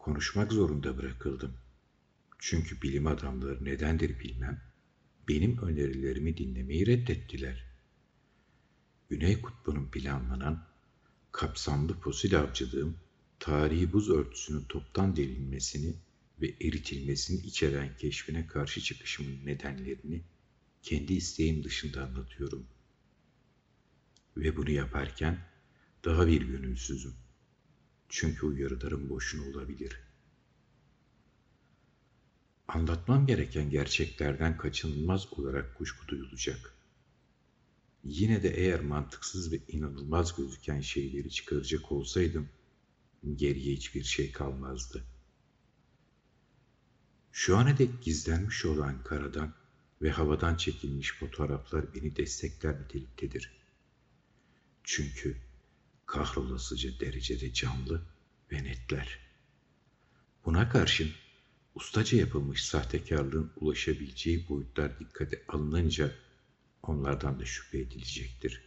Konuşmak zorunda bırakıldım. Çünkü bilim adamları nedendir bilmem, benim önerilerimi dinlemeyi reddettiler. Güney Kutbu'nun planlanan kapsamlı fosil avcılığım, tarihi buz örtüsünün toptan delinmesini ve eritilmesini içeren keşfine karşı çıkışımın nedenlerini kendi isteğim dışında anlatıyorum. Ve bunu yaparken daha bir gönülsüzüm. Çünkü uyarılarım boşuna olabilir. Anlatmam gereken gerçeklerden kaçınılmaz olarak kuşku duyulacak. Yine de eğer mantıksız ve inanılmaz gözüken şeyleri çıkaracak olsaydım, geriye hiçbir şey kalmazdı. Şu ana dek gizlenmiş olan karadan ve havadan çekilmiş fotoğraflar beni destekler niteliktedir. Çünkü kahrolasıca derecede canlı ve netler. Buna karşın ustaca yapılmış sahtekarlığın ulaşabileceği boyutlar dikkate alınınca onlardan da şüphe edilecektir.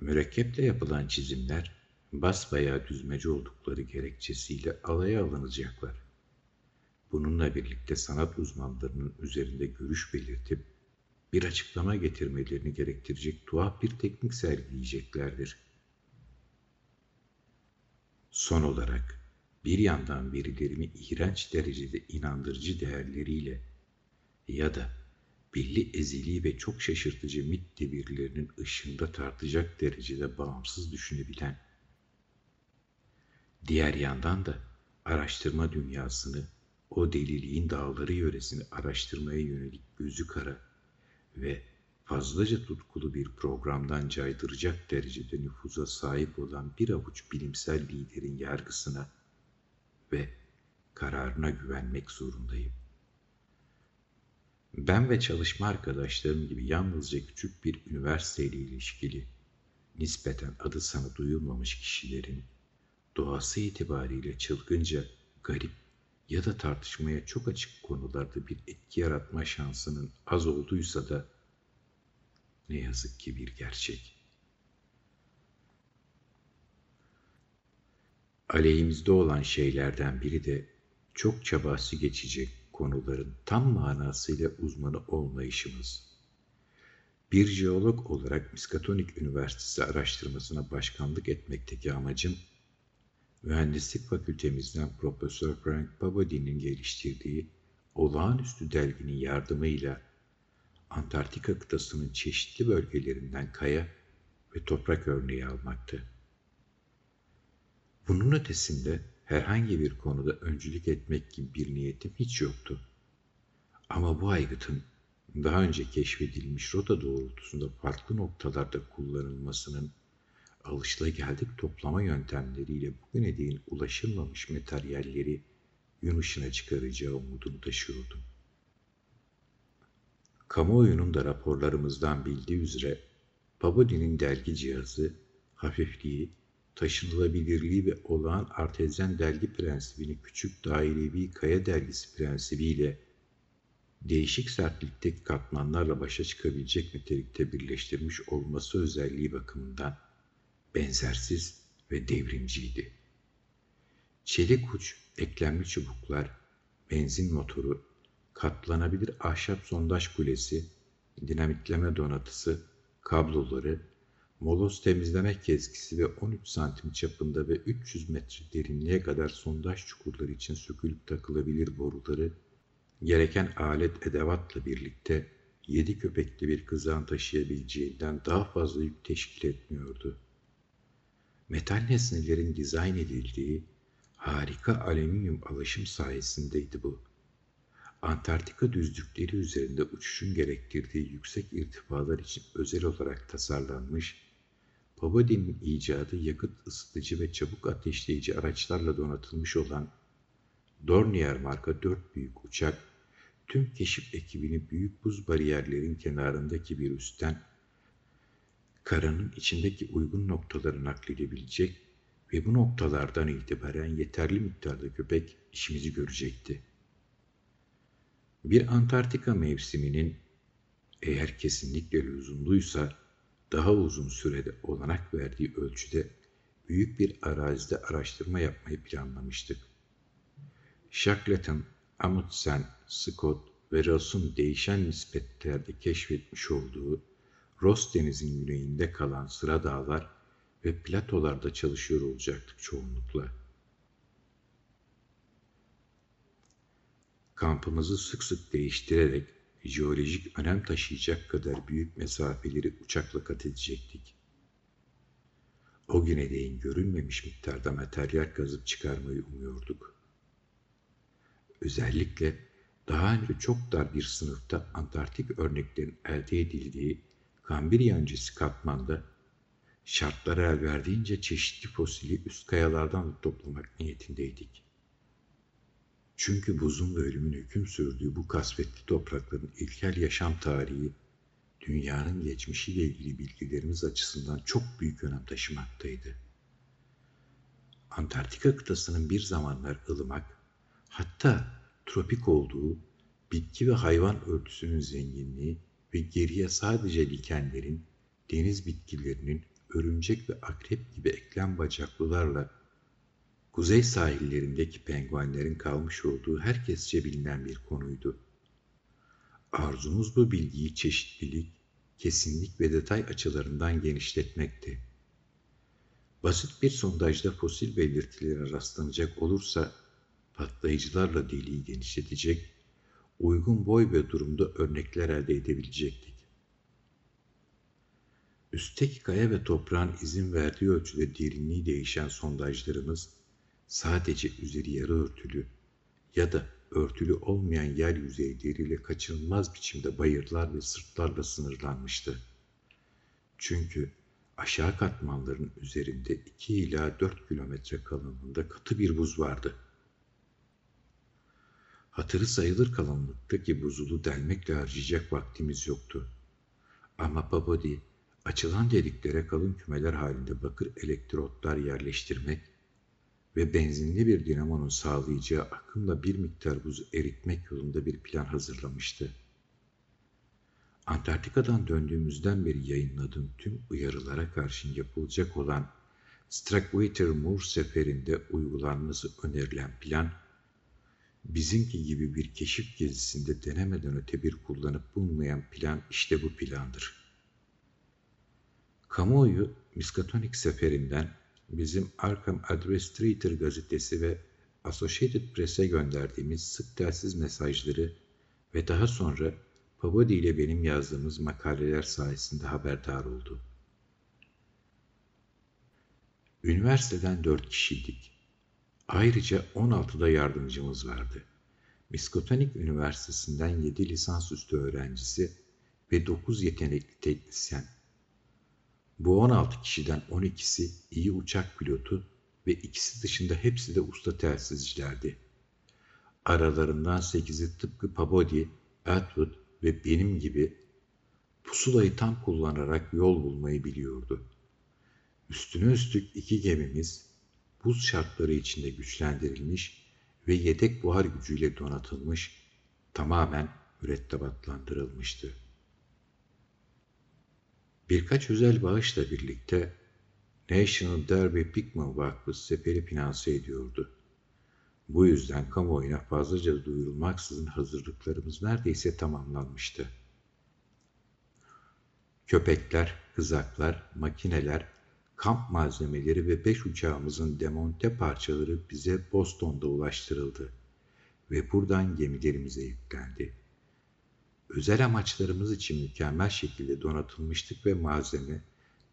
Mürekkeple yapılan çizimler basbayağı düzmece oldukları gerekçesiyle alaya alınacaklar. Bununla birlikte sanat uzmanlarının üzerinde görüş belirtip bir açıklama getirmelerini gerektirecek tuhaf bir teknik sergileyeceklerdir. Son olarak bir yandan birilerimi iğrenç derecede inandırıcı değerleriyle ya da belli ezeli ve çok şaşırtıcı mit devirlerinin ışığında tartacak derecede bağımsız düşünebilen, diğer yandan da araştırma dünyasını, o deliliğin dağları yöresini araştırmaya yönelik gözü kara ve fazlaca tutkulu bir programdan caydıracak derecede nüfuza sahip olan bir avuç bilimsel liderin yargısına ve kararına güvenmek zorundayım. Ben ve çalışma arkadaşlarım gibi yalnızca küçük bir üniversiteyle ilişkili, nispeten adı sana duyulmamış kişilerin doğası itibariyle çılgınca, garip ya da tartışmaya çok açık konularda bir etki yaratma şansının az olduysa da ne yazık ki bir gerçek. Aleyhimizde olan şeylerden biri de çok çabası geçecek konuların tam manasıyla uzmanı olmayışımız. Bir jeolog olarak Miskatonik Üniversitesi araştırmasına başkanlık etmekteki amacım, mühendislik fakültemizden Profesör Frank Pabodi'nin geliştirdiği olağanüstü delginin yardımıyla Antarktika kıtasının çeşitli bölgelerinden kaya ve toprak örneği almaktı. Bunun ötesinde herhangi bir konuda öncülük etmek gibi bir niyetim hiç yoktu. Ama bu aygıtın daha önce keşfedilmiş rota doğrultusunda farklı noktalarda kullanılmasının alışılageldik toplama yöntemleriyle bugüne değin ulaşılmamış materyalleri gün ışığına çıkaracağı umudunu taşıyordum. Kamuoyunun da raporlarımızdan bildiği üzere Pabodi'nin dergi cihazı, hafifliği, taşınılabilirliği ve olağan artezyen dergi prensibini küçük dairevi kaya dergisi prensibiyle değişik sertlikteki katmanlarla başa çıkabilecek nitelikte birleştirmiş olması özelliği bakımından benzersiz ve devrimciydi. Çelik uç, eklenmiş çubuklar, benzin motoru, katlanabilir ahşap sondaj kulesi, dinamitleme donatısı, kabloları, moloz temizleme keskisi ve 13 santim çapında ve 300 metre derinliğe kadar sondaj çukurları için sökülüp takılabilir boruları, gereken alet edevatla birlikte yedi köpekli bir kızağın taşıyabileceğinden daha fazla yük teşkil etmiyordu. Metal nesnelerin dizayn edildiği harika alüminyum alaşım sayesindeydi bu. Antarktika düzlükleri üzerinde uçuşun gerektirdiği yüksek irtifalar için özel olarak tasarlanmış, Pavadi'nin icadı yakıt ısıtıcı ve çabuk ateşleyici araçlarla donatılmış olan Dornier marka dört büyük uçak, tüm keşif ekibini büyük buz bariyerlerin kenarındaki bir üstten karanın içindeki uygun noktaları nakledebilecek ve bu noktalardan itibaren yeterli miktarda köpek işimizi görecekti. Bir Antarktika mevsiminin eğer kesinlikle lüzumluysa daha uzun sürede olanak verdiği ölçüde büyük bir arazide araştırma yapmayı planlamıştık. Shackleton, Amundsen, Scott ve Ross'un değişen nispetlerde keşfetmiş olduğu Ross Denizi'nin güneyinde kalan sıra dağlar ve platolarda çalışıyor olacaktık çoğunlukla. Kampımızı sık sık değiştirerek jeolojik önem taşıyacak kadar büyük mesafeleri uçakla kat edecektik. O güne değin görülmemiş miktarda materyal kazıp çıkarmayı umuyorduk. Özellikle daha önce çok dar bir sınıfta Antarktik örneklerin elde edildiği Kambriya öncesi katmanda şartlara el verdiğince çeşitli fosili üst kayalardan toplamak niyetindeydik. Çünkü buzun ve ölümün hüküm sürdüğü bu kasvetli toprakların ilkel yaşam tarihi, dünyanın geçmişiyle ilgili bilgilerimiz açısından çok büyük önem taşımaktaydı. Antarktika kıtasının bir zamanlar ılımak, hatta tropik olduğu, bitki ve hayvan örtüsünün zenginliği ve geriye sadece likenlerin, deniz bitkilerinin, örümcek ve akrep gibi eklem bacaklılarla kuzey sahillerindeki penguenlerin kalmış olduğu herkesçe bilinen bir konuydu. Arzumuz bu bilgiyi çeşitlilik, kesinlik ve detay açılarından genişletmekti. Basit bir sondajda fosil belirtilere rastlanacak olursa patlayıcılarla deliği genişletecek, uygun boy ve durumda örnekler elde edebilecektik. Üstteki kaya ve toprağın izin verdiği ölçüde derinliği değişen sondajlarımız sadece üzeri yarı örtülü ya da örtülü olmayan yer yüzeyleriyle kaçınılmaz biçimde bayırlar ve sırtlarla sınırlanmıştı. Çünkü aşağı katmanların üzerinde 2 ila 4 kilometre kalınlığında katı bir buz vardı. Hatırı sayılır kalınlıktaki buzulu delmekle harcayacak vaktimiz yoktu. Ama Babodi açılan deliklere kalın kümeler halinde bakır elektrotlar yerleştirmek ve benzinli bir dinamonun sağlayacağı akımla bir miktar buzu eritmek yolunda bir plan hazırlamıştı. Antarktika'dan döndüğümüzden beri yayınladığım tüm uyarılara karşın yapılacak olan Starkweather-Moore seferinde uygulanması önerilen plan, bizimki gibi bir keşif gezisinde denemeden öte bir kullanıp bulunmayan plan işte bu plandır. Kamuoyu Miskatonic seferinden bizim Arkham Administrator gazetesi ve Associated Press'e gönderdiğimiz sık telsiz mesajları ve daha sonra Pabodi ile benim yazdığımız makaleler sayesinde haberdar oldu. Üniversiteden dört kişiydik. Ayrıca 16'da yardımcımız vardı. Miskotonic Üniversitesi'nden 7 lisansüstü öğrencisi ve 9 yetenekli teknisyen. Bu 16 kişiden 12'si iyi uçak pilotu ve ikisi dışında hepsi de usta telsizcilerdi. Aralarından 8'i tıpkı Pabodi, Atwood ve benim gibi pusulayı tam kullanarak yol bulmayı biliyordu. Üstüne üstlük iki gemimiz buz şartları içinde güçlendirilmiş ve yedek buhar gücüyle donatılmış, tamamen mürettebatlandırılmıştı. Birkaç özel bağışla birlikte National Derby Pigman Vakfı seferi finanse ediyordu. Bu yüzden kamuoyuna fazlaca duyurulmaksızın hazırlıklarımız neredeyse tamamlanmıştı. Köpekler, kızaklar, makineler, kamp malzemeleri ve beş uçağımızın demonte parçaları bize Boston'da ulaştırıldı ve buradan gemilerimize yüklendi özel amaçlarımız için mükemmel şekilde donatılmıştık ve malzeme,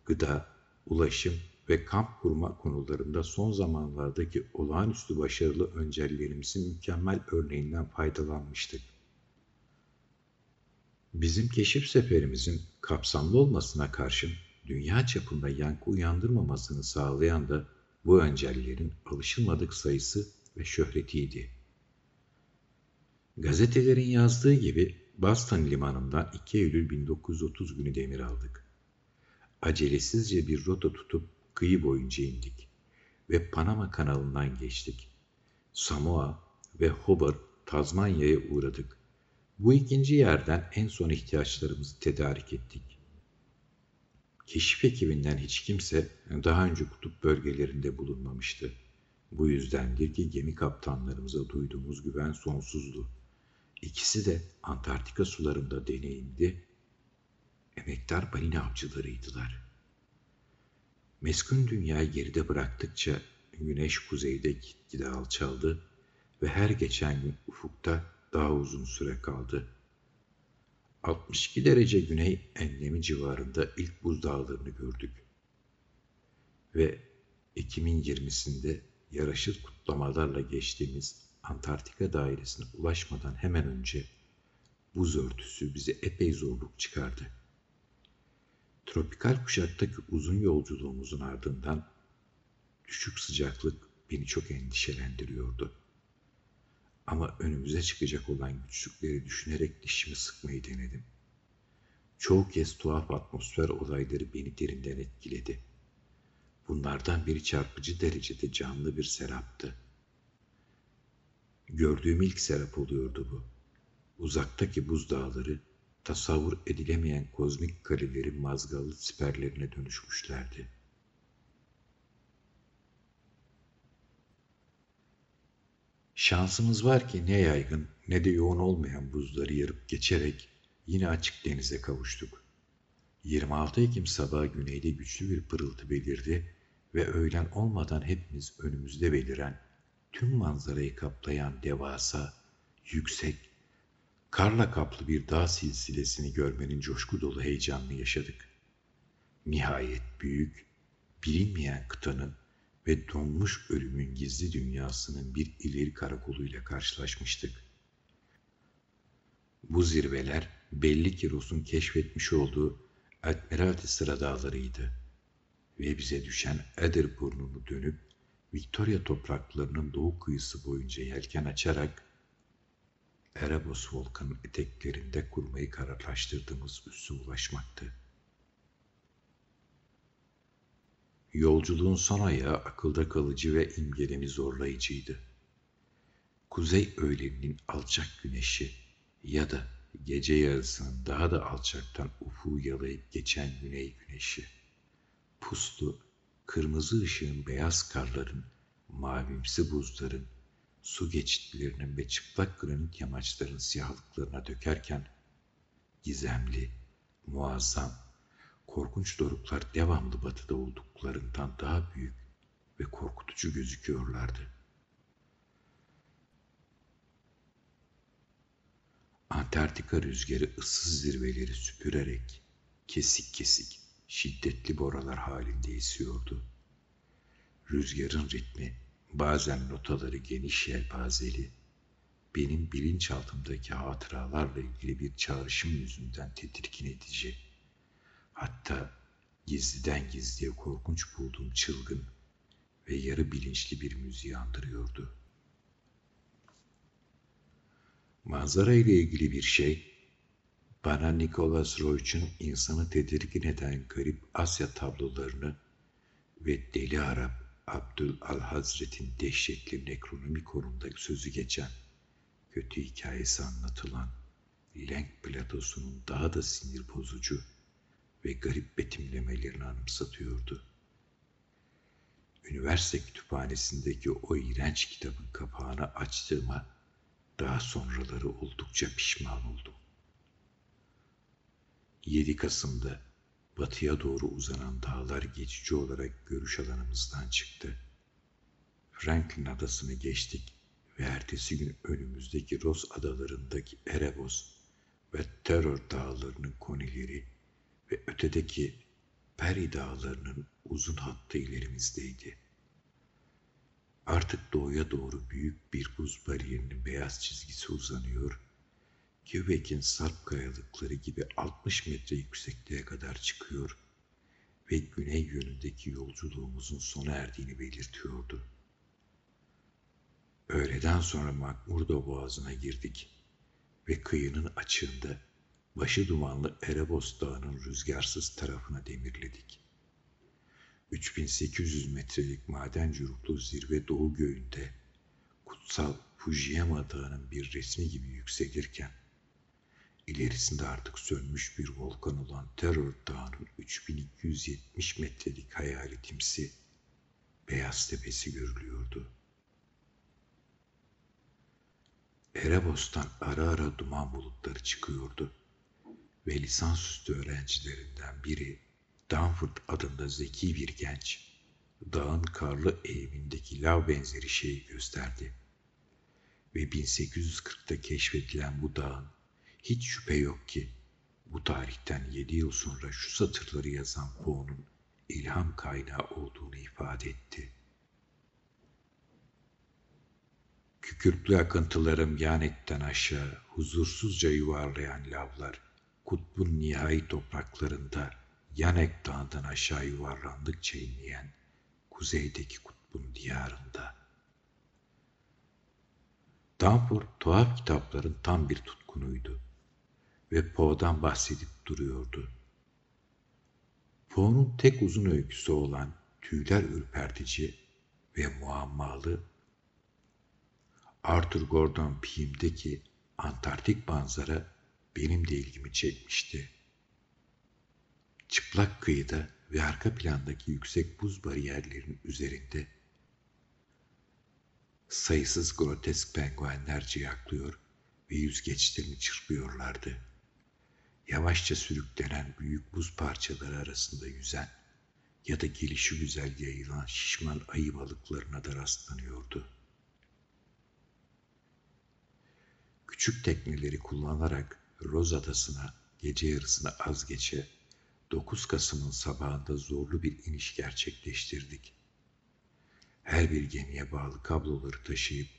gıda, ulaşım ve kamp kurma konularında son zamanlardaki olağanüstü başarılı öncellerimizin mükemmel örneğinden faydalanmıştık. Bizim keşif seferimizin kapsamlı olmasına karşın dünya çapında yankı uyandırmamasını sağlayan da bu öncellerin alışılmadık sayısı ve şöhretiydi. Gazetelerin yazdığı gibi Boston limanından 2 Eylül 1930 günü demir aldık. Acelesizce bir rota tutup kıyı boyunca indik ve Panama kanalından geçtik. Samoa ve Hobart, Tazmanya'ya uğradık. Bu ikinci yerden en son ihtiyaçlarımızı tedarik ettik. Keşif ekibinden hiç kimse daha önce kutup bölgelerinde bulunmamıştı. Bu yüzdendir ki gemi kaptanlarımıza duyduğumuz güven sonsuzdu. İkisi de Antarktika sularında deneyimli, emektar balina avcılarıydılar. Meskun dünyayı geride bıraktıkça güneş kuzeyde gitgide alçaldı ve her geçen gün ufukta daha uzun süre kaldı. 62 derece güney enlemi civarında ilk buzdağlarını gördük. Ve Ekim'in 20'sinde yaraşır kutlamalarla geçtiğimiz Antarktika dairesine ulaşmadan hemen önce buz örtüsü bize epey zorluk çıkardı. Tropikal kuşaktaki uzun yolculuğumuzun ardından düşük sıcaklık beni çok endişelendiriyordu. Ama önümüze çıkacak olan güçlükleri düşünerek dişimi sıkmayı denedim. Çoğu kez tuhaf atmosfer olayları beni derinden etkiledi. Bunlardan biri çarpıcı derecede canlı bir seraptı. Gördüğüm ilk serap oluyordu bu. Uzaktaki buzdağları tasavvur edilemeyen kozmik karelerin mazgallı siperlerine dönüşmüşlerdi.'' Şansımız var ki ne yaygın ne de yoğun olmayan buzları yarıp geçerek yine açık denize kavuştuk. 26 Ekim sabahı güneyde güçlü bir pırıltı belirdi ve öğlen olmadan hepimiz önümüzde beliren, tüm manzarayı kaplayan devasa, yüksek, karla kaplı bir dağ silsilesini görmenin coşku dolu heyecanını yaşadık. Nihayet büyük, bilinmeyen kıtanın ve donmuş ölümün gizli dünyasının bir ileri karakoluyla karşılaşmıştık. Bu zirveler belli ki Ross'un keşfetmiş olduğu Admiralty sıra dağlarıydı ve bize düşen Eder burnunu dönüp Victoria topraklarının doğu kıyısı boyunca yelken açarak Erebos volkanın eteklerinde kurmayı kararlaştırdığımız üssü ulaşmaktı. Yolculuğun son ayağı akılda kalıcı ve imgelemi zorlayıcıydı. Kuzey öğleninin alçak güneşi ya da gece yarısının daha da alçaktan ufuğu yalayıp geçen güney güneşi. Puslu, kırmızı ışığın beyaz karların, mavimsi buzların, su geçitlerinin ve çıplak granit yamaçların siyahlıklarına dökerken, gizemli, muazzam, korkunç doruklar devamlı batıda olduklarından daha büyük ve korkutucu gözüküyorlardı. Antarktika rüzgarı ıssız zirveleri süpürerek kesik kesik şiddetli boralar halinde esiyordu. Rüzgarın ritmi bazen notaları geniş yelpazeli, benim bilinçaltımdaki hatıralarla ilgili bir çağrışım yüzünden tedirgin edici Hatta gizliden gizliye korkunç bulduğum çılgın ve yarı bilinçli bir müziği andırıyordu. Manzara ile ilgili bir şey, bana Nicholas Roych'un insanı tedirgin eden garip Asya tablolarını ve Deli Arap Abdül Al Hazret'in dehşetli nekronomi konumda sözü geçen, kötü hikayesi anlatılan Lenk platosunun daha da sinir bozucu ve garip betimlemelerini anımsatıyordu. Üniversite kütüphanesindeki o iğrenç kitabın kapağını açtığıma daha sonraları oldukça pişman oldum. 7 Kasım'da batıya doğru uzanan dağlar geçici olarak görüş alanımızdan çıktı. Franklin adasını geçtik ve ertesi gün önümüzdeki Ross adalarındaki Erebos ve Terror dağlarının konileri ve ötedeki Peri dağlarının uzun hattı ilerimizdeydi. Artık doğuya doğru büyük bir buz bariyerinin beyaz çizgisi uzanıyor, Quebec'in sarp kayalıkları gibi 60 metre yüksekliğe kadar çıkıyor ve güney yönündeki yolculuğumuzun sona erdiğini belirtiyordu. Öğleden sonra McMurdo Boğazı'na girdik ve kıyının açığında başı dumanlı Erebos Dağı'nın rüzgarsız tarafına demirledik. 3800 metrelik maden curuklu zirve doğu göğünde kutsal Fujiyama Dağı'nın bir resmi gibi yükselirken ilerisinde artık sönmüş bir volkan olan Terror Dağı'nın 3270 metrelik hayaletimsi beyaz tepesi görülüyordu. Erebos'tan ara ara duman bulutları çıkıyordu ve lisansüstü öğrencilerinden biri Danford adında zeki bir genç dağın karlı eğimindeki lav benzeri şeyi gösterdi. Ve 1840'ta keşfedilen bu dağın hiç şüphe yok ki bu tarihten 7 yıl sonra şu satırları yazan Poe'nun ilham kaynağı olduğunu ifade etti. Kükürtlü akıntılarım Yanet'ten aşağı huzursuzca yuvarlayan lavlar kutbun nihai topraklarında Yanek Dağı'ndan aşağı yuvarlandıkça inleyen kuzeydeki kutbun diyarında. Danford tuhaf kitapların tam bir tutkunuydu ve Poe'dan bahsedip duruyordu. Poe'nun tek uzun öyküsü olan Tüyler Ürpertici ve Muammalı Arthur Gordon Pym'deki Antarktik manzara benim de ilgimi çekmişti. Çıplak kıyıda ve arka plandaki yüksek buz bariyerlerin üzerinde sayısız grotesk penguenler ciyaklıyor ve yüzgeçlerini çırpıyorlardı. Yavaşça sürüklenen büyük buz parçaları arasında yüzen ya da gelişi güzel yayılan şişman ayı balıklarına da rastlanıyordu. Küçük tekneleri kullanarak Roz Adası'na gece yarısına az geçe 9 Kasım'ın sabahında zorlu bir iniş gerçekleştirdik. Her bir gemiye bağlı kabloları taşıyıp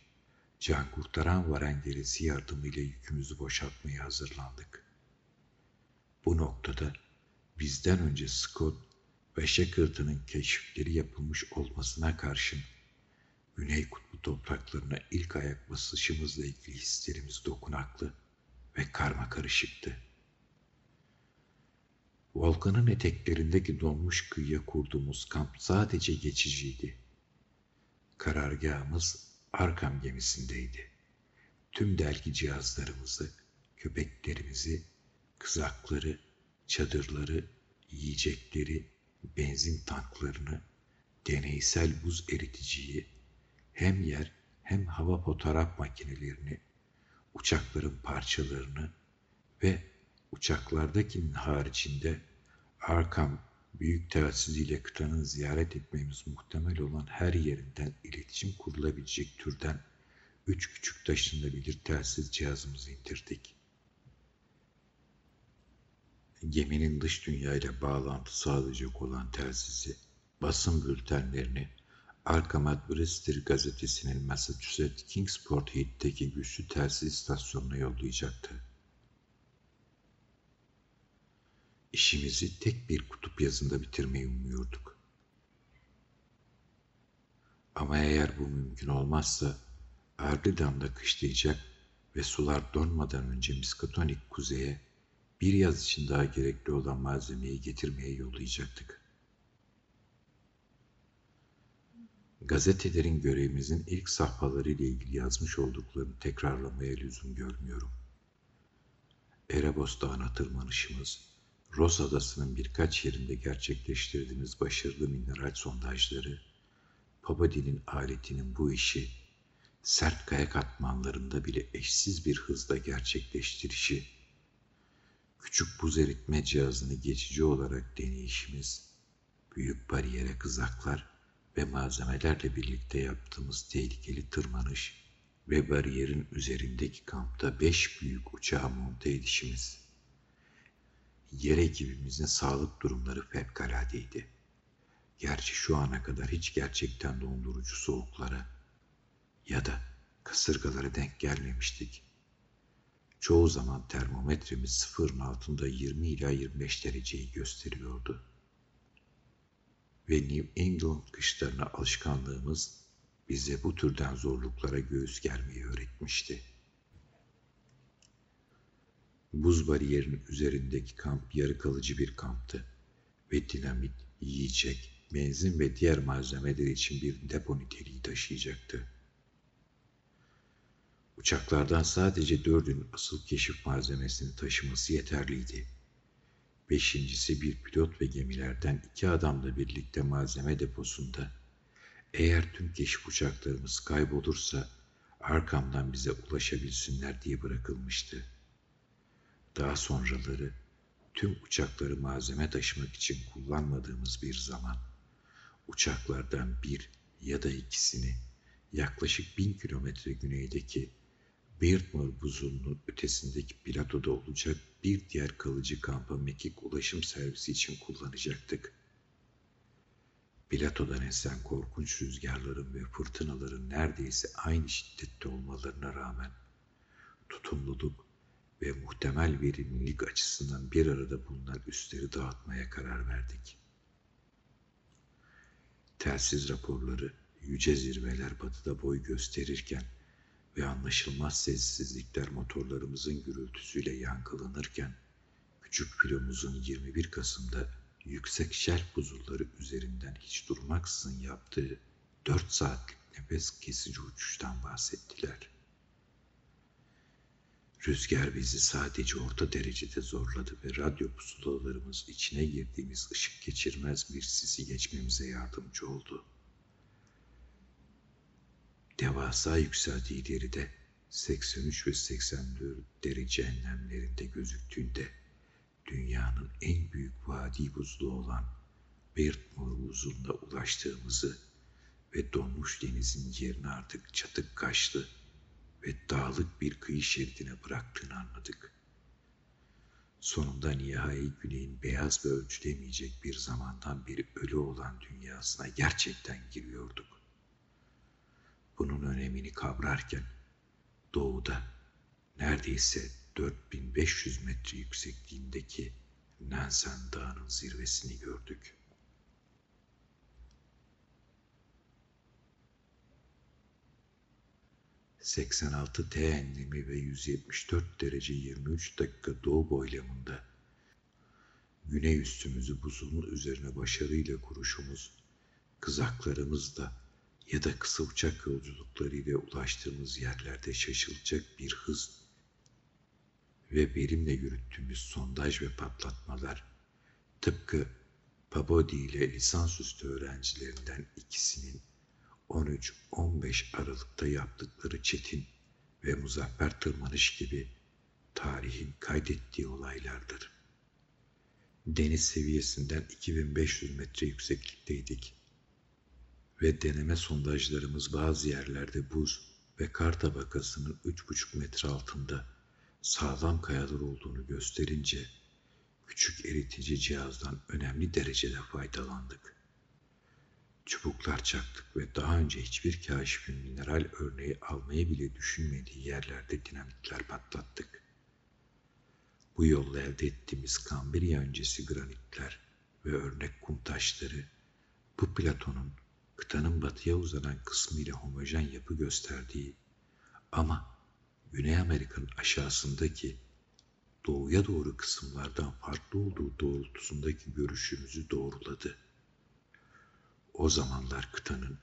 can kurtaran varengeresi yardımıyla yükümüzü boşaltmaya hazırlandık. Bu noktada bizden önce Scott ve Shackleton'ın keşifleri yapılmış olmasına karşın Güney Kutbu topraklarına ilk ayak basışımızla ilgili hislerimiz dokunaklı ve karma karışıktı. Volkanın eteklerindeki donmuş kıyıya kurduğumuz kamp sadece geçiciydi. Karargahımız Arkam gemisindeydi. Tüm dergi cihazlarımızı, köpeklerimizi, kızakları, çadırları, yiyecekleri, benzin tanklarını, deneysel buz eriticiyi, hem yer hem hava fotoğraf makinelerini, uçakların parçalarını ve uçaklardakinin haricinde Arkam büyük telsiziyle kıtanın ziyaret etmemiz muhtemel olan her yerinden iletişim kurulabilecek türden üç küçük taşınabilir telsiz cihazımızı indirdik. Geminin dış dünyayla bağlantı sağlayacak olan telsizi, basın bültenlerini, Arkham Advertiser gazetesinin Massachusetts Kingsport Heath'teki güçlü telsiz istasyonuna yollayacaktı. İşimizi tek bir kutup yazında bitirmeyi umuyorduk. Ama eğer bu mümkün olmazsa Ardidam'da kışlayacak ve sular donmadan önce Miskatonik kuzeye bir yaz için daha gerekli olan malzemeyi getirmeye yollayacaktık. Gazetelerin görevimizin ilk safhaları ile ilgili yazmış olduklarını tekrarlamaya lüzum görmüyorum. Erebos Dağı'na tırmanışımız, Ross Adası'nın birkaç yerinde gerçekleştirdiğimiz başarılı mineral sondajları, Pabadi'nin aletinin bu işi, sert kaya katmanlarında bile eşsiz bir hızla gerçekleştirişi, küçük buz eritme cihazını geçici olarak deneyişimiz, büyük bariyere kızaklar ve malzemelerle birlikte yaptığımız tehlikeli tırmanış ve bariyerin üzerindeki kampta beş büyük uçağı monte edişimiz. Yer ekibimizin sağlık durumları fevkaladeydi. Gerçi şu ana kadar hiç gerçekten dondurucu soğuklara ya da kasırgalara denk gelmemiştik. Çoğu zaman termometremiz sıfırın altında 20 ila 25 dereceyi gösteriyordu ve New England kışlarına alışkanlığımız bize bu türden zorluklara göğüs germeyi öğretmişti. Buz bariyerinin üzerindeki kamp yarı kalıcı bir kamptı ve dinamit, yiyecek, benzin ve diğer malzemeler için bir depo niteliği taşıyacaktı. Uçaklardan sadece dördünün asıl keşif malzemesini taşıması yeterliydi. Beşincisi bir pilot ve gemilerden iki adamla birlikte malzeme deposunda. Eğer tüm keşif uçaklarımız kaybolursa arkamdan bize ulaşabilsinler diye bırakılmıştı. Daha sonraları tüm uçakları malzeme taşımak için kullanmadığımız bir zaman uçaklardan bir ya da ikisini yaklaşık bin kilometre güneydeki Beardmore buzulunun ötesindeki platoda olacak bir diğer kalıcı kampa mekik ulaşım servisi için kullanacaktık. Platodan esen korkunç rüzgarların ve fırtınaların neredeyse aynı şiddette olmalarına rağmen tutumluluk ve muhtemel verimlilik açısından bir arada bulunan üsleri dağıtmaya karar verdik. Telsiz raporları yüce zirveler batıda boy gösterirken ve anlaşılmaz sessizlikler motorlarımızın gürültüsüyle yankılanırken küçük filomuzun 21 Kasım'da yüksek şelf buzulları üzerinden hiç durmaksızın yaptığı 4 saatlik nefes kesici uçuştan bahsettiler. Rüzgar bizi sadece orta derecede zorladı ve radyo pusulalarımız içine girdiğimiz ışık geçirmez bir sisi geçmemize yardımcı oldu. Devasa yükseldiği deride 83 ve 84 derece enlemlerinde gözüktüğünde dünyanın en büyük vadi buzlu olan Beardmore buzuluna ulaştığımızı ve donmuş denizin yerini artık çatık kaşlı ve dağlık bir kıyı şeridine bıraktığını anladık. Sonunda nihai güneyin beyaz ve ölçülemeyecek bir zamandan beri ölü olan dünyasına gerçekten giriyorduk. Bunun önemini kavrarken doğuda neredeyse 4500 metre yüksekliğindeki Nansen Dağı'nın zirvesini gördük.'' 86 T enlemi ve 174 derece 23 dakika doğu boylamında güney üstümüzü buzulun üzerine başarıyla kuruşumuz, kızaklarımızla ya da kısa uçak yolculuklarıyla ulaştığımız yerlerde şaşılacak bir hız ve verimle yürüttüğümüz sondaj ve patlatmalar tıpkı Pabodi ile lisansüstü öğrencilerinden ikisinin 13-15 Aralık'ta yaptıkları çetin ve muzaffer tırmanış gibi tarihin kaydettiği olaylardır. Deniz seviyesinden 2500 metre yükseklikteydik ve deneme sondajlarımız bazı yerlerde buz ve kar tabakasının 3,5 metre altında sağlam kayalar olduğunu gösterince küçük eritici cihazdan önemli derecede faydalandık çubuklar çaktık ve daha önce hiçbir kaşifin mineral örneği almayı bile düşünmediği yerlerde dinamitler patlattık. Bu yolla elde ettiğimiz Kambriya öncesi granitler ve örnek kum taşları bu platonun kıtanın batıya uzanan kısmıyla homojen yapı gösterdiği ama Güney Amerika'nın aşağısındaki doğuya doğru kısımlardan farklı olduğu doğrultusundaki görüşümüzü doğruladı.'' O zamanlar kıtanın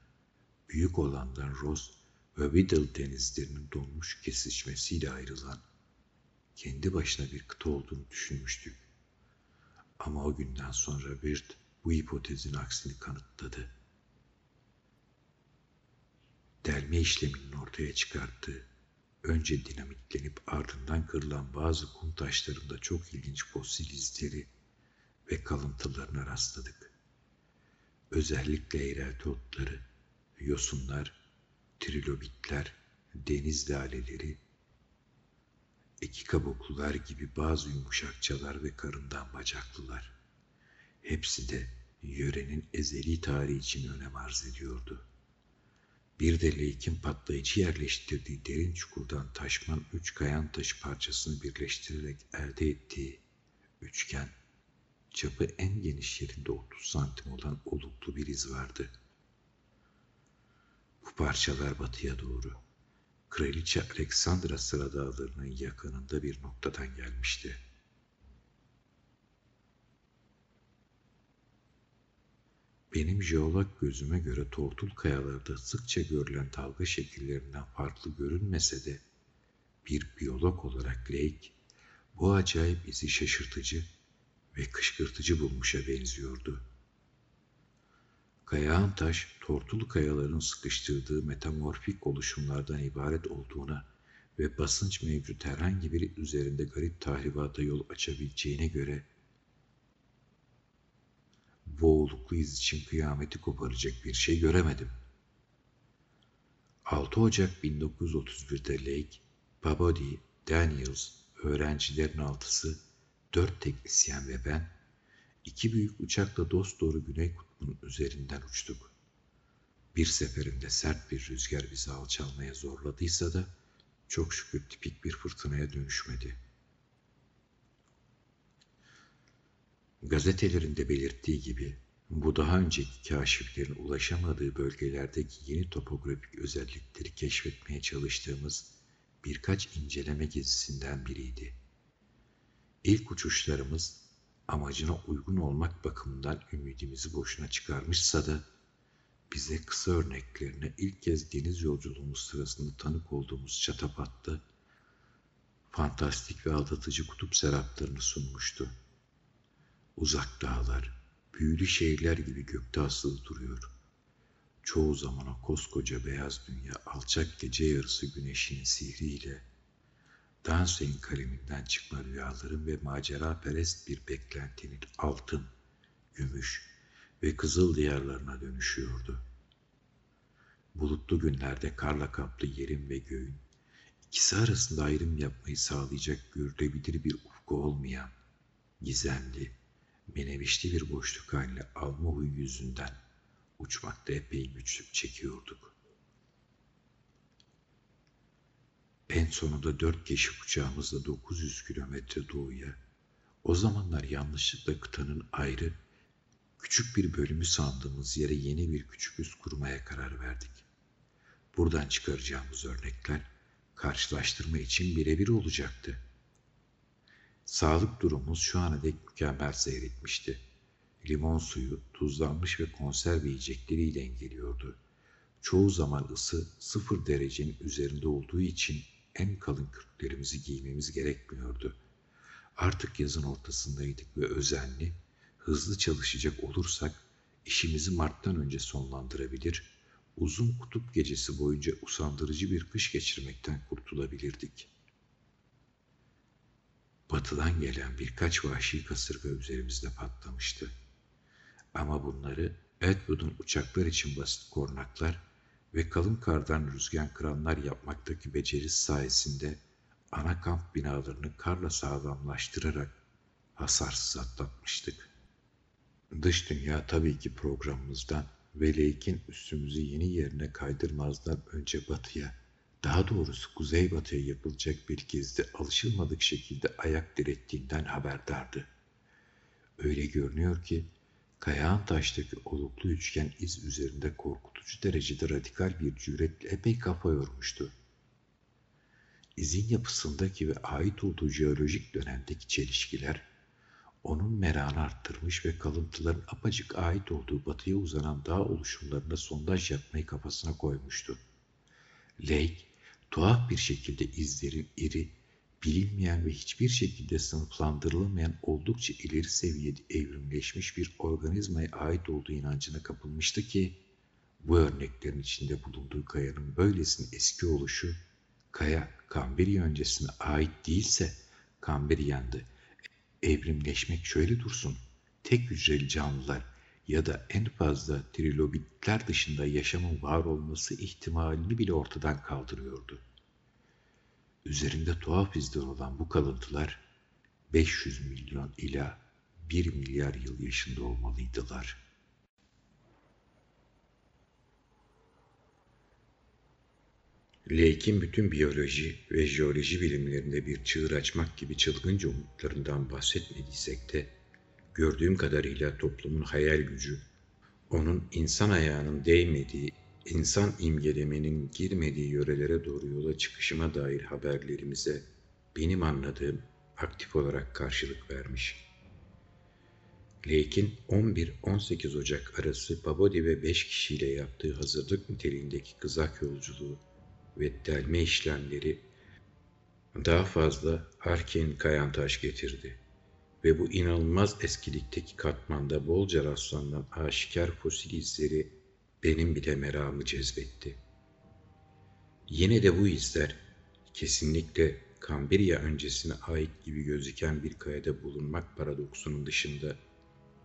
büyük olandan Ross ve Weddell denizlerinin donmuş kesişmesiyle ayrılan kendi başına bir kıta olduğunu düşünmüştük. Ama o günden sonra Wirt bu hipotezin aksini kanıtladı. Delme işleminin ortaya çıkarttığı, önce dinamitlenip ardından kırılan bazı kum taşlarında çok ilginç fosil izleri ve kalıntılarına rastladık özellikle eğrelti otları, yosunlar, trilobitler, deniz laleleri, iki kabuklular gibi bazı yumuşakçalar ve karından bacaklılar. Hepsi de yörenin ezeli tarihi için önem arz ediyordu. Bir de Lake'in patlayıcı yerleştirdiği derin çukurdan taşman üç kayan taşı parçasını birleştirerek elde ettiği üçgen çapı en geniş yerinde 30 santim olan oluklu bir iz vardı. Bu parçalar batıya doğru Kraliçe Aleksandra sıra dağlarının yakınında bir noktadan gelmişti. Benim jeolog gözüme göre tortul kayalarda sıkça görülen dalga şekillerinden farklı görünmese de bir biyolog olarak Lake, bu acayip izi şaşırtıcı ve kışkırtıcı bulmuşa benziyordu. Kayağın taş, tortulu kayaların sıkıştırdığı metamorfik oluşumlardan ibaret olduğuna ve basınç mevcut herhangi biri üzerinde garip tahribata yol açabileceğine göre boğuluklu iz için kıyameti koparacak bir şey göremedim. 6 Ocak 1931'de Lake, Pabodi, Daniels, öğrencilerin altısı, dört teknisyen ve ben, iki büyük uçakla dost doğru Güney Kutbu'nun üzerinden uçtuk. Bir seferinde sert bir rüzgar bizi alçalmaya zorladıysa da çok şükür tipik bir fırtınaya dönüşmedi. Gazetelerinde belirttiği gibi bu daha önceki kaşiflerin ulaşamadığı bölgelerdeki yeni topografik özellikleri keşfetmeye çalıştığımız birkaç inceleme gezisinden biriydi. İlk uçuşlarımız amacına uygun olmak bakımından ümidimizi boşuna çıkarmışsa da bize kısa örneklerine ilk kez deniz yolculuğumuz sırasında tanık olduğumuz çatapatta fantastik ve aldatıcı kutup seraplarını sunmuştu. Uzak dağlar, büyülü şehirler gibi gökte asılı duruyor. Çoğu zaman o koskoca beyaz dünya alçak gece yarısı güneşinin sihriyle Danse'in kaleminden çıkma rüyaların ve macera perest bir beklentinin altın, gümüş ve kızıl diyarlarına dönüşüyordu. Bulutlu günlerde karla kaplı yerin ve göğün, ikisi arasında ayrım yapmayı sağlayacak görülebilir bir ufku olmayan, gizemli, menevişli bir boşluk haline alma huyu yüzünden uçmakta epey güçlük çekiyorduk. En sonunda dört keşif uçağımızla 900 kilometre doğuya, o zamanlar yanlışlıkla kıtanın ayrı, küçük bir bölümü sandığımız yere yeni bir küçük üs kurmaya karar verdik. Buradan çıkaracağımız örnekler karşılaştırma için birebir olacaktı. Sağlık durumumuz şu ana dek mükemmel seyretmişti. Limon suyu, tuzlanmış ve konserve yiyecekleriyle dengeliyordu. Çoğu zaman ısı sıfır derecenin üzerinde olduğu için en kalın kürklerimizi giymemiz gerekmiyordu. Artık yazın ortasındaydık ve özenli, hızlı çalışacak olursak işimizi Mart'tan önce sonlandırabilir, uzun kutup gecesi boyunca usandırıcı bir kış geçirmekten kurtulabilirdik. Batıdan gelen birkaç vahşi kasırga üzerimizde patlamıştı. Ama bunları Edward'un uçaklar için basit kornaklar ve kalın kardan rüzgar kıranlar yapmaktaki becerisi sayesinde ana kamp binalarını karla sağlamlaştırarak hasarsız atlatmıştık. Dış dünya tabii ki programımızdan ve Lake'in üstümüzü yeni yerine kaydırmazdan önce batıya, daha doğrusu kuzeybatıya yapılacak bir gezide alışılmadık şekilde ayak direttiğinden haberdardı. Öyle görünüyor ki Kayağın taştaki oluklu üçgen iz üzerinde korkutucu derecede radikal bir cüretle epey kafa yormuştu. İzin yapısındaki ve ait olduğu jeolojik dönemdeki çelişkiler, onun meranı arttırmış ve kalıntıların apacık ait olduğu batıya uzanan dağ oluşumlarında sondaj yapmayı kafasına koymuştu. Lake, tuhaf bir şekilde izlerin iri, bilinmeyen ve hiçbir şekilde sınıflandırılamayan oldukça ileri seviyede evrimleşmiş bir organizmaya ait olduğu inancına kapılmıştı ki bu örneklerin içinde bulunduğu kayanın böylesine eski oluşu kaya Kamberiya öncesine ait değilse Kamberiyan'dı. Evrimleşmek şöyle dursun. Tek hücreli canlılar ya da en fazla trilobitler dışında yaşamın var olması ihtimalini bile ortadan kaldırıyordu. Üzerinde tuhaf izler olan bu kalıntılar 500 milyon ila 1 milyar yıl yaşında olmalıydılar. Lake'in bütün biyoloji ve jeoloji bilimlerinde bir çığır açmak gibi çılgınca umutlarından bahsetmediysek de gördüğüm kadarıyla toplumun hayal gücü, onun insan ayağının değmediği insan imgelemenin girmediği yörelere doğru yola çıkışıma dair haberlerimize benim anladığım aktif olarak karşılık vermiş. Lake'in 11-18 Ocak arası Pabodi ve 5 kişiyle yaptığı hazırlık niteliğindeki kızak yolculuğu ve delme işlemleri Daha fazla Arken kayan taş getirdi ve bu inanılmaz eskilikteki katmanda bolca rastlanan aşikar fosil izleri benim bile meramı cezbetti. Yine de bu izler kesinlikle Kambirya öncesine ait gibi gözüken bir kayada bulunmak paradoksunun dışında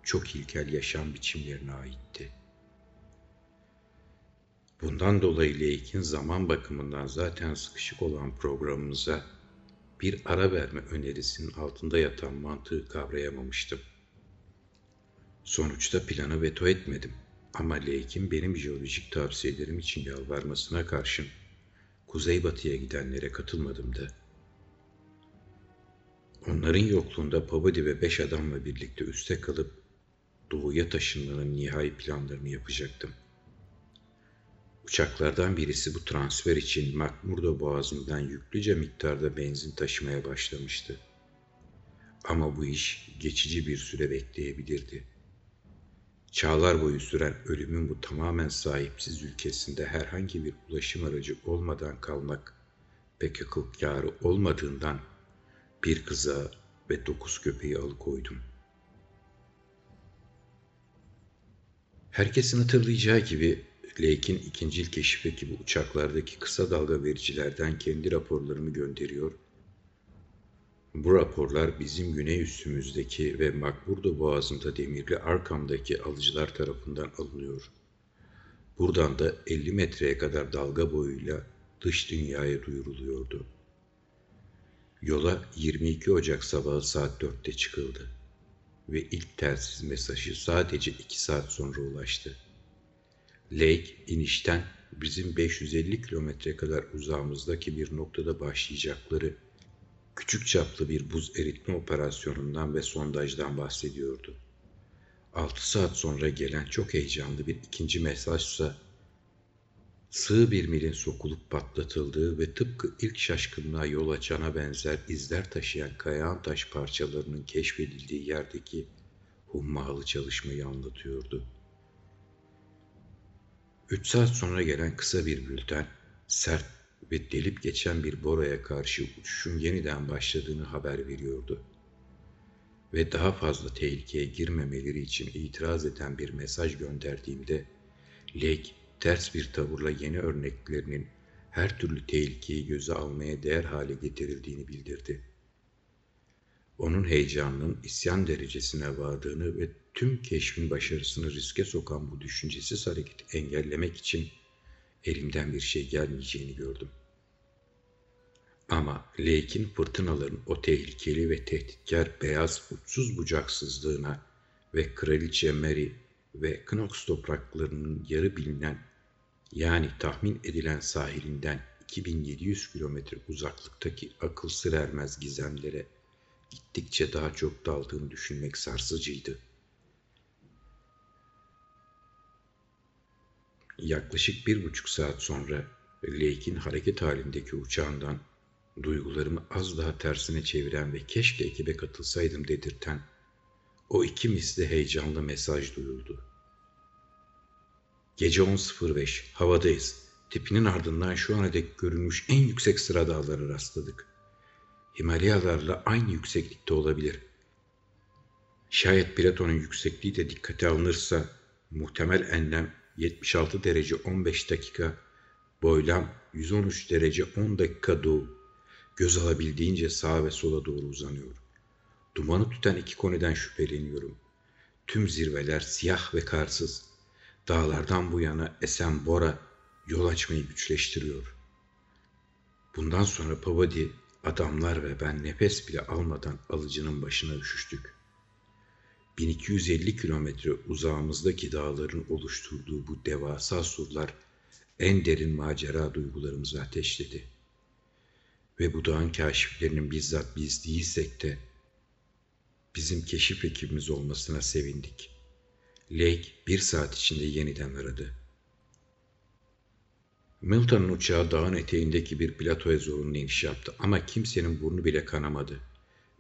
çok ilkel yaşam biçimlerine aitti. Bundan dolayı Lake'in zaman bakımından zaten sıkışık olan programımıza bir ara verme önerisinin altında yatan mantığı kavrayamamıştım. Sonuçta planı veto etmedim ama Lake'in benim jeolojik tavsiyelerim için yalvarmasına karşın kuzeybatıya gidenlere katılmadım da. Onların yokluğunda Pabadi ve beş adamla birlikte üste kalıp doğuya taşınmanın nihai planlarını yapacaktım. Uçaklardan birisi bu transfer için McMurdo boğazından yüklüce miktarda benzin taşımaya başlamıştı. Ama bu iş geçici bir süre bekleyebilirdi. Çağlar boyu süren ölümün bu tamamen sahipsiz ülkesinde herhangi bir ulaşım aracı olmadan kalmak pek akıl kârı olmadığından bir kıza ve dokuz köpeği alıkoydum. Herkesin hatırlayacağı gibi Lake'in ikincil keşif ekibi uçaklardaki kısa dalga vericilerden kendi raporlarını gönderiyor. Bu raporlar bizim güney üstümüzdeki ve Makburdo boğazında demirli arkamdaki alıcılar tarafından alınıyor. Buradan da 50 metreye kadar dalga boyuyla dış dünyaya duyuruluyordu. Yola 22 Ocak sabahı saat 4'te çıkıldı ve ilk telsiz mesajı sadece 2 saat sonra ulaştı. Lake inişten bizim 550 kilometre kadar uzağımızdaki bir noktada başlayacakları küçük çaplı bir buz eritme operasyonundan ve sondajdan bahsediyordu. 6 saat sonra gelen çok heyecanlı bir ikinci mesajsa sığ bir milin sokulup patlatıldığı ve tıpkı ilk şaşkınlığa yol açana benzer izler taşıyan kayağın taş parçalarının keşfedildiği yerdeki hummalı çalışmayı anlatıyordu. Üç saat sonra gelen kısa bir bülten, sert ve delip geçen bir boraya karşı uçuşun yeniden başladığını haber veriyordu. Ve daha fazla tehlikeye girmemeleri için itiraz eden bir mesaj gönderdiğimde, Lake ters bir tavırla yeni örneklerinin her türlü tehlikeyi göze almaya değer hale getirildiğini bildirdi. Onun heyecanının isyan derecesine vardığını ve tüm keşfin başarısını riske sokan bu düşüncesiz hareketi engellemek için elimden bir şey gelmeyeceğini gördüm. Ama Lake'in fırtınaların o tehlikeli ve tehditkar beyaz uçsuz bucaksızlığına ve Kraliçe Mary ve Knox topraklarının yarı bilinen yani tahmin edilen sahilinden 2700 kilometre uzaklıktaki akıl sır ermez gizemlere gittikçe daha çok daldığını düşünmek sarsıcıydı. Yaklaşık bir buçuk saat sonra Lake'in hareket halindeki uçağından duygularımı az daha tersine çeviren ve keşke ekibe katılsaydım dedirten o iki misli heyecanlı mesaj duyuldu. Gece 10.05 havadayız. Tipinin ardından şu ana dek görülmüş en yüksek sıra dağları rastladık. Himalayalarla aynı yükseklikte olabilir. Şayet Platon'un yüksekliği de dikkate alınırsa muhtemel enlem 76 derece 15 dakika, boylam 113 derece 10 dakika doğu. Göz alabildiğince sağa ve sola doğru uzanıyor. Dumanı tüten iki koniden şüpheleniyorum. Tüm zirveler siyah ve karsız. Dağlardan bu yana esen bora yol açmayı güçleştiriyor. Bundan sonra Pavadi, adamlar ve ben nefes bile almadan alıcının başına üşüştük. 1250 kilometre uzağımızdaki dağların oluşturduğu bu devasa surlar en derin macera duygularımızı ateşledi. Ve bu dağın kaşiflerinin bizzat biz değilsek de bizim keşif ekibimiz olmasına sevindik. Lake bir saat içinde yeniden aradı. Milton'un uçağı dağın eteğindeki bir platoya zorunlu iniş yaptı ama kimsenin burnu bile kanamadı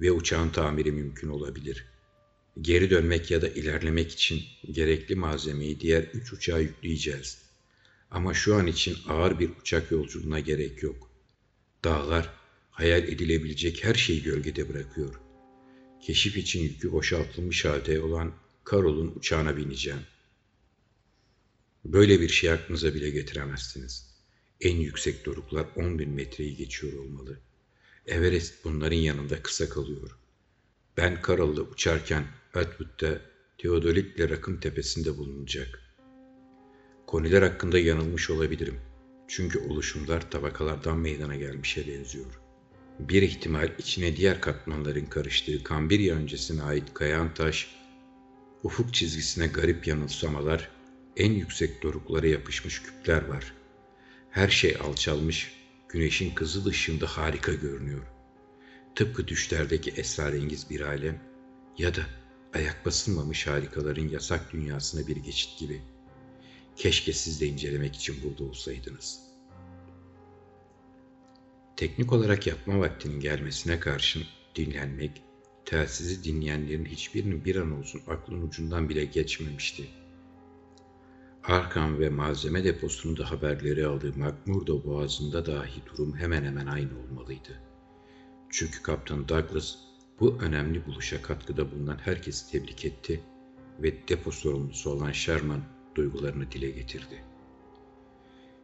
ve uçağın tamiri mümkün olabilir.'' Geri dönmek ya da ilerlemek için gerekli malzemeyi diğer üç uçağa yükleyeceğiz. Ama şu an için ağır bir uçak yolculuğuna gerek yok. Dağlar hayal edilebilecek her şeyi gölgede bırakıyor. Keşif için yükü boşaltılmış halde olan Karol'un uçağına bineceğim. Böyle bir şey aklınıza bile getiremezsiniz. En yüksek doruklar 10 bin metreyi geçiyor olmalı. Everest bunların yanında kısa kalıyor. Ben Karol'la uçarken Atwood'da Teodolik'le rakım tepesinde bulunacak. Koniler hakkında yanılmış olabilirim. Çünkü oluşumlar tabakalardan meydana gelmişe benziyor. Bir ihtimal içine diğer katmanların karıştığı Kambirya öncesine ait kayan taş, ufuk çizgisine garip yanılsamalar, en yüksek doruklara yapışmış küpler var. Her şey alçalmış, güneşin kızıl ışığında harika görünüyor. Tıpkı düşlerdeki esrarengiz bir alem ya da ayak basılmamış harikaların yasak dünyasına bir geçit gibi. Keşke siz de incelemek için burada olsaydınız. Teknik olarak yapma vaktinin gelmesine karşın dinlenmek, telsizi dinleyenlerin hiçbirinin bir an olsun aklın ucundan bile geçmemişti. Arkham ve malzeme deposunda haberleri aldığı McMurdo boğazında dahi durum hemen hemen aynı olmalıydı. Çünkü Kaptan Douglas bu önemli buluşa katkıda bulunan herkesi tebrik etti ve depo sorumlusu olan Sherman duygularını dile getirdi.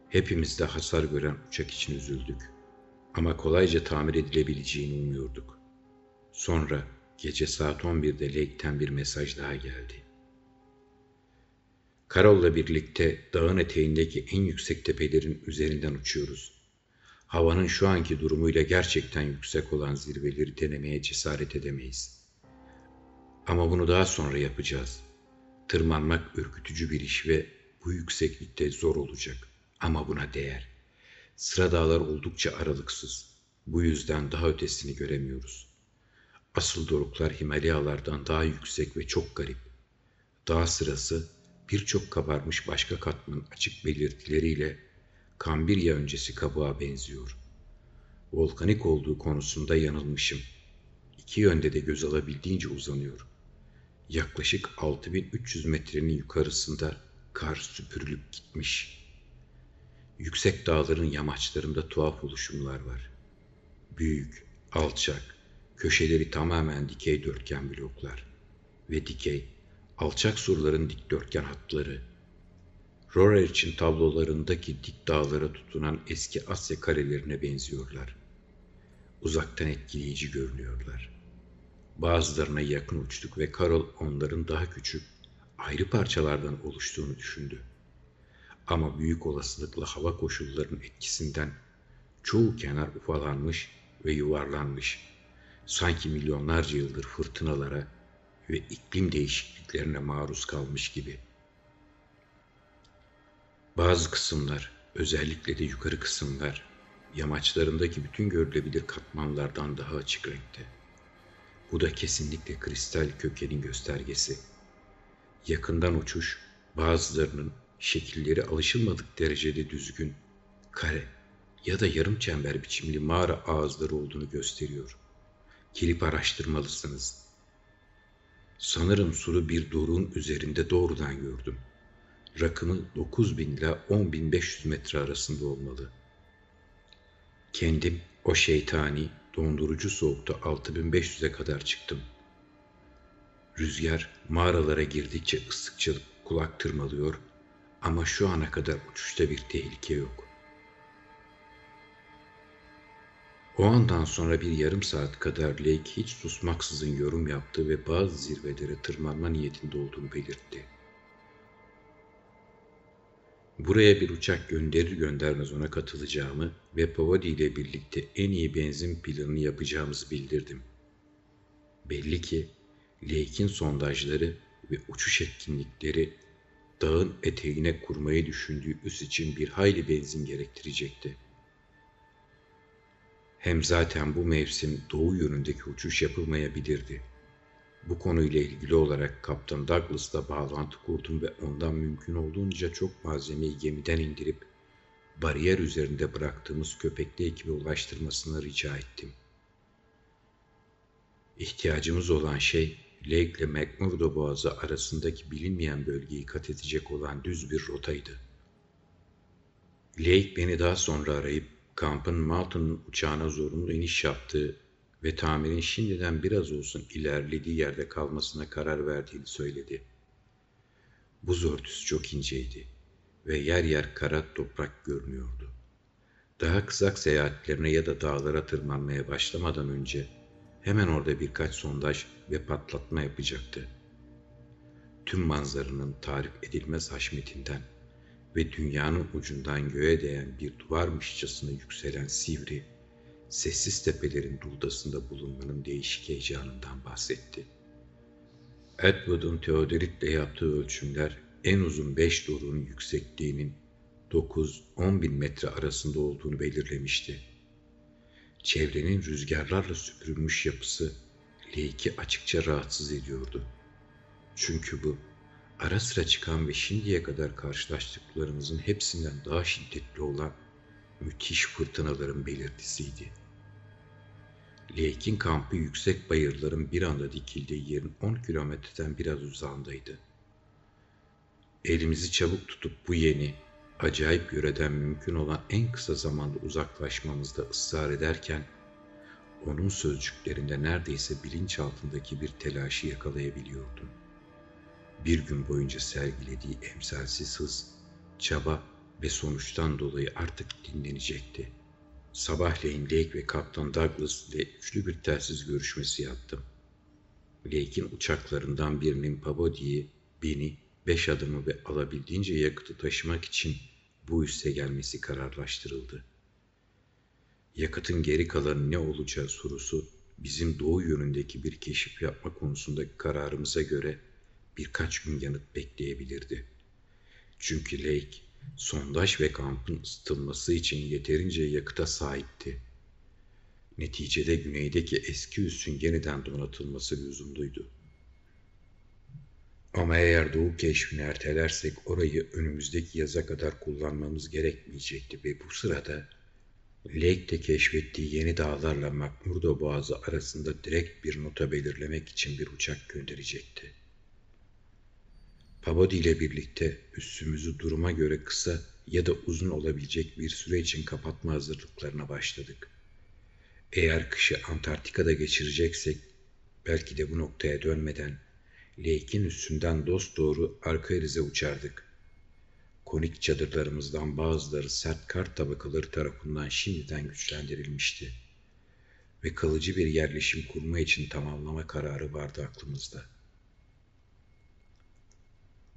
Hepimiz de hasar gören uçak için üzüldük. Ama kolayca tamir edilebileceğini umuyorduk. Sonra gece saat 11'de Lake'ten bir mesaj daha geldi. Karol'la birlikte dağın eteğindeki en yüksek tepelerin üzerinden uçuyoruz. Havanın şu anki durumuyla gerçekten yüksek olan zirveleri denemeye cesaret edemeyiz. Ama bunu daha sonra yapacağız. Tırmanmak ürkütücü bir iş ve bu yükseklikte zor olacak. Ama buna değer. Sıra dağlar oldukça aralıksız. Bu yüzden daha ötesini göremiyoruz. Asıl doruklar Himalayalardan daha yüksek ve çok garip. Dağ sırası birçok kabarmış başka katmanın açık belirtileriyle Kambirya öncesi kabuğa benziyor. Volkanik olduğu konusunda yanılmışım. İki yönde de göz alabildiğince uzanıyor. Yaklaşık 6300 metrenin yukarısında kar süpürülüp gitmiş. Yüksek dağların yamaçlarında tuhaf oluşumlar var. Büyük, alçak, köşeleri tamamen dikey dörtgen bloklar ve dikey, alçak surların dikdörtgen hatları. Rorer için tablolarındaki dik dağlara tutunan eski Asya karelerine benziyorlar. Uzaktan etkileyici görünüyorlar. Bazılarına yakın uçtuk ve Karol onların daha küçük, ayrı parçalardan oluştuğunu düşündü. Ama büyük olasılıkla hava koşullarının etkisinden çoğu kenar ufalanmış ve yuvarlanmış. Sanki milyonlarca yıldır fırtınalara ve iklim değişikliklerine maruz kalmış gibi. Bazı kısımlar, özellikle de yukarı kısımlar, yamaçlarındaki bütün görülebilir katmanlardan daha açık renkte. Bu da kesinlikle kristal kökenin göstergesi. Yakından uçuş, bazılarının şekilleri alışılmadık derecede düzgün, kare ya da yarım çember biçimli mağara ağızları olduğunu gösteriyor. Kilip araştırmalısınız. Sanırım suru bir doruğun üzerinde doğrudan gördüm. Rakımı 9000 ile 10500 metre arasında olmalı. Kendim o şeytani, dondurucu soğukta 6500'e kadar çıktım. Rüzgar mağaralara girdikçe ıslıkça kulak tırmalıyor ama şu ana kadar uçuşta bir tehlike yok. O andan sonra bir yarım saat kadar Lake hiç susmaksızın yorum yaptı ve bazı zirvelere tırmanma niyetinde olduğunu belirtti. Buraya bir uçak gönderir göndermez ona katılacağımı ve Pavadi ile birlikte en iyi benzin planını yapacağımızı bildirdim. Belli ki Lake'in sondajları ve uçuş etkinlikleri dağın eteğine kurmayı düşündüğü üs için bir hayli benzin gerektirecekti. Hem zaten bu mevsim doğu yönündeki uçuş yapılmayabilirdi. Bu konuyla ilgili olarak Kaptan Douglas'la bağlantı kurdum ve ondan mümkün olduğunca çok malzemeyi gemiden indirip bariyer üzerinde bıraktığımız köpekli ekibe ulaştırmasını rica ettim. İhtiyacımız olan şey Lake ile McMurdo Boğazı arasındaki bilinmeyen bölgeyi kat edecek olan düz bir rotaydı. Lake beni daha sonra arayıp kampın Malton'un uçağına zorunlu iniş yaptığı ve tamirin şimdiden biraz olsun ilerlediği yerde kalmasına karar verdiğini söyledi. Buz örtüsü çok inceydi ve yer yer kara toprak görünüyordu. Daha kısa seyahatlerine ya da dağlara tırmanmaya başlamadan önce hemen orada birkaç sondaj ve patlatma yapacaktı. Tüm manzaranın tarif edilmez haşmetinden ve dünyanın ucundan göğe değen bir duvarmışçasına yükselen sivri, sessiz tepelerin duldasında bulunmanın değişik heyecanından bahsetti. Edward'un teodolitle yaptığı ölçümler en uzun beş doruğun yüksekliğinin 9-10 bin metre arasında olduğunu belirlemişti. Çevrenin rüzgarlarla süpürülmüş yapısı Lake'i açıkça rahatsız ediyordu. Çünkü bu ara sıra çıkan ve şimdiye kadar karşılaştıklarımızın hepsinden daha şiddetli olan müthiş fırtınaların belirtisiydi. Lake'in kampı yüksek bayırların bir anda dikildiği yerin 10 kilometreden biraz uzağındaydı. Elimizi çabuk tutup bu yeni, acayip yöreden mümkün olan en kısa zamanda uzaklaşmamızda ısrar ederken, onun sözcüklerinde neredeyse bilinç altındaki bir telaşı yakalayabiliyordum. Bir gün boyunca sergilediği emsalsiz hız, çaba ve sonuçtan dolayı artık dinlenecekti. Sabahleyin Lake ve Kaptan Douglas ile üçlü bir telsiz görüşmesi yaptım. Lake'in uçaklarından birinin Pabodi'yi, beni, beş adımı ve alabildiğince yakıtı taşımak için bu üsse gelmesi kararlaştırıldı. Yakıtın geri kalanı ne olacağı sorusu bizim doğu yönündeki bir keşif yapma konusundaki kararımıza göre birkaç gün yanıt bekleyebilirdi. Çünkü Lake, sondaj ve kampın ısıtılması için yeterince yakıta sahipti. Neticede güneydeki eski üssün yeniden donatılması lüzumluydu. Ama eğer doğu keşfini ertelersek orayı önümüzdeki yaza kadar kullanmamız gerekmeyecekti ve bu sırada Lake de keşfettiği yeni dağlarla McMurdo Boğazı arasında direkt bir nota belirlemek için bir uçak gönderecekti. Pabodi ile birlikte üssümüzü duruma göre kısa ya da uzun olabilecek bir süre için kapatma hazırlıklarına başladık. Eğer kışı Antarktika'da geçireceksek belki de bu noktaya dönmeden Lake'in üstünden dost doğru arka erize uçardık. Konik çadırlarımızdan bazıları sert kar tabakaları tarafından şimdiden güçlendirilmişti. Ve kalıcı bir yerleşim kurma için tamamlama kararı vardı aklımızda.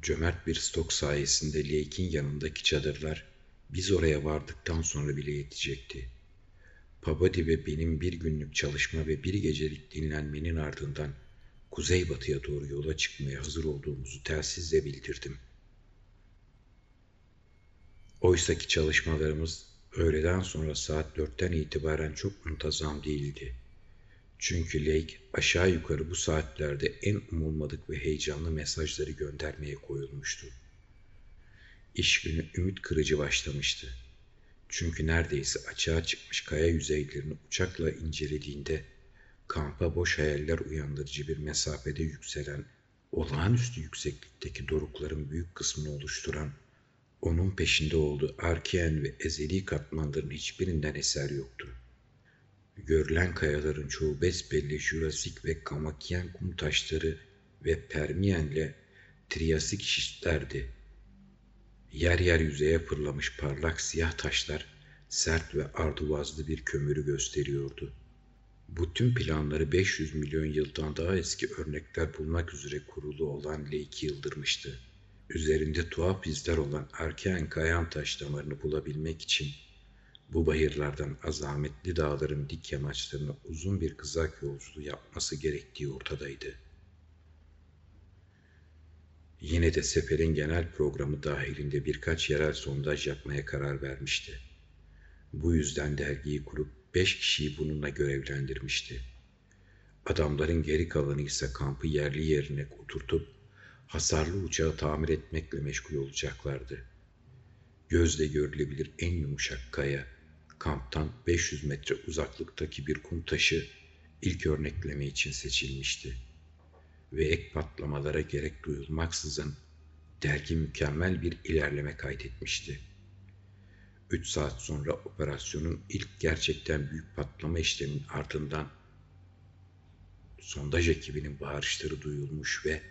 Cömert bir stok sayesinde Lake'in yanındaki çadırlar biz oraya vardıktan sonra bile yetecekti. Pabadi ve benim bir günlük çalışma ve bir gecelik dinlenmenin ardından kuzeybatıya doğru yola çıkmaya hazır olduğumuzu telsizle bildirdim. Oysaki çalışmalarımız öğleden sonra saat dörtten itibaren çok muntazam değildi. Çünkü Lake aşağı yukarı bu saatlerde en umulmadık ve heyecanlı mesajları göndermeye koyulmuştu. İş günü ümit kırıcı başlamıştı. Çünkü neredeyse açığa çıkmış kaya yüzeylerini uçakla incelediğinde kampa boş hayaller uyandırıcı bir mesafede yükselen, olağanüstü yükseklikteki dorukların büyük kısmını oluşturan, onun peşinde olduğu arkeyen ve ezeli katmanların hiçbirinden eser yoktu. Görülen kayaların çoğu besbelli Jurasik ve Kamakyen kum taşları ve Permiyenle Triyasik şişlerdi. Yer yer yüzeye fırlamış parlak siyah taşlar sert ve arduvazlı bir kömürü gösteriyordu. Bu tüm planları 500 milyon yıldan daha eski örnekler bulmak üzere kurulu olan Lake'i yıldırmıştı. Üzerinde tuhaf izler olan Arkean kayan taş damarını bulabilmek için bu bayırlardan azametli dağların dik yamaçlarına uzun bir kızak yolculuğu yapması gerektiği ortadaydı. Yine de seferin genel programı dahilinde birkaç yerel sondaj yapmaya karar vermişti. Bu yüzden dergiyi kurup beş kişiyi bununla görevlendirmişti. Adamların geri kalanı ise kampı yerli yerine oturtup hasarlı uçağı tamir etmekle meşgul olacaklardı. Gözle görülebilir en yumuşak kaya, kamptan 500 metre uzaklıktaki bir kum taşı ilk örnekleme için seçilmişti. Ve ek patlamalara gerek duyulmaksızın dergi mükemmel bir ilerleme kaydetmişti. Üç saat sonra operasyonun ilk gerçekten büyük patlama işleminin ardından sondaj ekibinin bağırışları duyulmuş ve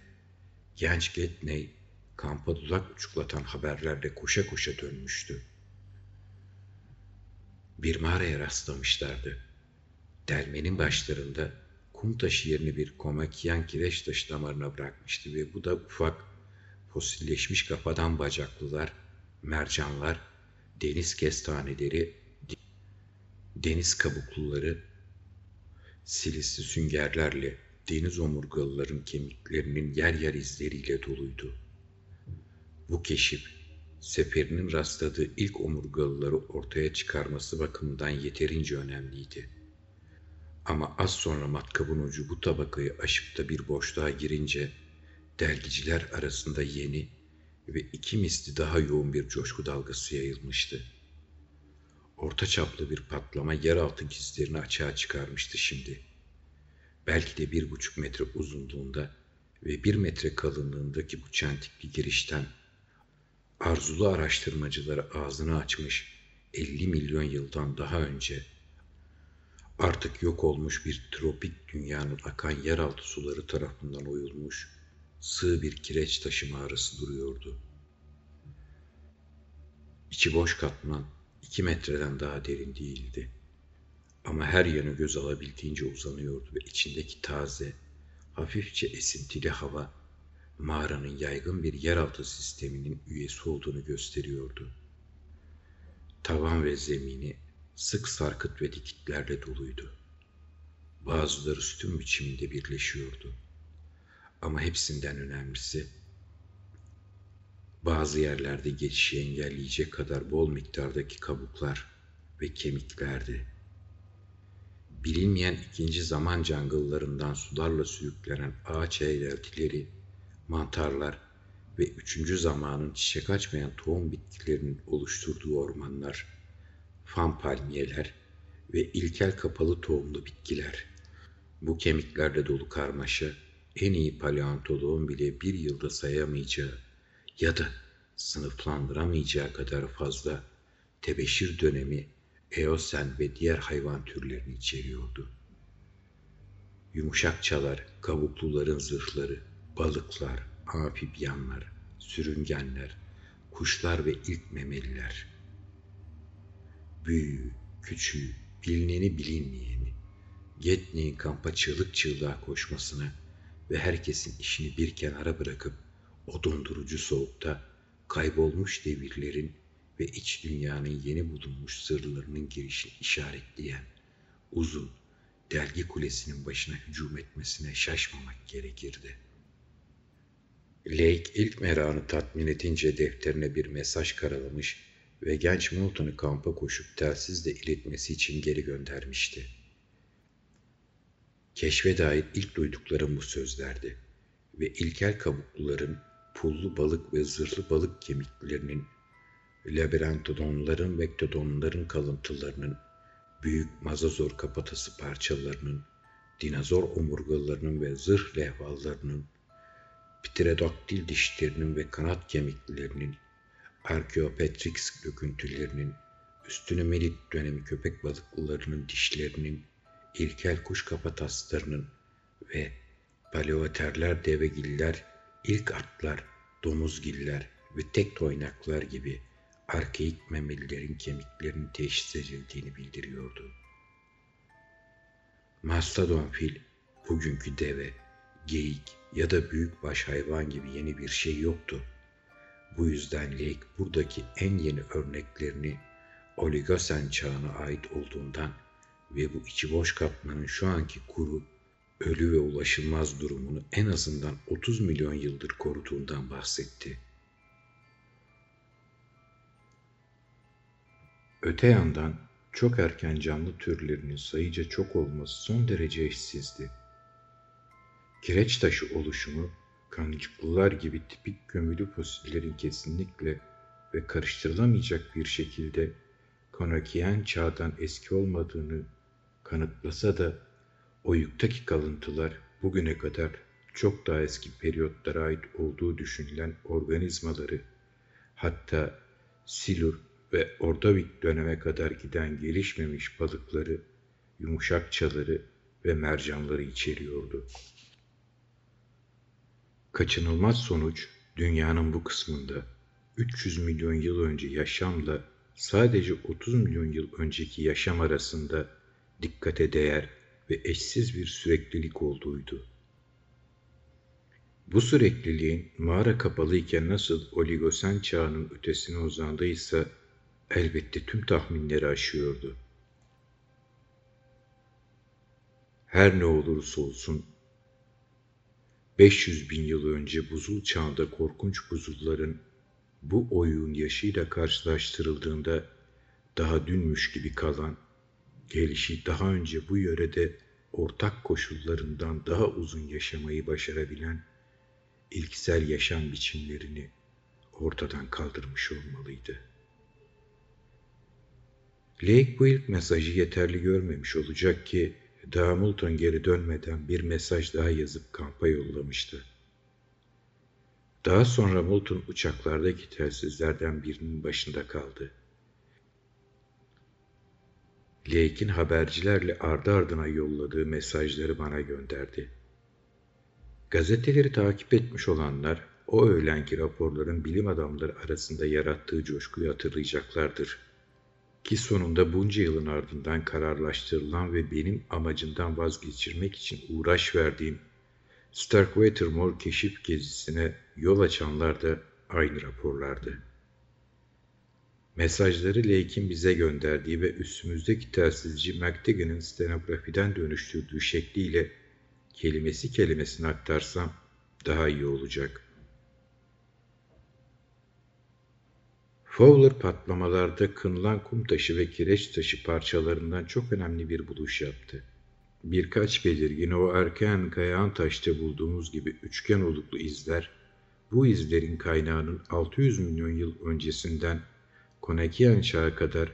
genç Getney kampa dudak uçuklatan haberlerle koşa koşa dönmüştü. Bir mağaraya rastlamışlardı. Delmenin başlarında kum taşı yerini bir komakyan kireç taşı damarına bırakmıştı ve bu da ufak, fosilleşmiş kafadan bacaklılar, mercanlar, deniz kestaneleri, deniz kabukluları, silisli süngerlerle deniz omurgalıların kemiklerinin yer yer izleriyle doluydu. Bu keşif, seferinin rastladığı ilk omurgalıları ortaya çıkarması bakımından yeterince önemliydi. Ama az sonra matkabın ucu bu tabakayı aşıp da bir boşluğa girince, dergiciler arasında yeni ve iki misli daha yoğun bir coşku dalgası yayılmıştı. Orta çaplı bir patlama yeraltı gizlerini açığa çıkarmıştı şimdi. Belki de bir buçuk metre uzunluğunda ve bir metre kalınlığındaki bu çentikli girişten arzulu araştırmacılara ağzını açmış 50 milyon yıldan daha önce artık yok olmuş bir tropik dünyanın akan yeraltı suları tarafından oyulmuş sığ bir kireç taşı mağarası duruyordu. İçi boş katman iki metreden daha derin değildi. Ama her yanı göz alabildiğince uzanıyordu ve içindeki taze, hafifçe esintili hava mağaranın yaygın bir yeraltı sisteminin üyesi olduğunu gösteriyordu. Tavan ve zemini sık sarkıt ve dikitlerle doluydu. Bazıları sütun biçiminde birleşiyordu. Ama hepsinden önemlisi bazı yerlerde geçişi engelleyecek kadar bol miktardaki kabuklar ve kemiklerdi. Bilinmeyen ikinci zaman jungle'larından sularla sürüklenen ağaç eğreltileri, mantarlar ve üçüncü zamanın çiçek açmayan tohum bitkilerinin oluşturduğu ormanlar, fan palmiyeler ve ilkel kapalı tohumlu bitkiler. Bu kemiklerle dolu karmaşa en iyi paleontoloğun bile bir yılda sayamayacağı ya da sınıflandıramayacağı kadar fazla tebeşir dönemi Eosen ve diğer hayvan türlerini içeriyordu. Yumuşakçalar, kabukluların zırhları, balıklar, amfibyanlar, sürüngenler, kuşlar ve ilk memeliler. Büyüğü, küçüğü, bilineni bilinmeyeni, Getney'in kampa çığlık çığlığa koşmasına ve herkesin işini bir kenara bırakıp o dondurucu soğukta kaybolmuş devirlerin ve iç dünyanın yeni bulunmuş sırlarının girişini işaretleyen uzun delgi kulesinin başına hücum etmesine şaşmamak gerekirdi. Lake ilk merakını tatmin edince defterine bir mesaj karalamış ve genç Moulton'u kampa koşup telsizle iletmesi için geri göndermişti. Keşfe dair ilk duyduklarım bu sözlerdi ve ilkel kabukluların, pullu balık ve zırhlı balık kemiklerinin, labirentodonların ve ktodonların kalıntılarının, büyük mazazor kafatası parçalarının, dinozor omurgalarının ve zırh lehvallarının, pterodaktil dişlerinin ve kanat kemiklerinin, Archaeopteryx döküntülerinin, üstüne melit dönemi köpek balıklılarının dişlerinin, ilkel kuş kafataslarının ve paleoterler devegiller, ilk atlar, domuzgiller ve tek toynaklar gibi arkeik memelilerin kemiklerinin teşhis edildiğini bildiriyordu. Mastodon fil, bugünkü deve, geyik ya da büyükbaş hayvan gibi yeni bir şey yoktu. Bu yüzden Lake buradaki en yeni örneklerini Oligosen çağına ait olduğundan ve bu içi boş katmanın şu anki kuru, ölü ve ulaşılmaz durumunu en azından 30 milyon yıldır koruduğundan bahsetti. Öte yandan çok erken canlı türlerinin sayıca çok olması son derece eşsizdi. Kireç taşı oluşumu kancıklılar gibi tipik gömülü fosillerin kesinlikle ve karıştırılamayacak bir şekilde Konokiyen çağdan eski olmadığını kanıtlasa da o yükteki kalıntılar bugüne kadar çok daha eski periyotlara ait olduğu düşünülen organizmaları hatta silur ve Ordovik döneme kadar giden gelişmemiş balıkları, yumuşak çaları ve mercanları içeriyordu. Kaçınılmaz sonuç dünyanın bu kısmında 300 milyon yıl önce yaşamla sadece 30 milyon yıl önceki yaşam arasında dikkate değer ve eşsiz bir süreklilik olduğuydu. Bu sürekliliğin mağara kapalıyken nasıl oligosen çağının ötesine uzandıysa elbette tüm tahminleri aşıyordu. Her ne olursa olsun 500 bin yıl önce buzul çağında korkunç buzulların bu oyun yaşıyla karşılaştırıldığında daha dünmüş gibi kalan, gelişi daha önce bu yörede ortak koşullarından daha uzun yaşamayı başarabilen ilksel yaşam biçimlerini ortadan kaldırmış olmalıydı. Lake bu ilk mesajı yeterli görmemiş olacak ki daha Moulton geri dönmeden bir mesaj daha yazıp kampa yollamıştı. Daha sonra Moulton uçaklardaki telsizlerden birinin başında kaldı. Lake'in habercilerle ardı ardına yolladığı mesajları bana gönderdi. Gazeteleri takip etmiş olanlar o öğlenki raporların bilim adamları arasında yarattığı coşkuyu hatırlayacaklardır. Ki sonunda bunca yılın ardından kararlaştırılan ve benim amacından vazgeçirmek için uğraş verdiğim Starkweathermore keşif gezisine yol açanlar da aynı raporlardı. Mesajları Lake'in bize gönderdiği ve üstümüzdeki telsizci McTagan'ın stenografiden dönüştürdüğü şekliyle kelimesi kelimesine aktarsam daha iyi olacak. Fowler patlamalarda kınılan kum taşı ve kireç taşı parçalarından çok önemli bir buluş yaptı. Birkaç belirgin o erken kayağın taşta bulduğumuz gibi üçgen oluklu izler, bu izlerin kaynağının 600 milyon yıl öncesinden Konakian çağı kadar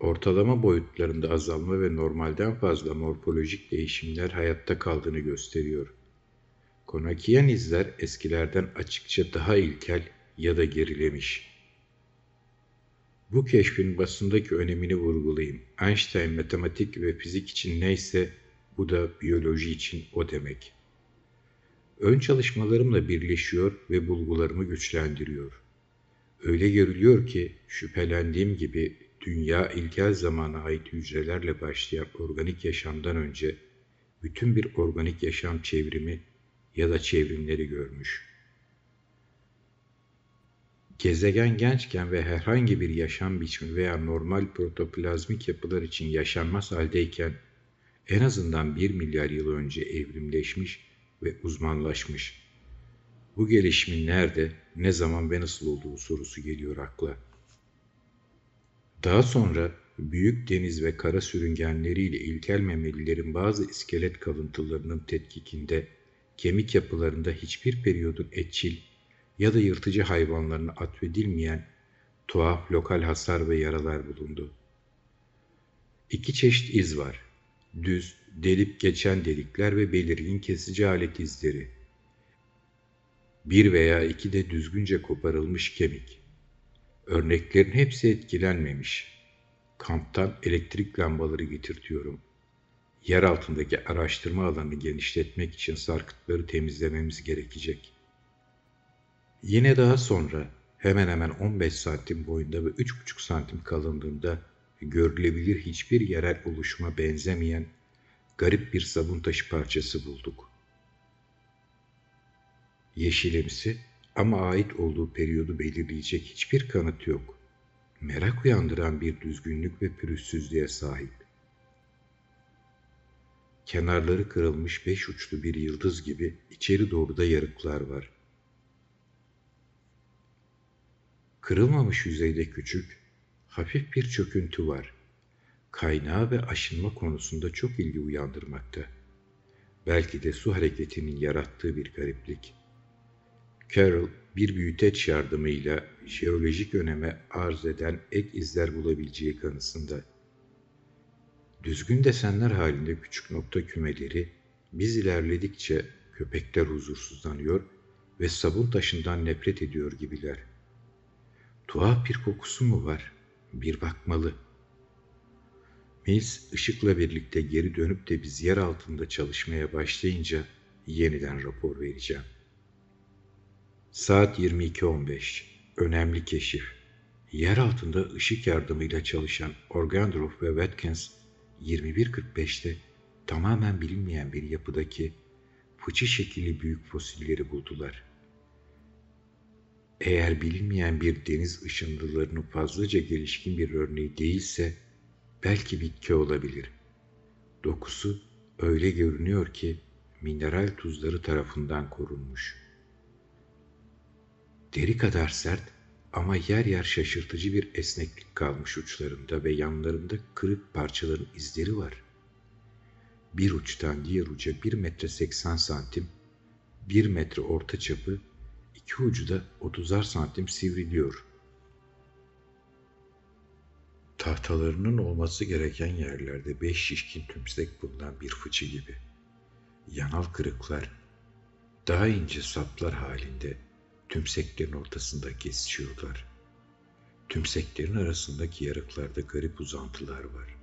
ortalama boyutlarında azalma ve normalden fazla morfolojik değişimler hayatta kaldığını gösteriyor. Konakian izler eskilerden açıkça daha ilkel ya da gerilemiş. Bu keşfin basındaki önemini vurgulayayım. Einstein matematik ve fizik için neyse bu da biyoloji için o demek. Ön çalışmalarımla birleşiyor ve bulgularımı güçlendiriyor. Öyle görülüyor ki şüphelendiğim gibi dünya ilkel zamana ait hücrelerle başlayan organik yaşamdan önce bütün bir organik yaşam çevrimi ya da çevrimleri görmüş. Gezegen gençken ve herhangi bir yaşam biçimi veya normal protoplazmik yapılar için yaşanmaz haldeyken en azından bir milyar yıl önce evrimleşmiş ve uzmanlaşmış. Bu gelişimin nerede, ne zaman ve nasıl olduğu sorusu geliyor akla. Daha sonra büyük deniz ve kara sürüngenleriyle ilkel memelilerin bazı iskelet kalıntılarının tetkikinde kemik yapılarında hiçbir periyodun etçil ya da yırtıcı hayvanlarına atfedilmeyen tuhaf lokal hasar ve yaralar bulundu. İki çeşit iz var. Düz, delip geçen delikler ve belirgin kesici alet izleri. Bir veya iki de düzgünce koparılmış kemik. Örneklerin hepsi etkilenmemiş. Kamptan elektrik lambaları getirtiyorum. Yer altındaki araştırma alanını genişletmek için sarkıtları temizlememiz gerekecek. Yine daha sonra hemen hemen 15 santim boyunda ve 3,5 santim kalınlığında görülebilir hiçbir yerel oluşuma benzemeyen garip bir sabun taşı parçası bulduk. Yeşilimsi ama ait olduğu periyodu belirleyecek hiçbir kanıt yok. Merak uyandıran bir düzgünlük ve pürüzsüzlüğe sahip. Kenarları kırılmış beş uçlu bir yıldız gibi içeri doğru da yarıklar var. Kırılmamış yüzeyde küçük, hafif bir çöküntü var. Kaynağı ve aşınma konusunda çok ilgi uyandırmakta. Belki de su hareketinin yarattığı bir gariplik. Carroll bir büyüteç yardımıyla jeolojik öneme arz eden ek izler bulabileceği kanısında. Düzgün desenler halinde küçük nokta kümeleri biz ilerledikçe köpekler huzursuzlanıyor ve sabun taşından nefret ediyor gibiler. Tuhaf bir kokusu mu var? Bir bakmalı. Mills ışıkla birlikte geri dönüp de biz yer altında çalışmaya başlayınca yeniden rapor vereceğim. Saat 22.15. Önemli keşif. Yer altında ışık yardımıyla çalışan Organdorff ve Watkins 21.45'te tamamen bilinmeyen bir yapıdaki fıçı şekilli büyük fosilleri buldular. Eğer bilinmeyen bir deniz ışındılarının fazlaca gelişkin bir örneği değilse belki bitki olabilir. Dokusu öyle görünüyor ki mineral tuzları tarafından korunmuş. Deri kadar sert ama yer yer şaşırtıcı bir esneklik kalmış uçlarında ve yanlarında kırık parçaların izleri var. Bir uçtan diğer uca bir metre seksen santim, bir metre orta çapı, iki ucu da otuzar santim sivriliyor. Tahtalarının olması gereken yerlerde beş şişkin tümsek bulunan bir fıçı gibi. Yanal kırıklar, daha ince saplar halinde tümseklerin ortasında kesişiyorlar. Tümseklerin arasındaki yarıklarda garip uzantılar var.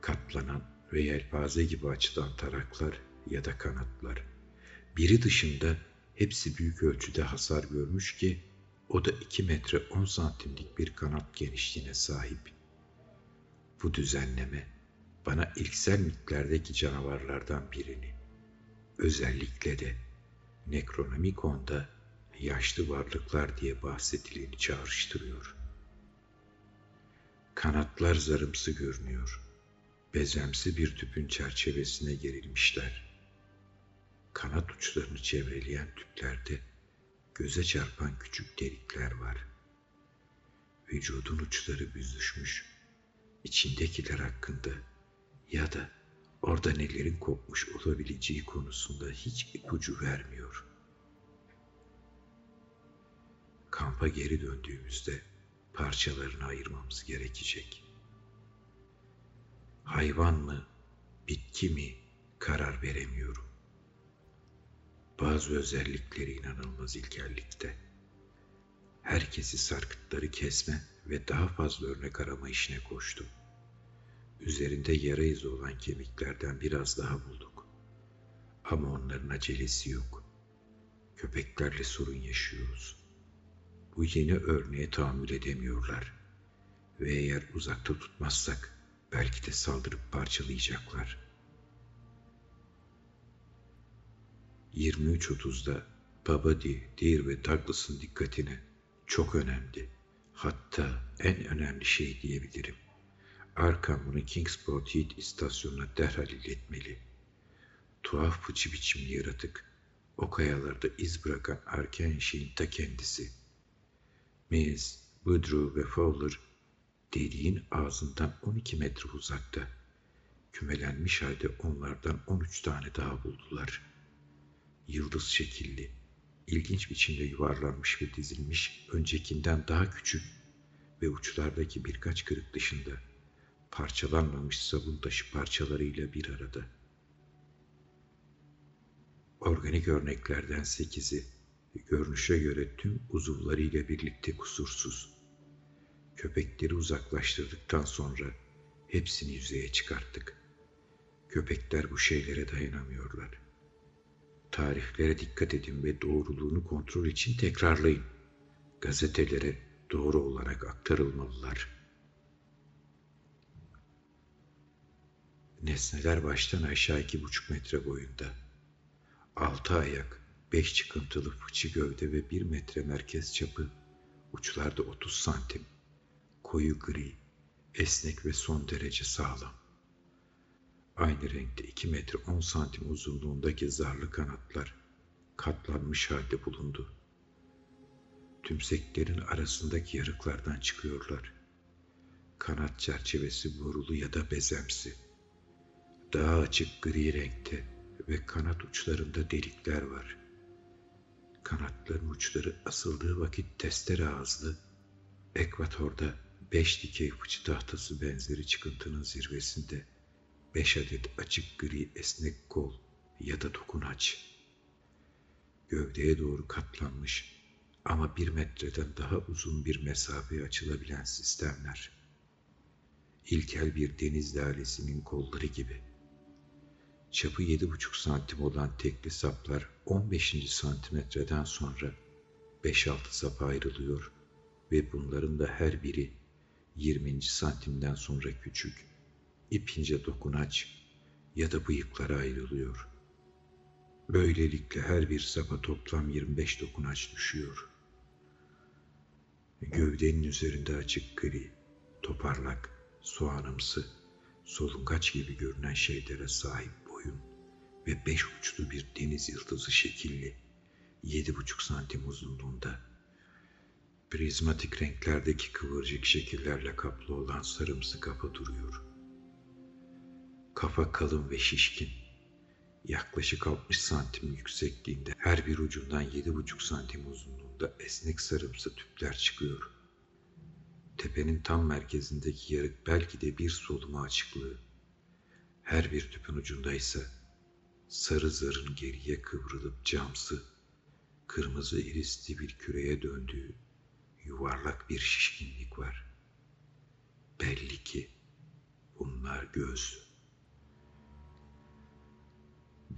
Katlanan ve yelpaze gibi açılan taraklar ya da kanatlar. Biri dışında hepsi büyük ölçüde hasar görmüş ki o da 2 metre 10 santimlik bir kanat genişliğine sahip. Bu düzenleme bana ilksel mitlerdeki canavarlardan birini, özellikle de Necronomicon'da yaşlı varlıklar diye bahsedileni çağrıştırıyor. Kanatlar zarımsı görünüyor. Bezemsi bir tüpün çerçevesine gerilmişler. Kanat uçlarını çevreleyen tüplerde göze çarpan küçük delikler var. Vücudun uçları büzüşmüş. İçindekiler hakkında ya da orada nelerin kopmuş olabileceği konusunda hiç ipucu vermiyor.'' kampa geri döndüğümüzde parçalarını ayırmamız gerekecek. Hayvan mı, bitki mi karar veremiyorum. Bazı özellikleri inanılmaz ilkellikte. Herkesi sarkıtları kesme ve daha fazla örnek arama işine koştu. Üzerinde yara izi olan kemiklerden biraz daha bulduk. Ama onların acelesi yok. Köpeklerle sorun yaşıyoruz.'' bu yeni örneğe tahammül edemiyorlar. Ve eğer uzakta tutmazsak belki de saldırıp parçalayacaklar. 23.30'da Babadi, Deer ve Douglas'ın dikkatine çok önemli, hatta en önemli şey diyebilirim. Arkham bunu Kingsport Heat istasyonuna derhal iletmeli. Tuhaf fıçı biçimli yaratık, o kayalarda iz bırakan erken şeyin ta kendisi.'' Mills, Woodrow ve Fowler deliğin ağzından 12 metre uzakta. Kümelenmiş halde onlardan 13 tane daha buldular. Yıldız şekilli, ilginç biçimde yuvarlanmış ve dizilmiş, öncekinden daha küçük ve uçlardaki birkaç kırık dışında parçalanmamış sabun taşı parçalarıyla bir arada. Organik örneklerden sekizi görünüşe göre tüm uzuvlarıyla birlikte kusursuz. Köpekleri uzaklaştırdıktan sonra hepsini yüzeye çıkarttık. Köpekler bu şeylere dayanamıyorlar. Tariflere dikkat edin ve doğruluğunu kontrol için tekrarlayın. Gazetelere doğru olarak aktarılmalılar. Nesneler baştan aşağı iki buçuk metre boyunda. Altı ayak, beş çıkıntılı fıçı gövde ve bir metre merkez çapı, uçlarda otuz santim, koyu gri, esnek ve son derece sağlam. Aynı renkte iki metre on santim uzunluğundaki zarlı kanatlar katlanmış halde bulundu. Tümseklerin arasındaki yarıklardan çıkıyorlar. Kanat çerçevesi borulu ya da bezemsi. Daha açık gri renkte ve kanat uçlarında delikler var kanatların uçları asıldığı vakit testere ağızlı, ekvatorda beş dikey fıçı tahtası benzeri çıkıntının zirvesinde beş adet açık gri esnek kol ya da dokunaç. Gövdeye doğru katlanmış, ama bir metreden daha uzun bir mesafeye açılabilen sistemler. İlkel bir deniz lalesinin kolları gibi. Çapı 7,5 santim olan tekli saplar 15. santimetreden sonra 5-6 sapa ayrılıyor ve bunların da her biri 20. santimden sonra küçük, ipince dokunaç ya da bıyıklara ayrılıyor. Böylelikle her bir sapa toplam 25 dokunaç düşüyor. Gövdenin üzerinde açık gri, toparlak, soğanımsı, solungaç gibi görünen şeylere sahip boyun ve beş uçlu bir deniz yıldızı şekilli, yedi buçuk santim uzunluğunda, prizmatik renklerdeki kıvırcık şekillerle kaplı olan sarımsı kafa duruyor. Kafa kalın ve şişkin, yaklaşık 60 santim yüksekliğinde her bir ucundan 7,5 santim uzunluğunda esnek sarımsı tüpler çıkıyor. Tepenin tam merkezindeki yarık belki de bir soluma açıklığı. Her bir tüpün ucunda ise sarı zarın geriye kıvrılıp camsı, kırmızı irisli bir küreye döndüğü yuvarlak bir şişkinlik var. Belli ki bunlar göz.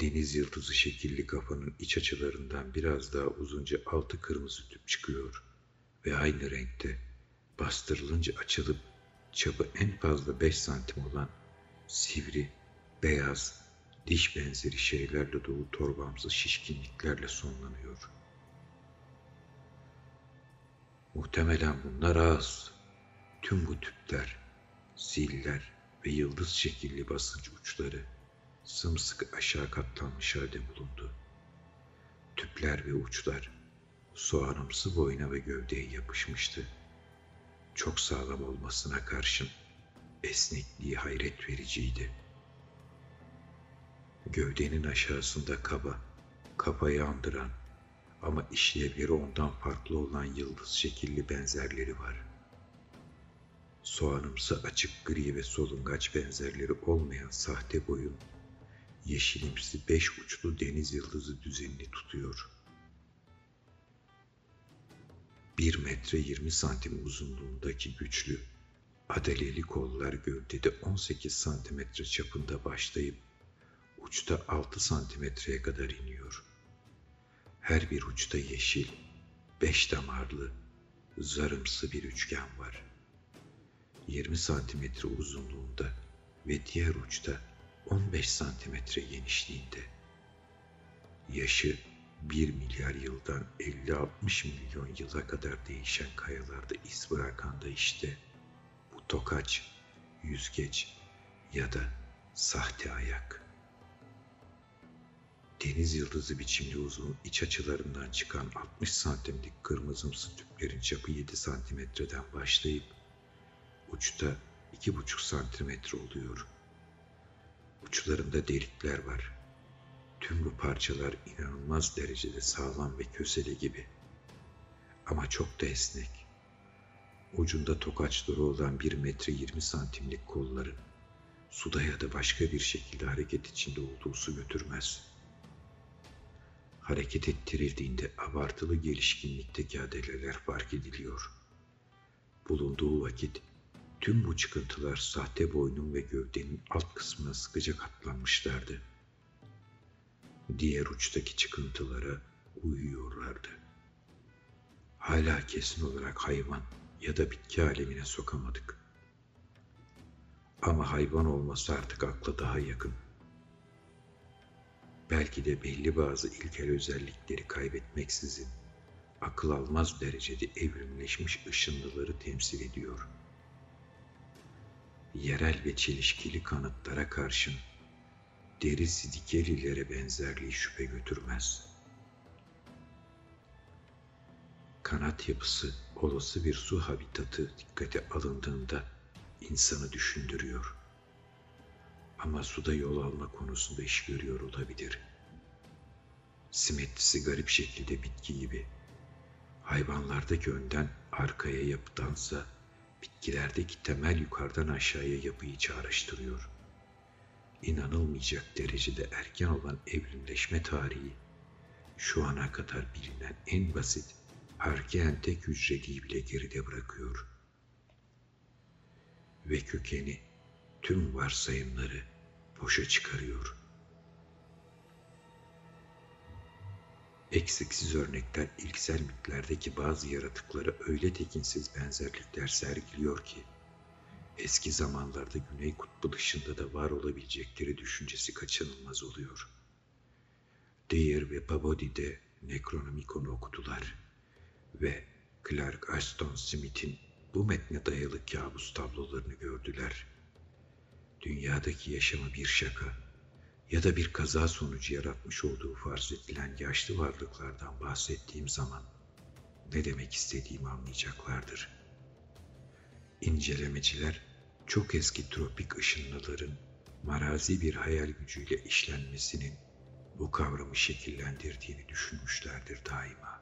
Deniz yıldızı şekilli kafanın iç açılarından biraz daha uzunca altı kırmızı tüp çıkıyor ve aynı renkte bastırılınca açılıp çapı en fazla beş santim olan sivri, beyaz, diş benzeri şeylerle dolu torbamsı şişkinliklerle sonlanıyor. Muhtemelen bunlar az. Tüm bu tüpler, ziller ve yıldız şekilli basınç uçları sımsıkı aşağı katlanmış halde bulundu. Tüpler ve uçlar soğanımsı boyuna ve gövdeye yapışmıştı. Çok sağlam olmasına karşın esnekliği hayret vericiydi. Gövdenin aşağısında kaba, kafayı andıran ama işlevleri ondan farklı olan yıldız şekilli benzerleri var. Soğanımsı açık gri ve solungaç benzerleri olmayan sahte boyun yeşilimsi beş uçlu deniz yıldızı düzenini tutuyor. Bir metre yirmi santim uzunluğundaki güçlü, adaleli kollar gövdede 18 santimetre çapında başlayıp uçta 6 santimetreye kadar iniyor. Her bir uçta yeşil, beş damarlı, zarımsı bir üçgen var. 20 santimetre uzunluğunda ve diğer uçta 15 santimetre genişliğinde. Yaşı 1 milyar yıldan 50-60 milyon yıla kadar değişen kayalarda iz bırakan da işte bu tokaç, yüzgeç ya da sahte ayak. Deniz yıldızı biçimli uzun iç açılarından çıkan 60 santimlik kırmızımsı tüplerin çapı 7 santimetreden başlayıp uçta 2,5 santimetre oluyor.'' Uçlarında delikler var. Tüm bu parçalar inanılmaz derecede sağlam ve kösele gibi. Ama çok da esnek. Ucunda tokaçları olan bir metre yirmi santimlik kolların suda ya da başka bir şekilde hareket içinde olduğu su götürmez. Hareket ettirildiğinde abartılı gelişkinlikteki adeleler fark ediliyor. Bulunduğu vakit Tüm bu çıkıntılar sahte boynun ve gövdenin alt kısmına sıkıca katlanmışlardı. Diğer uçtaki çıkıntılara uyuyorlardı. Hala kesin olarak hayvan ya da bitki alemine sokamadık. Ama hayvan olması artık akla daha yakın. Belki de belli bazı ilkel özellikleri kaybetmeksizin akıl almaz derecede evrimleşmiş ışınlıları temsil ediyor.'' Yerel ve çelişkili kanıtlara karşın deri sidikelilere benzerliği şüphe götürmez. Kanat yapısı olası bir su habitatı dikkate alındığında insanı düşündürüyor. Ama suda yol alma konusunda iş görüyor olabilir. Simetrisi garip şekilde bitki gibi. Hayvanlardaki önden arkaya yapıdansa bitkilerdeki temel yukarıdan aşağıya yapıyı çağrıştırıyor. İnanılmayacak derecede erken olan evrimleşme tarihi şu ana kadar bilinen en basit arkeyen tek hücreliği bile geride bırakıyor. Ve kökeni tüm varsayımları boşa çıkarıyor. Eksiksiz örnekler ilksel mitlerdeki bazı yaratıklara öyle tekinsiz benzerlikler sergiliyor ki, eski zamanlarda Güney Kutbu dışında da var olabilecekleri düşüncesi kaçınılmaz oluyor. Deir ve Pabodi'de Necronomicon'u okudular ve Clark Ashton Smith'in bu metne dayalı kabus tablolarını gördüler. Dünyadaki yaşamı bir şaka ya da bir kaza sonucu yaratmış olduğu farz edilen yaşlı varlıklardan bahsettiğim zaman ne demek istediğimi anlayacaklardır. İncelemeciler çok eski tropik ışınlıların marazi bir hayal gücüyle işlenmesinin bu kavramı şekillendirdiğini düşünmüşlerdir daima.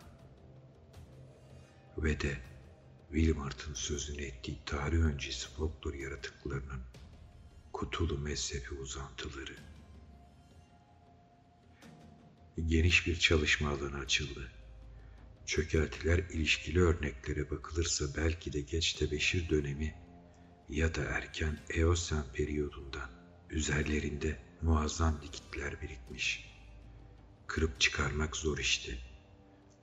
Ve de Wilmart'ın sözünü ettiği tarih öncesi folklor yaratıklarının kutulu mezhebi uzantıları. Geniş bir çalışma alanı açıldı. Çökeltiler ilişkili örneklere bakılırsa belki de geç tebeşir dönemi ya da erken Eosen periyodundan üzerlerinde muazzam dikitler birikmiş. Kırıp çıkarmak zor işti.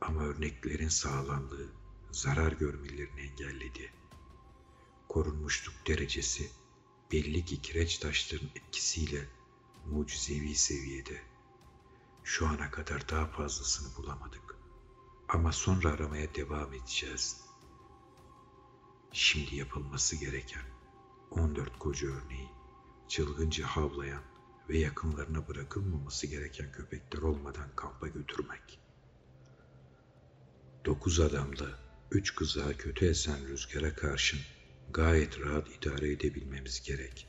Ama örneklerin sağlamlığı zarar görmelerini engelledi. Korunmuşluk derecesi belli ki kireç taşların etkisiyle mucizevi seviyede. Şu ana kadar daha fazlasını bulamadık. Ama sonra aramaya devam edeceğiz. Şimdi yapılması gereken 14 koca örneği çılgınca havlayan ve yakınlarına bırakılmaması gereken köpekler olmadan kampa götürmek. Dokuz adamda üç kıza kötü esen rüzgara karşın gayet rahat idare edebilmemiz gerek.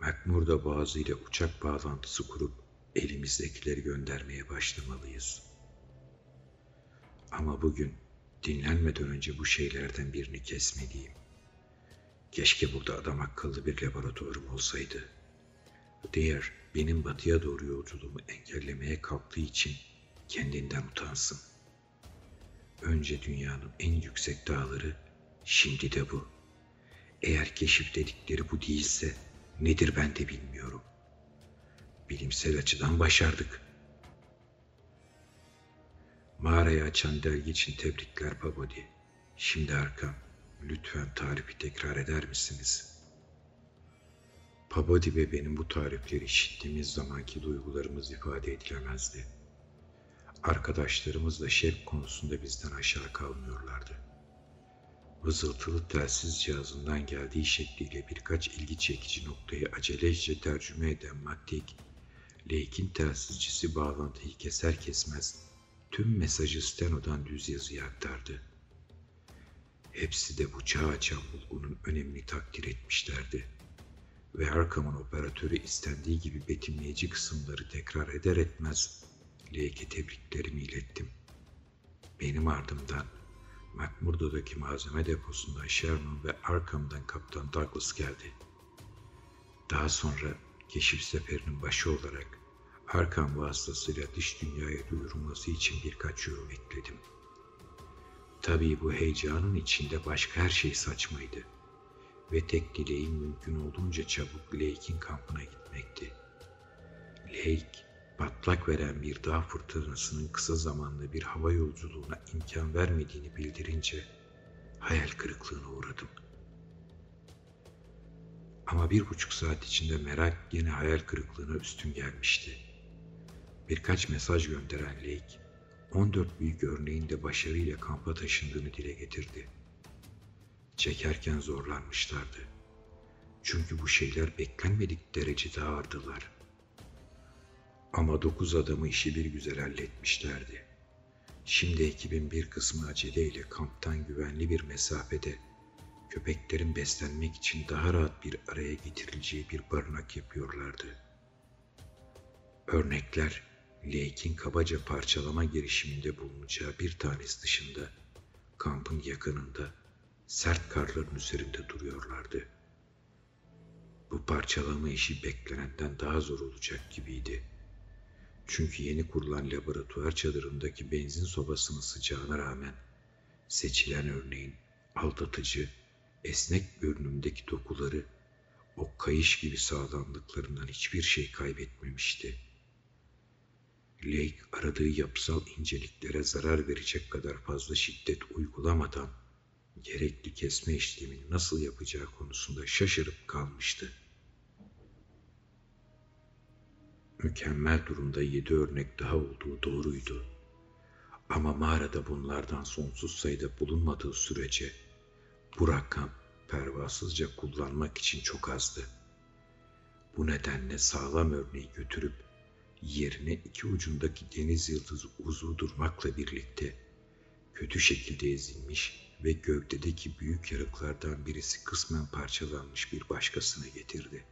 McMurdo Boğazı ile uçak bağlantısı kurup elimizdekileri göndermeye başlamalıyız. Ama bugün dinlenmeden önce bu şeylerden birini kesmeliyim. Keşke burada adam akıllı bir laboratuvarım olsaydı. Diğer benim batıya doğru yolculuğumu engellemeye kalktığı için kendinden utansın. Önce dünyanın en yüksek dağları, şimdi de bu. Eğer keşifledikleri bu değilse nedir ben de bilmiyorum. Bilimsel açıdan başardık. Mağarayı açan dergi için tebrikler Babodi. Şimdi arkam. Lütfen tarifi tekrar eder misiniz? Pabodi ve benim bu tarifleri işittiğimiz zamanki duygularımız ifade edilemezdi. Arkadaşlarımız da şevk konusunda bizden aşağı kalmıyorlardı. Vızıltılı telsiz cihazından geldiği şekliyle birkaç ilgi çekici noktayı acelece tercüme eden Mattik, Lake'in telsizcisi bağlantıyı keser kesmez tüm mesajı stenodan düz yazıya aktardı. Hepsi de bu çağ açan bulgunun önemini takdir etmişlerdi. Ve Arkham'ın operatörü istendiği gibi betimleyici kısımları tekrar eder etmez Lake'e tebriklerimi ilettim. Benim ardımdan McMurdo'daki malzeme deposundan Sherman ve Arkham'dan Kaptan Douglas geldi. Daha sonra keşif seferinin başı olarak Arkham vasıtasıyla dış dünyaya duyurulması için birkaç yorum ekledim. Tabii bu heyecanın içinde başka her şey saçmaydı. Ve tek dileğim mümkün olduğunca çabuk Lake'in kampına gitmekti. Lake, patlak veren bir dağ fırtınasının kısa zamanlı bir hava yolculuğuna imkan vermediğini bildirince hayal kırıklığına uğradım. Ama bir buçuk saat içinde merak yine hayal kırıklığına üstün gelmişti. Birkaç mesaj gönderen Lake, 14 büyük örneğin de başarıyla kampa taşındığını dile getirdi. Çekerken zorlanmışlardı. Çünkü bu şeyler beklenmedik derecede ağırdılar. Ama dokuz adamı işi bir güzel halletmişlerdi. Şimdi ekibin bir kısmı aceleyle kamptan güvenli bir mesafede köpeklerin beslenmek için daha rahat bir araya getirileceği bir barınak yapıyorlardı. Örnekler Lake'in kabaca parçalama girişiminde bulunacağı bir tanesi dışında kampın yakınında sert karların üzerinde duruyorlardı. Bu parçalama işi beklenenden daha zor olacak gibiydi. Çünkü yeni kurulan laboratuvar çadırındaki benzin sobasının sıcağına rağmen Seçilen örneğin aldatıcı, esnek görünümdeki dokuları o kayış gibi sağlamlıklarından hiçbir şey kaybetmemişti. Lake aradığı yapısal inceliklere zarar verecek kadar fazla şiddet uygulamadan gerekli kesme işlemini nasıl yapacağı konusunda şaşırıp kalmıştı. Mükemmel durumda yedi örnek daha olduğu doğruydu. Ama mağarada bunlardan sonsuz sayıda bulunmadığı sürece bu rakam pervasızca kullanmak için çok azdı. Bu nedenle sağlam örneği götürüp yerine iki ucundaki deniz yıldızı uzuğu durmakla birlikte kötü şekilde ezilmiş ve gövdedeki büyük yarıklardan birisi kısmen parçalanmış bir başkasını getirdi.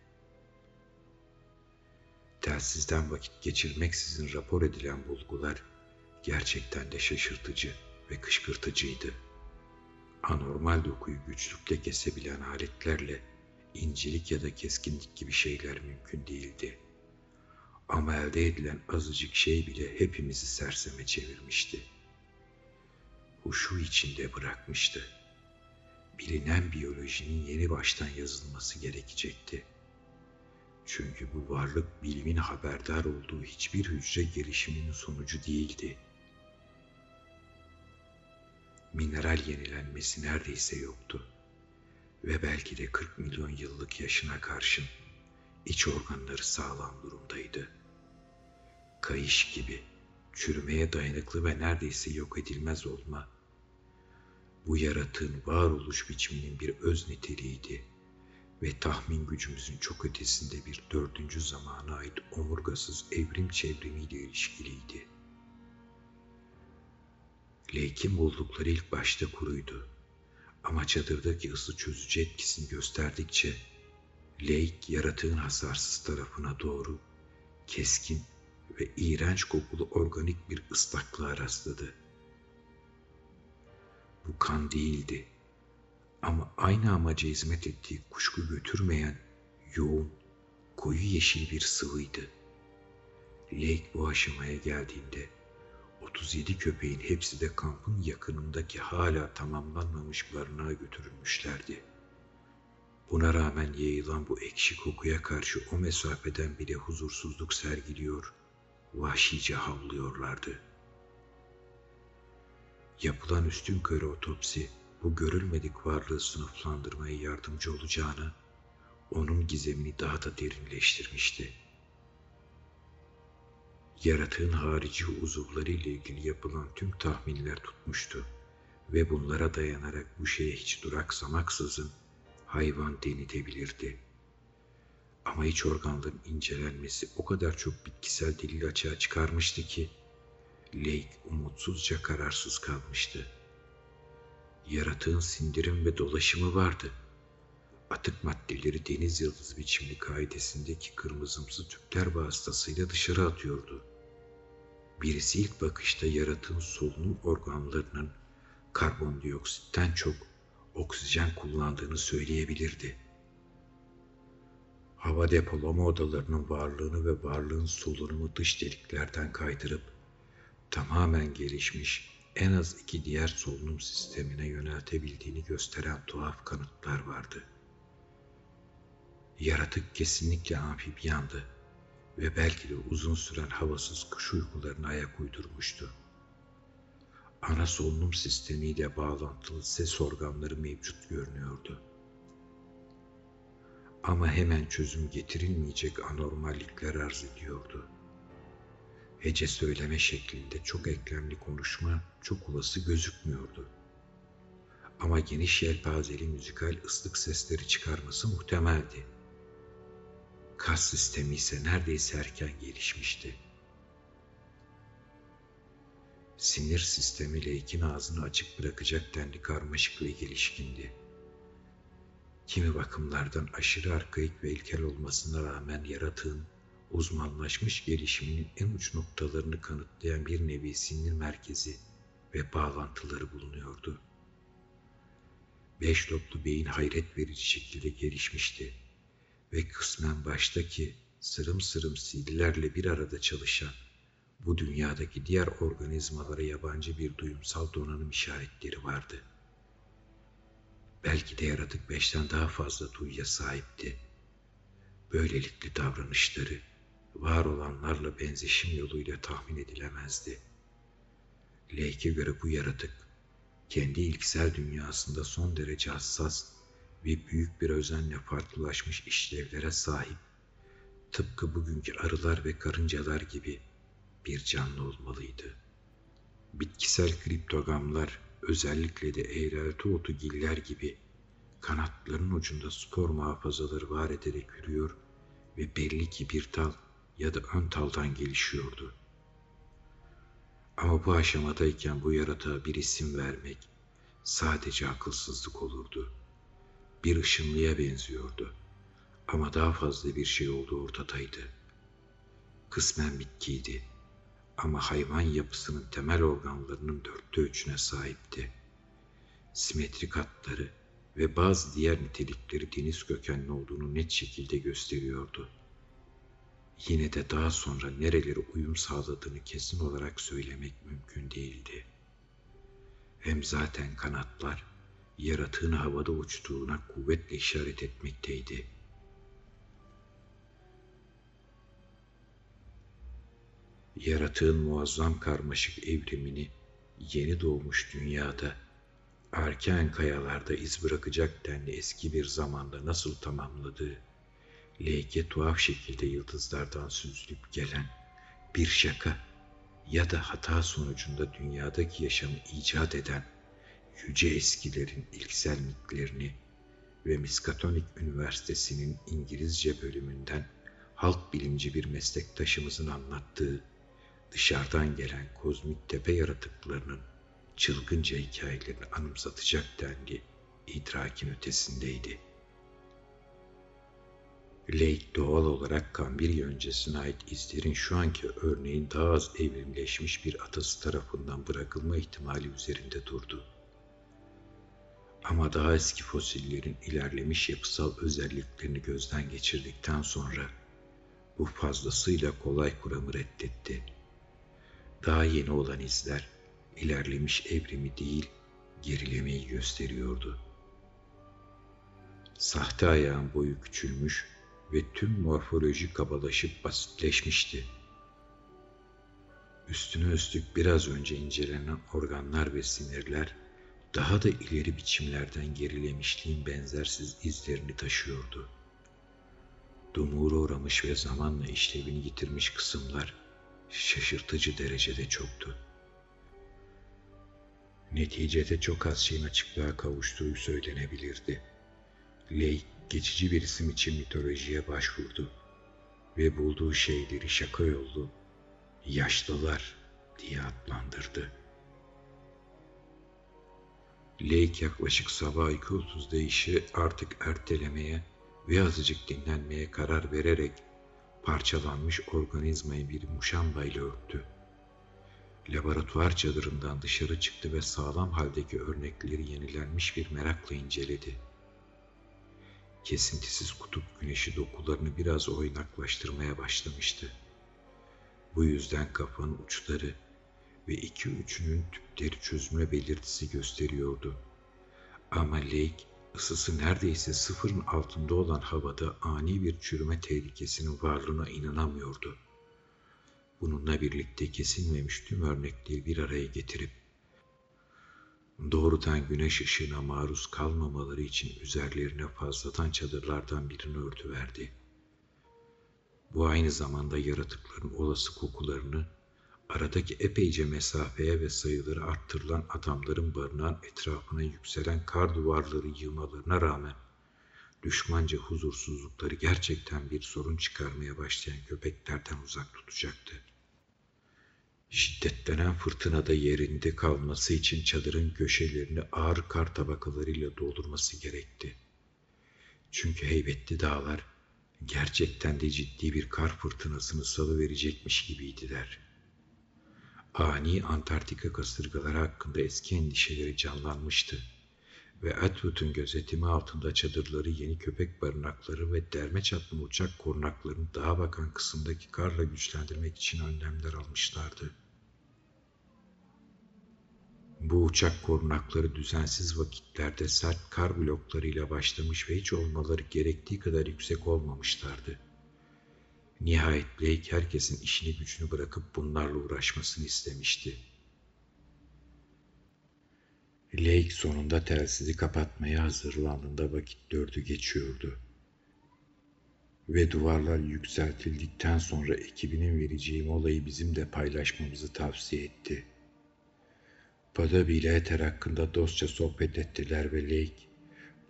Telsizden vakit geçirmeksizin rapor edilen bulgular gerçekten de şaşırtıcı ve kışkırtıcıydı. Anormal dokuyu güçlükle kesebilen aletlerle incelik ya da keskinlik gibi şeyler mümkün değildi. Ama elde edilen azıcık şey bile hepimizi serseme çevirmişti. Huşu içinde bırakmıştı. Bilinen biyolojinin yeni baştan yazılması gerekecekti. Çünkü bu varlık bilimin haberdar olduğu hiçbir hücre gelişiminin sonucu değildi. Mineral yenilenmesi neredeyse yoktu. Ve belki de 40 milyon yıllık yaşına karşın iç organları sağlam durumdaydı. Kayış gibi çürümeye dayanıklı ve neredeyse yok edilmez olma bu yaratığın varoluş biçiminin bir öz niteliğiydi ve tahmin gücümüzün çok ötesinde bir dördüncü zamana ait omurgasız evrim çevrimiyle ilişkiliydi. Lake'in buldukları ilk başta kuruydu. Ama çadırdaki ısı çözücü etkisini gösterdikçe Lake yaratığın hasarsız tarafına doğru keskin ve iğrenç kokulu organik bir ıslaklığa rastladı. Bu kan değildi ama aynı amaca hizmet ettiği kuşku götürmeyen yoğun, koyu yeşil bir sıvıydı. Lake bu aşamaya geldiğinde 37 köpeğin hepsi de kampın yakınındaki hala tamamlanmamış barınağa götürülmüşlerdi. Buna rağmen yayılan bu ekşi kokuya karşı o mesafeden bile huzursuzluk sergiliyor, vahşice havlıyorlardı. Yapılan üstün körü otopsi bu görülmedik varlığı sınıflandırmaya yardımcı olacağını, onun gizemini daha da derinleştirmişti. Yaratığın harici uzuvları ile ilgili yapılan tüm tahminler tutmuştu ve bunlara dayanarak bu şeye hiç duraksamaksızın hayvan denilebilirdi. Ama iç organların incelenmesi o kadar çok bitkisel delil açığa çıkarmıştı ki Lake umutsuzca kararsız kalmıştı. Yaratığın sindirim ve dolaşımı vardı. Atık maddeleri deniz yıldız biçimli kaidesindeki kırmızımsı tüpler vasıtasıyla dışarı atıyordu. Birisi ilk bakışta yaratığın solunum organlarının karbondioksitten çok oksijen kullandığını söyleyebilirdi. Hava depolama odalarının varlığını ve varlığın solunumu dış deliklerden kaydırıp tamamen gelişmiş en az iki diğer solunum sistemine yöneltebildiğini gösteren tuhaf kanıtlar vardı. Yaratık kesinlikle amfibiyandı ve belki de uzun süren havasız kış uykularına ayak uydurmuştu. Ana solunum sistemiyle bağlantılı ses organları mevcut görünüyordu. Ama hemen çözüm getirilmeyecek anormallikler arz ediyordu. Hece söyleme şeklinde çok eklemli konuşma çok olası gözükmüyordu. Ama geniş yelpazeli müzikal ıslık sesleri çıkarması muhtemeldi. Kas sistemi ise neredeyse erken gelişmişti. Sinir sistemi Lake'in ağzını açık bırakacak denli karmaşık ve gelişkindi. Kimi bakımlardan aşırı arkaik ve ilkel olmasına rağmen yaratığın uzmanlaşmış gelişiminin en uç noktalarını kanıtlayan bir nevi sinir merkezi ve bağlantıları bulunuyordu. Beş loblu beyin hayret verici şekilde gelişmişti ve kısmen baştaki sırım sırım sillerle bir arada çalışan bu dünyadaki diğer organizmalara yabancı bir duyumsal donanım işaretleri vardı. Belki de yaratık beşten daha fazla duyuya sahipti. Böylelikle davranışları var olanlarla benzeşim yoluyla tahmin edilemezdi. Lake'e göre bu yaratık kendi ilksel dünyasında son derece hassas ve büyük bir özenle farklılaşmış işlevlere sahip, tıpkı bugünkü arılar ve karıncalar gibi bir canlı olmalıydı. Bitkisel kriptogamlar özellikle de eğrelti otu giller gibi kanatlarının ucunda spor muhafazaları var ederek yürüyor ve belli ki bir tal ya da ön taldan gelişiyordu. Ama bu aşamadayken bu yaratığa bir isim vermek sadece akılsızlık olurdu. Bir ışınlıya benziyordu. Ama daha fazla bir şey olduğu ortadaydı. Kısmen bitkiydi. Ama hayvan yapısının temel organlarının dörtte üçüne sahipti. Simetrik hatları ve bazı diğer nitelikleri deniz kökenli olduğunu net şekilde gösteriyordu.'' yine de daha sonra nerelere uyum sağladığını kesin olarak söylemek mümkün değildi. Hem zaten kanatlar yaratığın havada uçtuğuna kuvvetle işaret etmekteydi. Yaratığın muazzam karmaşık evrimini yeni doğmuş dünyada erken kayalarda iz bırakacak denli eski bir zamanda nasıl tamamladığı leke tuhaf şekilde yıldızlardan süzülüp gelen bir şaka ya da hata sonucunda dünyadaki yaşamı icat eden yüce eskilerin ilksel mitlerini ve Miskatonic Üniversitesi'nin İngilizce bölümünden halk bilimci bir meslektaşımızın anlattığı dışarıdan gelen kozmik tepe yaratıklarının çılgınca hikayelerini anımsatacak denli idrakin ötesindeydi.'' Lake doğal olarak Kambirya öncesine ait izlerin şu anki örneğin daha az evrimleşmiş bir atası tarafından bırakılma ihtimali üzerinde durdu. Ama daha eski fosillerin ilerlemiş yapısal özelliklerini gözden geçirdikten sonra bu fazlasıyla kolay kuramı reddetti. Daha yeni olan izler ilerlemiş evrimi değil gerilemeyi gösteriyordu. Sahte ayağın boyu küçülmüş, ve tüm morfoloji kabalaşıp basitleşmişti. Üstüne üstlük biraz önce incelenen organlar ve sinirler daha da ileri biçimlerden gerilemişliğin benzersiz izlerini taşıyordu. Dumura uğramış ve zamanla işlevini yitirmiş kısımlar şaşırtıcı derecede çoktu. Neticede çok az şeyin açıklığa kavuştuğu söylenebilirdi. Lake geçici bir isim için mitolojiye başvurdu ve bulduğu şeyleri şaka yollu yaşlılar diye adlandırdı. Lake yaklaşık sabah 2.30'da işi artık ertelemeye ve azıcık dinlenmeye karar vererek parçalanmış organizmayı bir muşambayla örttü. Laboratuvar çadırından dışarı çıktı ve sağlam haldeki örnekleri yenilenmiş bir merakla inceledi kesintisiz kutup güneşi dokularını biraz oynaklaştırmaya başlamıştı. Bu yüzden kafanın uçları ve iki üçünün tüpleri çözülme belirtisi gösteriyordu. Ama Lake ısısı neredeyse sıfırın altında olan havada ani bir çürüme tehlikesinin varlığına inanamıyordu. Bununla birlikte kesilmemiş tüm örnekleri bir araya getirip doğrudan güneş ışığına maruz kalmamaları için üzerlerine fazladan çadırlardan birini örtüverdi. Bu aynı zamanda yaratıkların olası kokularını aradaki epeyce mesafeye ve sayıları arttırılan adamların barınan etrafına yükselen kar duvarları yığmalarına rağmen düşmanca huzursuzlukları gerçekten bir sorun çıkarmaya başlayan köpeklerden uzak tutacaktı.'' Şiddetlenen fırtınada yerinde kalması için çadırın köşelerini ağır kar tabakalarıyla doldurması gerekti. Çünkü heybetli dağlar gerçekten de ciddi bir kar fırtınasını salıverecekmiş gibiydiler. Ani Antarktika kasırgaları hakkında eski endişeleri canlanmıştı ve Atwood'un gözetimi altında çadırları yeni köpek barınakları ve derme çatma uçak korunaklarını daha bakan kısımdaki karla güçlendirmek için önlemler almışlardı. Bu uçak korunakları düzensiz vakitlerde sert kar bloklarıyla başlamış ve hiç olmaları gerektiği kadar yüksek olmamışlardı. Nihayet Blake herkesin işini gücünü bırakıp bunlarla uğraşmasını istemişti. Lake sonunda telsizi kapatmaya hazırlandığında vakit dördü geçiyordu. Ve duvarlar yükseltildikten sonra ekibinin vereceği molayı bizim de paylaşmamızı tavsiye etti. Padabi ile Ether hakkında dostça sohbet ettiler ve Lake,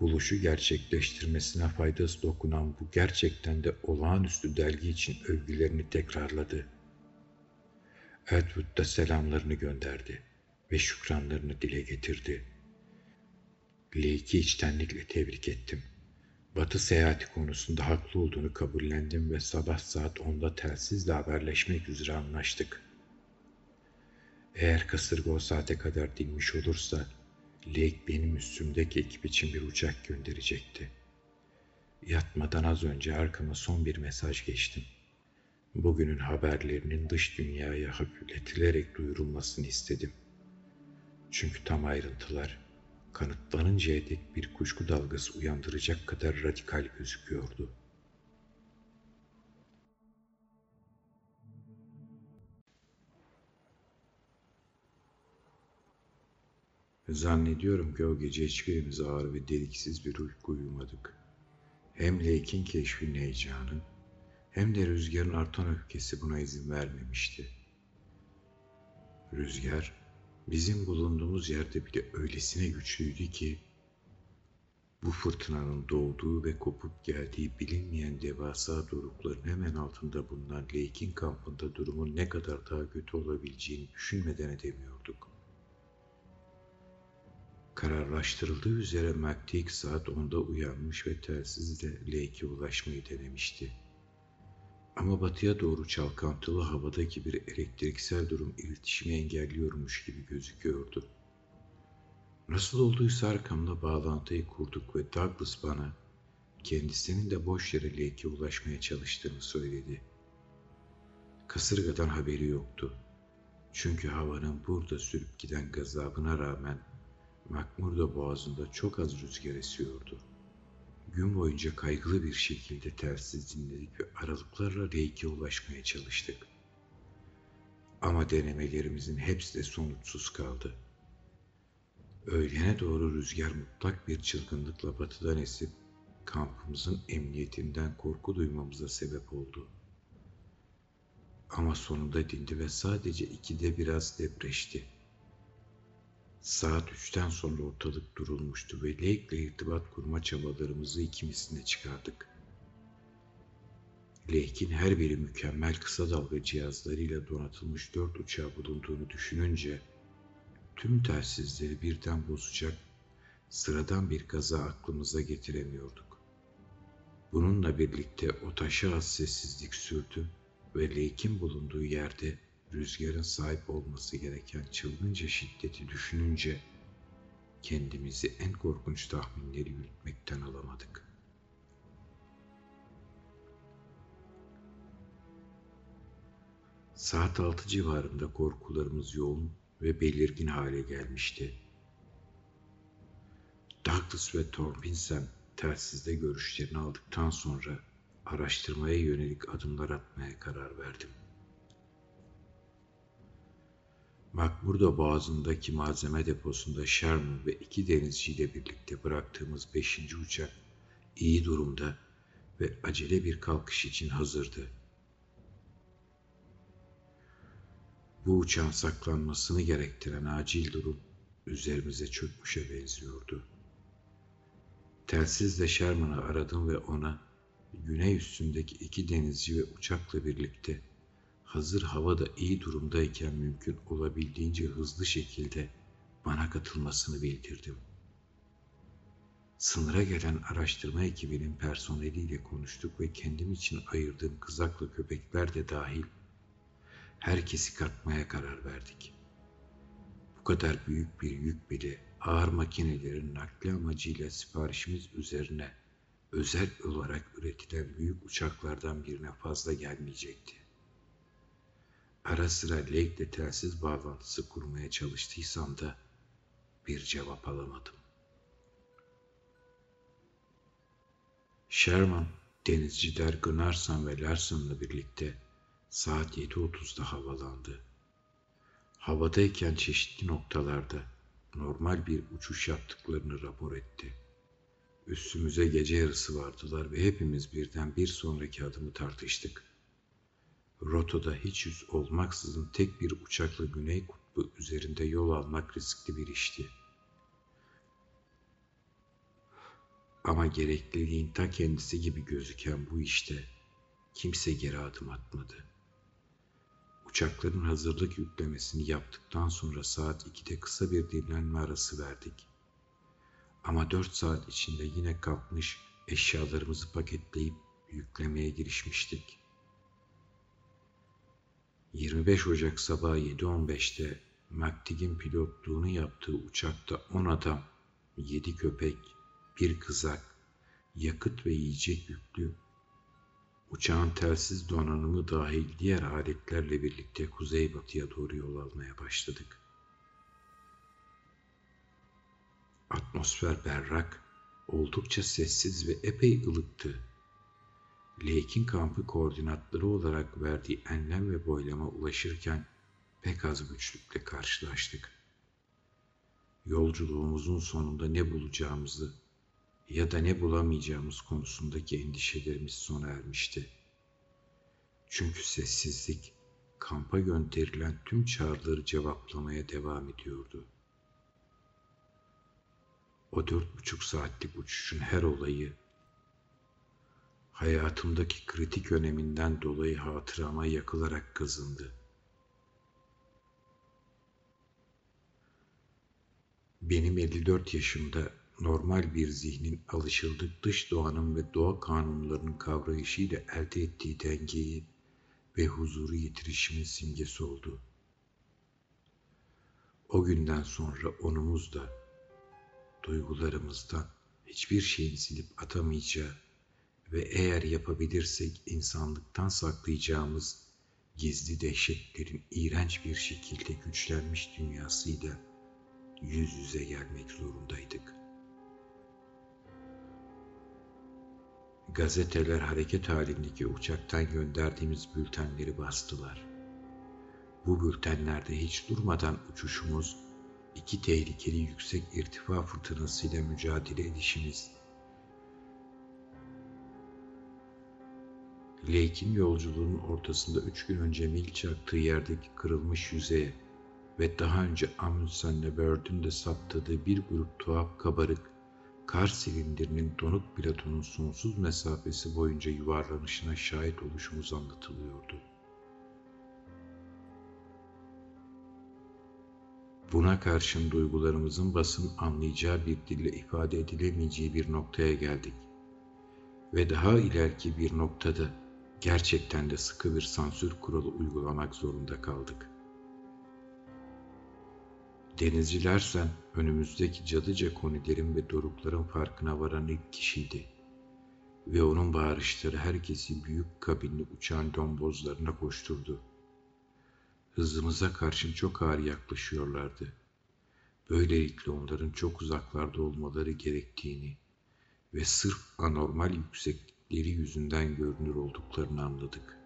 buluşu gerçekleştirmesine faydası dokunan bu gerçekten de olağanüstü dergi için övgülerini tekrarladı. Edward da selamlarını gönderdi ve şükranlarını dile getirdi. Lake'i içtenlikle tebrik ettim. Batı seyahati konusunda haklı olduğunu kabullendim ve sabah saat 10'da telsizle haberleşmek üzere anlaştık. Eğer kasırga o saate kadar dinmiş olursa Lake benim üstümdeki ekip için bir uçak gönderecekti. Yatmadan az önce arkama son bir mesaj geçtim. Bugünün haberlerinin dış dünyaya hafifletilerek duyurulmasını istedim. Çünkü tam ayrıntılar kanıtlanıncaya dek bir kuşku dalgası uyandıracak kadar radikal gözüküyordu. Zannediyorum ki o gece hiçbirimiz ağır ve deliksiz bir uyku uyumadık. Hem Lake'in keşfinin heyecanı hem de rüzgarın artan öfkesi buna izin vermemişti. Rüzgar bizim bulunduğumuz yerde bile öylesine güçlüydü ki bu fırtınanın doğduğu ve kopup geldiği bilinmeyen devasa dorukların hemen altında bulunan Lake'in kampında durumun ne kadar daha kötü olabileceğini düşünmeden edemiyorduk. Kararlaştırıldığı üzere McTeague saat 10'da uyanmış ve telsizle Lake'e ulaşmayı denemişti. Ama batıya doğru çalkantılı havadaki bir elektriksel durum iletişimi engelliyormuş gibi gözüküyordu. Nasıl olduysa arkamda bağlantıyı kurduk ve Douglas bana kendisinin de boş yere Lake'e ulaşmaya çalıştığını söyledi. Kasırgadan haberi yoktu. Çünkü havanın burada sürüp giden gazabına rağmen Makmurda boğazında çok az rüzgar esiyordu. Gün boyunca kaygılı bir şekilde telsiz dinledik ve aralıklarla Reyk'e ulaşmaya çalıştık. Ama denemelerimizin hepsi de sonuçsuz kaldı. Öğlene doğru rüzgar mutlak bir çılgınlıkla batıdan esip kampımızın emniyetinden korku duymamıza sebep oldu. Ama sonunda dindi ve sadece ikide biraz depreşti. Saat üçten sonra ortalık durulmuştu ve Lake ile irtibat kurma çabalarımızı ikimisine çıkardık. Lake'in her biri mükemmel kısa dalga cihazlarıyla donatılmış dört uçağı bulunduğunu düşününce tüm telsizleri birden bozacak sıradan bir kaza aklımıza getiremiyorduk. Bununla birlikte o taşa az sessizlik sürdü ve Lake'in bulunduğu yerde rüzgarın sahip olması gereken çılgınca şiddeti düşününce kendimizi en korkunç tahminleri yürütmekten alamadık. Saat altı civarında korkularımız yoğun ve belirgin hale gelmişti. Douglas ve Thornpinsen telsizde görüşlerini aldıktan sonra araştırmaya yönelik adımlar atmaya karar verdim. Makburda Boğazı'ndaki malzeme deposunda Sherman ve iki denizciyle birlikte bıraktığımız beşinci uçak iyi durumda ve acele bir kalkış için hazırdı. Bu uçağın saklanmasını gerektiren acil durum üzerimize çökmüşe benziyordu. Telsizle Sherman'ı aradım ve ona güney üstündeki iki denizci ve uçakla birlikte hazır havada iyi durumdayken mümkün olabildiğince hızlı şekilde bana katılmasını bildirdim. Sınıra gelen araştırma ekibinin personeliyle konuştuk ve kendim için ayırdığım kızaklı köpekler de dahil herkesi katmaya karar verdik. Bu kadar büyük bir yük bile ağır makinelerin nakli amacıyla siparişimiz üzerine özel olarak üretilen büyük uçaklardan birine fazla gelmeyecekti. Ara sıra Lake'le telsiz bağlantısı kurmaya çalıştıysam da bir cevap alamadım. Sherman, denizciler Gunnarsson ve Larson'la birlikte saat 7.30'da havalandı. Havadayken çeşitli noktalarda normal bir uçuş yaptıklarını rapor etti. Üstümüze gece yarısı vardılar ve hepimiz birden bir sonraki adımı tartıştık. Rotoda hiç yüz olmaksızın tek bir uçakla Güney Kutbu üzerinde yol almak riskli bir işti. Ama gerekliliğin ta kendisi gibi gözüken bu işte kimse geri adım atmadı. Uçakların hazırlık yüklemesini yaptıktan sonra saat 2'de kısa bir dinlenme arası verdik. Ama 4 saat içinde yine kalkmış eşyalarımızı paketleyip yüklemeye girişmiştik. 25 Ocak sabahı 7.15'te Maktig'in pilotluğunu yaptığı uçakta 10 adam, 7 köpek, bir kızak, yakıt ve yiyecek yüklü, uçağın telsiz donanımı dahil diğer aletlerle birlikte kuzeybatıya doğru yol almaya başladık. Atmosfer berrak, oldukça sessiz ve epey ılıktı. Lake'in kampı koordinatları olarak verdiği enlem ve boylama ulaşırken pek az güçlükle karşılaştık. Yolculuğumuzun sonunda ne bulacağımızı ya da ne bulamayacağımız konusundaki endişelerimiz sona ermişti. Çünkü sessizlik kampa gönderilen tüm çağrıları cevaplamaya devam ediyordu. O dört buçuk saatlik uçuşun her olayı hayatımdaki kritik öneminden dolayı hatırama yakılarak kazındı. Benim 54 yaşımda normal bir zihnin alışıldık dış doğanın ve doğa kanunlarının kavrayışıyla elde ettiği dengeyi ve huzuru yitirişimin simgesi oldu. O günden sonra onumuz da duygularımızdan hiçbir şeyin silip atamayacağı ve eğer yapabilirsek insanlıktan saklayacağımız gizli dehşetlerin iğrenç bir şekilde güçlenmiş dünyasıyla yüz yüze gelmek zorundaydık. Gazeteler hareket halindeki uçaktan gönderdiğimiz bültenleri bastılar. Bu bültenlerde hiç durmadan uçuşumuz, iki tehlikeli yüksek irtifa fırtınasıyla mücadele edişimiz, Lake'in yolculuğunun ortasında üç gün önce mil çaktığı yerdeki kırılmış yüzeye ve daha önce Amundsen'le Bird'ün de saptadığı bir grup tuhaf kabarık kar silindirinin donuk platonun sonsuz mesafesi boyunca yuvarlanışına şahit oluşumuz anlatılıyordu. Buna karşın duygularımızın basın anlayacağı bir dille ifade edilemeyeceği bir noktaya geldik. Ve daha ileriki bir noktada gerçekten de sıkı bir sansür kuralı uygulamak zorunda kaldık. Denizcilersen önümüzdeki cadıca konilerin ve dorukların farkına varan ilk kişiydi. Ve onun bağırışları herkesi büyük kabinli uçağın dombozlarına koşturdu. Hızımıza karşın çok ağır yaklaşıyorlardı. Böylelikle onların çok uzaklarda olmaları gerektiğini ve sırf anormal yükseklikleri yüzünden görünür olduklarını anladık.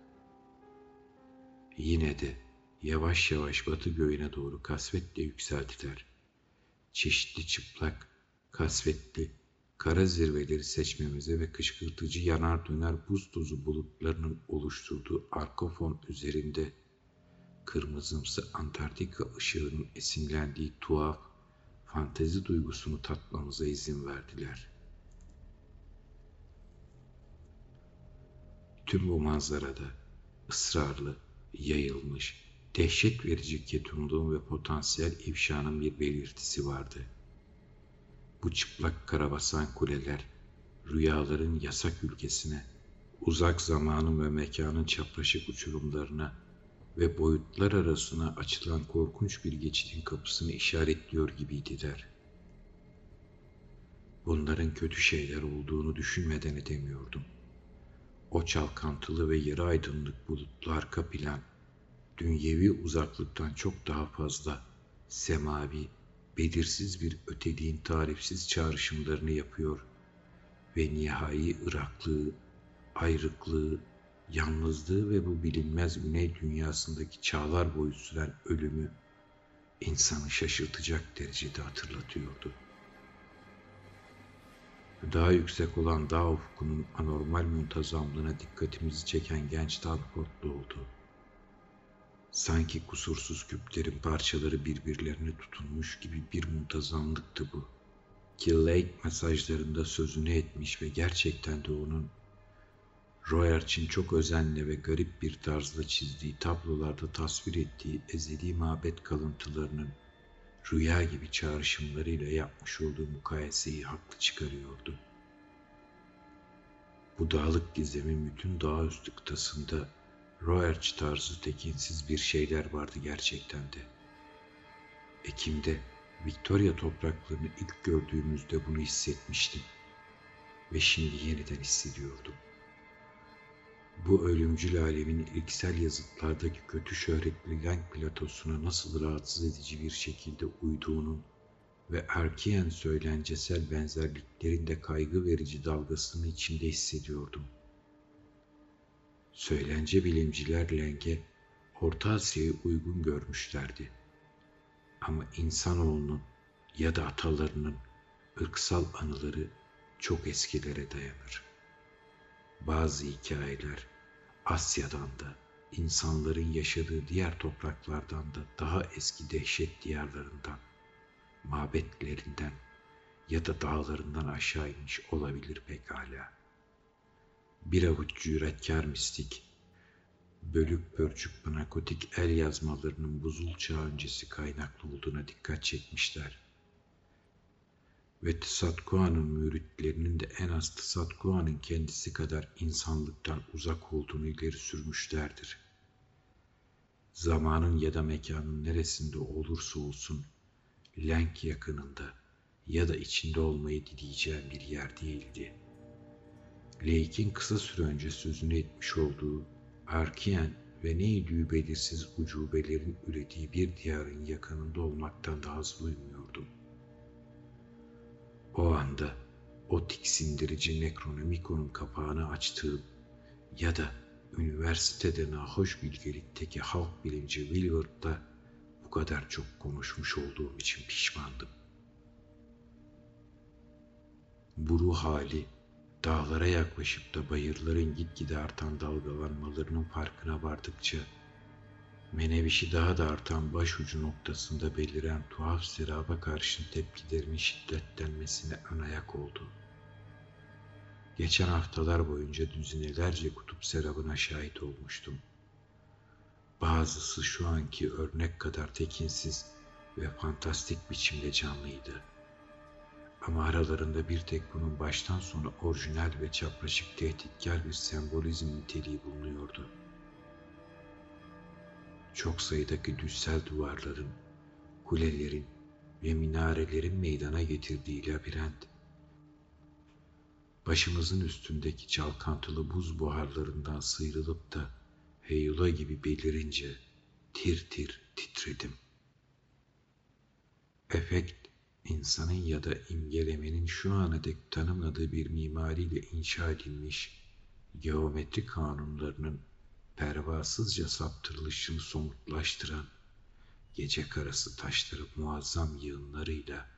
Yine de yavaş yavaş batı göğüne doğru kasvetle yükseldiler. Çeşitli çıplak, kasvetli, kara zirveleri seçmemize ve kışkırtıcı yanar döner buz tozu bulutlarının oluşturduğu arkofon üzerinde kırmızımsı Antarktika ışığının esinlendiği tuhaf, fantezi duygusunu tatmamıza izin verdiler. Tüm bu manzarada ısrarlı, yayılmış, dehşet verici ketumluğun ve potansiyel ifşanın bir belirtisi vardı. Bu çıplak karabasan kuleler, rüyaların yasak ülkesine, uzak zamanın ve mekanın çapraşık uçurumlarına ve boyutlar arasına açılan korkunç bir geçidin kapısını işaretliyor gibiydiler. Bunların kötü şeyler olduğunu düşünmeden edemiyordum. O çalkantılı ve yarı aydınlık bulutlu arka plan, dünyevi uzaklıktan çok daha fazla semavi, belirsiz bir öteliğin tarifsiz çağrışımlarını yapıyor ve nihai ıraklığı, ayrıklığı, yalnızlığı ve bu bilinmez güney dünyasındaki çağlar boyu süren ölümü insanı şaşırtacak derecede hatırlatıyordu. Daha yüksek olan dağ ufkunun anormal muntazamlığına dikkatimizi çeken genç Danforth'lu oldu. Sanki kusursuz küplerin parçaları birbirlerine tutunmuş gibi bir muntazamlıktı bu. Ki Lake mesajlarında sözünü etmiş ve gerçekten de onun Royarch'in çok özenle ve garip bir tarzda çizdiği tablolarda tasvir ettiği ezeli mabet kalıntılarının rüya gibi çağrışımlarıyla yapmış olduğu mukayeseyi haklı çıkarıyordu. Bu dağlık gizemin bütün dağüstü kıtasında Roerch tarzı tekinsiz bir şeyler vardı gerçekten de. Ekim'de Victoria topraklarını ilk gördüğümüzde bunu hissetmiştim ve şimdi yeniden hissediyordum. Bu ölümcül alemin ilksel yazıtlardaki kötü şöhretli Lang platosuna nasıl rahatsız edici bir şekilde uyduğunun ve erkeğen söylencesel benzerliklerin de kaygı verici dalgasını içimde hissediyordum. Söylence bilimciler Leng'e Orta Asya'yı uygun görmüşlerdi. Ama insanoğlunun ya da atalarının ırksal anıları çok eskilere dayanır. Bazı hikayeler Asya'dan da insanların yaşadığı diğer topraklardan da daha eski dehşet diyarlarından, mabetlerinden ya da dağlarından aşağı inmiş olabilir pekala. Bir avuç cüretkar mistik, bölük pörçük panakotik el yazmalarının buzul çağ öncesi kaynaklı olduğuna dikkat çekmişler. Ve Tzatkoğan'ın müritlerinin de en az Tzatkoğan'ın kendisi kadar insanlıktan uzak olduğunu ileri sürmüşlerdir. Zamanın ya da mekanın neresinde olursa olsun, Lenk yakınında ya da içinde olmayı dileyeceğim bir yer değildi. Lake'in kısa süre önce sözünü etmiş olduğu Arkiyen ve neydi belirsiz ucubelerin ürediği bir diyarın yakınında olmaktan daha az duymuyordum. O anda o tiksindirici Necronomicon'un kapağını açtığım ya da üniversitede nahoş bilgelikteki halk bilimci Wilward'da bu kadar çok konuşmuş olduğum için pişmandım. Bu ruh hali dağlara yaklaşıp da bayırların gitgide artan dalgalanmalarının farkına vardıkça Menevişi daha da artan başucu noktasında beliren tuhaf seraba karşın tepkilerimin şiddetlenmesine ön ayak oldu. Geçen haftalar boyunca düzinelerce kutup serabına şahit olmuştum. Bazısı şu anki örnek kadar tekinsiz ve fantastik biçimde canlıydı. Ama aralarında bir tek bunun baştan sona orijinal ve çapraşık tehditkar bir sembolizm niteliği bulunuyordu.'' Çok sayıdaki düssel duvarların, kulelerin ve minarelerin meydana getirdiği labirent, başımızın üstündeki çalkantılı buz buharlarından sıyrılıp da heyula gibi belirince tir tir titredim. Efekt, insanın ya da imgelemenin şu ana dek tanımladığı bir mimariyle inşa edilmiş geometri kanunlarının pervasızca saptırılışını somutlaştıran gece karası taşları muazzam yığınlarıyla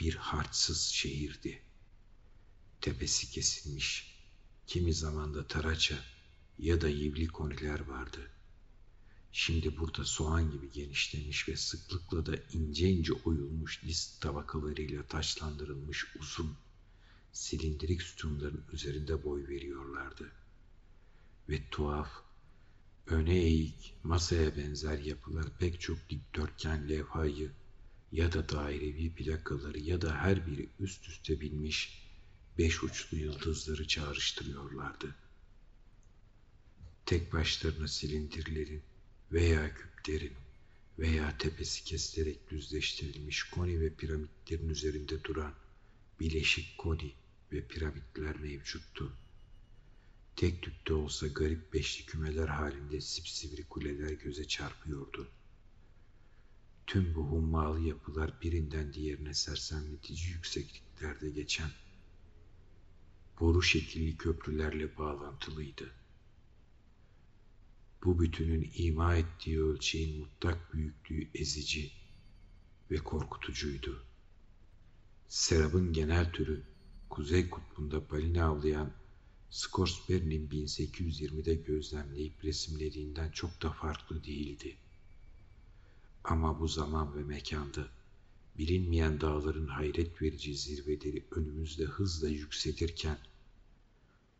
bir harçsız şehirdi. Tepesi kesilmiş, kimi zamanda taraça ya da yivli koniler vardı. Şimdi burada soğan gibi genişlemiş ve sıklıkla da ince ince oyulmuş disk tabakalarıyla taşlandırılmış uzun, silindirik sütunların üzerinde boy veriyorlardı.'' Ve tuhaf, öne eğik, masaya benzer yapılar pek çok dikdörtgen levhayı ya da dairevi plakaları ya da her biri üst üste binmiş beş uçlu yıldızları çağrıştırıyorlardı. Tek başlarına silindirlerin veya küplerin veya tepesi kesilerek düzleştirilmiş koni ve piramitlerin üzerinde duran bileşik koni ve piramitler mevcuttu. Tek tük de olsa garip beşli kümeler halinde sipsivri kuleler göze çarpıyordu. Tüm bu hummalı yapılar birinden diğerine sersemletici yüksekliklerde geçen boru şekilli köprülerle bağlantılıydı. Bu bütünün ima ettiği ölçeğin mutlak büyüklüğü ezici ve korkutucuydu. Serabın genel türü Kuzey Kutbu'nda balina avlayan Scoresby'nin 1820'de gözlemleyip resimlediğinden çok da farklı değildi. Ama bu zaman ve mekanda bilinmeyen dağların hayret verici zirveleri önümüzde hızla yükselirken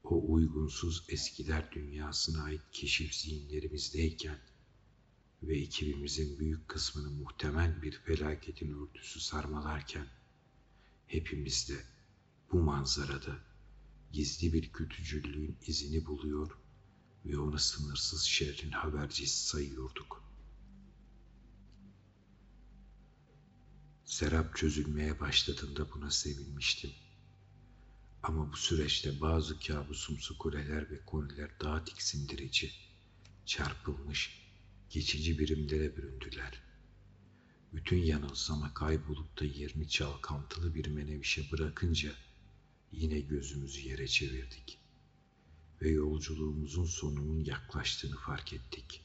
o uygunsuz eskiler dünyasına ait keşif zihinlerimizdeyken ve ekibimizin büyük kısmını muhtemel bir felaketin örtüsü sarmalarken hepimiz de bu manzarada gizli bir kötücüllüğün izini buluyor ve onu sınırsız şerrin habercisi sayıyorduk. Serap çözülmeye başladığında buna sevinmiştim. Ama bu süreçte bazı kabusumsu kuleler ve koniler daha tiksindirici, çarpılmış, geçici birimlere büründüler. Bütün yanılsama kaybolup da yerini çalkantılı bir menevişe bırakınca yine gözümüzü yere çevirdik ve yolculuğumuzun sonunun yaklaştığını fark ettik.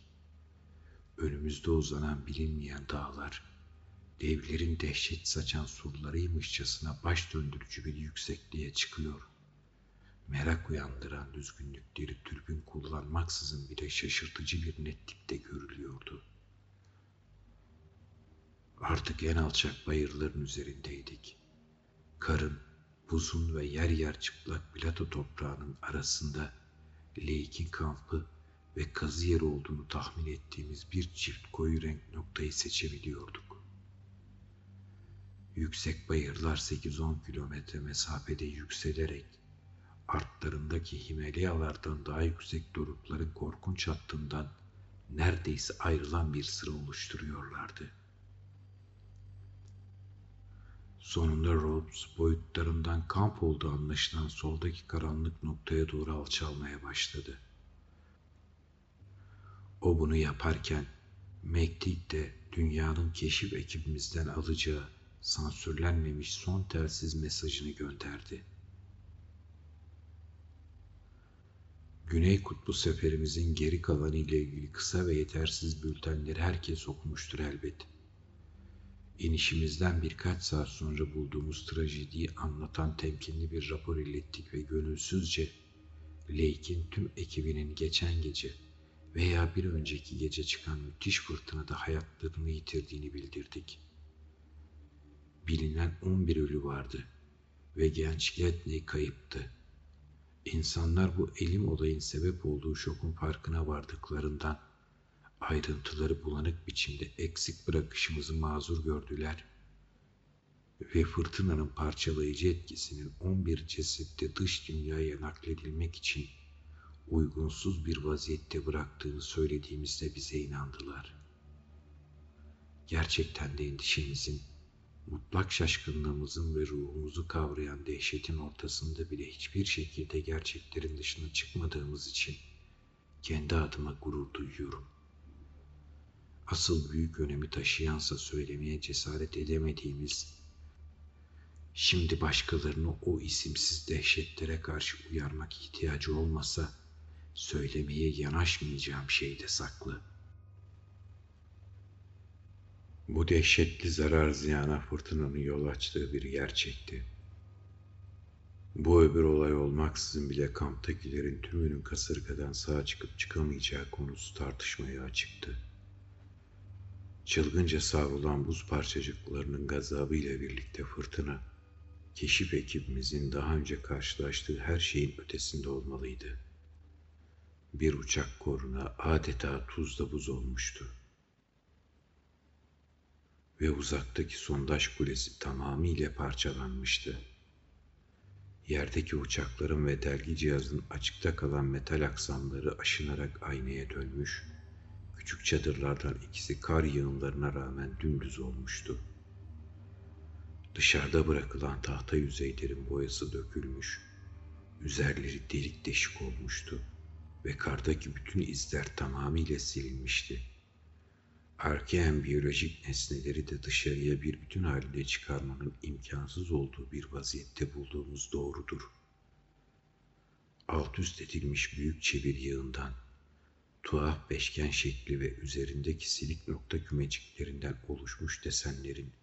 Önümüzde uzanan bilinmeyen dağlar, devlerin dehşet saçan surlarıymışçasına baş döndürücü bir yüksekliğe çıkıyor. Merak uyandıran düzgünlükleri türbün kullanmaksızın bile şaşırtıcı bir netlikte görülüyordu. Artık en alçak bayırların üzerindeydik. Karın, buzun ve yer yer çıplak plato toprağının arasında Lake'in kampı ve kazı yeri olduğunu tahmin ettiğimiz bir çift koyu renk noktayı seçebiliyorduk. Yüksek bayırlar 8-10 kilometre mesafede yükselerek artlarındaki Himalayalardan daha yüksek dorukların korkunç hattından neredeyse ayrılan bir sıra oluşturuyorlardı. Sonunda Rhodes boyutlarından kamp olduğu anlaşılan soldaki karanlık noktaya doğru alçalmaya başladı. O bunu yaparken Mektik de dünyanın keşif ekibimizden alacağı sansürlenmemiş son telsiz mesajını gönderdi. Güney Kutbu seferimizin geri kalanı ile ilgili kısa ve yetersiz bültenleri herkes okumuştur elbet. İnişimizden birkaç saat sonra bulduğumuz trajediyi anlatan temkinli bir rapor ilettik ve gönülsüzce Lake'in tüm ekibinin geçen gece veya bir önceki gece çıkan müthiş fırtınada hayatlarını yitirdiğini bildirdik. Bilinen 11 ölü vardı ve genç Gedney kayıptı. İnsanlar bu elim olayın sebep olduğu şokun farkına vardıklarından ayrıntıları bulanık biçimde eksik bırakışımızı mazur gördüler ve fırtınanın parçalayıcı etkisinin 11 cesette dış dünyaya nakledilmek için uygunsuz bir vaziyette bıraktığını söylediğimizde bize inandılar. Gerçekten de endişemizin, mutlak şaşkınlığımızın ve ruhumuzu kavrayan dehşetin ortasında bile hiçbir şekilde gerçeklerin dışına çıkmadığımız için kendi adıma gurur duyuyorum asıl büyük önemi taşıyansa söylemeye cesaret edemediğimiz, şimdi başkalarını o isimsiz dehşetlere karşı uyarmak ihtiyacı olmasa, söylemeye yanaşmayacağım şey de saklı. Bu dehşetli zarar ziyana fırtınanın yol açtığı bir gerçekti. Bu öbür olay olmaksızın bile kamptakilerin tümünün kasırgadan sağ çıkıp çıkamayacağı konusu tartışmaya açıktı. Çılgınca savrulan buz parçacıklarının gazabı ile birlikte fırtına, keşif ekibimizin daha önce karşılaştığı her şeyin ötesinde olmalıydı. Bir uçak koruna adeta tuzda buz olmuştu. Ve uzaktaki sondaj kulesi tamamıyla parçalanmıştı. Yerdeki uçakların ve dergi cihazın açıkta kalan metal aksamları aşınarak aynaya dönmüş, Küçük çadırlardan ikisi kar yığınlarına rağmen dümdüz olmuştu. Dışarıda bırakılan tahta yüzeylerin boyası dökülmüş, üzerleri delik deşik olmuştu ve kardaki bütün izler tamamıyla silinmişti. Arkeyen biyolojik nesneleri de dışarıya bir bütün halinde çıkarmanın imkansız olduğu bir vaziyette bulduğumuz doğrudur. Alt üst edilmiş büyük çevir yığından, tuhaf beşgen şekli ve üzerindeki silik nokta kümeciklerinden oluşmuş desenlerin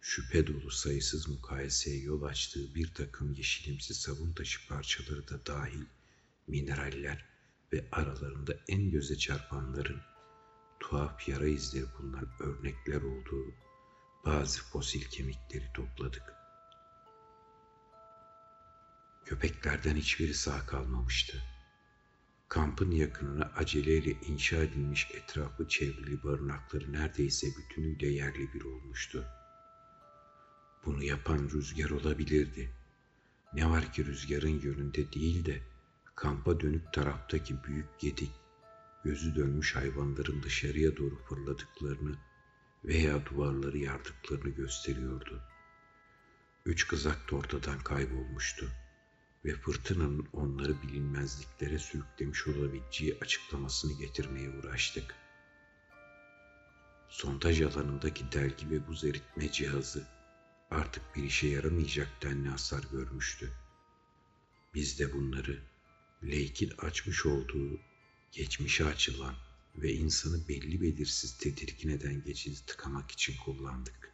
şüphe dolu sayısız mukayeseye yol açtığı bir takım yeşilimsi sabun taşı parçaları da dahil mineraller ve aralarında en göze çarpanların tuhaf yara izleri bulunan örnekler olduğu bazı fosil kemikleri topladık. Köpeklerden hiçbiri sağ kalmamıştı. Kampın yakınına aceleyle inşa edilmiş etrafı çevrili barınakları neredeyse bütünüyle yerli bir olmuştu. Bunu yapan rüzgar olabilirdi. Ne var ki rüzgarın yönünde değil de kampa dönük taraftaki büyük gedik, gözü dönmüş hayvanların dışarıya doğru fırladıklarını veya duvarları yardıklarını gösteriyordu. Üç kızak da ortadan kaybolmuştu ve fırtınanın onları bilinmezliklere sürüklemiş olabileceği açıklamasını getirmeye uğraştık. Sondaj alanındaki delgi ve buz eritme cihazı artık bir işe yaramayacak denli hasar görmüştü. Biz de bunları Lake'in açmış olduğu geçmişe açılan ve insanı belli belirsiz tedirgin eden geçidi tıkamak için kullandık.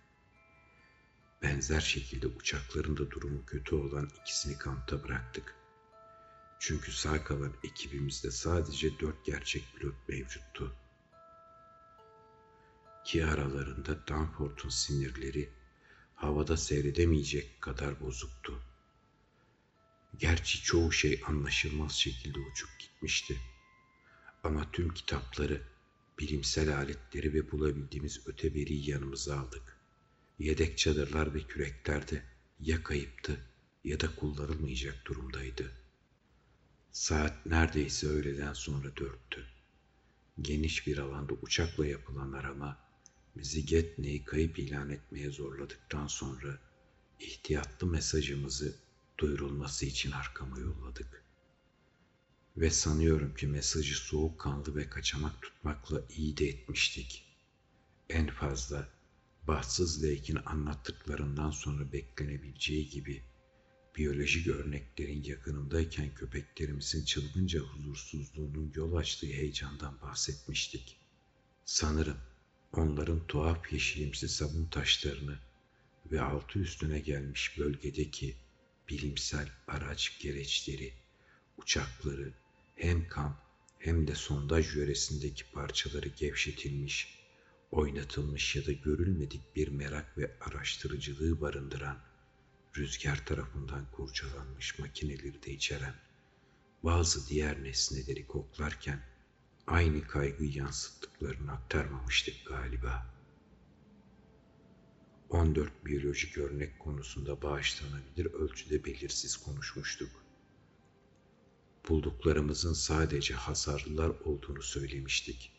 Benzer şekilde uçakların da durumu kötü olan ikisini kampta bıraktık. Çünkü sağ kalan ekibimizde sadece dört gerçek pilot mevcuttu. Ki aralarında Danforth'un sinirleri havada seyredemeyecek kadar bozuktu. Gerçi çoğu şey anlaşılmaz şekilde uçup gitmişti. Ama tüm kitapları, bilimsel aletleri ve bulabildiğimiz öteberiyi yanımıza aldık. Yedek çadırlar ve kürekler de ya kayıptı ya da kullanılmayacak durumdaydı. Saat neredeyse öğleden sonra dörttü. Geniş bir alanda uçakla yapılan arama bizi Getne'yi kayıp ilan etmeye zorladıktan sonra ihtiyatlı mesajımızı duyurulması için arkama yolladık. Ve sanıyorum ki mesajı soğukkanlı ve kaçamak tutmakla iyi de etmiştik. En fazla bahtsız Lake'in anlattıklarından sonra beklenebileceği gibi biyolojik örneklerin yakınındayken köpeklerimizin çılgınca huzursuzluğunun yol açtığı heyecandan bahsetmiştik. Sanırım onların tuhaf yeşilimsi sabun taşlarını ve altı üstüne gelmiş bölgedeki bilimsel araç gereçleri, uçakları hem kamp hem de sondaj yöresindeki parçaları gevşetilmiş, oynatılmış ya da görülmedik bir merak ve araştırıcılığı barındıran, rüzgar tarafından kurcalanmış makineleri de içeren bazı diğer nesneleri koklarken aynı kaygıyı yansıttıklarını aktarmamıştık galiba. 14 biyolojik örnek konusunda bağışlanabilir ölçüde belirsiz konuşmuştuk. Bulduklarımızın sadece hasarlılar olduğunu söylemiştik.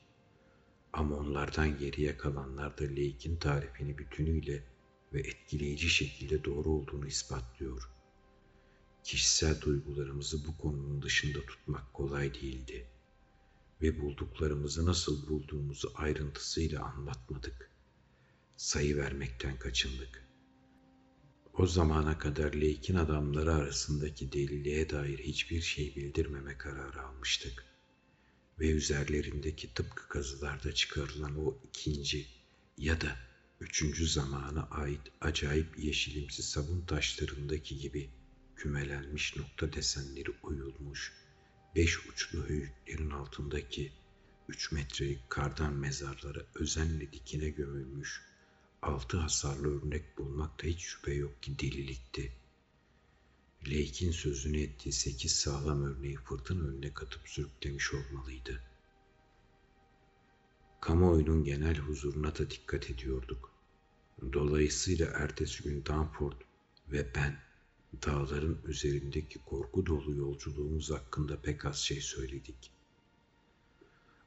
Ama onlardan geriye kalanlar da Lake'in tarifini bütünüyle ve etkileyici şekilde doğru olduğunu ispatlıyor. Kişisel duygularımızı bu konunun dışında tutmak kolay değildi ve bulduklarımızı nasıl bulduğumuzu ayrıntısıyla anlatmadık. Sayı vermekten kaçındık. O zamana kadar Lake'in adamları arasındaki deliliğe dair hiçbir şey bildirmeme kararı almıştık. Ve üzerlerindeki tıpkı kazılarda çıkarılan o ikinci ya da üçüncü zamana ait acayip yeşilimsi sabun taşlarındaki gibi kümelenmiş nokta desenleri oyulmuş, beş uçlu höyüklerin altındaki üç metrelik kardan mezarlara özenle dikine gömülmüş, altı hasarlı örnek bulmakta hiç şüphe yok ki delilikti. Lake'in sözünü ettiği sekiz sağlam örneği fırtına önüne katıp sürüklemiş olmalıydı. Kamuoyunun genel huzuruna da dikkat ediyorduk. Dolayısıyla ertesi gün Danford ve ben dağların üzerindeki korku dolu yolculuğumuz hakkında pek az şey söyledik.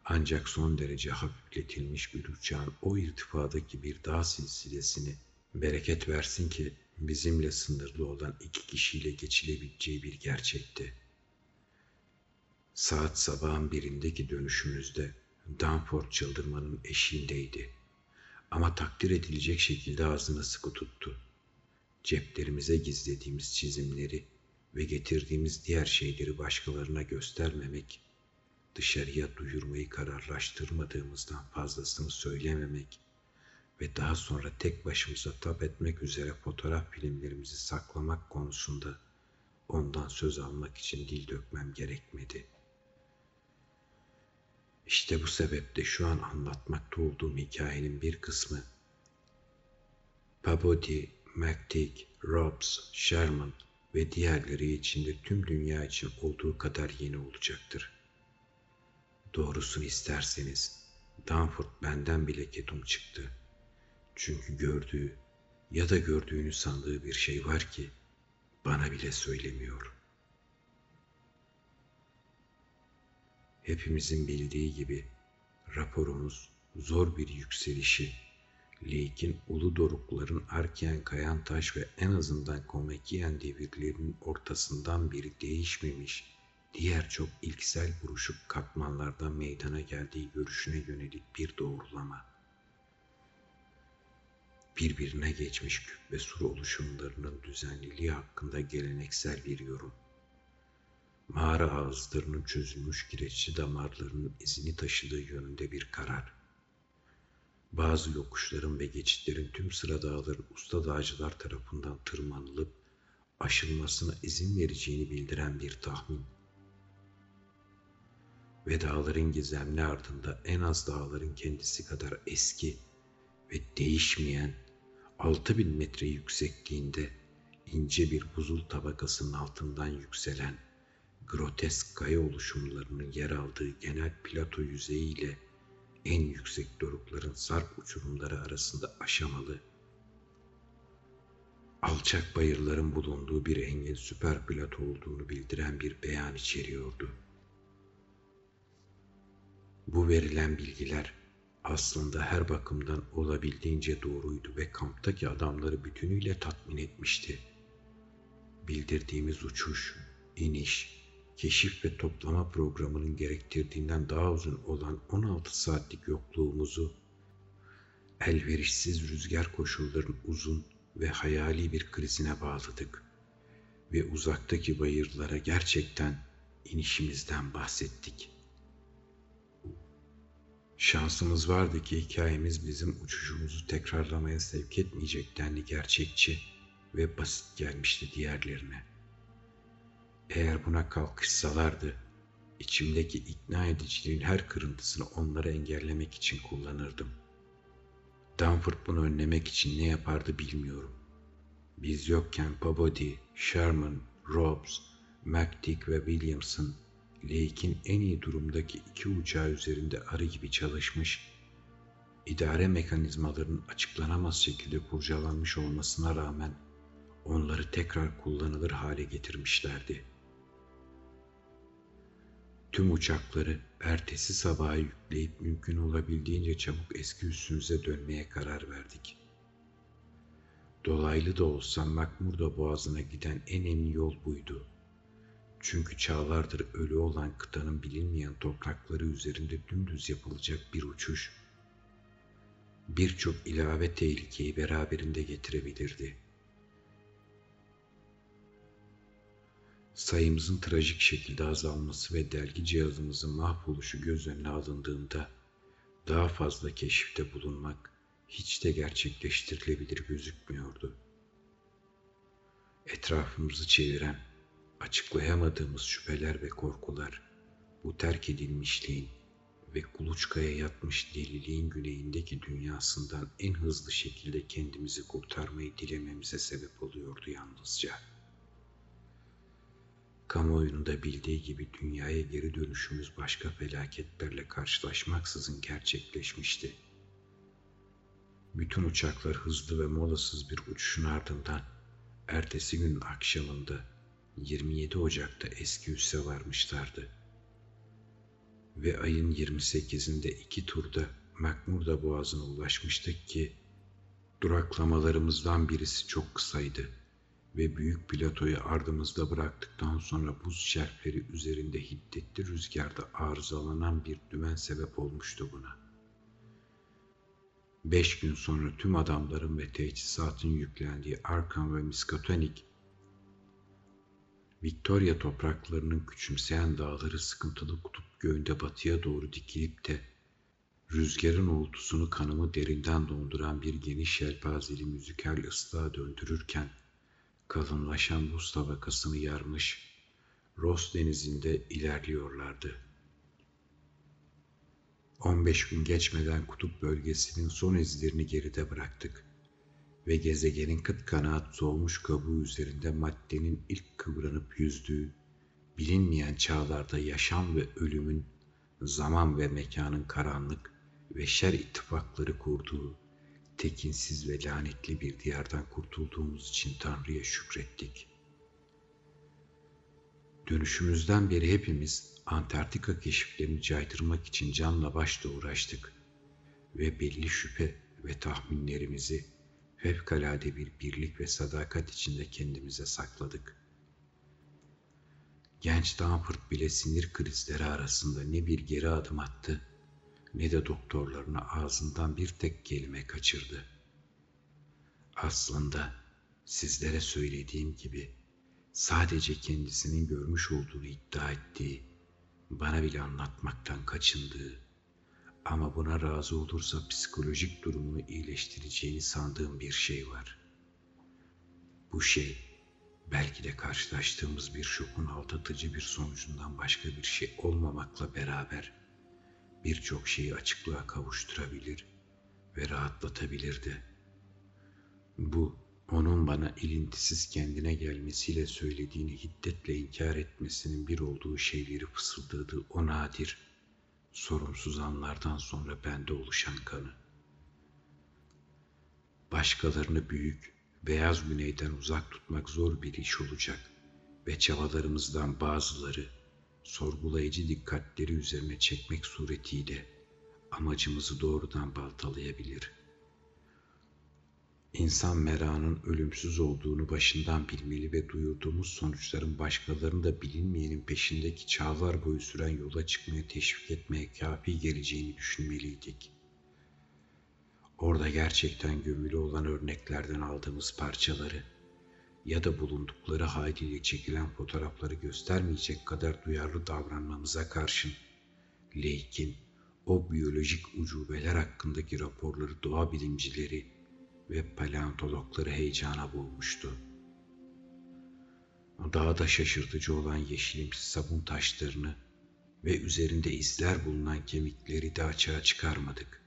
Ancak son derece hafifletilmiş bir uçağın o irtifadaki bir dağ silsilesini Bereket versin ki bizimle sınırlı olan iki kişiyle geçilebileceği bir gerçekti. Saat sabahın birindeki dönüşümüzde Danford çıldırmanın eşiğindeydi. Ama takdir edilecek şekilde ağzını sıkı tuttu. Ceplerimize gizlediğimiz çizimleri ve getirdiğimiz diğer şeyleri başkalarına göstermemek, dışarıya duyurmayı kararlaştırmadığımızdan fazlasını söylememek ve daha sonra tek başımıza tap etmek üzere fotoğraf filmlerimizi saklamak konusunda ondan söz almak için dil dökmem gerekmedi. İşte bu sebeple şu an anlatmakta olduğum hikayenin bir kısmı Pabodi, McTeague, Robbs, Sherman ve diğerleri içinde tüm dünya için olduğu kadar yeni olacaktır. Doğrusunu isterseniz Danford benden bile ketum çıktı. Çünkü gördüğü ya da gördüğünü sandığı bir şey var ki bana bile söylemiyor. Hepimizin bildiği gibi raporumuz zor bir yükselişi, Lake'in ulu dorukların Arkean kayan taş ve en azından Komekiyen devirlerinin ortasından biri değişmemiş, diğer çok ilksel buruşuk katmanlardan meydana geldiği görüşüne yönelik bir doğrulama birbirine geçmiş küp ve sur oluşumlarının düzenliliği hakkında geleneksel bir yorum. Mağara ağızlarının çözülmüş kireçli damarlarının izini taşıdığı yönünde bir karar. Bazı yokuşların ve geçitlerin tüm sıra dağların usta dağcılar tarafından tırmanılıp aşılmasına izin vereceğini bildiren bir tahmin. Ve dağların gizemli ardında en az dağların kendisi kadar eski ve değişmeyen 6000 metre yüksekliğinde ince bir buzul tabakasının altından yükselen grotesk kaya oluşumlarının yer aldığı genel plato yüzeyiyle en yüksek dorukların sarp uçurumları arasında aşamalı, alçak bayırların bulunduğu bir engin süper plato olduğunu bildiren bir beyan içeriyordu. Bu verilen bilgiler aslında her bakımdan olabildiğince doğruydu ve kamptaki adamları bütünüyle tatmin etmişti. Bildirdiğimiz uçuş, iniş, keşif ve toplama programının gerektirdiğinden daha uzun olan 16 saatlik yokluğumuzu elverişsiz rüzgar koşullarının uzun ve hayali bir krizine bağladık ve uzaktaki bayırlara gerçekten inişimizden bahsettik.'' Şansımız vardı ki hikayemiz bizim uçuşumuzu tekrarlamaya sevk etmeyecek denli gerçekçi ve basit gelmişti diğerlerine. Eğer buna kalkışsalardı, içimdeki ikna ediciliğin her kırıntısını onları engellemek için kullanırdım. Danford bunu önlemek için ne yapardı bilmiyorum. Biz yokken Pabody, Sherman, Robbs, McDick ve Williamson Lake'in en iyi durumdaki iki uçağı üzerinde arı gibi çalışmış, idare mekanizmalarının açıklanamaz şekilde kurcalanmış olmasına rağmen onları tekrar kullanılır hale getirmişlerdi. Tüm uçakları ertesi sabaha yükleyip mümkün olabildiğince çabuk eski üssümüze dönmeye karar verdik. Dolaylı da olsa Makmurda Boğazı'na giden en emin yol buydu. Çünkü çağlardır ölü olan kıtanın bilinmeyen toprakları üzerinde dümdüz yapılacak bir uçuş, birçok ilave tehlikeyi beraberinde getirebilirdi. Sayımızın trajik şekilde azalması ve dergi cihazımızın mahvoluşu göz önüne alındığında daha fazla keşifte bulunmak hiç de gerçekleştirilebilir gözükmüyordu. Etrafımızı çeviren Açıklayamadığımız şüpheler ve korkular, bu terk edilmişliğin ve kuluçkaya yatmış deliliğin güneyindeki dünyasından en hızlı şekilde kendimizi kurtarmayı dilememize sebep oluyordu yalnızca. Kamuoyunun bildiği gibi dünyaya geri dönüşümüz başka felaketlerle karşılaşmaksızın gerçekleşmişti. Bütün uçaklar hızlı ve molasız bir uçuşun ardından ertesi günün akşamında 27 Ocak'ta eski üsse varmışlardı. Ve ayın 28'inde iki turda Makmurda Boğazı'na ulaşmıştık ki Duraklamalarımızdan birisi çok kısaydı ve büyük platoyu ardımızda bıraktıktan sonra buz şerfleri üzerinde hiddetli rüzgarda arızalanan bir dümen sebep olmuştu buna. Beş gün sonra tüm adamların ve teçhizatın yüklendiği Arkham ve Miskatonic, Victoria topraklarının küçümseyen dağları sıkıntılı kutup göğünde batıya doğru dikilip de rüzgarın uğultusunu kanımı derinden donduran bir geniş yelpazeli müzikal ıslığa döndürürken kalınlaşan buz tabakasını yarmış Ross denizinde ilerliyorlardı. 15 gün geçmeden kutup bölgesinin son izlerini geride bıraktık ve gezegenin kıt kanaat soğumuş kabuğu üzerinde maddenin ilk kıvranıp yüzdüğü, bilinmeyen çağlarda yaşam ve ölümün, zaman ve mekanın karanlık ve şer ittifakları kurduğu, tekinsiz ve lanetli bir diyardan kurtulduğumuz için Tanrı'ya şükrettik. Dönüşümüzden beri hepimiz Antarktika keşiflerini caydırmak için canla başla uğraştık ve belli şüphe ve tahminlerimizi fevkalade bir birlik ve sadakat içinde kendimize sakladık. Genç Danford bile sinir krizleri arasında ne bir geri adım attı ne de doktorlarına ağzından bir tek kelime kaçırdı. Aslında sizlere söylediğim gibi sadece kendisinin görmüş olduğunu iddia ettiği, bana bile anlatmaktan kaçındığı ama buna razı olursa psikolojik durumunu iyileştireceğini sandığım bir şey var. Bu şey belki de karşılaştığımız bir şokun aldatıcı bir sonucundan başka bir şey olmamakla beraber birçok şeyi açıklığa kavuşturabilir ve rahatlatabilirdi. Bu onun bana ilintisiz kendine gelmesiyle söylediğini hiddetle inkar etmesinin bir olduğu şeyleri fısıldadığı o nadir, sorumsuz anlardan sonra bende oluşan kanı. Başkalarını büyük, beyaz güneyden uzak tutmak zor bir iş olacak ve çabalarımızdan bazıları sorgulayıcı dikkatleri üzerine çekmek suretiyle amacımızı doğrudan baltalayabilir. İnsan meranın ölümsüz olduğunu başından bilmeli ve duyurduğumuz sonuçların başkalarının da bilinmeyenin peşindeki çağlar boyu süren yola çıkmaya teşvik etmeye kafi geleceğini düşünmeliydik. Orada gerçekten gömülü olan örneklerden aldığımız parçaları ya da bulundukları haliyle çekilen fotoğrafları göstermeyecek kadar duyarlı davranmamıza karşın Lake'in o biyolojik ucubeler hakkındaki raporları doğa bilimcileri ve paleontologları heyecana boğmuştu. Daha da şaşırtıcı olan yeşilimsi sabun taşlarını ve üzerinde izler bulunan kemikleri de açığa çıkarmadık.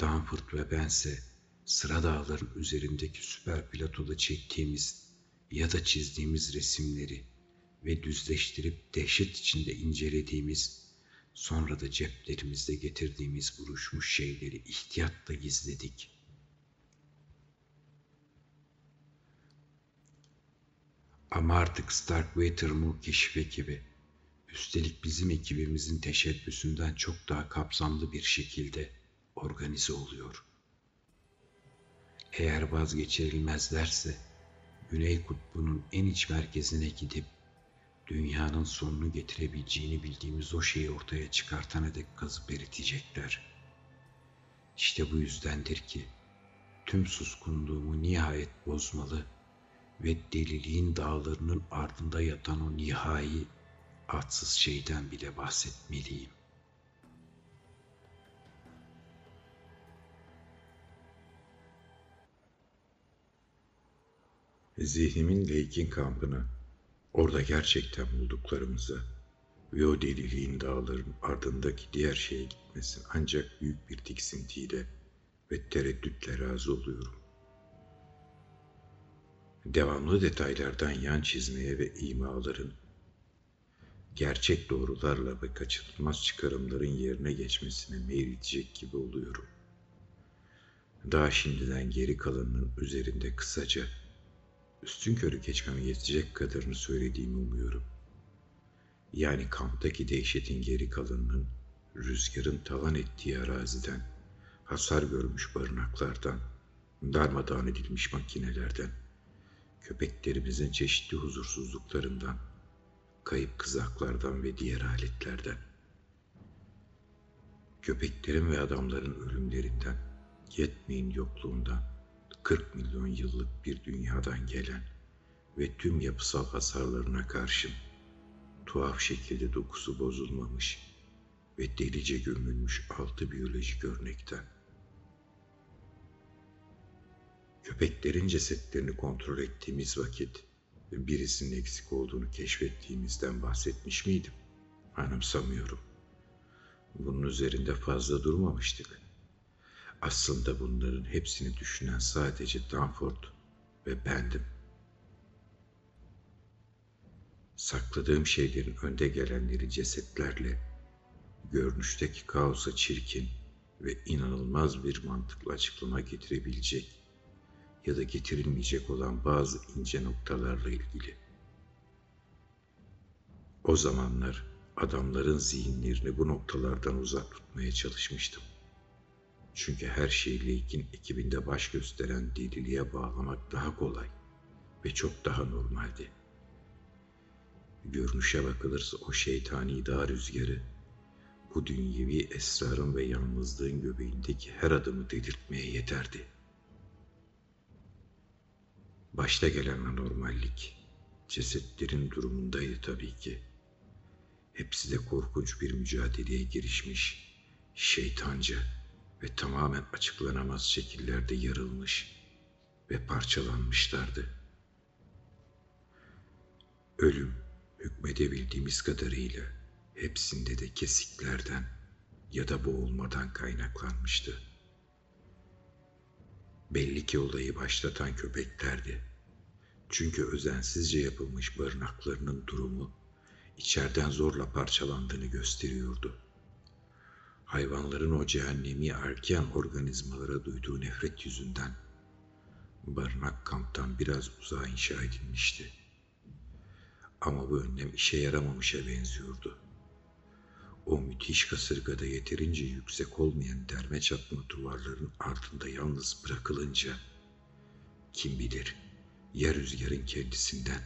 Danford ve bense sıra dağların üzerindeki süper platoda çektiğimiz ya da çizdiğimiz resimleri ve düzleştirip dehşet içinde incelediğimiz, sonra da ceplerimizde getirdiğimiz buruşmuş şeyleri ihtiyatla gizledik. Ama artık Starkweather keşif ekibi, üstelik bizim ekibimizin teşebbüsünden çok daha kapsamlı bir şekilde organize oluyor. Eğer vazgeçirilmezlerse Güney Kutbu'nun en iç merkezine gidip dünyanın sonunu getirebileceğini bildiğimiz o şeyi ortaya çıkartana dek kazıp eritecekler. İşte bu yüzdendir ki tüm suskunluğumu nihayet bozmalı ve deliliğin dağlarının ardında yatan o nihai atsız şeyden bile bahsetmeliyim. Zihnimin Lake'in kampına, orada gerçekten bulduklarımıza ve o deliliğin dağların ardındaki diğer şeye gitmesin ancak büyük bir tiksintiyle ve tereddütle razı oluyorum. Devamlı detaylardan yan çizmeye ve imaların, gerçek doğrularla ve kaçınılmaz çıkarımların yerine geçmesine meyledecek gibi oluyorum. Daha şimdiden geri kalanının üzerinde kısaca üstün körü geçmeme yetecek kadarını söylediğimi umuyorum. Yani kamptaki dehşetin geri kalanının rüzgarın tavan ettiği araziden, hasar görmüş barınaklardan darmadağın edilmiş makinelerden, köpeklerimizin çeşitli huzursuzluklarından, kayıp kızaklardan ve diğer aletlerden, köpeklerin ve adamların ölümlerinden, yetmeyin yokluğundan, 40 milyon yıllık bir dünyadan gelen ve tüm yapısal hasarlarına karşın tuhaf şekilde dokusu bozulmamış ve delice gömülmüş altı biyolojik örnekten. Köpeklerin cesetlerini kontrol ettiğimiz vakit birisinin eksik olduğunu keşfettiğimizden bahsetmiş miydim? Anımsamıyorum. Bunun üzerinde fazla durmamıştık. Aslında bunların hepsini düşünen sadece Danford ve bendim. Sakladığım şeylerin önde gelenleri cesetlerle, görünüşteki kaosa çirkin ve inanılmaz bir mantıklı açıklama getirebilecek ya da getirilmeyecek olan bazı ince noktalarla ilgili. O zamanlar adamların zihinlerini bu noktalardan uzak tutmaya çalışmıştım. Çünkü her şeyi Lake'in ekibinde baş gösteren deliliğe bağlamak daha kolay ve çok daha normaldi. Görünüşe bakılırsa o şeytani dağ rüzgarı, bu dünyevi esrarın ve yalnızlığın göbeğindeki her adımı delirtmeye yeterdi. Başta gelen anormallik, cesetlerin durumundaydı tabii ki. Hepsi de korkunç bir mücadeleye girişmiş, şeytanca ve tamamen açıklanamaz şekillerde yarılmış ve parçalanmışlardı. Ölüm, hükmedebildiğimiz kadarıyla hepsinde de kesiklerden ya da boğulmadan kaynaklanmıştı. Belli ki olayı başlatan köpeklerdi. Çünkü özensizce yapılmış barınaklarının durumu içeriden zorla parçalandığını gösteriyordu. Hayvanların o cehennemi erken organizmalara duyduğu nefret yüzünden barınak kamptan biraz uzağa inşa edilmişti. Ama bu önlem işe yaramamışa benziyordu. O müthiş kasırgada yeterince yüksek olmayan derme çatma duvarların ardında yalnız bırakılınca kim bilir ya rüzgarın kendisinden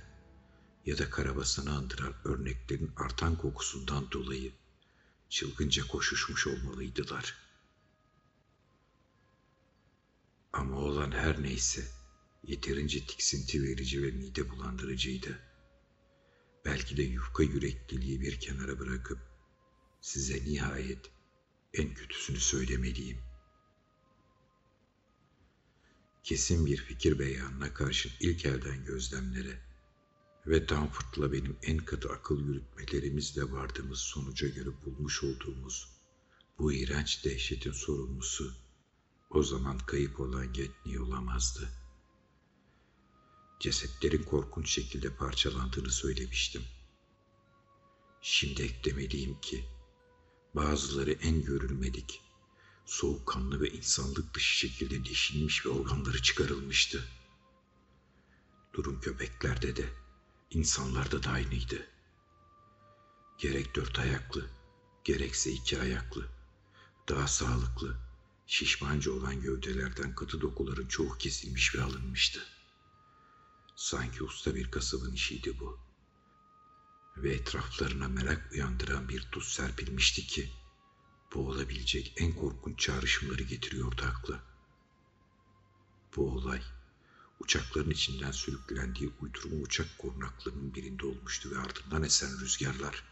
ya da karabasını andıran örneklerin artan kokusundan dolayı çılgınca koşuşmuş olmalıydılar. Ama olan her neyse yeterince tiksinti verici ve mide bulandırıcıydı. Belki de yufka yürekliliği bir kenara bırakıp size nihayet en kötüsünü söylemeliyim. Kesin bir fikir beyanına karşın ilk elden gözlemlere ve Danford'la benim en katı akıl yürütmelerimizle vardığımız sonuca göre bulmuş olduğumuz bu iğrenç dehşetin sorumlusu o zaman kayıp olan Getney olamazdı. Cesetlerin korkunç şekilde parçalandığını söylemiştim. Şimdi eklemeliyim ki bazıları en görülmedik, soğukkanlı ve insanlık dışı şekilde deşilmiş ve organları çıkarılmıştı. Durum köpeklerde de insanlarda da aynıydı. Gerek dört ayaklı, gerekse iki ayaklı, daha sağlıklı, şişmanca olan gövdelerden katı dokuların çoğu kesilmiş ve alınmıştı. Sanki usta bir kasabın işiydi bu. Ve etraflarına merak uyandıran bir tuz serpilmişti ki, bu olabilecek en korkunç çağrışımları getiriyordu akla. Bu olay, uçakların içinden sürüklendiği uydurma uçak korunaklarının birinde olmuştu ve ardından esen rüzgarlar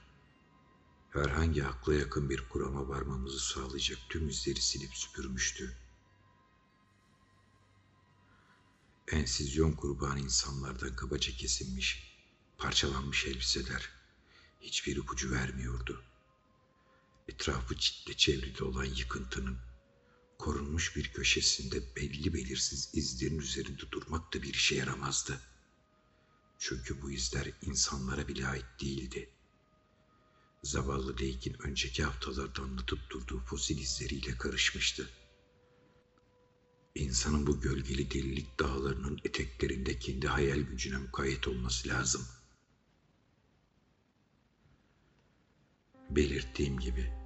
herhangi akla yakın bir kurama varmamızı sağlayacak tüm izleri silip süpürmüştü. Ensizyon kurbanı insanlardan kabaca kesilmiş, parçalanmış elbiseler hiçbir ipucu vermiyordu. Etrafı çitle çevrili olan yıkıntının korunmuş bir köşesinde belli belirsiz izlerin üzerinde durmak da bir işe yaramazdı. Çünkü bu izler insanlara bile ait değildi. Zavallı Lake'in önceki haftalarda anlatıp durduğu fosil izleriyle karışmıştı. İnsanın bu gölgeli delilik dağlarının eteklerinde kendi hayal gücüne mukayyet olması lazım. Belirttiğim gibi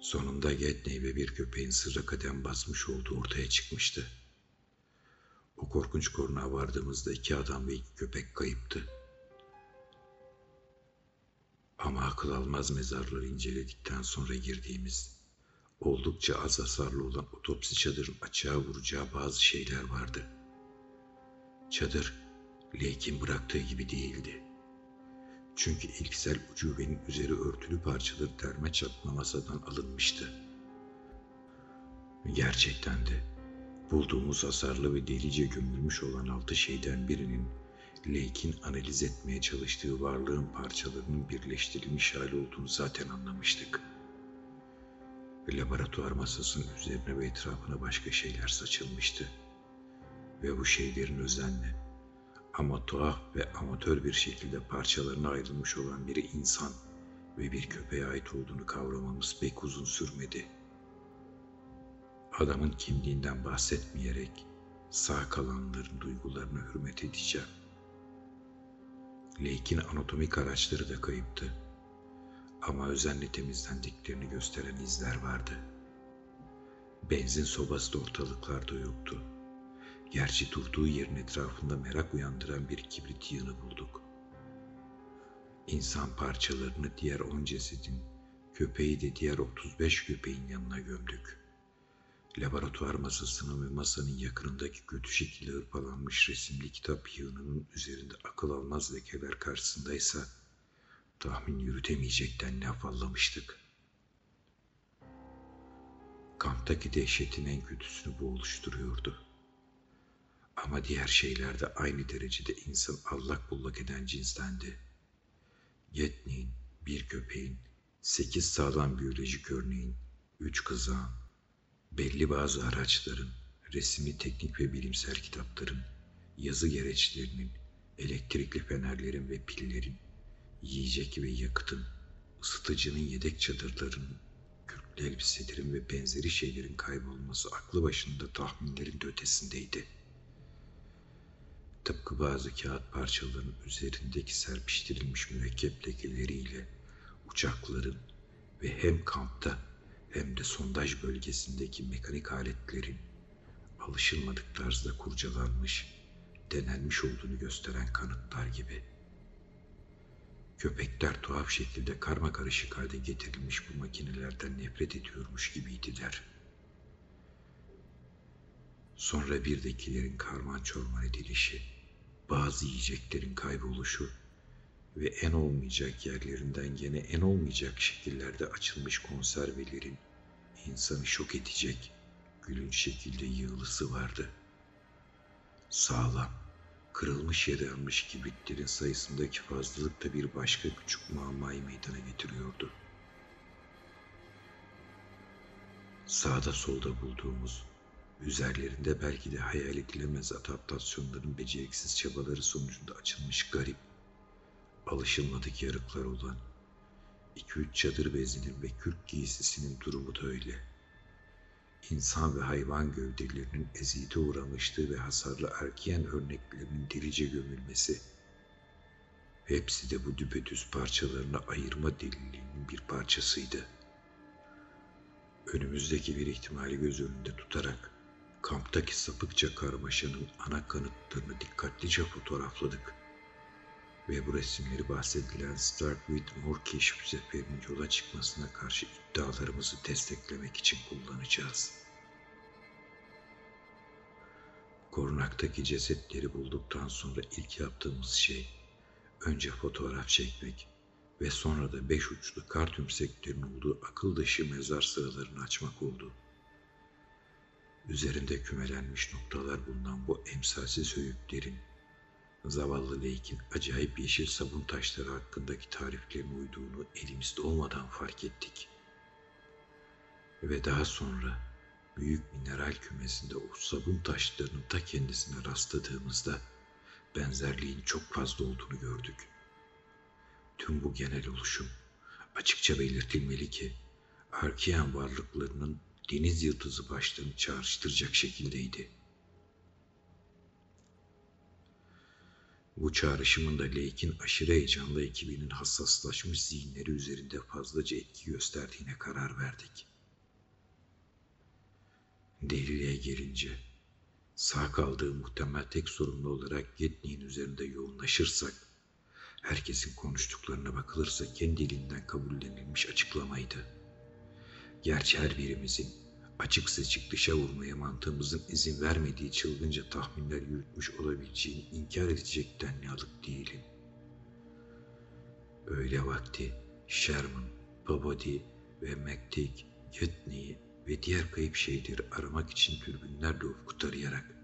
Sonunda Gedney ve bir köpeğin sırra kadem basmış olduğu ortaya çıkmıştı. O korkunç korunağa vardığımızda iki adam ve iki köpek kayıptı. Ama akıl almaz mezarları inceledikten sonra girdiğimiz, oldukça az hasarlı olan otopsi çadırın açığa vuracağı bazı şeyler vardı. Çadır, Lake'in bıraktığı gibi değildi. Çünkü ilksel ucubenin üzeri örtülü parçaları derme çatma masadan alınmıştı. Gerçekten de bulduğumuz hasarlı ve delice gömülmüş olan altı şeyden birinin Lake'in analiz etmeye çalıştığı varlığın parçalarının birleştirilmiş hali olduğunu zaten anlamıştık. Laboratuvar masasının üzerine ve etrafına başka şeyler saçılmıştı. Ve bu şeylerin özenle ama tuhaf ve amatör bir şekilde parçalarına ayrılmış olan biri insan ve bir köpeğe ait olduğunu kavramamız pek uzun sürmedi. Adamın kimliğinden bahsetmeyerek sağ kalanların duygularına hürmet edeceğim. Lake'in anatomik araçları da kayıptı. Ama özenle temizlendiklerini gösteren izler vardı. Benzin sobası da ortalıklarda yoktu. Gerçi durduğu yerin etrafında merak uyandıran bir kibrit yığını bulduk. İnsan parçalarını diğer on cesedin, köpeği de diğer 35 köpeğin yanına gömdük. Laboratuvar masasının ve masanın yakınındaki kötü şekilde hırpalanmış resimli kitap yığınının üzerinde akıl almaz lekeler karşısındaysa tahmin yürütemeyecekten ne afallamıştık. Kamptaki dehşetin en kötüsünü bu oluşturuyordu. Ama diğer şeyler de aynı derecede insan allak bullak eden cinstendi. Yetneğin, bir köpeğin, sekiz sağlam biyolojik örneğin, üç kızağın, belli bazı araçların, resmi teknik ve bilimsel kitapların, yazı gereçlerinin, elektrikli fenerlerin ve pillerin, yiyecek ve yakıtın, ısıtıcının yedek çadırların, kürklü elbiselerin ve benzeri şeylerin kaybolması aklı başında tahminlerin de ötesindeydi. Tıpkı bazı kağıt parçalarının üzerindeki serpiştirilmiş mürekkep lekeleriyle uçakların ve hem kampta hem de sondaj bölgesindeki mekanik aletlerin alışılmadık tarzda kurcalanmış, denenmiş olduğunu gösteren kanıtlar gibi. Köpekler tuhaf şekilde karma karışık halde getirilmiş bu makinelerden nefret ediyormuş gibiydiler. Sonra birdekilerin karman çorman edilişi, bazı yiyeceklerin kayboluşu ve en olmayacak yerlerinden gene en olmayacak şekillerde açılmış konservelerin insanı şok edecek gülünç şekilde yığılısı vardı. Sağlam, kırılmış ya da yanmış kibritlerin sayısındaki fazlalık da bir başka küçük muammayı meydana getiriyordu. Sağda solda bulduğumuz, üzerlerinde belki de hayal edilemez adaptasyonların beceriksiz çabaları sonucunda açılmış garip, alışılmadık yarıklar olan, iki üç çadır bezinin ve kürk giysisinin durumu da öyle. İnsan ve hayvan gövdelerinin eziyete uğramıştığı ve hasarlı erkeğen örneklerinin delice gömülmesi, hepsi de bu düpedüz parçalarına ayırma deliliğinin bir parçasıydı. Önümüzdeki bir ihtimali göz önünde tutarak, kamptaki sapıkça karmaşanın ana kanıtlarını dikkatlice fotoğrafladık ve bu resimleri bahsedilen Stark Whitmore keşif seferinin yola çıkmasına karşı iddialarımızı desteklemek için kullanacağız. Korunaktaki cesetleri bulduktan sonra ilk yaptığımız şey önce fotoğraf çekmek ve sonra da beş uçlu kar tümseklerin olduğu akıl dışı mezar sıralarını açmak oldu. Üzerinde kümelenmiş noktalar bulunan bu emsalsiz höyüklerin zavallı Lake'in acayip yeşil sabun taşları hakkındaki tariflerin uyduğunu elimizde olmadan fark ettik. Ve daha sonra büyük mineral kümesinde o sabun taşlarının ta kendisine rastladığımızda benzerliğin çok fazla olduğunu gördük. Tüm bu genel oluşum açıkça belirtilmeli ki Arkean varlıklarının deniz yıldızı başlarını çağrıştıracak şekildeydi.'' Bu çağrışımında Lake'in aşırı heyecanlı ekibinin hassaslaşmış zihinleri üzerinde fazlaca etki gösterdiğine karar verdik. Deliliğe gelince, Sağ kaldığı muhtemel tek sorumlu olarak Getney'in üzerinde yoğunlaşırsak, herkesin konuştuklarına bakılırsa kendiliğinden kabullenilmiş açıklamaydı. Gerçi her birimizin açık seçik dışa vurmaya mantığımızın izin vermediği çılgınca tahminler yürütmüş olabileceğini inkar edecekten ne alık değilim. Öyle vakti Sherman, Peabody ve McTeague, Getney'i ve diğer kayıp şeyleri aramak için türbünlerle ufku tarayarak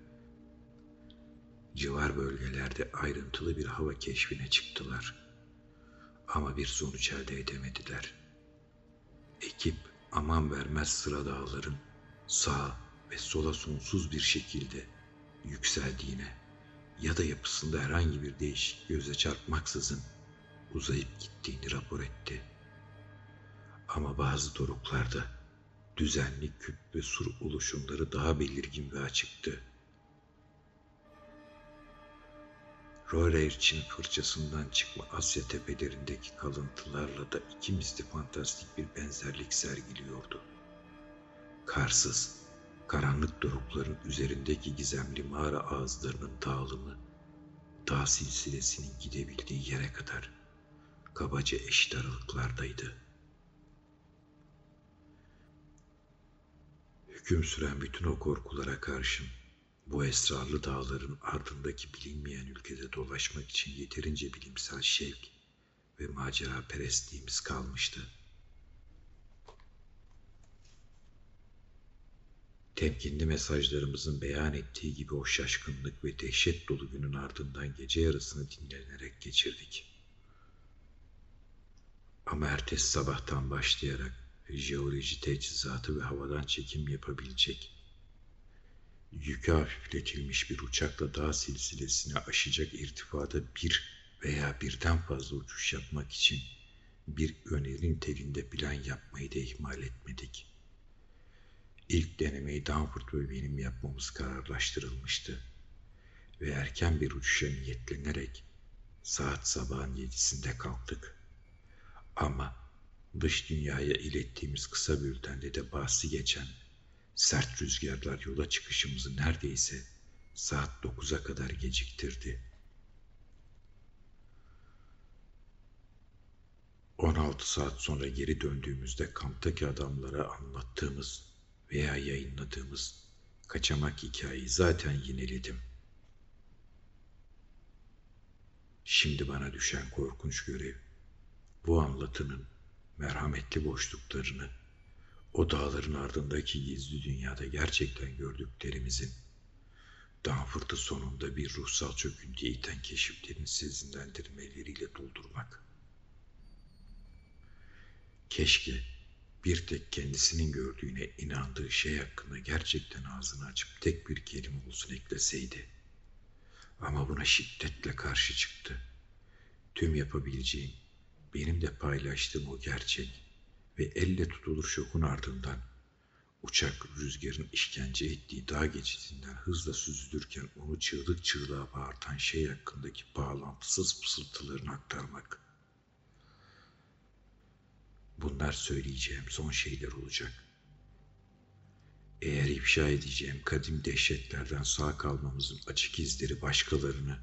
civar bölgelerde ayrıntılı bir hava keşfine çıktılar. Ama bir sonuç elde edemediler. Ekip aman vermez sıra dağların sağa ve sola sonsuz bir şekilde yükseldiğine ya da yapısında herhangi bir değişik göze çarpmaksızın uzayıp gittiğini rapor etti. Ama bazı doruklarda düzenli küp ve sur oluşumları daha belirgin ve açıktı. Röreirç'in fırçasından çıkma Asya tepelerindeki kalıntılarla da iki misli fantastik bir benzerlik sergiliyordu. Karsız, karanlık dorukların üzerindeki gizemli mağara ağızlarının dağılımı, dağ silsilesinin gidebildiği yere kadar kabaca eşit aralıklardaydı. Hüküm süren bütün o korkulara karşın bu esrarlı dağların ardındaki bilinmeyen ülkede dolaşmak için yeterince bilimsel şevk ve macera perestliğimiz kalmıştı. Temkinli mesajlarımızın beyan ettiği gibi o şaşkınlık ve dehşet dolu günün ardından gece yarısını dinlenerek geçirdik. Ama ertesi sabahtan başlayarak jeoloji teçhizatı ve havadan çekim yapabilecek yükü hafifletilmiş bir uçakla dağ silsilesini aşacak irtifada bir veya birden fazla uçuş yapmak için bir önerin telinde plan yapmayı da ihmal etmedik. İlk denemeyi Danford ve benim yapmamız kararlaştırılmıştı ve erken bir uçuşa niyetlenerek saat sabahın yedisinde kalktık. Ama dış dünyaya ilettiğimiz kısa bültende de bahsi geçen Sert rüzgarlar yola çıkışımızı neredeyse saat 9'a kadar geciktirdi. 16 saat sonra geri döndüğümüzde kamptaki adamlara anlattığımız veya yayınladığımız kaçamak hikayeyi zaten yineledim. Şimdi bana düşen korkunç görev bu anlatının merhametli boşluklarını o dağların ardındaki gizli dünyada gerçekten gördüklerimizin Danfırt'ı sonunda bir ruhsal çöküntüye iten keşiflerin sezinlendirmeleriyle doldurmak. Keşke bir tek kendisinin gördüğüne inandığı şey hakkında gerçekten ağzını açıp tek bir kelime olsun ekleseydi. Ama buna şiddetle karşı çıktı. Tüm yapabileceğim, benim de paylaştığım o gerçek ve elle tutulur şokun ardından uçak rüzgarın işkence ettiği dağ geçitinden hızla süzülürken onu çığlık çığlığa bağırtan şey hakkındaki bağlantısız fısıltılarını aktarmak. Bunlar söyleyeceğim son şeyler olacak. Eğer ifşa edeceğim kadim dehşetlerden sağ kalmamızın açık izleri başkalarını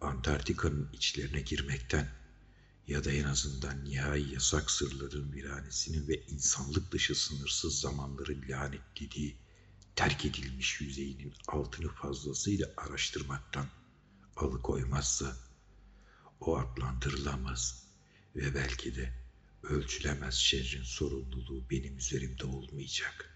Antarktika'nın içlerine girmekten ya da en azından nihai yasak sırların viranesinin ve insanlık dışı sınırsız zamanları lanetlediği terk edilmiş yüzeyinin altını fazlasıyla araştırmaktan alıkoymazsa o adlandırılamaz ve belki de ölçülemez şerrin sorumluluğu benim üzerimde olmayacak.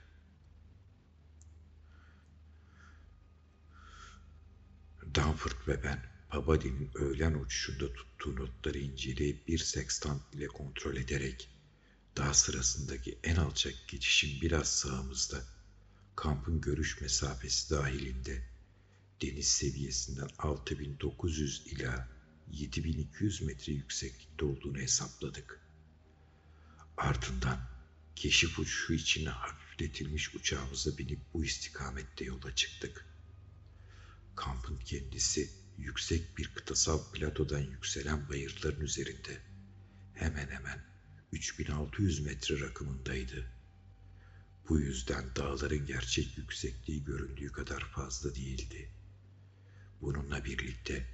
Danford ve ben Pabadi'nin öğlen uçuşunda tuttuğu notları inceleyip bir sekstant ile kontrol ederek daha sırasındaki en alçak geçişin biraz sağımızda kampın görüş mesafesi dahilinde deniz seviyesinden 6900 ila 7200 metre yükseklikte olduğunu hesapladık. Ardından keşif uçuşu için hafifletilmiş uçağımıza binip bu istikamette yola çıktık. Kampın kendisi yüksek bir kıtasal platodan yükselen bayırların üzerinde hemen hemen 3600 metre rakımındaydı. Bu yüzden dağların gerçek yüksekliği göründüğü kadar fazla değildi. Bununla birlikte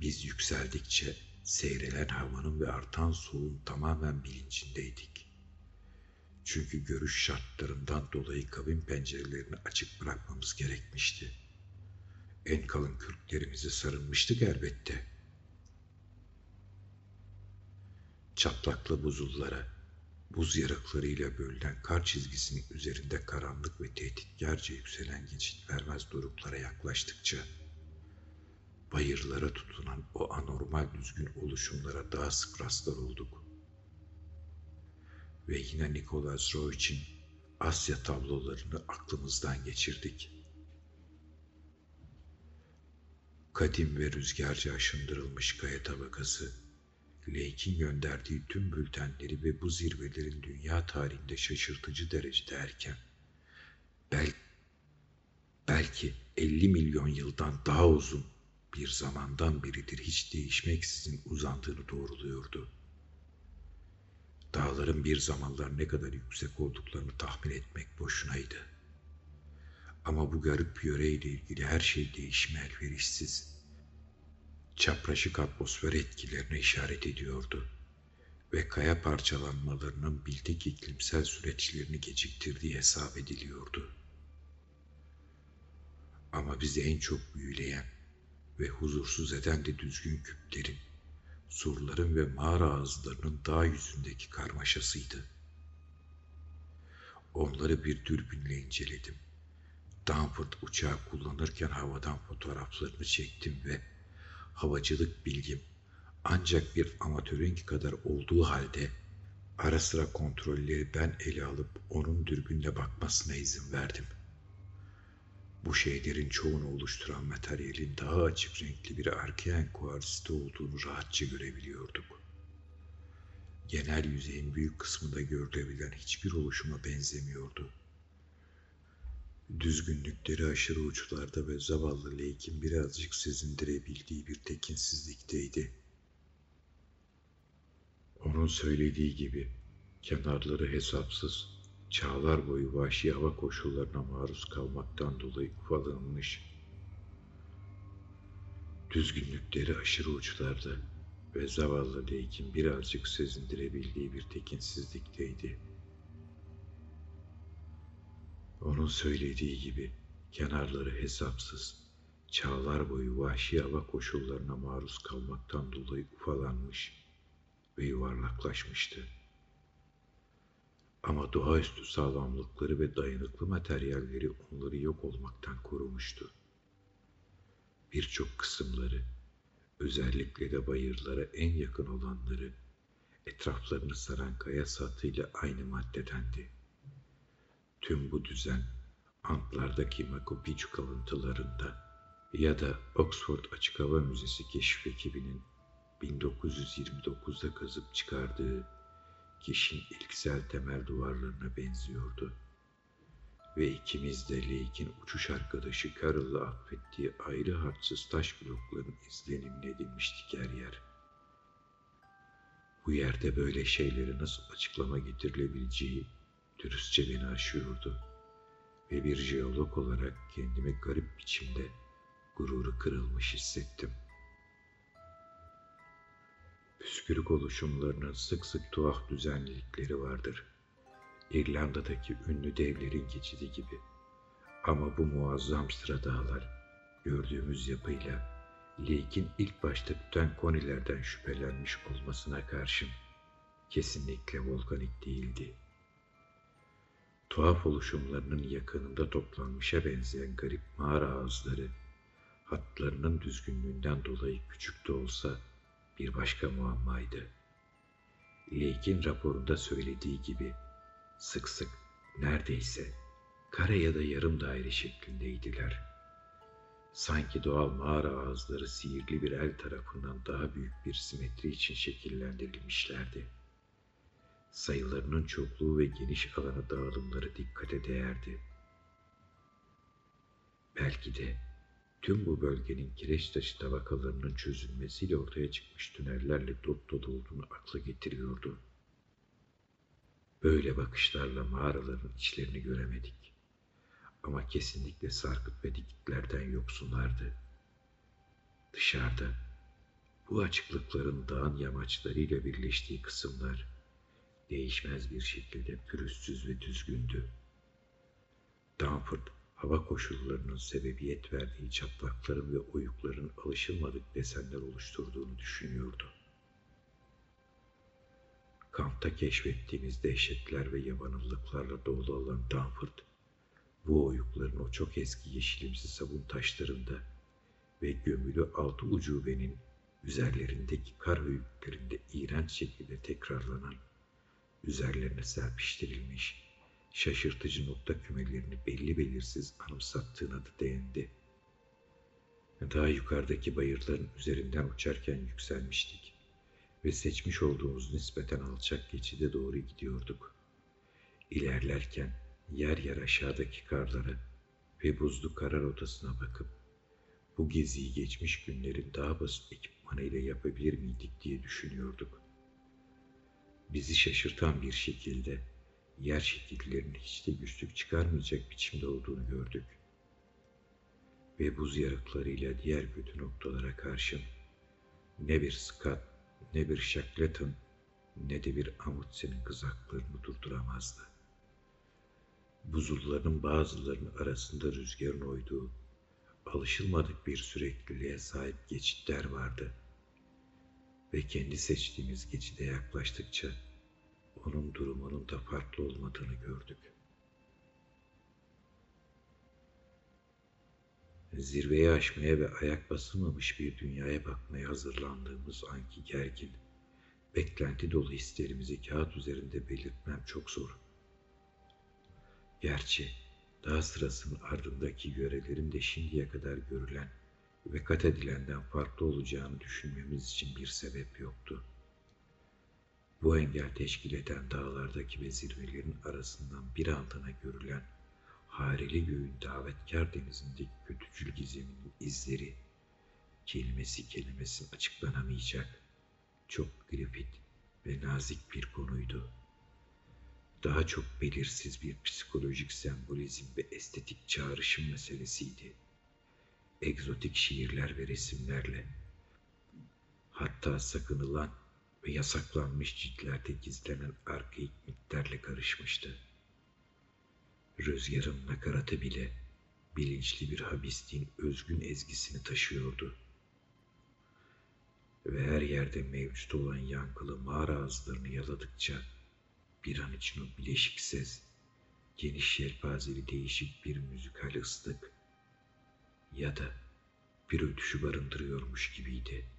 biz yükseldikçe seyrelen havanın ve artan soğuğun tamamen bilincindeydik. Çünkü görüş şartlarından dolayı kabin pencerelerini açık bırakmamız gerekmişti. En kalın kürklerimizi sarılmıştık elbette. Çatlaklı buzullara, buz yarıklarıyla bölünen kar çizgisinin üzerinde karanlık ve tehditkarca yükselen geçit vermez doruklara yaklaştıkça, bayırlara tutunan o anormal düzgün oluşumlara daha sık rastlar olduk. Ve yine Nicholas Roy'un Asya tablolarını aklımızdan geçirdik. Kadim ve rüzgarca aşındırılmış kaya tabakası, Lake'in gönderdiği tüm bültenleri ve bu zirvelerin dünya tarihinde şaşırtıcı derecede erken, bel, belki 50 milyon yıldan daha uzun bir zamandan beridir hiç değişmeksizin uzandığını doğruluyordu. Dağların bir zamanlar ne kadar yüksek olduklarını tahmin etmek boşunaydı. Ama bu garip yöreyle ilgili her şey değişme elverişsiz. Çapraşık atmosfer etkilerine işaret ediyordu ve kaya parçalanmalarının bildik iklimsel süreçlerini geciktirdiği hesap ediliyordu. Ama bizi en çok büyüleyen ve huzursuz eden de düzgün küplerin, surların ve mağara ağızlarının dağ yüzündeki karmaşasıydı. Onları bir dürbünle inceledim. Danford uçağı kullanırken havadan fotoğraflarını çektim ve havacılık bilgim ancak bir amatörünki kadar olduğu halde ara sıra kontrolleri ben ele alıp onun dürbünle bakmasına izin verdim. Bu şeylerin çoğunu oluşturan materyalin daha açık renkli bir arkeyen kuarsite olduğunu rahatça görebiliyorduk. Genel yüzeyin büyük kısmında görülebilen hiçbir oluşuma benzemiyordu. Düzgünlükleri aşırı uçlarda ve zavallı Lake'in birazcık sezindirebildiği bir tekinsizlikteydi. Onun söylediği gibi kenarları hesapsız, çağlar boyu vahşi hava koşullarına maruz kalmaktan dolayı ufalanmış, düzgünlükleri aşırı uçlarda ve zavallı Lake'in birazcık sezindirebildiği bir tekinsizlikteydi. Onun söylediği gibi kenarları hesapsız, çağlar boyu vahşi hava koşullarına maruz kalmaktan dolayı ufalanmış ve yuvarlaklaşmıştı. Ama doğaüstü sağlamlıkları ve dayanıklı materyalleri onları yok olmaktan korumuştu. Birçok kısımları, özellikle de bayırlara en yakın olanları, etraflarını saran kaya satıyla aynı maddedendi. Tüm bu düzen Antlardaki Machu Picchu kalıntılarında ya da Oxford Açık Hava Müzesi keşif ekibinin 1929'da kazıp çıkardığı Kişin ilksel temel duvarlarına benziyordu. Ve ikimiz de Lake'in uçuş arkadaşı Carol'la atfettiği ayrı harçsız taş blokların izlenimine edilmiştik her yer. Bu yerde böyle şeyleri nasıl açıklama getirilebileceği dürüstçe beni aşıyordu. Ve bir jeolog olarak kendimi garip biçimde gururu kırılmış hissettim. Püskürük oluşumlarının sık sık tuhaf düzenlilikleri vardır. İrlanda'daki ünlü devlerin geçidi gibi. Ama bu muazzam sıra dağlar gördüğümüz yapıyla Lake'in ilk başta tüten konilerden şüphelenmiş olmasına karşın kesinlikle volkanik değildi. Tuhaf oluşumlarının yakınında toplanmışa benzeyen garip mağara ağızları, hatlarının düzgünlüğünden dolayı küçük de olsa bir başka muammaydı. Lake'in raporunda söylediği gibi sık sık neredeyse kare ya da yarım daire şeklindeydiler. Sanki doğal mağara ağızları sihirli bir el tarafından daha büyük bir simetri için şekillendirilmişlerdi. Sayılarının çokluğu ve geniş alana dağılımları dikkate değerdi. Belki de tüm bu bölgenin kireç taşı tabakalarının çözülmesiyle ortaya çıkmış tünellerle dop dolu olduğunu akla getiriyordu. Böyle bakışlarla mağaraların içlerini göremedik. Ama kesinlikle sarkıt ve dikitlerden yoksunlardı. Dışarıda bu açıklıkların dağın yamaçlarıyla birleştiği kısımlar değişmez bir şekilde pürüzsüz ve düzgündü. Danford hava koşullarının sebebiyet verdiği çatlakların ve oyukların alışılmadık desenler oluşturduğunu düşünüyordu. Kampta keşfettiğimiz dehşetler ve yabanıllıklarla dolu olan Danford, bu oyukların o çok eski yeşilimsi sabun taşlarında ve gömülü altı ucubenin üzerlerindeki kar höyüklerinde iğrenç şekilde tekrarlanan, üzerlerine serpiştirilmiş, şaşırtıcı nokta kümelerini belli belirsiz anımsattığına da değindi. Daha yukarıdaki bayırların üzerinden uçarken yükselmiştik ve seçmiş olduğumuz nispeten alçak geçide doğru gidiyorduk. İlerlerken yer yer aşağıdaki karlara ve buzlu kara rotasına bakıp bu geziyi geçmiş günlerin daha basit ekipmanıyla yapabilir miydik diye düşünüyorduk. Bizi şaşırtan bir şekilde yer şekillerinin hiç de güçlük çıkarmayacak biçimde olduğunu gördük. Ve buz yarıklarıyla diğer kötü noktalara karşın ne bir Scott, ne bir Shackleton, ne de bir Amundsen'in kızaklarını durduramazdı. Buzulların bazılarının arasında rüzgarın oyduğu, alışılmadık bir sürekliliğe sahip geçitler vardı. Ve kendi seçtiğimiz geçide yaklaştıkça onun durumunun da farklı olmadığını gördük. Zirveyi aşmaya ve ayak basılmamış bir dünyaya bakmaya hazırlandığımız anki gergin, beklenti dolu hislerimizi kağıt üzerinde belirtmem çok zor. Gerçi daha sırasının ardındaki yörelerin de şimdiye kadar görülen ve kat edilenden farklı olacağını düşünmemiz için bir sebep yoktu. Bu engel teşkil eden dağlardaki ve zirvelerin arasından bir andına görülen hareli göğün davetkar denizindeki kötücül gizeminin izleri, kelimesi kelimesinin açıklanamayacak, çok grifit ve nazik bir konuydu. Daha çok belirsiz bir psikolojik sembolizm ve estetik çağrışım meselesiydi. Egzotik şiirler ve resimlerle, hatta sakınılan ve yasaklanmış ciltlerde gizlenen arkaik mitlerle karışmıştı. Rüzgarın nakaratı bile bilinçli bir habisliğin özgün ezgisini taşıyordu. Ve her yerde mevcut olan yankılı mağara ağızlarını yaladıkça bir an için o bileşik ses, geniş yelpazeli değişik bir müzikal ıslık ya da bir ötüşü barındırıyormuş gibiydi.''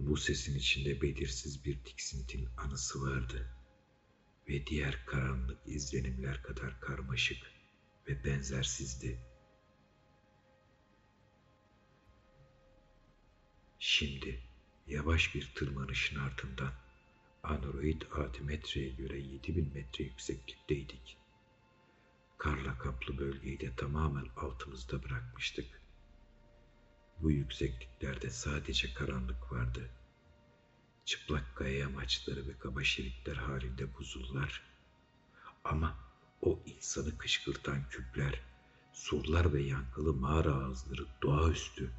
Bu sesin içinde belirsiz bir tiksintinin anısı vardı ve diğer karanlık izlenimler kadar karmaşık ve benzersizdi. Şimdi yavaş bir tırmanışın ardından Android altimetreye göre 7000 metre yükseklikteydik. Karla kaplı bölgeyi de tamamen altımızda bırakmıştık. Bu yüksekliklerde sadece karanlık vardı. Çıplak kaya yamaçları ve kaba şeritler halinde buzullar. Ama o insanı kışkırtan küpler, surlar ve yankılı mağara ağızları doğaüstü,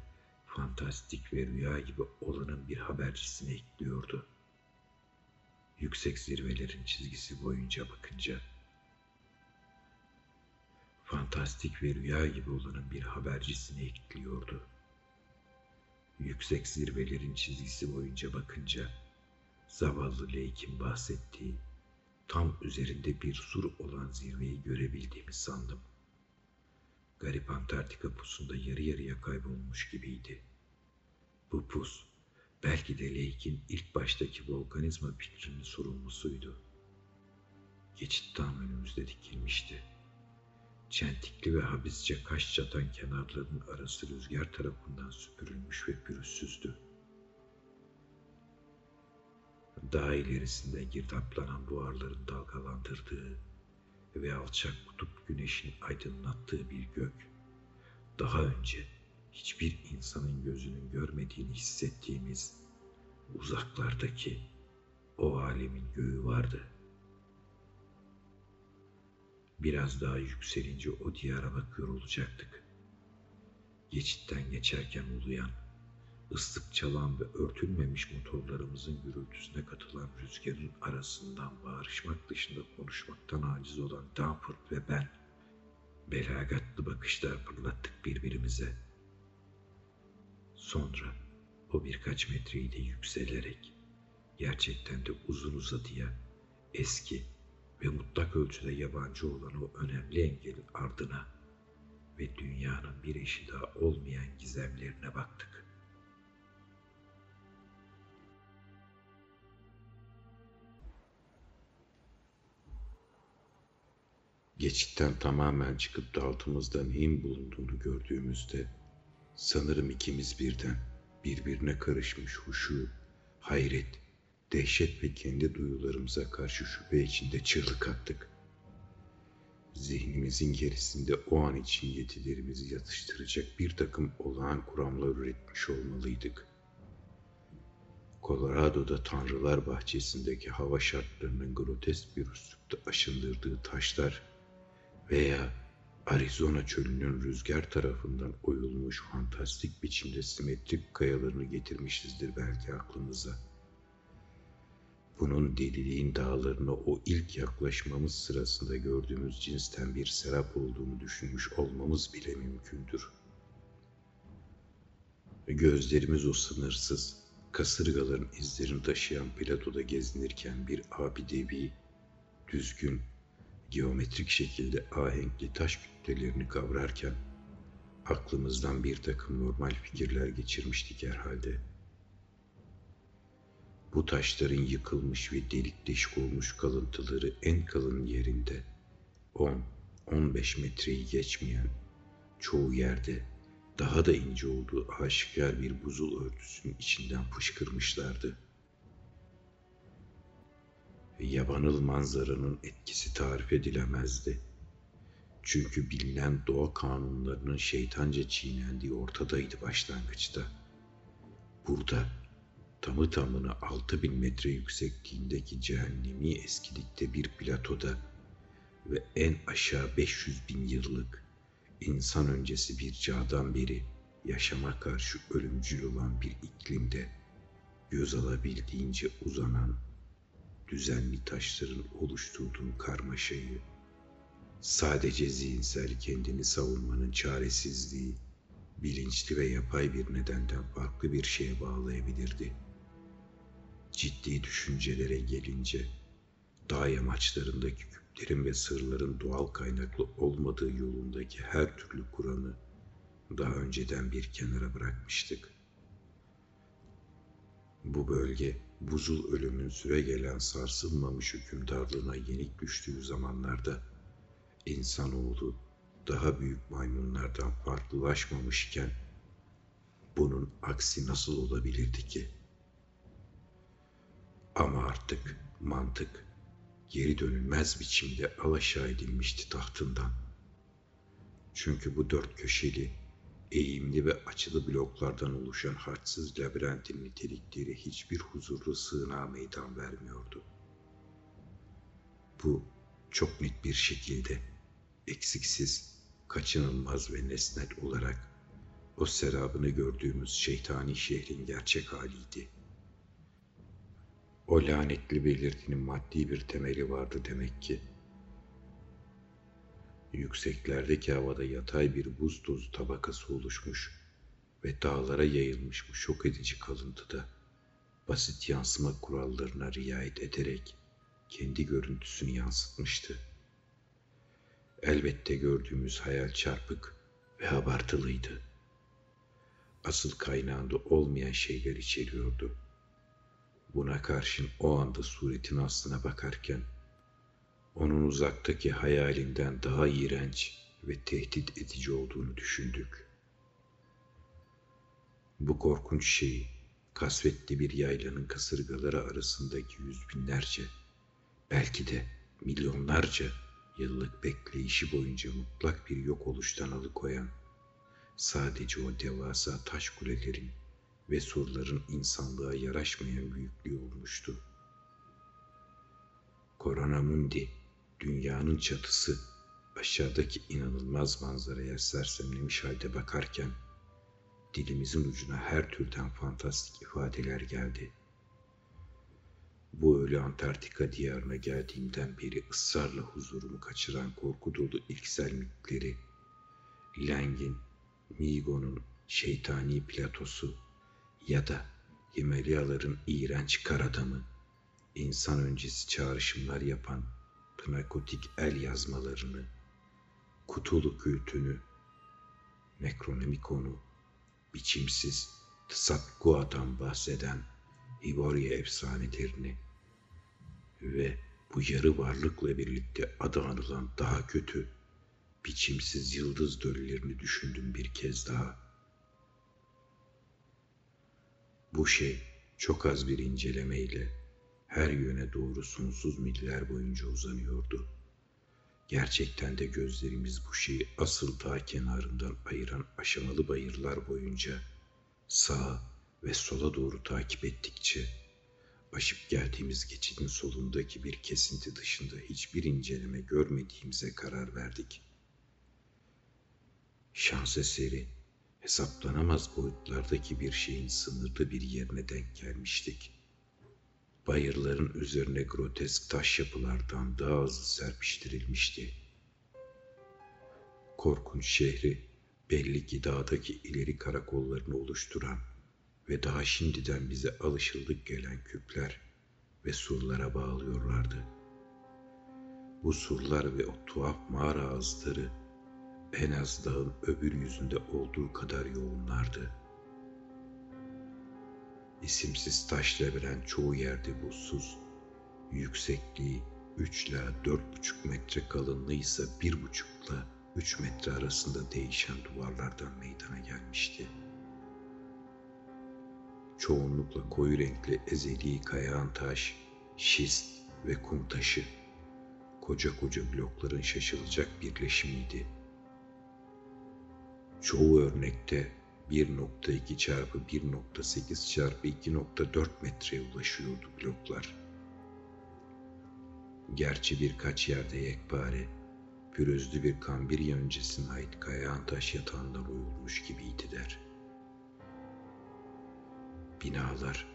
fantastik ve rüya gibi olanın bir habercisini ekliyordu. Yüksek zirvelerin çizgisi boyunca bakınca, fantastik ve rüya gibi olanın bir habercisini ekliyordu.'' yüksek zirvelerin çizgisi boyunca bakınca zavallı Lake'in bahsettiği tam üzerinde bir sur olan zirveyi görebildiğimi sandım. Garip Antarktika pusunda yarı yarıya kaybolmuş gibiydi. Bu pus belki de Lake'in ilk baştaki volkanizma fikrinin sorumlusuydu. Geçit tam önümüzde dikilmişti çentikli ve habisçe kaş çatan kenarlarının arası rüzgar tarafından süpürülmüş ve pürüzsüzdü. Daha ilerisinde girdaplanan buharların dalgalandırdığı ve alçak kutup güneşin aydınlattığı bir gök, daha önce hiçbir insanın gözünün görmediğini hissettiğimiz uzaklardaki o alemin göğü vardı. Biraz daha yükselince o diyara bakıyor olacaktık. Geçitten geçerken uluyan, ıslık çalan ve örtülmemiş motorlarımızın gürültüsüne katılan rüzgarın arasından bağırışmak dışında konuşmaktan aciz olan Danford ve ben belagatlı bakışlar fırlattık birbirimize. Sonra o birkaç metreyi de yükselerek gerçekten de uzun uzadıya eski ve mutlak ölçüde yabancı olan o önemli engelin ardına ve dünyanın bir eşi daha olmayan gizemlerine baktık. Geçitten tamamen çıkıp da altımızda neyin bulunduğunu gördüğümüzde sanırım ikimiz birden birbirine karışmış huşu, hayret, dehşet ve kendi duyularımıza karşı şüphe içinde çığlık attık. Zihnimizin gerisinde o an için yetilerimizi yatıştıracak bir takım olağan kuramlar üretmiş olmalıydık. Colorado'da Tanrılar Bahçesi'ndeki hava şartlarının grotesk bir üslupta aşındırdığı taşlar veya Arizona çölünün rüzgar tarafından oyulmuş fantastik biçimde simetrik kayalarını getirmişizdir belki aklımıza.'' Bunun deliliğin dağlarına o ilk yaklaşmamız sırasında gördüğümüz cinsten bir serap olduğunu düşünmüş olmamız bile mümkündür. Gözlerimiz o sınırsız, kasırgaların izlerini taşıyan platoda gezinirken bir abidevi, düzgün, geometrik şekilde ahenkli taş kütlelerini kavrarken aklımızdan bir takım normal fikirler geçirmiştik herhalde.'' Bu taşların yıkılmış ve delik deşik olmuş kalıntıları en kalın yerinde 10-15 metreyi geçmeyen çoğu yerde daha da ince olduğu aşikar bir buzul örtüsünün içinden fışkırmışlardı. Yabanıl manzaranın etkisi tarif edilemezdi. Çünkü bilinen doğa kanunlarının şeytanca çiğnendiği ortadaydı başlangıçta. Burada tamı tamına 6000 metre yüksekliğindeki cehennemi eskilikte bir platoda ve en aşağı 500 bin yıllık insan öncesi bir çağdan beri yaşama karşı ölümcül olan bir iklimde göz alabildiğince uzanan düzenli taşların oluşturduğu karmaşayı sadece zihinsel kendini savunmanın çaresizliği bilinçli ve yapay bir nedenden farklı bir şeye bağlayabilirdi.'' Ciddi düşüncelere gelince dağ yamaçlarındaki küplerin ve sırların doğal kaynaklı olmadığı yolundaki her türlü Kur'an'ı daha önceden bir kenara bırakmıştık. Bu bölge buzul ölümün süre gelen sarsılmamış hükümdarlığına yenik düştüğü zamanlarda insanoğlu daha büyük maymunlardan farklılaşmamışken bunun aksi nasıl olabilirdi ki?'' Ama artık mantık geri dönülmez biçimde alaşağı edilmişti tahtından. Çünkü bu dört köşeli, eğimli ve açılı bloklardan oluşan harçsız labirentin nitelikleri hiçbir huzurlu sığınağa meydan vermiyordu. Bu çok net bir şekilde, eksiksiz, kaçınılmaz ve nesnet olarak o serabını gördüğümüz şeytani şehrin gerçek haliydi.'' O lanetli belirtinin maddi bir temeli vardı demek ki. Yükseklerdeki havada yatay bir buz tozu tabakası oluşmuş ve dağlara yayılmış bu şok edici kalıntıda basit yansıma kurallarına riayet ederek kendi görüntüsünü yansıtmıştı. Elbette gördüğümüz hayal çarpık ve abartılıydı. Asıl kaynağında olmayan şeyler içeriyordu. Buna karşın o anda suretin aslına bakarken onun uzaktaki hayalinden daha iğrenç ve tehdit edici olduğunu düşündük. Bu korkunç şeyi kasvetli bir yaylanın kasırgaları arasındaki yüz binlerce, belki de milyonlarca yıllık bekleyişi boyunca mutlak bir yok oluştan alıkoyan, sadece o devasa taş kulelerin ve surların insanlığa yaraşmayan büyüklüğü olmuştu. Koronamundi, dünyanın çatısı aşağıdaki inanılmaz manzaraya sersemlemiş halde bakarken dilimizin ucuna her türden fantastik ifadeler geldi. Bu ölü Antarktika diyarına geldiğimden beri ısrarla huzurumu kaçıran korku dolu ilksel mitleri, Leng'in, Migo'nun şeytani platosu ya da Himalyaların iğrenç kar adamı, insan öncesi çağrışımlar yapan pnakotik el yazmalarını, kutulu kültünü, Necronomicon'u, biçimsiz Tzatgua'dan bahseden Iboria efsanelerini ve bu yarı varlıkla birlikte adı anılan daha kötü, biçimsiz yıldız döllerini düşündüm bir kez daha. Bu şey çok az bir incelemeyle her yöne doğru sonsuz miller boyunca uzanıyordu. Gerçekten de gözlerimiz bu şeyi asıl dağ kenarından ayıran aşamalı bayırlar boyunca sağa ve sola doğru takip ettikçe aşıp geldiğimiz geçidin solundaki bir kesinti dışında hiçbir inceleme görmediğimize karar verdik. Şans eseri hesaplanamaz boyutlardaki bir şeyin sınırlı bir yerine denk gelmiştik. Bayırların üzerine grotesk taş yapılardan daha hızlı serpiştirilmişti. Korkunç şehri belli ki dağdaki ileri karakollarını oluşturan ve daha şimdiden bize alışıldık gelen küpler ve surlara bağlıyorlardı. Bu surlar ve o tuhaf mağara ağızları en az dağın öbür yüzünde olduğu kadar yoğunlardı. İsimsiz taş labirent çoğu yerde buzsuz, yüksekliği 3 ila 4,5 metre kalınlığı ise 1,5 ile 3 metre arasında değişen duvarlardan meydana gelmişti. Çoğunlukla koyu renkli ezeli kayağın taş, şist ve kum taşı, koca koca blokların şaşılacak birleşimiydi. Çoğu örnekte 1.2 çarpı 1.8 çarpı 2.4 metreye ulaşıyordu bloklar. Gerçi birkaç yerde yekpare, pürüzlü bir kambirya öncesine ait kayağın taş yatağından oyulmuş gibiydiler. Binalar,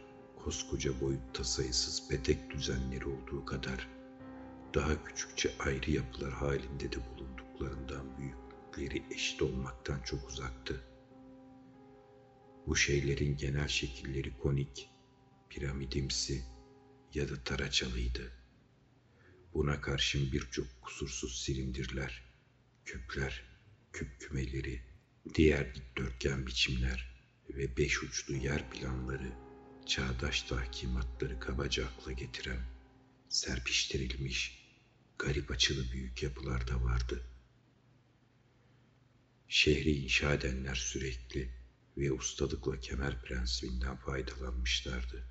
koskoca boyutta sayısız petek düzenleri olduğu kadar, daha küçükçe ayrı yapılar halinde de bulunduklarından büyüklükleri eşit olmaktan çok uzaktı. Bu şeylerin genel şekilleri konik, piramidimsi ya da taraçalıydı. Buna karşın birçok kusursuz silindirler, küpler, küp kümeleri, diğer dikdörtgen biçimler ve beş uçlu yer planları, çağdaş tahkimatları kabaca akla getiren, serpiştirilmiş, garip açılı büyük yapılar da vardı. Şehri inşa edenler sürekli ve ustalıkla kemer prensibinden faydalanmışlardı.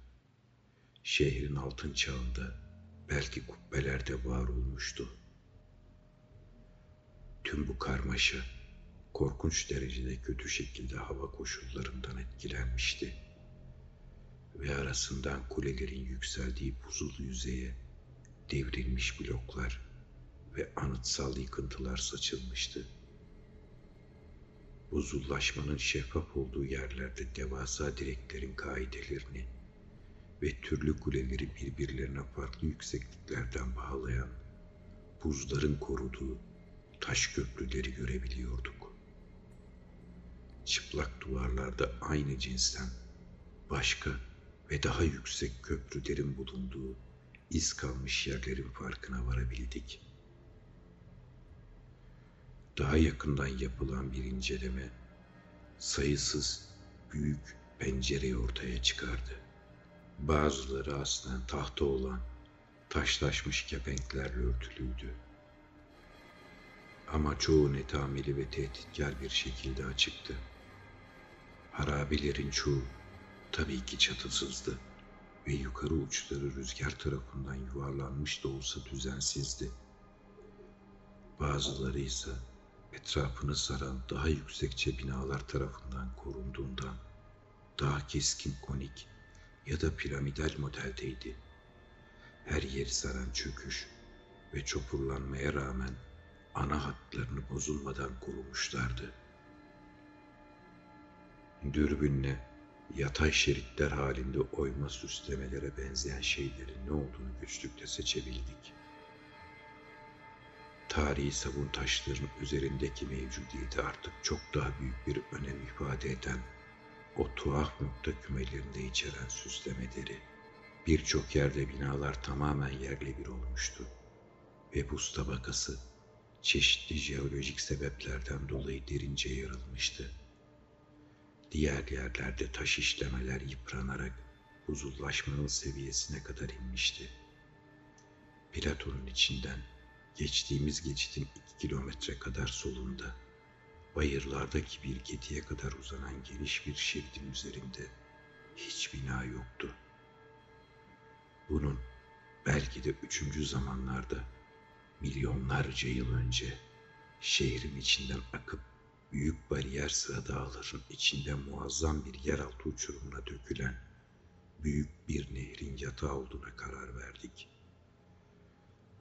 Şehrin altın çağında belki kubbelerde var olmuştu. Tüm bu karmaşa korkunç derecede kötü şekilde hava koşullarından etkilenmişti. Ve arasından kulelerin yükseldiği buzul yüzeye devrilmiş bloklar ve anıtsal yıkıntılar saçılmıştı. Buzullaşmanın şeffaf olduğu yerlerde devasa direklerin kaidelerini ve türlü kuleleri birbirlerine farklı yüksekliklerden bağlayan buzların koruduğu taş köprüleri görebiliyorduk. Çıplak duvarlarda aynı cinsten başka ve daha yüksek köprülerin bulunduğu iz kalmış yerlerin farkına varabildik. Daha yakından yapılan bir inceleme sayısız büyük pencereyi ortaya çıkardı. Bazıları aslen tahta olan taşlaşmış kepenklerle örtülüydü. Ama çoğu netameli ve tehditkar bir şekilde açıktı. Harabilerin çoğu tabii ki çatısızdı ve yukarı uçları rüzgar tarafından yuvarlanmış da olsa düzensizdi. Bazıları ise etrafını saran daha yüksekçe binalar tarafından korunduğundan daha keskin konik ya da piramidal modeldeydi. Her yeri saran çöküş ve çopurlanmaya rağmen ana hatlarını bozulmadan korumuşlardı. Dürbünle yatay şeritler halinde oyma süslemelere benzeyen şeylerin ne olduğunu güçlükle seçebildik. Tarihi sabun taşlarının üzerindeki mevcudiyeti artık çok daha büyük bir önem ifade eden o tuhaf nokta kümelerinde içeren süslemeleri birçok yerde binalar tamamen yerle bir olmuştu ve buz tabakası çeşitli jeolojik sebeplerden dolayı derince yarılmıştı. Diğer yerlerde taş işlemeler yıpranarak buzullaşmanın seviyesine kadar inmişti. Platonun içinden geçtiğimiz geçitin iki kilometre kadar solunda, bayırlardaki bir getiye kadar uzanan geniş bir şeridin üzerinde hiç bina yoktu. Bunun belki de üçüncü zamanlarda milyonlarca yıl önce şehrin içinden akıp büyük bariyer sıra dağların içinde muazzam bir yeraltı uçurumuna dökülen büyük bir nehrin yatağı olduğuna karar verdik.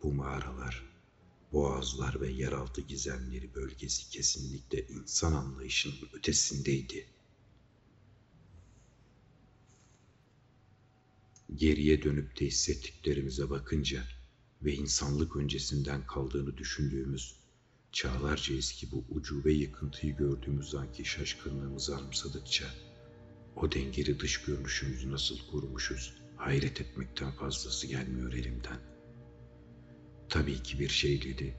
Bu mağaralar, boğazlar ve yeraltı gizemleri bölgesi kesinlikle insan anlayışının ötesindeydi. Geriye dönüp de hissettiklerimize bakınca ve insanlık öncesinden kaldığını düşündüğümüz çağlarca eski bu ucube yıkıntıyı gördüğümüz anki şaşkınlığımızı anımsadıkça o dengeli dış görünüşümüzü nasıl korumuşuz hayret etmekten fazlası gelmiyor elimden. Tabii ki bir şeyleri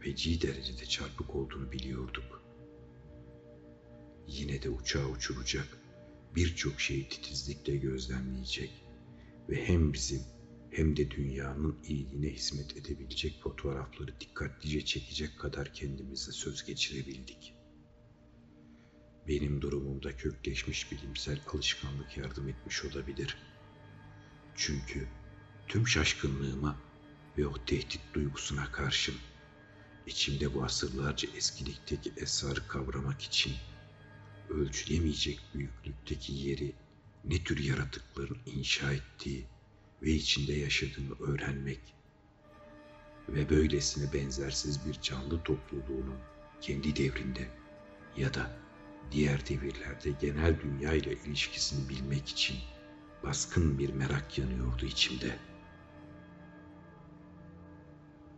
feci derecede çarpık olduğunu biliyorduk. Yine de uçağı uçuracak, birçok şeyi titizlikle gözlemleyecek ve hem bizim hem de dünyanın iyiliğine hizmet edebilecek fotoğrafları dikkatlice çekecek kadar kendimize söz geçirebildik. Benim durumumda kökleşmiş bilimsel alışkanlık yardım etmiş olabilir. Çünkü tüm şaşkınlığıma ve o tehdit duygusuna karşın içimde bu asırlarca eskilikteki esrarı kavramak için ölçülemeyecek büyüklükteki yeri ne tür yaratıkların inşa ettiği ve içinde yaşadığını öğrenmek ve böylesine benzersiz bir canlı topluluğunun kendi devrinde ya da diğer devirlerde genel dünya ile ilişkisini bilmek için baskın bir merak yanıyordu içimde.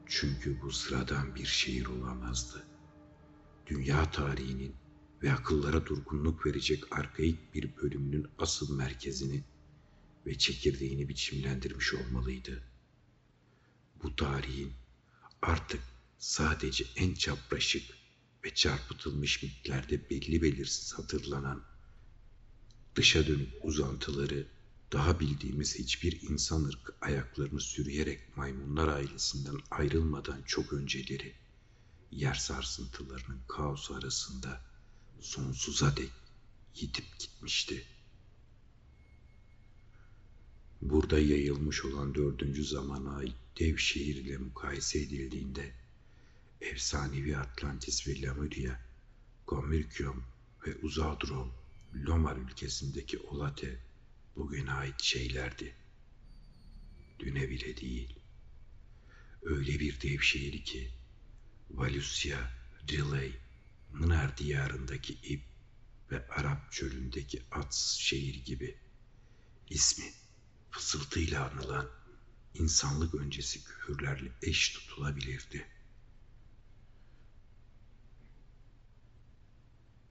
Çünkü bu sıradan bir şehir olamazdı. Dünya tarihinin ve akıllara durgunluk verecek arkaik bir bölümünün asıl merkezini ve çekirdeğini biçimlendirmiş olmalıydı. Bu tarihin artık sadece en çapraşık ve çarpıtılmış mitlerde belli belirsiz hatırlanan, dışa dönük uzantıları daha bildiğimiz hiçbir insan ırkı ayaklarını sürüyerek maymunlar ailesinden ayrılmadan çok önceleri, yer sarsıntılarının kaosu arasında sonsuza dek yitip gitmişti.'' burada yayılmış olan dördüncü zamana ait dev şehir ile mukayese edildiğinde efsanevi Atlantis ve Lemuria, Gomyrkium ve Uzadron, Lomar ülkesindeki Olate bugüne ait şeylerdi. Düne bile değil. Öyle bir dev şehir ki Valusya, Riley, Mınar diyarındaki İp ve Arap çölündeki Ats şehir gibi ismi fısıltıyla anılan insanlık öncesi küfürlerle eş tutulabilirdi.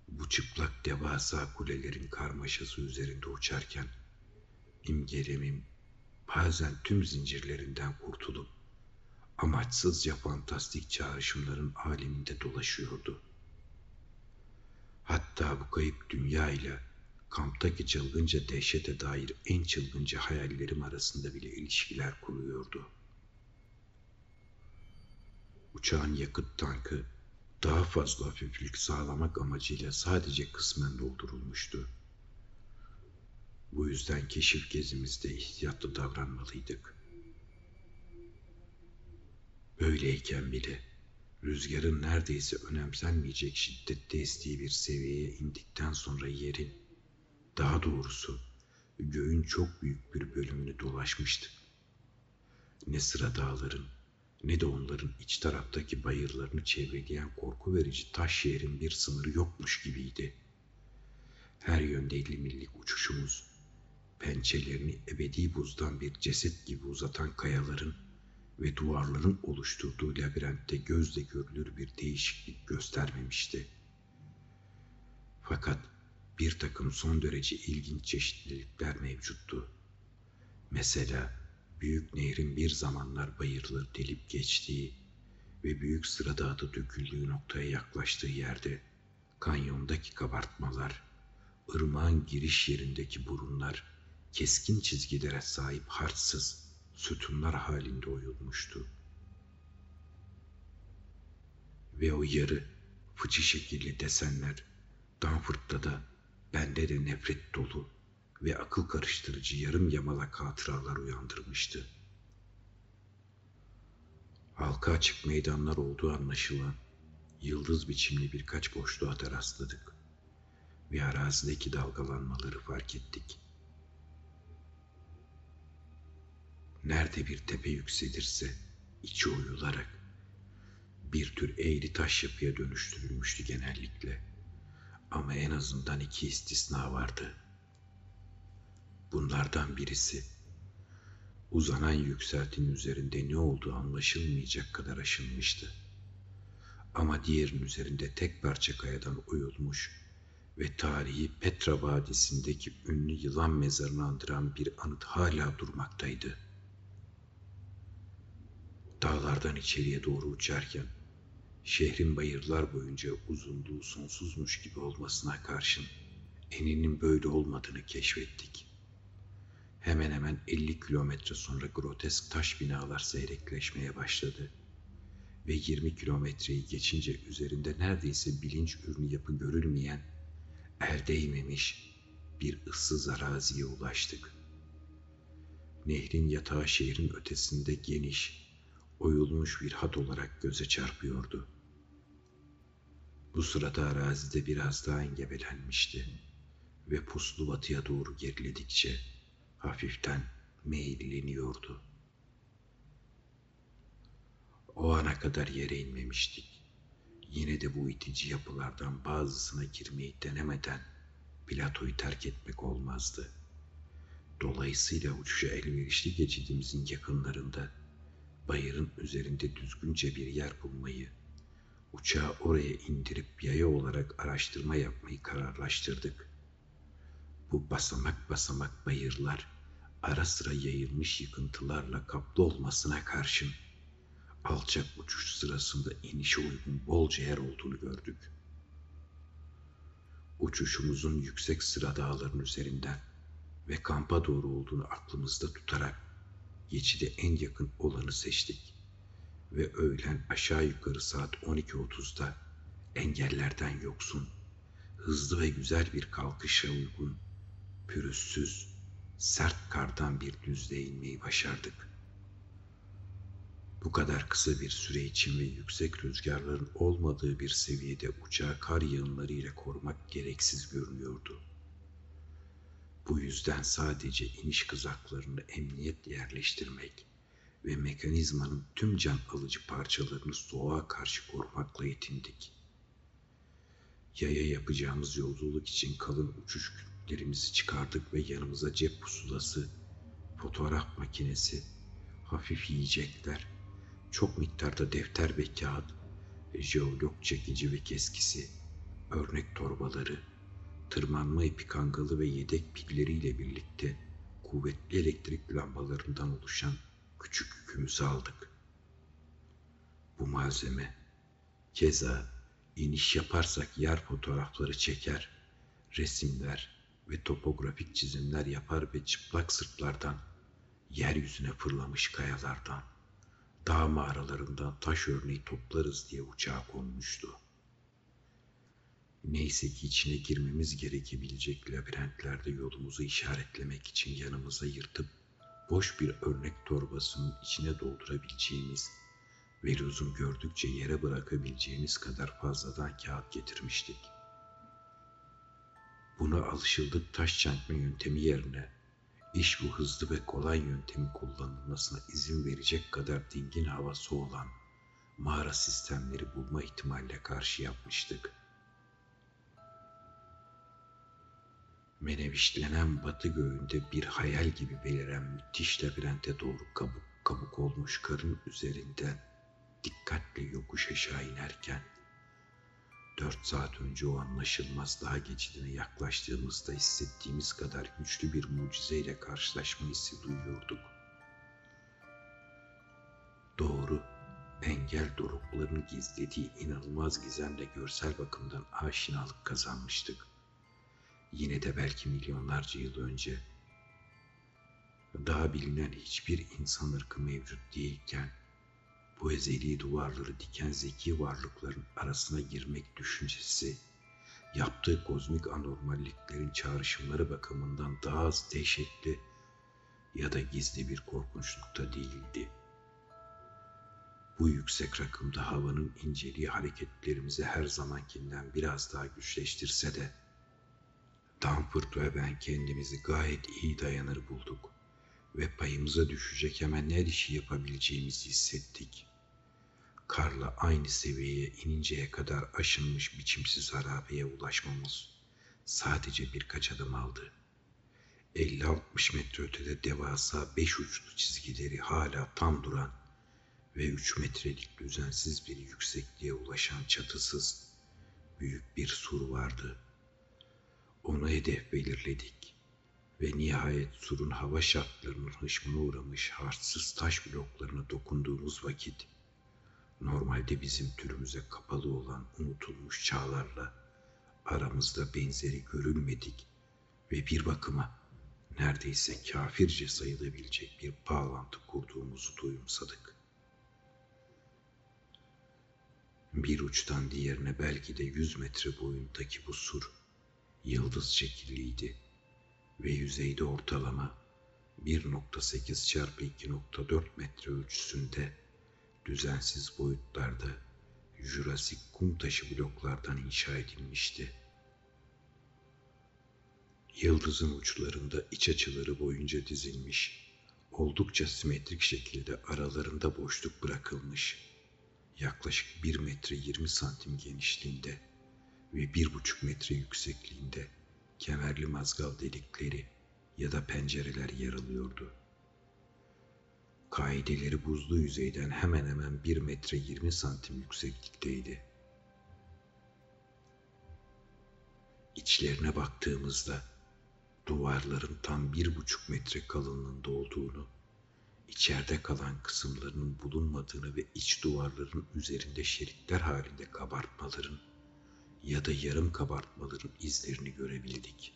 Bu çıplak devasa kulelerin karmaşası üzerinde uçarken imgelemim bazen tüm zincirlerinden kurtulup amaçsızca fantastik çağrışımların aleminde dolaşıyordu. Hatta bu kayıp dünya ile kamptaki çılgınca dehşete dair en çılgınca hayallerim arasında bile ilişkiler kuruyordu. Uçağın yakıt tankı daha fazla hafiflik sağlamak amacıyla sadece kısmen doldurulmuştu. Bu yüzden keşif gezimizde ihtiyatlı davranmalıydık. Böyleyken bile rüzgarın neredeyse önemsenmeyecek şiddette estiği bir seviyeye indikten sonra yerin daha doğrusu göğün çok büyük bir bölümünü dolaşmıştık. Ne sıra dağların ne de onların iç taraftaki bayırlarını çevreleyen korku verici taş şehrin bir sınırı yokmuş gibiydi. Her yönde elli millik uçuşumuz, pençelerini ebedi buzdan bir ceset gibi uzatan kayaların ve duvarların oluşturduğu labirentte gözle görülür bir değişiklik göstermemişti. Fakat bir takım son derece ilginç çeşitlilikler mevcuttu. Mesela büyük nehrin bir zamanlar bayırları delip geçtiği ve büyük sırada adı döküldüğü noktaya yaklaştığı yerde kanyondaki kabartmalar, ırmağın giriş yerindeki burunlar keskin çizgilere sahip harçsız sütunlar halinde oyulmuştu. Ve o yarı fıçı şekilli desenler Danford'da da bende de nefret dolu ve akıl karıştırıcı yarım yamalak hatıralar uyandırmıştı. Halka açık meydanlar olduğu anlaşılan yıldız biçimli birkaç boşluğa da rastladık ve arazideki dalgalanmaları fark ettik. Nerede bir tepe yükselirse içi oyularak bir tür eğri taş yapıya dönüştürülmüştü genellikle. Ama en azından iki istisna vardı. Bunlardan birisi uzanan yükseltin üzerinde ne olduğu anlaşılmayacak kadar aşınmıştı. Ama diğerinin üzerinde tek parça kayadan oyulmuş ve tarihi Petra Vadisi'ndeki ünlü yılan mezarını andıran bir anıt hala durmaktaydı. Dağlardan içeriye doğru uçarken şehrin bayırlar boyunca uzunluğu sonsuzmuş gibi olmasına karşın eninin böyle olmadığını keşfettik. Hemen hemen 50 kilometre sonra grotesk taş binalar seyrekleşmeye başladı ve 20 kilometreyi geçince üzerinde neredeyse bilinç ürünü yapı görülmeyen, el değmemiş bir ıssız araziye ulaştık. Nehrin yatağı şehrin ötesinde geniş, oyulmuş bir hat olarak göze çarpıyordu. Bu sırada arazide biraz daha engebelenmişti ve puslu batıya doğru geriledikçe hafiften meyilleniyordu. O ana kadar yere inmemiştik. Yine de bu itici yapılardan bazısına girmeyi denemeden platoyu terk etmek olmazdı. Dolayısıyla uçuşa elverişli geçidimizin yakınlarında bayırın üzerinde düzgünce bir yer bulmayı, uçağı oraya indirip yaya olarak araştırma yapmayı kararlaştırdık. Bu basamak basamak bayırlar ara sıra yayılmış yıkıntılarla kaplı olmasına karşın alçak uçuş sırasında inişe uygun bolca yer olduğunu gördük. Uçuşumuzun yüksek sıra dağların üzerinden ve kampa doğru olduğunu aklımızda tutarak geçide en yakın olanı seçtik. Ve öğlen aşağı yukarı saat 12.30'da engellerden yoksun, hızlı ve güzel bir kalkışa uygun, pürüzsüz, sert kardan bir düzlüğe inmeyi başardık. Bu kadar kısa bir süre için ve yüksek rüzgarların olmadığı bir seviyede uçağı kar yığınları ile korumak gereksiz görünüyordu.'' Bu yüzden sadece iniş kızaklarını emniyetle yerleştirmek ve mekanizmanın tüm can alıcı parçalarını soğuğa karşı korumakla yetindik. Yaya yapacağımız yolculuk için kalın uçuş kütlerimizi çıkardık ve yanımıza cep pusulası, fotoğraf makinesi, hafif yiyecekler, çok miktarda defter ve kağıt, jeolog çekici ve keskisi, örnek torbaları, tırmanma ipi kangalı ve yedek pilleriyle birlikte kuvvetli elektrik lambalarından oluşan küçük yükümüzü aldık. Bu malzeme keza iniş yaparsak yer fotoğrafları çeker, resimler ve topografik çizimler yapar ve çıplak sırtlardan, yeryüzüne fırlamış kayalardan, dağ mağaralarından taş örneği toplarız diye uçağa konmuştu. Neyse ki içine girmemiz gerekebilecek labirentlerde yolumuzu işaretlemek için yanımıza yırtıp boş bir örnek torbasının içine doldurabileceğimiz ve lüzum gördükçe yere bırakabileceğimiz kadar fazladan kağıt getirmiştik. Buna alışıldık taş çentme yöntemi yerine İş bu hızlı ve kolay yöntemi kullanılmasına izin verecek kadar dingin havası olan mağara sistemleri bulma ihtimalle karşı yapmıştık. Menevişlenen batı göğünde bir hayal gibi beliren müthiş labirente doğru kabuk kabuk olmuş karın üzerinden dikkatle yokuş aşağı inerken dört saat önce o anlaşılmaz daha geçidine yaklaştığımızda hissettiğimiz kadar güçlü bir mucizeyle karşılaşma hissi duyuyorduk. Doğru, engel dorukların gizlediği inanılmaz gizemle görsel bakımdan aşinalık kazanmıştık. Yine de belki milyonlarca yıl önce daha bilinen hiçbir insan ırkı mevcut değilken bu ezeli duvarları diken zeki varlıkların arasına girmek düşüncesi yaptığı kozmik anormalliklerin çağrışımları bakımından daha az dehşetli ya da gizli bir korkunçlukta değildi. Bu yüksek rakımda havanın inceliği hareketlerimizi her zamankinden biraz daha güçleştirse de Danford ve ben kendimizi gayet iyi dayanır bulduk ve payımıza düşecek hemen her işi yapabileceğimizi hissettik. Karla aynı seviyeye ininceye kadar aşınmış biçimsiz harabeye ulaşmamız sadece birkaç adım aldı. 50-60 metre ötede devasa beş uçlu çizgileri hala tam duran ve 3 metrelik düzensiz bir yüksekliğe ulaşan çatısız büyük bir sur vardı. Onu hedef belirledik ve nihayet surun hava şartlarının hışmına uğramış harçsız taş bloklarına dokunduğumuz vakit normalde bizim türümüze kapalı olan unutulmuş çağlarla aramızda benzeri görülmedik ve bir bakıma neredeyse kafirce sayılabilecek bir bağlantı kurduğumuzu duyumsadık. Bir uçtan diğerine belki de yüz metre boyundaki bu sur yıldız şekilliydi ve yüzeyde ortalama 1.8 çarpı 2.4 metre ölçüsünde düzensiz boyutlarda Jurasik kum taşı bloklardan inşa edilmişti. Yıldızın uçlarında iç açıları boyunca dizilmiş, oldukça simetrik şekilde aralarında boşluk bırakılmış, yaklaşık 1 metre 20 santim genişliğinde ve 1,5 metre yüksekliğinde kemerli mazgal delikleri ya da pencereler yer alıyordu. Kaideleri buzlu yüzeyden hemen hemen 1 metre 20 santim yükseklikteydi. İçlerine baktığımızda duvarların tam bir buçuk metre kalınlığında olduğunu, içeride kalan kısımlarının bulunmadığını ve iç duvarların üzerinde şeritler halinde kabartmaların ya da yarım kabartmaların izlerini görebildik.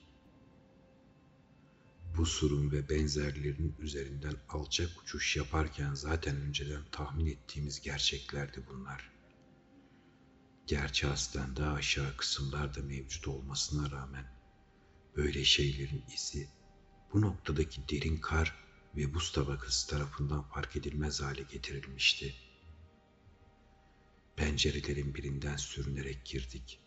Bu surun ve benzerlerinin üzerinden alçak uçuş yaparken zaten önceden tahmin ettiğimiz gerçeklerdi bunlar. Gerçi aslen daha aşağı kısımlarda mevcut olmasına rağmen böyle şeylerin izi bu noktadaki derin kar ve buz tabakası tarafından fark edilmez hale getirilmişti. Pencerelerin birinden sürünerek girdik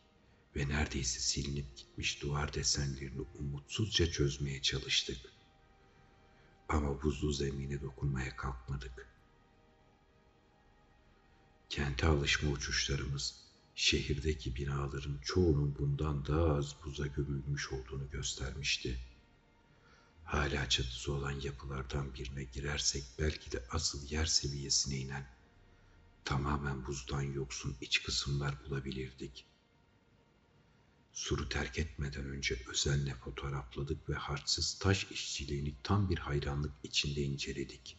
ve neredeyse silinip gitmiş duvar desenlerini umutsuzca çözmeye çalıştık. Ama buzlu zemine dokunmaya kalkmadık. Kente alışma uçuşlarımız şehirdeki binaların çoğunun bundan daha az buza gömülmüş olduğunu göstermişti. Hala çatısı olan yapılardan birine girersek belki de asıl yer seviyesine inen tamamen buzdan yoksun iç kısımlar bulabilirdik. Suru terk etmeden önce özenle fotoğrafladık ve harçsız taş işçiliğini tam bir hayranlık içinde inceledik.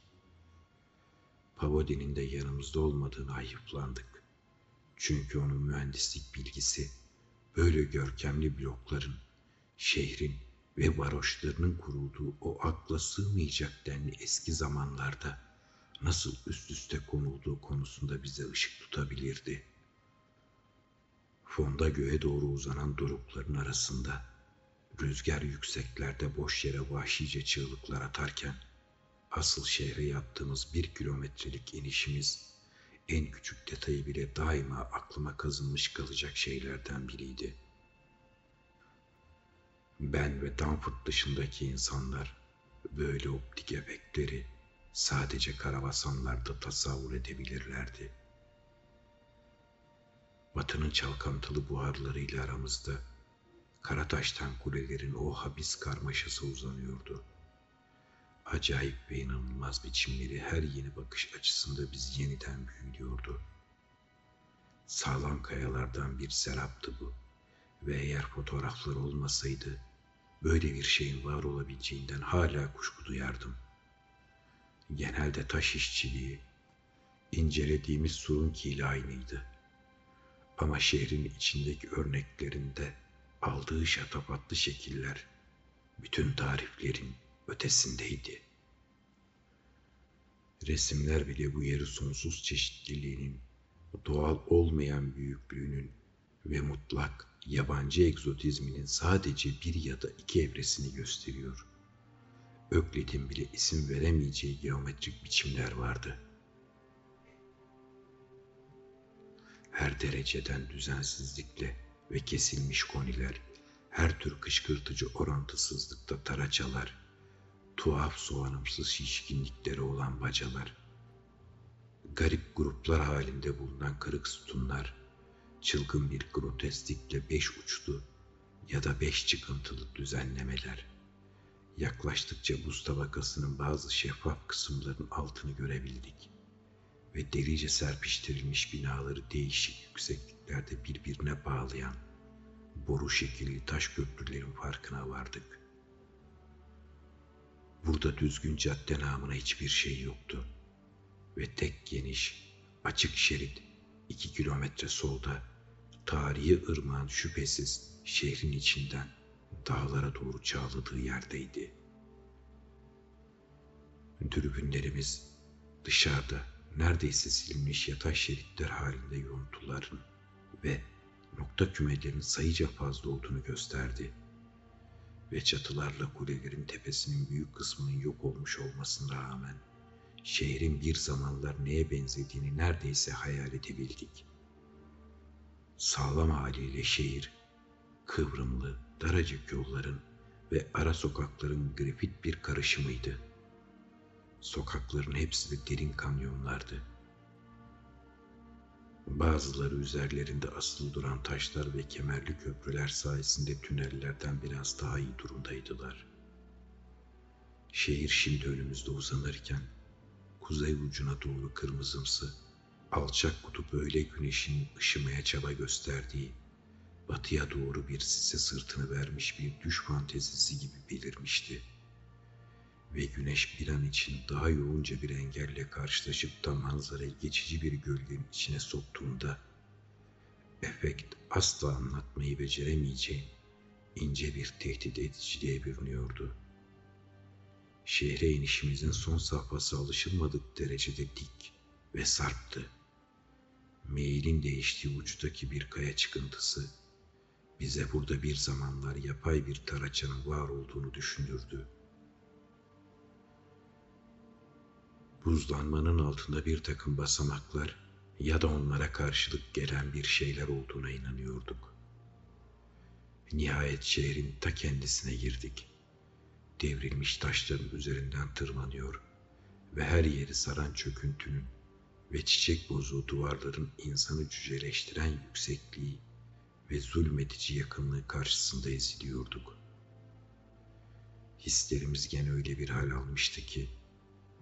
Pavodi'nin de yanımızda olmadığını ayıplandık. Çünkü onun mühendislik bilgisi böyle görkemli blokların, şehrin ve varoşlarının kurulduğu o akla sığmayacak denli eski zamanlarda nasıl üst üste konulduğu konusunda bize ışık tutabilirdi.'' Fonda göğe doğru uzanan dorukların arasında rüzgar yükseklerde boş yere vahşice çığlıklar atarken asıl şehre yaptığımız bir kilometrelik inişimiz en küçük detayı bile daima aklıma kazınmış kalacak şeylerden biriydi. Ben ve Danford dışındaki insanlar böyle optik efektleri sadece karavasanlarda tasavvur edebilirlerdi. Batının çalkantılı buharlarıyla aramızda Karataş'tan kulelerin o habis karmaşası uzanıyordu. Acayip ve inanılmaz biçimleri her yeni bakış açısında bizi yeniden büyülüyordu. Sağlam kayalardan bir seraptı bu ve eğer fotoğraflar olmasaydı böyle bir şeyin var olabileceğinden hala kuşku duyardım. Genelde taş işçiliği, incelediğimiz surunkiyle aynıydı. Ama şehrin içindeki örneklerinde aldığı şatafatlı şekiller bütün tariflerin ötesindeydi. Resimler bile bu yeri sonsuz çeşitliliğinin, doğal olmayan büyüklüğünün ve mutlak yabancı egzotizminin sadece bir ya da iki evresini gösteriyor. Öklit'in bile isim veremeyeceği geometrik biçimler vardı. Her dereceden düzensizlikle ve kesilmiş koniler, her tür kışkırtıcı orantısızlıkta taraçalar, tuhaf soğanımsız şişkinlikleri olan bacalar, garip gruplar halinde bulunan kırık sütunlar, çılgın bir grotesklikle beş uçlu ya da beş çıkıntılı düzenlemeler. Yaklaştıkça buz tabakasının bazı şeffaf kısımlarının altını görebildik ve delice serpiştirilmiş binaları değişik yüksekliklerde birbirine bağlayan boru şekilli taş köprülerin farkına vardık. Burada düzgün cadde namına hiçbir şey yoktu ve tek geniş, açık şerit iki kilometre solda tarihi ırmağın şüphesiz şehrin içinden dağlara doğru çağladığı yerdeydi. Dürbünlerimiz dışarıda neredeyse silinmiş yatay şeritler halinde yontuların ve nokta kümelerin sayıca fazla olduğunu gösterdi. Ve çatılarla kulelerin tepesinin büyük kısmının yok olmuş olmasına rağmen şehrin bir zamanlar neye benzediğini neredeyse hayal edebildik. Sağlam haliyle şehir, kıvrımlı, daracık yolların ve ara sokakların grafit bir karışımıydı. Sokakların hepsi de derin kanyonlardı. Bazıları üzerlerinde asılı duran taşlar ve kemerli köprüler sayesinde tünellerden biraz daha iyi durumdaydılar. Şehir şimdi önümüzde uzanırken kuzey ucuna doğru kırmızımsı, alçak kutup öyle güneşin ışımaya çaba gösterdiği, batıya doğru bir sise sırtını vermiş bir düş fantezisi gibi belirmişti. Ve güneş bir an için daha yoğunca bir engelle karşılaşıp da manzarayı geçici bir gölgenin içine soktuğunda, efekt asla anlatmayı beceremeyeceğin ince bir tehdit ediciliğe bürünüyordu.'' şehre inişimizin son safhası alışılmadık derecede dik ve sarptı. Meyilin değiştiği uçtaki bir kaya çıkıntısı bize burada bir zamanlar yapay bir taraçanın var olduğunu düşündürdü. Buzlanmanın altında bir takım basamaklar ya da onlara karşılık gelen bir şeyler olduğuna inanıyorduk. Nihayet şehrin ta kendisine girdik devrilmiş taşların üzerinden tırmanıyor ve her yeri saran çöküntünün ve çiçek bozuğu duvarların insanı cüceleştiren yüksekliği ve zulmedici yakınlığı karşısında eziliyorduk. Hislerimiz gene öyle bir hal almıştı ki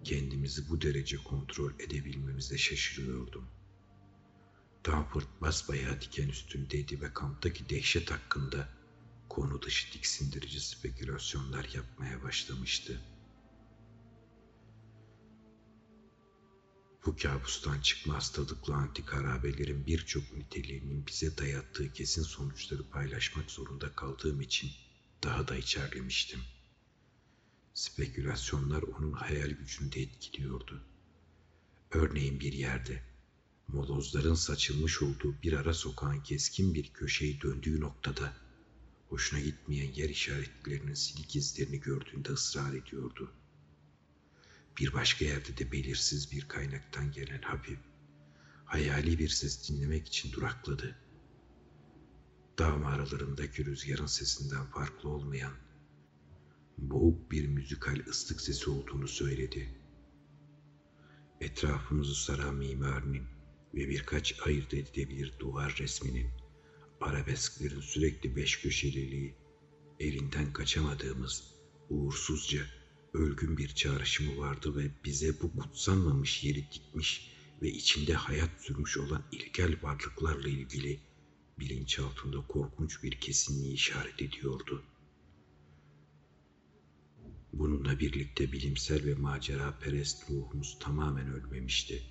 kendimizi bu derece kontrol edebilmemize şaşırıyordum. Danford basbayağı diken üstündeydi ve kamptaki dehşet hakkında konu dışı tiksindirici spekülasyonlar yapmaya başlamıştı. Bu kabustan çıkma hastalıklı antik harabelerin birçok niteliğinin bize dayattığı kesin sonuçları paylaşmak zorunda kaldığım için daha da içerlemiştim. Spekülasyonlar onun hayal gücünü de etkiliyordu. Örneğin bir yerde molozların saçılmış olduğu bir ara sokağın keskin bir köşeyi döndüğü noktada hoşuna gitmeyen yer işaretlerinin silik izlerini gördüğünde ısrar ediyordu. Bir başka yerde de belirsiz bir kaynaktan gelen hafif, hayali bir ses dinlemek için durakladı. Dağ mağaralarındaki rüzgarın sesinden farklı olmayan, boğuk bir müzikal ıslık sesi olduğunu söyledi. Etrafımızı saran mimarinin ve birkaç ayırt edilebilir duvar resminin, arabesklerin sürekli beş köşeliliği, elinden kaçamadığımız uğursuzca ölgün bir çağrışımı vardı ve bize bu kutsanmamış yeri dikmiş ve içinde hayat sürmüş olan ilkel varlıklarla ilgili bilinçaltında korkunç bir kesinliği işaret ediyordu. Bununla birlikte bilimsel ve macera perest ruhumuz tamamen ölmemişti.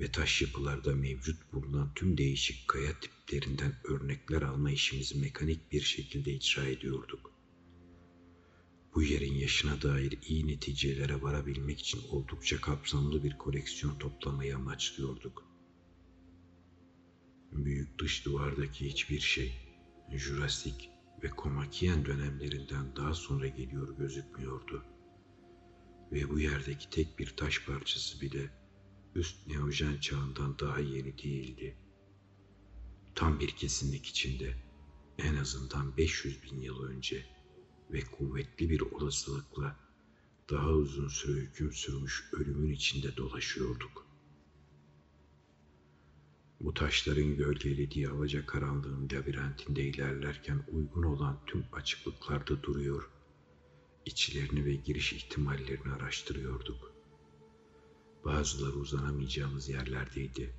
Ve taş yapılarda mevcut bulunan tüm değişik kaya tiplerinden örnekler alma işimizi mekanik bir şekilde icra ediyorduk. Bu yerin yaşına dair iyi neticelere varabilmek için oldukça kapsamlı bir koleksiyon toplamayı amaçlıyorduk. Büyük dış duvardaki hiçbir şey, Jurassik ve Komakiyen dönemlerinden daha sonra geliyor gözükmüyordu. Ve bu yerdeki tek bir taş parçası bile üst Neojen çağından daha yeni değildi. Tam bir kesinlik içinde, en azından 500 bin yıl önce ve kuvvetli bir olasılıkla daha uzun süre hüküm sürmüş ölümün içinde dolaşıyorduk. Bu taşların gölgelediği avaca karanlığın labirentinde ilerlerken uygun olan tüm açıklıklarda duruyor, içlerini ve giriş ihtimallerini araştırıyorduk. Bazıları uzanamayacağımız yerlerdeydi.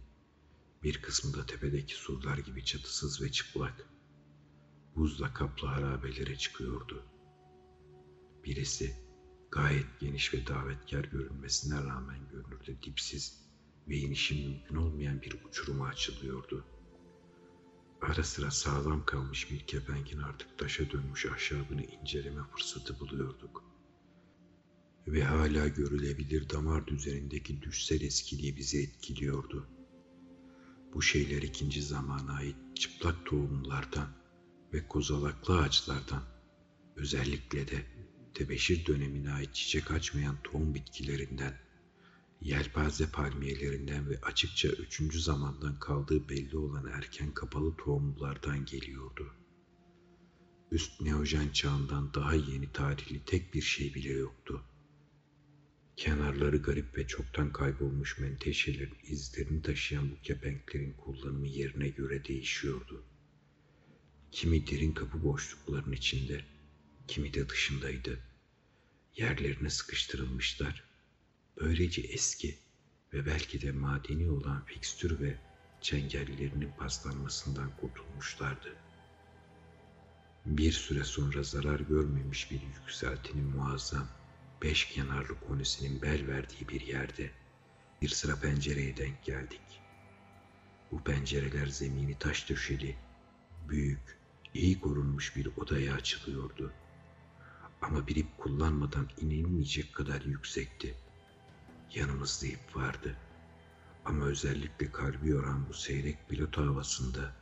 Bir kısmı da tepedeki surlar gibi çatısız ve çıplak. Buzla kaplı harabelere çıkıyordu. Birisi gayet geniş ve davetkar görünmesine rağmen görünürde dipsiz ve inişi mümkün olmayan bir uçuruma açılıyordu. Ara sıra sağlam kalmış bir kepengin artık taşa dönmüş ahşabını inceleme fırsatı buluyorduk. Ve hala görülebilir damar düzenindeki düşsel eskiliği bizi etkiliyordu. Bu şeyler ikinci zamana ait çıplak tohumlardan ve kozalaklı ağaçlardan, özellikle de tebeşir dönemine ait çiçek açmayan tohum bitkilerinden, yelpaze palmiyelerinden ve açıkça üçüncü zamandan kaldığı belli olan erken kapalı tohumlardan geliyordu. Üst Neojen çağından daha yeni tarihli tek bir şey bile yoktu. Kenarları garip ve çoktan kaybolmuş menteşelerin izlerini taşıyan bu kepenklerin kullanımı yerine göre değişiyordu. Kimi derin kapı boşluklarının içinde, kimi de dışındaydı. Yerlerine sıkıştırılmışlar. Böylece eski ve belki de madeni olan fikstür ve çengellerinin paslanmasından kurtulmuşlardı. Bir süre sonra zarar görmemiş bir yükseltinin muazzam beş kenarlı konisinin bel verdiği bir yerde bir sıra pencereye denk geldik. Bu pencereler zemini taş döşeli, büyük, iyi korunmuş bir odaya açılıyordu. Ama bir ip kullanmadan inilmeyecek kadar yüksekti. Yanımızda ip vardı. Ama özellikle kalbi yoran bu seyrek pilot havasında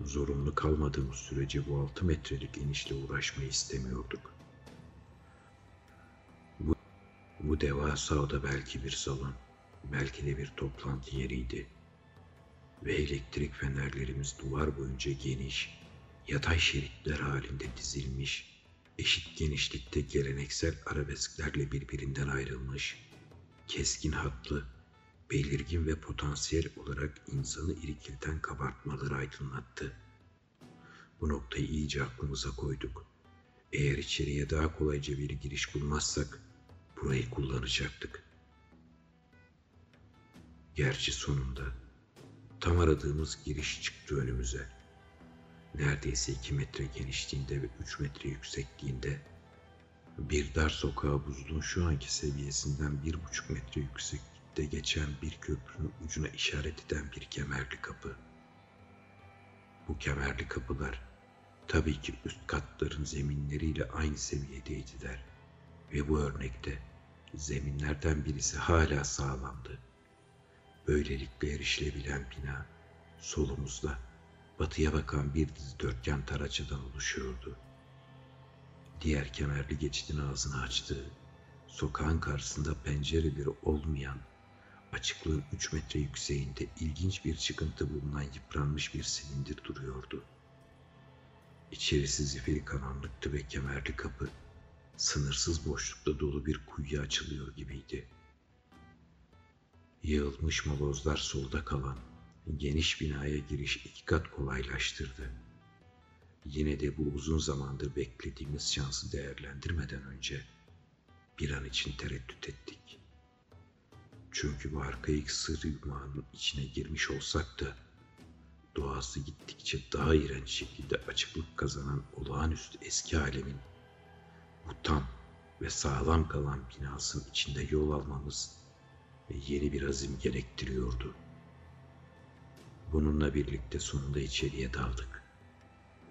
zorunlu kalmadığımız sürece bu altı metrelik inişle uğraşmayı istemiyorduk. Bu, bu devasa oda belki bir salon, belki de bir toplantı yeriydi. Ve elektrik fenerlerimiz duvar boyunca geniş, yatay şeritler halinde dizilmiş, eşit genişlikte geleneksel arabesklerle birbirinden ayrılmış, keskin hatlı, belirgin ve potansiyel olarak insanı irkilten kabartmaları aydınlattı. Bu noktayı iyice aklımıza koyduk. Eğer içeriye daha kolayca bir giriş bulmazsak burayı kullanacaktık. Gerçi sonunda tam aradığımız giriş çıktı önümüze. Neredeyse iki metre genişliğinde ve üç metre yüksekliğinde bir dar sokağa buzluğun şu anki seviyesinden bir buçuk metre yükseklikte geçen bir köprünün ucuna işaret eden bir kemerli kapı. Bu kemerli kapılar tabii ki üst katların zeminleriyle aynı seviyedeydiler ve bu örnekte zeminlerden birisi hala sağlamdı. Böylelikle erişilebilen bina solumuzda batıya bakan bir dizi dörtgen taraçadan oluşuyordu. Diğer kemerli geçidin ağzını açtığı, sokağın karşısında pencereleri olmayan, açıklığı üç metre yükseğinde ilginç bir çıkıntı bulunan yıpranmış bir silindir duruyordu. İçerisi zifiri karanlıktı ve kemerli kapı sınırsız boşlukta dolu bir kuyuya açılıyor gibiydi. Yığılmış molozlar solda kalan geniş binaya giriş iki kat kolaylaştırdı. Yine de bu uzun zamandır beklediğimiz şansı değerlendirmeden önce bir an için tereddüt ettik. Çünkü bu arkaik sır yumağının içine girmiş olsak da doğası gittikçe daha iğrenç şekilde açıklık kazanan olağanüstü eski alemin bu tam ve sağlam kalan binasının içinde yol almamız ve yeni bir azim gerektiriyordu. Bununla birlikte sonunda içeriye daldık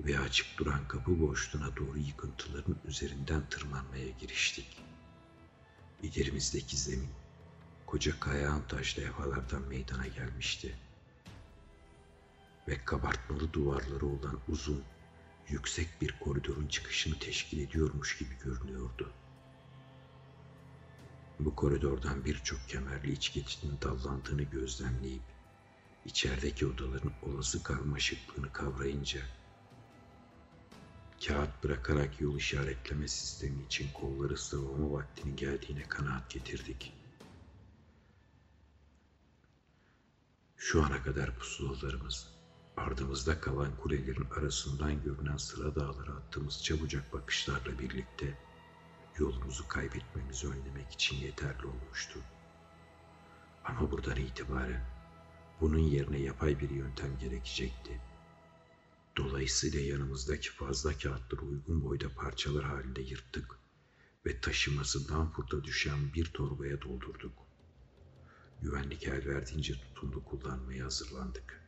ve açık duran kapı boşluğuna doğru yıkıntıların üzerinden tırmanmaya giriştik. İlerimizdeki zemin koca kayağın taş levhalardan meydana gelmişti. Ve kabartmalı duvarları olan uzun, yüksek bir koridorun çıkışını teşkil ediyormuş gibi görünüyordu. Bu koridordan birçok kemerli iç geçidin dallandığını gözlemleyip içerideki odaların olası karmaşıklığını kavrayınca kağıt bırakarak yol işaretleme sistemi için kolları sıvama vaktinin geldiğine kanaat getirdik. Şu ana kadar pusulalarımız, ardımızda kalan kulelerin arasından görünen sıra dağlara attığımız çabucak bakışlarla birlikte yolumuzu kaybetmemizi önlemek için yeterli olmuştu. Ama buradan itibaren bunun yerine yapay bir yöntem gerekecekti. Dolayısıyla yanımızdaki fazla kağıtları uygun boyda parçalar halinde yırttık ve taşımasından fırta düşen bir torbaya doldurduk. Güvenlik el verdiğince tutumlu kullanmaya hazırlandık.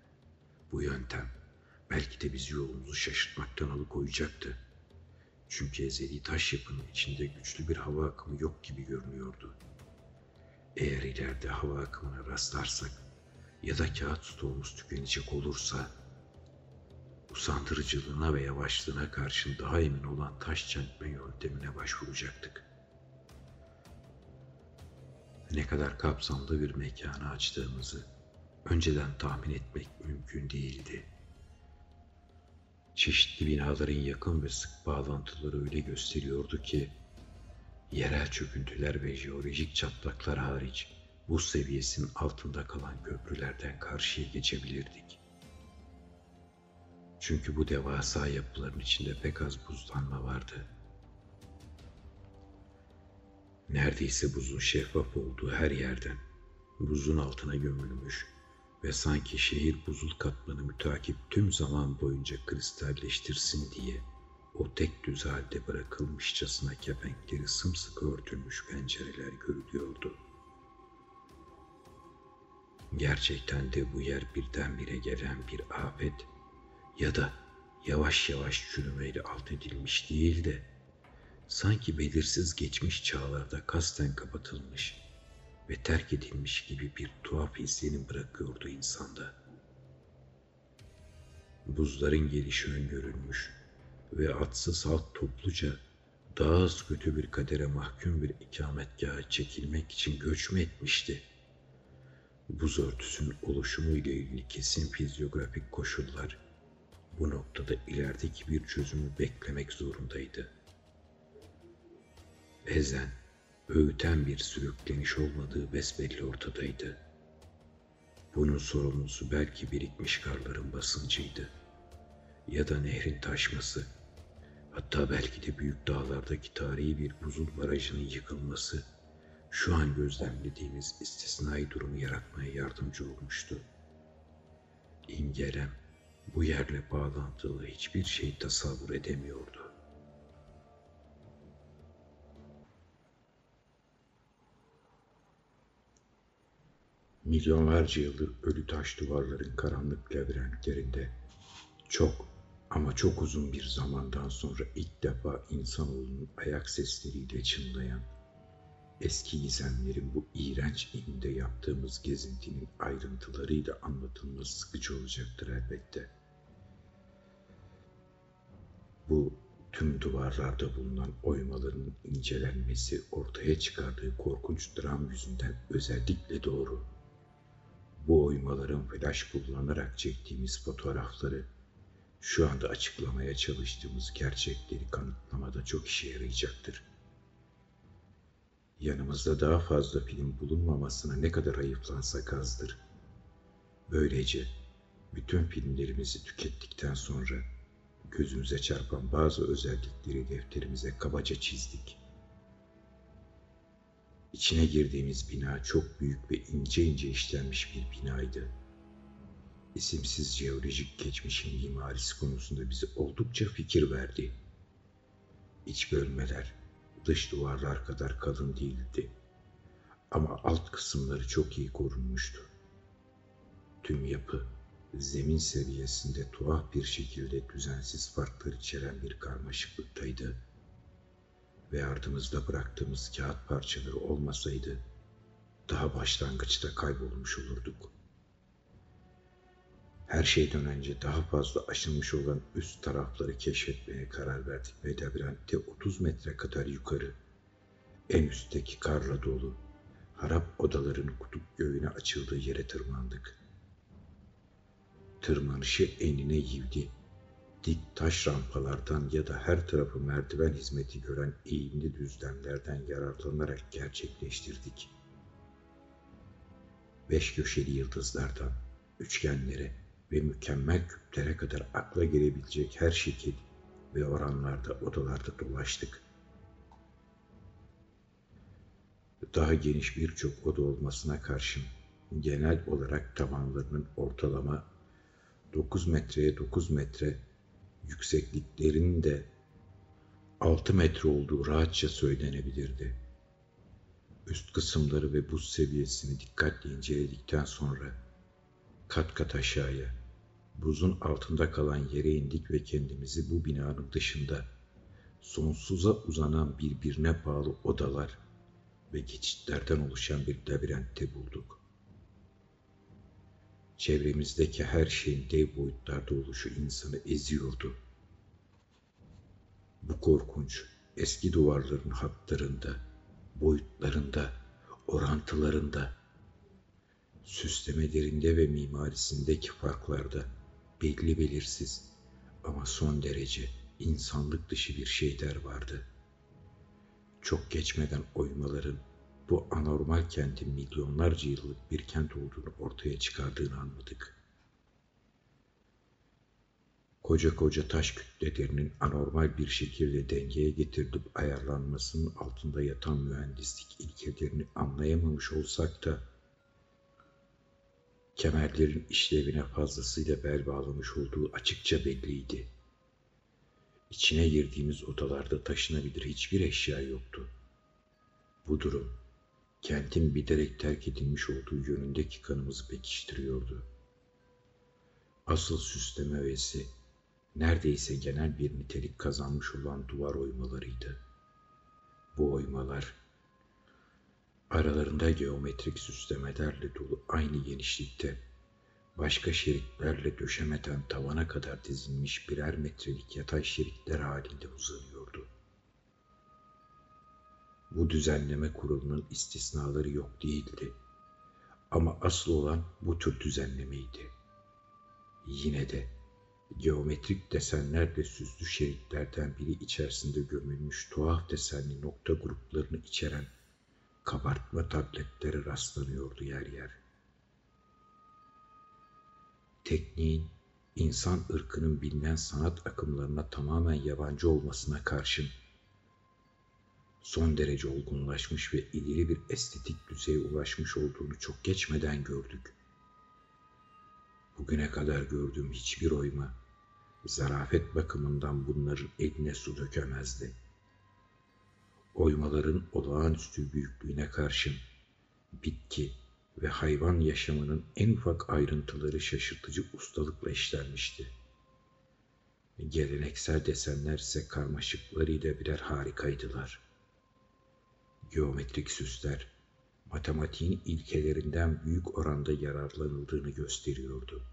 Bu yöntem belki de bizi yolumuzu şaşırtmaktan alıkoyacaktı. Çünkü ezeli taş yapının içinde güçlü bir hava akımı yok gibi görünüyordu. Eğer ileride hava akımına rastlarsak ya da kağıt stoğumuz tükenecek olursa usandırıcılığına ve yavaşlığına karşın daha emin olan taş çentme yöntemine başvuracaktık. Ne kadar kapsamlı bir mekanı açtığımızı önceden tahmin etmek mümkün değildi. Çeşitli binaların yakın ve sık bağlantıları öyle gösteriyordu ki, yerel çöküntüler ve jeolojik çatlaklar hariç buz seviyesinin altında kalan köprülerden karşıya geçebilirdik. Çünkü bu devasa yapıların içinde pek az buzlanma vardı. Neredeyse buzun şeffaf olduğu her yerden buzun altına gömülmüş ve sanki şehir buzul katmanı mütakip tüm zaman boyunca kristalleştirsin diye o tek düz halde bırakılmışçasına kepenkleri sımsıkı örtülmüş pencereler görülüyordu. Gerçekten de bu yer birdenbire gelen bir afet ya da yavaş yavaş çürümeyle alt edilmiş değil de sanki belirsiz geçmiş çağlarda kasten kapatılmış ve terk edilmiş gibi bir tuhaf izlenim bırakıyordu insanda. Buzların gelişi öngörülmüş ve atsız halk topluca daha az kötü bir kadere mahkum bir ikametgaha çekilmek için göç mü etmişti? Buz örtüsünün oluşumu ile ilgili kesin fizyografik koşullar bu noktada ilerideki bir çözümü beklemek zorundaydı. Ezen, öğüten bir sürükleniş olmadığı besbelli ortadaydı. Bunun sorumlusu belki birikmiş karların basıncıydı. Ya da nehrin taşması, hatta belki de büyük dağlardaki tarihi bir buzul barajının yıkılması, şu an gözlemlediğimiz istisnai durumu yaratmaya yardımcı olmuştu. İngelem, bu yerle bağlantılı hiçbir şey tasavvur edemiyordu. Milyonlarca yıldır ölü taş duvarların karanlık labirentlerinde çok ama çok uzun bir zamandan sonra ilk defa insanoğlunun ayak sesleriyle çınlayan eski gizemlerin bu iğrenç ilmde yaptığımız gezintinin ayrıntılarıyla anlatılması sıkıcı olacaktır elbette. Bu tüm duvarlarda bulunan oymaların incelenmesi ortaya çıkardığı korkunç dram yüzünden özellikle doğru. Bu oymaların flash kullanarak çektiğimiz fotoğrafları şu anda açıklamaya çalıştığımız gerçekleri kanıtlamada çok işe yarayacaktır. Yanımızda daha fazla film bulunmamasına ne kadar hayıflansak azdır. Böylece bütün filmlerimizi tükettikten sonra gözümüze çarpan bazı özellikleri defterimize kabaca çizdik. İçine girdiğimiz bina çok büyük ve ince ince işlenmiş bir binaydı. İsimsiz jeolojik geçmişin mimarisi konusunda bize oldukça fikir verdi. İç bölmeler, dış duvarlar kadar kalın değildi. Ama alt kısımları çok iyi korunmuştu. Tüm yapı zemin seviyesinde tuhaf bir şekilde düzensiz farklar içeren bir karmaşıklıktaydı. Ve ardımızda bıraktığımız kağıt parçaları olmasaydı daha başlangıçta kaybolmuş olurduk. Her şeyden önce daha fazla aşılmış olan üst tarafları keşfetmeye karar verdik ve labirentte 30 metre kadar yukarı, en üstteki karla dolu, harap odaların kutup göğüne açıldığı yere tırmandık. Tırmanışı enine yivdi. Dik taş rampalardan ya da her tarafı merdiven hizmeti gören eğimli düzlemlerden yararlanarak gerçekleştirdik. Beş köşeli yıldızlardan, üçgenlere, ve mükemmel küplere kadar akla gelebilecek her şekil ve oranlarda odalarda dolaştık. Daha geniş birçok oda olmasına karşın genel olarak tavanlarının ortalama 9 metreye 9 metre yüksekliklerinin de 6 metre olduğu rahatça söylenebilirdi. Üst kısımları ve buz seviyesini dikkatle inceledikten sonra kat kat aşağıya buzun altında kalan yere indik ve kendimizi bu binanın dışında sonsuza uzanan birbirine bağlı odalar ve geçitlerden oluşan bir labirentte bulduk. Çevremizdeki her şeyin dev boyutlarda oluşu insanı eziyordu. Bu korkunç eski duvarların hatlarında, boyutlarında, orantılarında, süslemelerinde ve mimarisindeki farklarda belli belirsiz ama son derece insanlık dışı bir şeyler vardı. Çok geçmeden oymaların bu anormal kentin milyonlarca yıllık bir kent olduğunu ortaya çıkardığını anladık. Koca koca taş kütlelerinin anormal bir şekilde dengeye getirilip ayarlanmasının altında yatan mühendislik ilkelerini anlayamamış olsak da kemerlerin işlevine fazlasıyla bel bağlamış olduğu açıkça belliydi. İçine girdiğimiz odalarda taşınabilir hiçbir eşya yoktu. Bu durum kentin biderek terk edilmiş olduğu yönündeki kanımızı pekiştiriyordu. Asıl süsleme öğesi neredeyse genel bir nitelik kazanmış olan duvar oymalarıydı. Bu oymalar aralarında geometrik süslemelerle dolu aynı genişlikte, başka şeritlerle döşemeden tavana kadar dizilmiş birer metrelik yatay şeritler halinde uzanıyordu. Bu düzenleme kurulunun istisnaları yok değildi. Ama asıl olan bu tür düzenlemeydi. Yine de geometrik desenlerle süslü şeritlerden biri içerisinde gömülmüş tuhaf desenli nokta gruplarını içeren kabartma tabletleri rastlanıyordu yer yer. Tekniğin insan ırkının bilinen sanat akımlarına tamamen yabancı olmasına karşın son derece olgunlaşmış ve ileri bir estetik düzeye ulaşmış olduğunu çok geçmeden gördük. Bugüne kadar gördüğüm hiçbir oyma zarafet bakımından bunların eline su dökemezdi oymaların olağanüstü büyüklüğüne karşın bitki ve hayvan yaşamının en ufak ayrıntıları şaşırtıcı ustalıkla işlenmişti. Geleneksel desenler ise karmaşıklarıyla birer harikaydılar. Geometrik süsler, matematiğin ilkelerinden büyük oranda yararlanıldığını gösteriyordu.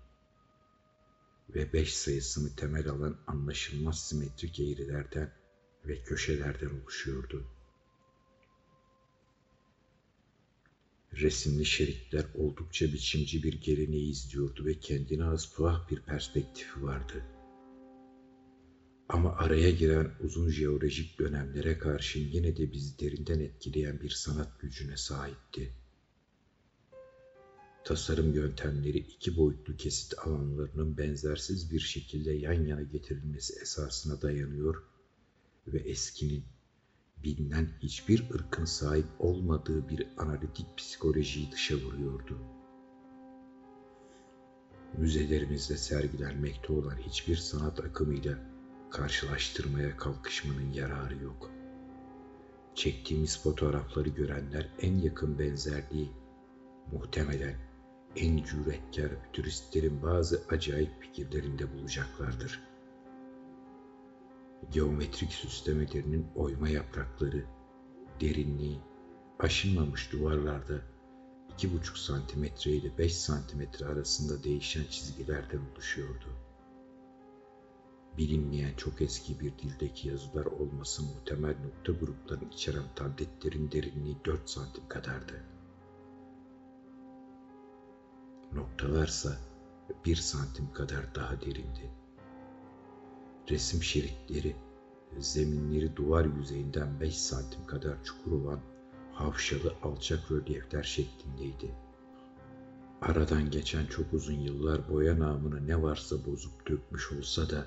Ve beş sayısını temel alan anlaşılmaz simetrik eğrilerden ve köşelerden oluşuyordu. Resimli şeritler oldukça biçimci bir geleneği izliyordu ve kendine az tuhaf bir perspektifi vardı. Ama araya giren uzun jeolojik dönemlere karşın yine de bizi derinden etkileyen bir sanat gücüne sahipti. Tasarım yöntemleri iki boyutlu kesit alanlarının benzersiz bir şekilde yan yana getirilmesi esasına dayanıyor ve eskinin bilinen hiçbir ırkın sahip olmadığı bir analitik psikolojiyi dışa vuruyordu. Müzelerimizde sergilenmekte olan hiçbir sanat akımıyla karşılaştırmaya kalkışmanın yararı yok. Çektiğimiz fotoğrafları görenler en yakın benzerliği muhtemelen en cüretkar turistlerin bazı acayip fikirlerinde bulacaklardır.'' Geometrik süslemelerinin oyma yaprakları, derinliği, aşınmamış duvarlarda iki buçuk santimetre ile beş santimetre arasında değişen çizgilerden oluşuyordu. Bilinmeyen çok eski bir dildeki yazılar olması muhtemel nokta gruplarını içeren tabletlerin derinliği dört santim kadardı. Noktalarsa bir santim kadar daha derindi resim şeritleri, zeminleri duvar yüzeyinden 5 santim kadar çukur olan havşalı alçak rölyefler şeklindeydi. Aradan geçen çok uzun yıllar boya namını ne varsa bozup dökmüş olsa da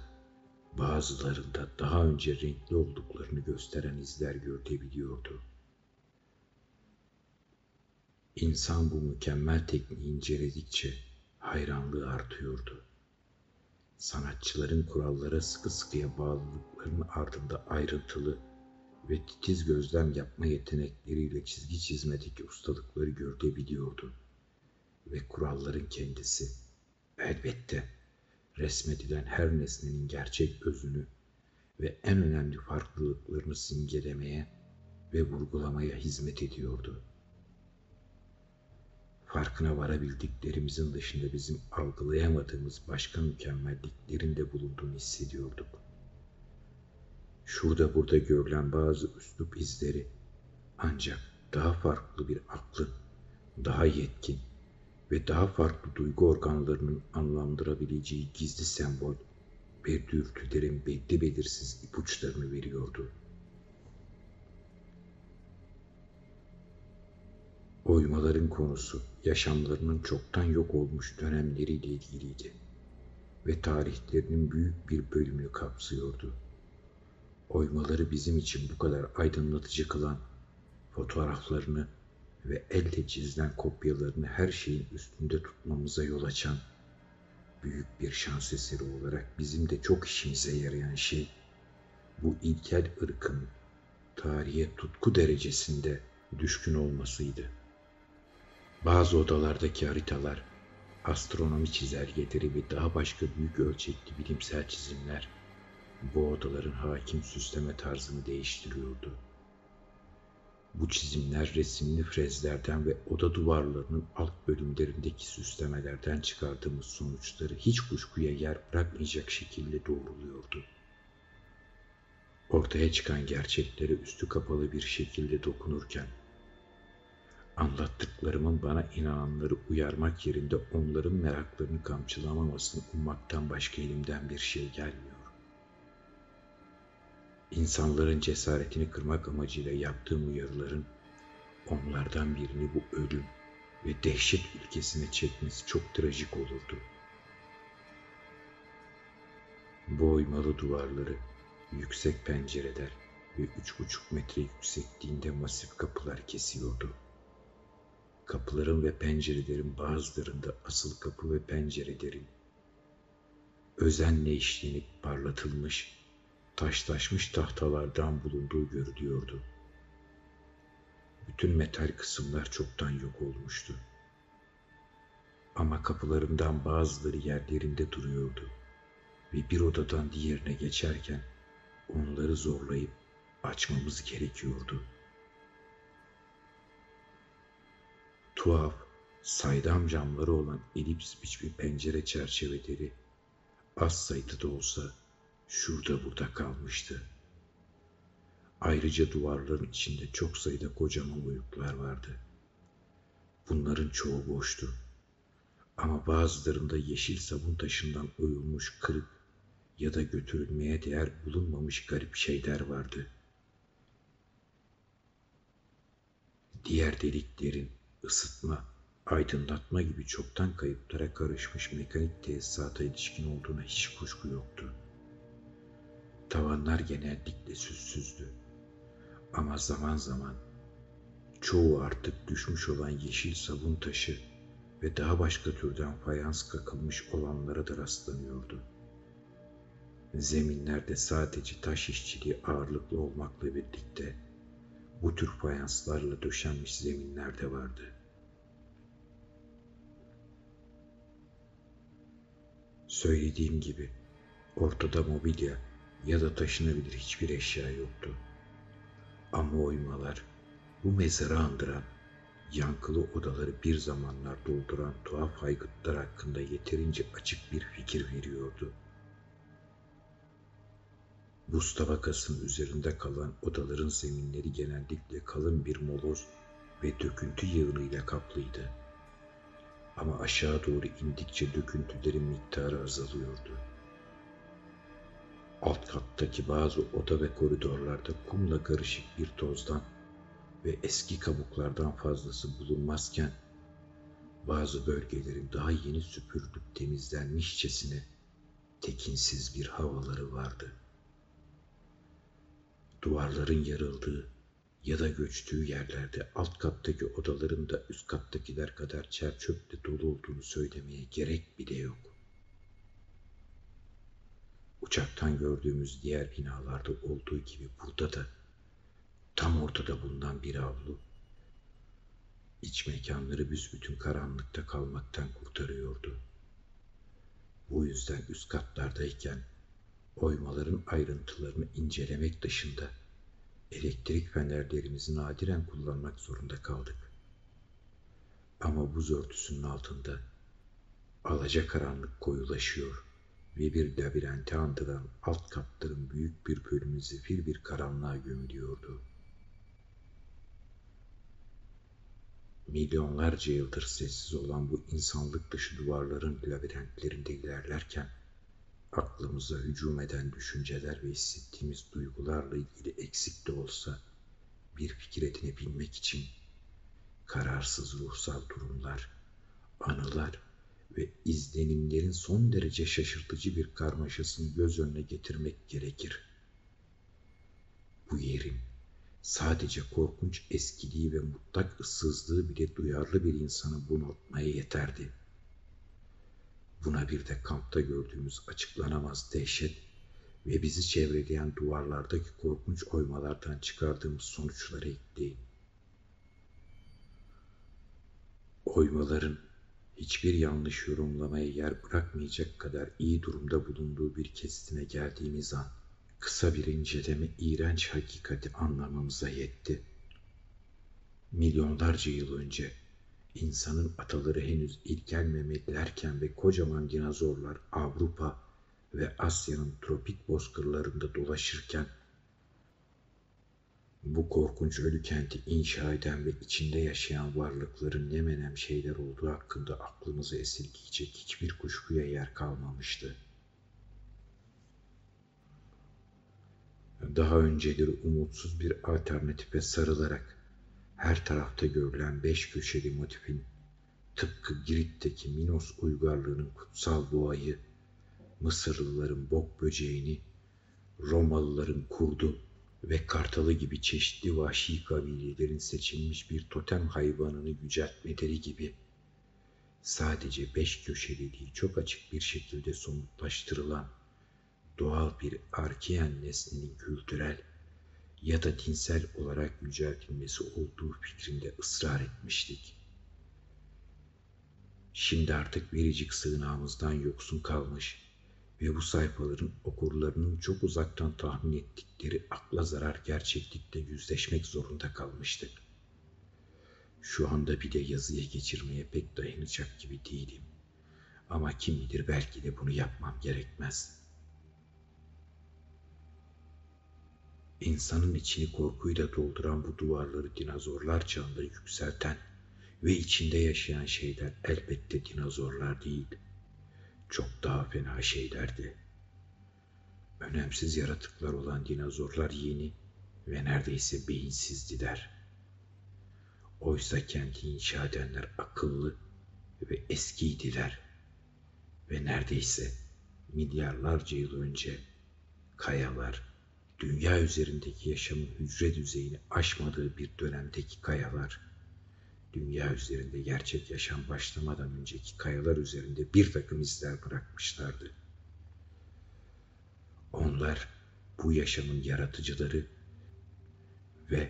bazılarında daha önce renkli olduklarını gösteren izler görülebiliyordu. İnsan bu mükemmel tekniği inceledikçe hayranlığı artıyordu sanatçıların kurallara sıkı sıkıya bağlılıklarının ardında ayrıntılı ve titiz gözlem yapma yetenekleriyle çizgi çizmedeki ustalıkları görülebiliyordu. Ve kuralların kendisi elbette resmedilen her nesnenin gerçek özünü ve en önemli farklılıklarını simgelemeye ve vurgulamaya hizmet ediyordu.'' Farkına varabildiklerimizin dışında bizim algılayamadığımız başka mükemmelliklerin de bulunduğunu hissediyorduk. Şurada burada görülen bazı üslup izleri ancak daha farklı bir aklın, daha yetkin ve daha farklı duygu organlarının anlamlandırabileceği gizli sembol ve dürtülerin belli belirsiz ipuçlarını veriyordu.'' Oymaların konusu yaşamlarının çoktan yok olmuş dönemleriyle ilgiliydi ve tarihlerinin büyük bir bölümünü kapsıyordu. Oymaları bizim için bu kadar aydınlatıcı kılan fotoğraflarını ve elde çizilen kopyalarını her şeyin üstünde tutmamıza yol açan büyük bir şans eseri olarak bizim de çok işimize yarayan şey bu ilkel ırkın tarihe tutku derecesinde düşkün olmasıydı.'' Bazı odalardaki haritalar, astronomi çizelgeleri ve daha başka büyük ölçekli bilimsel çizimler bu odaların hakim süsleme tarzını değiştiriyordu. Bu çizimler resimli frezlerden ve oda duvarlarının alt bölümlerindeki süslemelerden çıkardığımız sonuçları hiç kuşkuya yer bırakmayacak şekilde doğruluyordu. Ortaya çıkan gerçeklere üstü kapalı bir şekilde dokunurken Anlattıklarımın bana inananları uyarmak yerinde onların meraklarını kamçılamamasını ummaktan başka elimden bir şey gelmiyor. İnsanların cesaretini kırmak amacıyla yaptığım uyarıların onlardan birini bu ölüm ve dehşet ülkesine çekmesi çok trajik olurdu. Bu oymalı duvarları, yüksek pencereler ve üç buçuk metre yüksekliğinde masif kapılar kesiyordu.'' Kapıların ve pencerelerin bazılarında asıl kapı ve pencerelerin özenle işlenip parlatılmış, taşlaşmış tahtalardan bulunduğu görülüyordu. Bütün metal kısımlar çoktan yok olmuştu. Ama kapılarından bazıları yerlerinde duruyordu ve bir odadan diğerine geçerken onları zorlayıp açmamız gerekiyordu.'' Tuhaf, saydam camları olan elips biçimli pencere çerçeveleri az sayıda da olsa şurada burada kalmıştı. Ayrıca duvarların içinde çok sayıda kocaman oyuklar vardı. Bunların çoğu boştu. Ama bazılarında yeşil sabun taşından oyulmuş kırık ya da götürülmeye değer bulunmamış garip şeyler vardı. Diğer deliklerin ısıtma, aydınlatma gibi çoktan kayıplara karışmış mekanik tesisata ilişkin olduğuna hiç kuşku yoktu. Tavanlar genellikle süssüzdü. Ama zaman zaman çoğu artık düşmüş olan yeşil sabun taşı ve daha başka türden fayans kakılmış olanlara da rastlanıyordu. Zeminlerde sadece taş işçiliği ağırlıklı olmakla birlikte bu tür fayanslarla döşenmiş zeminler de vardı. Söylediğim gibi ortada mobilya ya da taşınabilir hiçbir eşya yoktu. Ama oymalar bu mezarı andıran, yankılı odaları bir zamanlar dolduran tuhaf haygıtlar hakkında yeterince açık bir fikir veriyordu. Buz tabakasının üzerinde kalan odaların zeminleri genellikle kalın bir moloz ve döküntü yığınıyla kaplıydı. Ama aşağı doğru indikçe döküntülerin miktarı azalıyordu. Alt kattaki bazı oda ve koridorlarda kumla karışık bir tozdan ve eski kabuklardan fazlası bulunmazken bazı bölgelerin daha yeni süpürülüp temizlenmişçesine tekinsiz bir havaları vardı. Duvarların yarıldığı ya da göçtüğü yerlerde alt kattaki odaların da üst kattakiler kadar çerçöple dolu olduğunu söylemeye gerek bile yok. Uçaktan gördüğümüz diğer binalarda olduğu gibi burada da tam ortada bulunan bir avlu iç mekanları büsbütün karanlıkta kalmaktan kurtarıyordu. Bu yüzden üst katlardayken oymaların ayrıntılarını incelemek dışında elektrik fenerlerimizi nadiren kullanmak zorunda kaldık. Ama buz örtüsünün altında alaca karanlık koyulaşıyor ve bir labirente andıran alt katların büyük bir bölümü zifir bir karanlığa gömülüyordu. Milyonlarca yıldır sessiz olan bu insanlık dışı duvarların labirentlerinde ilerlerken aklımıza hücum eden düşünceler ve hissettiğimiz duygularla ilgili eksik de olsa bir fikir edinebilmek için kararsız ruhsal durumlar, anılar ve izlenimlerin son derece şaşırtıcı bir karmaşasını göz önüne getirmek gerekir. Bu yerin sadece korkunç eskiliği ve mutlak ıssızlığı bile duyarlı bir insanı bunaltmaya yeterdi.'' Buna bir de kampta gördüğümüz açıklanamaz dehşet ve bizi çevreleyen duvarlardaki korkunç oymalardan çıkardığımız sonuçları ekleyin. Oymaların hiçbir yanlış yorumlamaya yer bırakmayacak kadar iyi durumda bulunduğu bir kesitine geldiğimiz an kısa bir inceleme iğrenç hakikati anlamamıza yetti. Milyonlarca yıl önce insanın ataları henüz ilkel memelilerken ve kocaman dinozorlar Avrupa ve Asya'nın tropik bozkırlarında dolaşırken bu korkunç ölü kenti inşa eden ve içinde yaşayan varlıkların ne menem şeyler olduğu hakkında aklımızı esirgeyecek hiçbir kuşkuya yer kalmamıştı. Daha önceleri umutsuz bir alternatife sarılarak her tarafta görülen beş köşeli motifin tıpkı Girit'teki Minos uygarlığının kutsal boğayı, Mısırlıların bok böceğini, Romalıların kurdu ve kartalı gibi çeşitli vahşi kabilelerin seçilmiş bir totem hayvanını yüceltmeleri gibi sadece beş köşeliliği çok açık bir şekilde somutlaştırılan doğal bir arkeyen nesnenin kültürel ya da dinsel olarak yüceltilmesi olduğu fikrinde ısrar etmiştik. Şimdi artık biricik sığınağımızdan yoksun kalmış ve bu sayfaların okurlarının çok uzaktan tahmin ettikleri akla zarar gerçeklikle yüzleşmek zorunda kalmıştık. Şu anda bir de yazıya geçirmeye pek dayanacak gibi değilim. Ama kim bilir belki de bunu yapmam gerekmez.'' İnsanın içini korkuyla dolduran bu duvarları dinozorlar çağında yükselten ve içinde yaşayan şeyler elbette dinozorlar değil. Çok daha fena şeylerdi. Önemsiz yaratıklar olan dinozorlar yeni ve neredeyse beyinsizdiler. Oysa kenti inşa edenler akıllı ve eskiydiler ve neredeyse milyarlarca yıl önce kayalar, dünya üzerindeki yaşamın hücre düzeyini aşmadığı bir dönemdeki kayalar, dünya üzerinde gerçek yaşam başlamadan önceki kayalar üzerinde bir takım izler bırakmışlardı. Onlar bu yaşamın yaratıcıları ve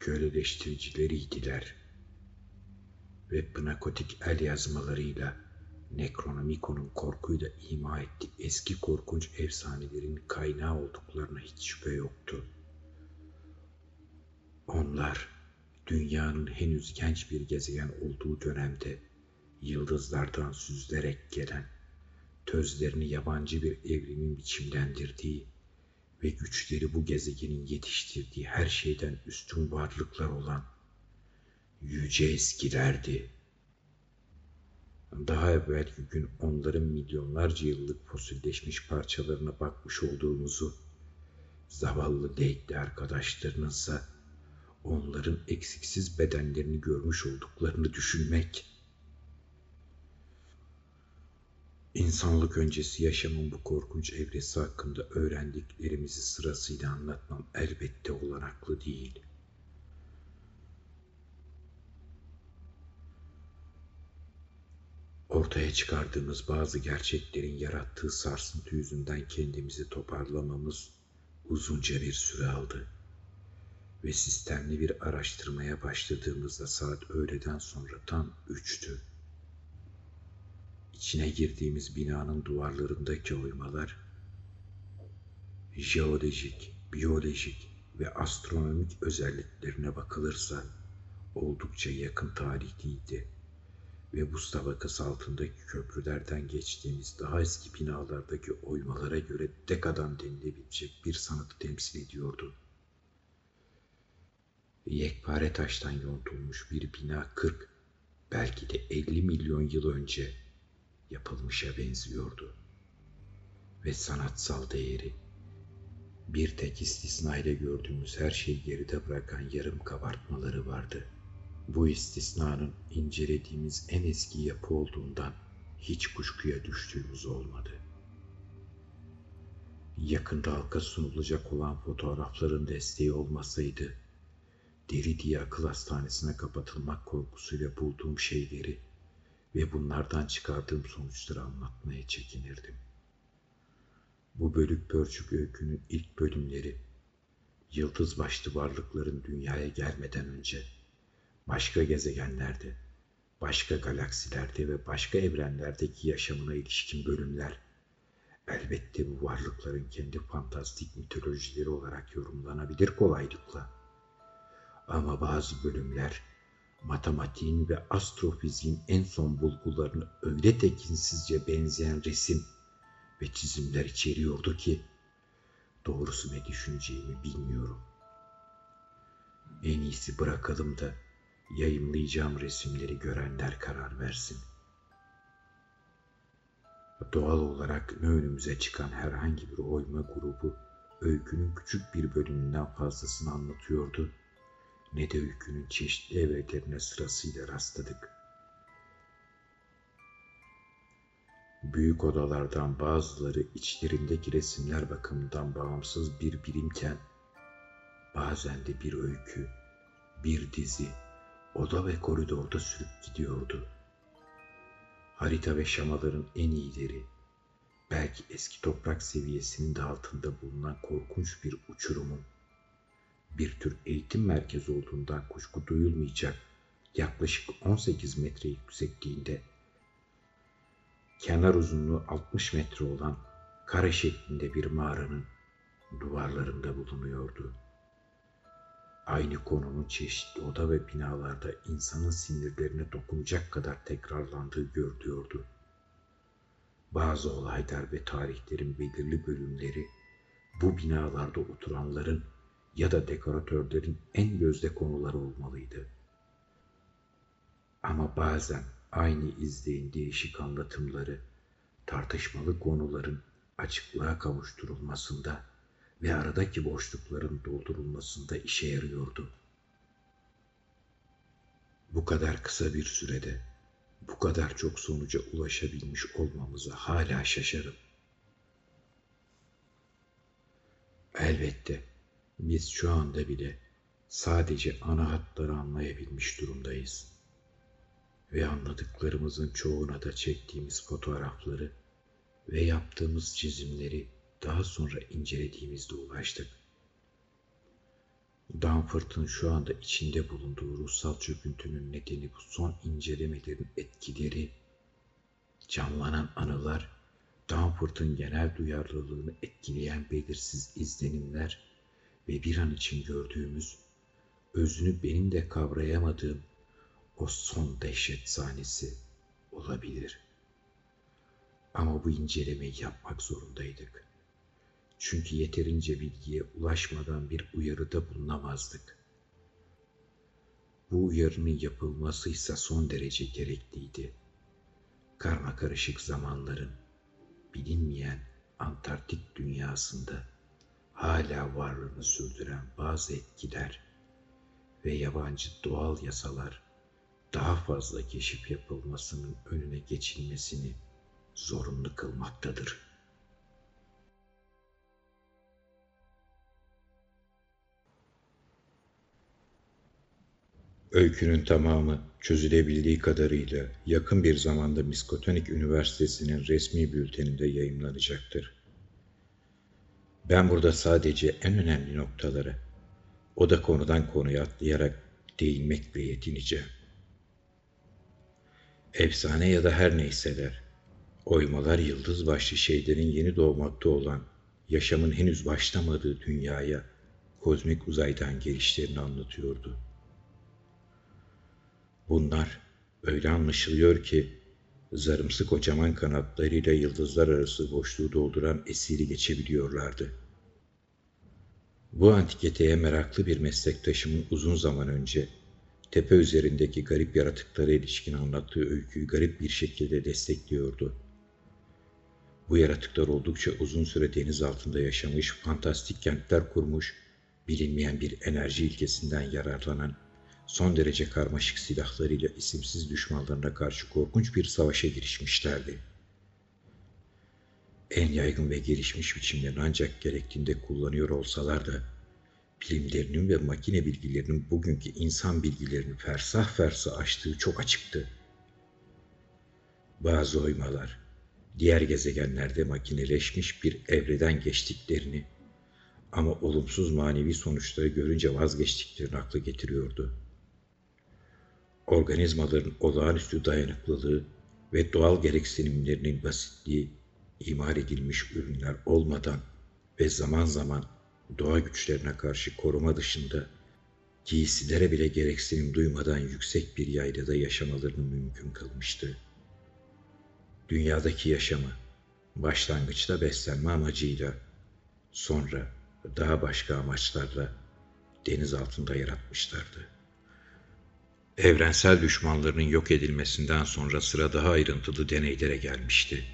köleleştiricileriydiler ve pnakotik el yazmalarıyla Necronomicon'un korkuyla ima ettiği eski korkunç efsanelerin kaynağı olduklarına hiç şüphe yoktu. Onlar dünyanın henüz genç bir gezegen olduğu dönemde yıldızlardan süzülerek gelen, tözlerini yabancı bir evrimin biçimlendirdiği ve güçleri bu gezegenin yetiştirdiği her şeyden üstün varlıklar olan yüce eskilerdi. Daha evvelki gün onların milyonlarca yıllık fosilleşmiş parçalarına bakmış olduğumuzu, zavallı deykli arkadaşlarınızsa onların eksiksiz bedenlerini görmüş olduklarını düşünmek, İnsanlık öncesi yaşamın bu korkunç evresi hakkında öğrendiklerimizi sırasıyla anlatmam elbette olanaklı değil. Ortaya çıkardığımız bazı gerçeklerin yarattığı sarsıntı yüzünden kendimizi toparlamamız uzunca bir süre aldı. Ve sistemli bir araştırmaya başladığımızda saat öğleden sonra tam üçtü. İçine girdiğimiz binanın duvarlarındaki oymalar jeolojik, biyolojik ve astronomik özelliklerine bakılırsa oldukça yakın tarihliydi ve buz tabakası altındaki köprülerden geçtiğimiz daha eski binalardaki oymalara göre dekadan denilebilecek bir sanatı temsil ediyordu. Yekpare taştan yontulmuş bir bina 40, belki de 50 milyon yıl önce yapılmışa benziyordu. Ve sanatsal değeri, bir tek istisnayla gördüğümüz her şeyi geride bırakan yarım kabartmaları vardı.'' Bu istisnanın incelediğimiz en eski yapı olduğundan hiç kuşkuya düştüğümüz olmadı. Yakında halka sunulacak olan fotoğrafların desteği olmasaydı, deri diye akıl hastanesine kapatılmak korkusuyla bulduğum şeyleri ve bunlardan çıkardığım sonuçları anlatmaya çekinirdim. Bu bölük pörçük öykünün ilk bölümleri, yıldız başlı varlıkların dünyaya gelmeden önce başka gezegenlerde, başka galaksilerde ve başka evrenlerdeki yaşamına ilişkin bölümler elbette bu varlıkların kendi fantastik mitolojileri olarak yorumlanabilir kolaylıkla. Ama bazı bölümler matematiğin ve astrofiziğin en son bulgularını öyle tekinsizce benzeyen resim ve çizimler içeriyordu ki doğrusu ne düşüneceğimi bilmiyorum. En iyisi bırakalım da yayınlayacağım resimleri görenler karar versin. Doğal olarak önümüze çıkan herhangi bir oyma grubu öykünün küçük bir bölümünden fazlasını anlatıyordu ne de öykünün çeşitli evretlerine sırasıyla rastladık. Büyük odalardan bazıları içlerindeki resimler bakımından bağımsız bir birimken, bazen de bir öykü, bir dizi, oda ve koridorda sürüp gidiyordu. Harita ve şamaların en iyileri, belki eski toprak seviyesinin de altında bulunan korkunç bir uçurumun, bir tür eğitim merkezi olduğundan kuşku duyulmayacak yaklaşık 18 metre yüksekliğinde, kenar uzunluğu 60 metre olan kare şeklinde bir mağaranın duvarlarında bulunuyordu aynı konunun çeşitli oda ve binalarda insanın sinirlerine dokunacak kadar tekrarlandığı görülüyordu. Bazı olaylar ve tarihlerin belirli bölümleri bu binalarda oturanların ya da dekoratörlerin en gözde konuları olmalıydı. Ama bazen aynı izleyin değişik anlatımları, tartışmalı konuların açıklığa kavuşturulmasında ve aradaki boşlukların doldurulmasında işe yarıyordu. Bu kadar kısa bir sürede bu kadar çok sonuca ulaşabilmiş olmamıza hala şaşarım. Elbette biz şu anda bile sadece ana hatları anlayabilmiş durumdayız. Ve anladıklarımızın çoğuna da çektiğimiz fotoğrafları ve yaptığımız çizimleri daha sonra incelediğimizde ulaştık. Danforth'un şu anda içinde bulunduğu ruhsal çöküntünün nedeni bu son incelemelerin etkileri, canlanan anılar, Danforth'un genel duyarlılığını etkileyen belirsiz izlenimler ve bir an için gördüğümüz, özünü benim de kavrayamadığım o son dehşet sahnesi olabilir. Ama bu incelemeyi yapmak zorundaydık. Çünkü yeterince bilgiye ulaşmadan bir uyarıda bulunamazdık. Bu uyarının yapılması ise son derece gerekliydi. Karma karışık zamanların bilinmeyen Antarktik dünyasında hala varlığını sürdüren bazı etkiler ve yabancı doğal yasalar daha fazla keşif yapılmasının önüne geçilmesini zorunlu kılmaktadır.'' Öykünün tamamı çözülebildiği kadarıyla yakın bir zamanda Miskotonik Üniversitesi'nin resmi bülteninde yayımlanacaktır. Ben burada sadece en önemli noktalara, o da konudan konuya atlayarak değinmekle yetineceğim. Efsane ya da her neyseler, oymalar yıldız başlı şeylerin yeni doğmakta olan, yaşamın henüz başlamadığı dünyaya, kozmik uzaydan gelişlerini anlatıyordu.'' Bunlar öyle anlaşılıyor ki zarımsı kocaman kanatlarıyla yıldızlar arası boşluğu dolduran esiri geçebiliyorlardı. Bu antiketeye meraklı bir meslektaşımın uzun zaman önce tepe üzerindeki garip yaratıklara ilişkin anlattığı öyküyü garip bir şekilde destekliyordu. Bu yaratıklar oldukça uzun süre deniz altında yaşamış, fantastik kentler kurmuş, bilinmeyen bir enerji ilkesinden yararlanan son derece karmaşık silahlarıyla isimsiz düşmanlarına karşı korkunç bir savaşa girişmişlerdi. En yaygın ve gelişmiş biçimlerini ancak gerektiğinde kullanıyor olsalar da bilimlerinin ve makine bilgilerinin bugünkü insan bilgilerini fersah fersah aştığı çok açıktı. Bazı oymalar, diğer gezegenlerde makineleşmiş bir evreden geçtiklerini ama olumsuz manevi sonuçları görünce vazgeçtiklerini aklı getiriyordu.'' Organizmaların olağanüstü dayanıklılığı ve doğal gereksinimlerinin basitliği imal edilmiş ürünler olmadan ve zaman zaman doğa güçlerine karşı koruma dışında giysilere bile gereksinim duymadan yüksek bir yaylada yaşamalarını mümkün kılmıştı. Dünyadaki yaşamı başlangıçta beslenme amacıyla sonra daha başka amaçlarla deniz altında yaratmışlardı. Evrensel düşmanlarının yok edilmesinden sonra sıra daha ayrıntılı deneylere gelmişti.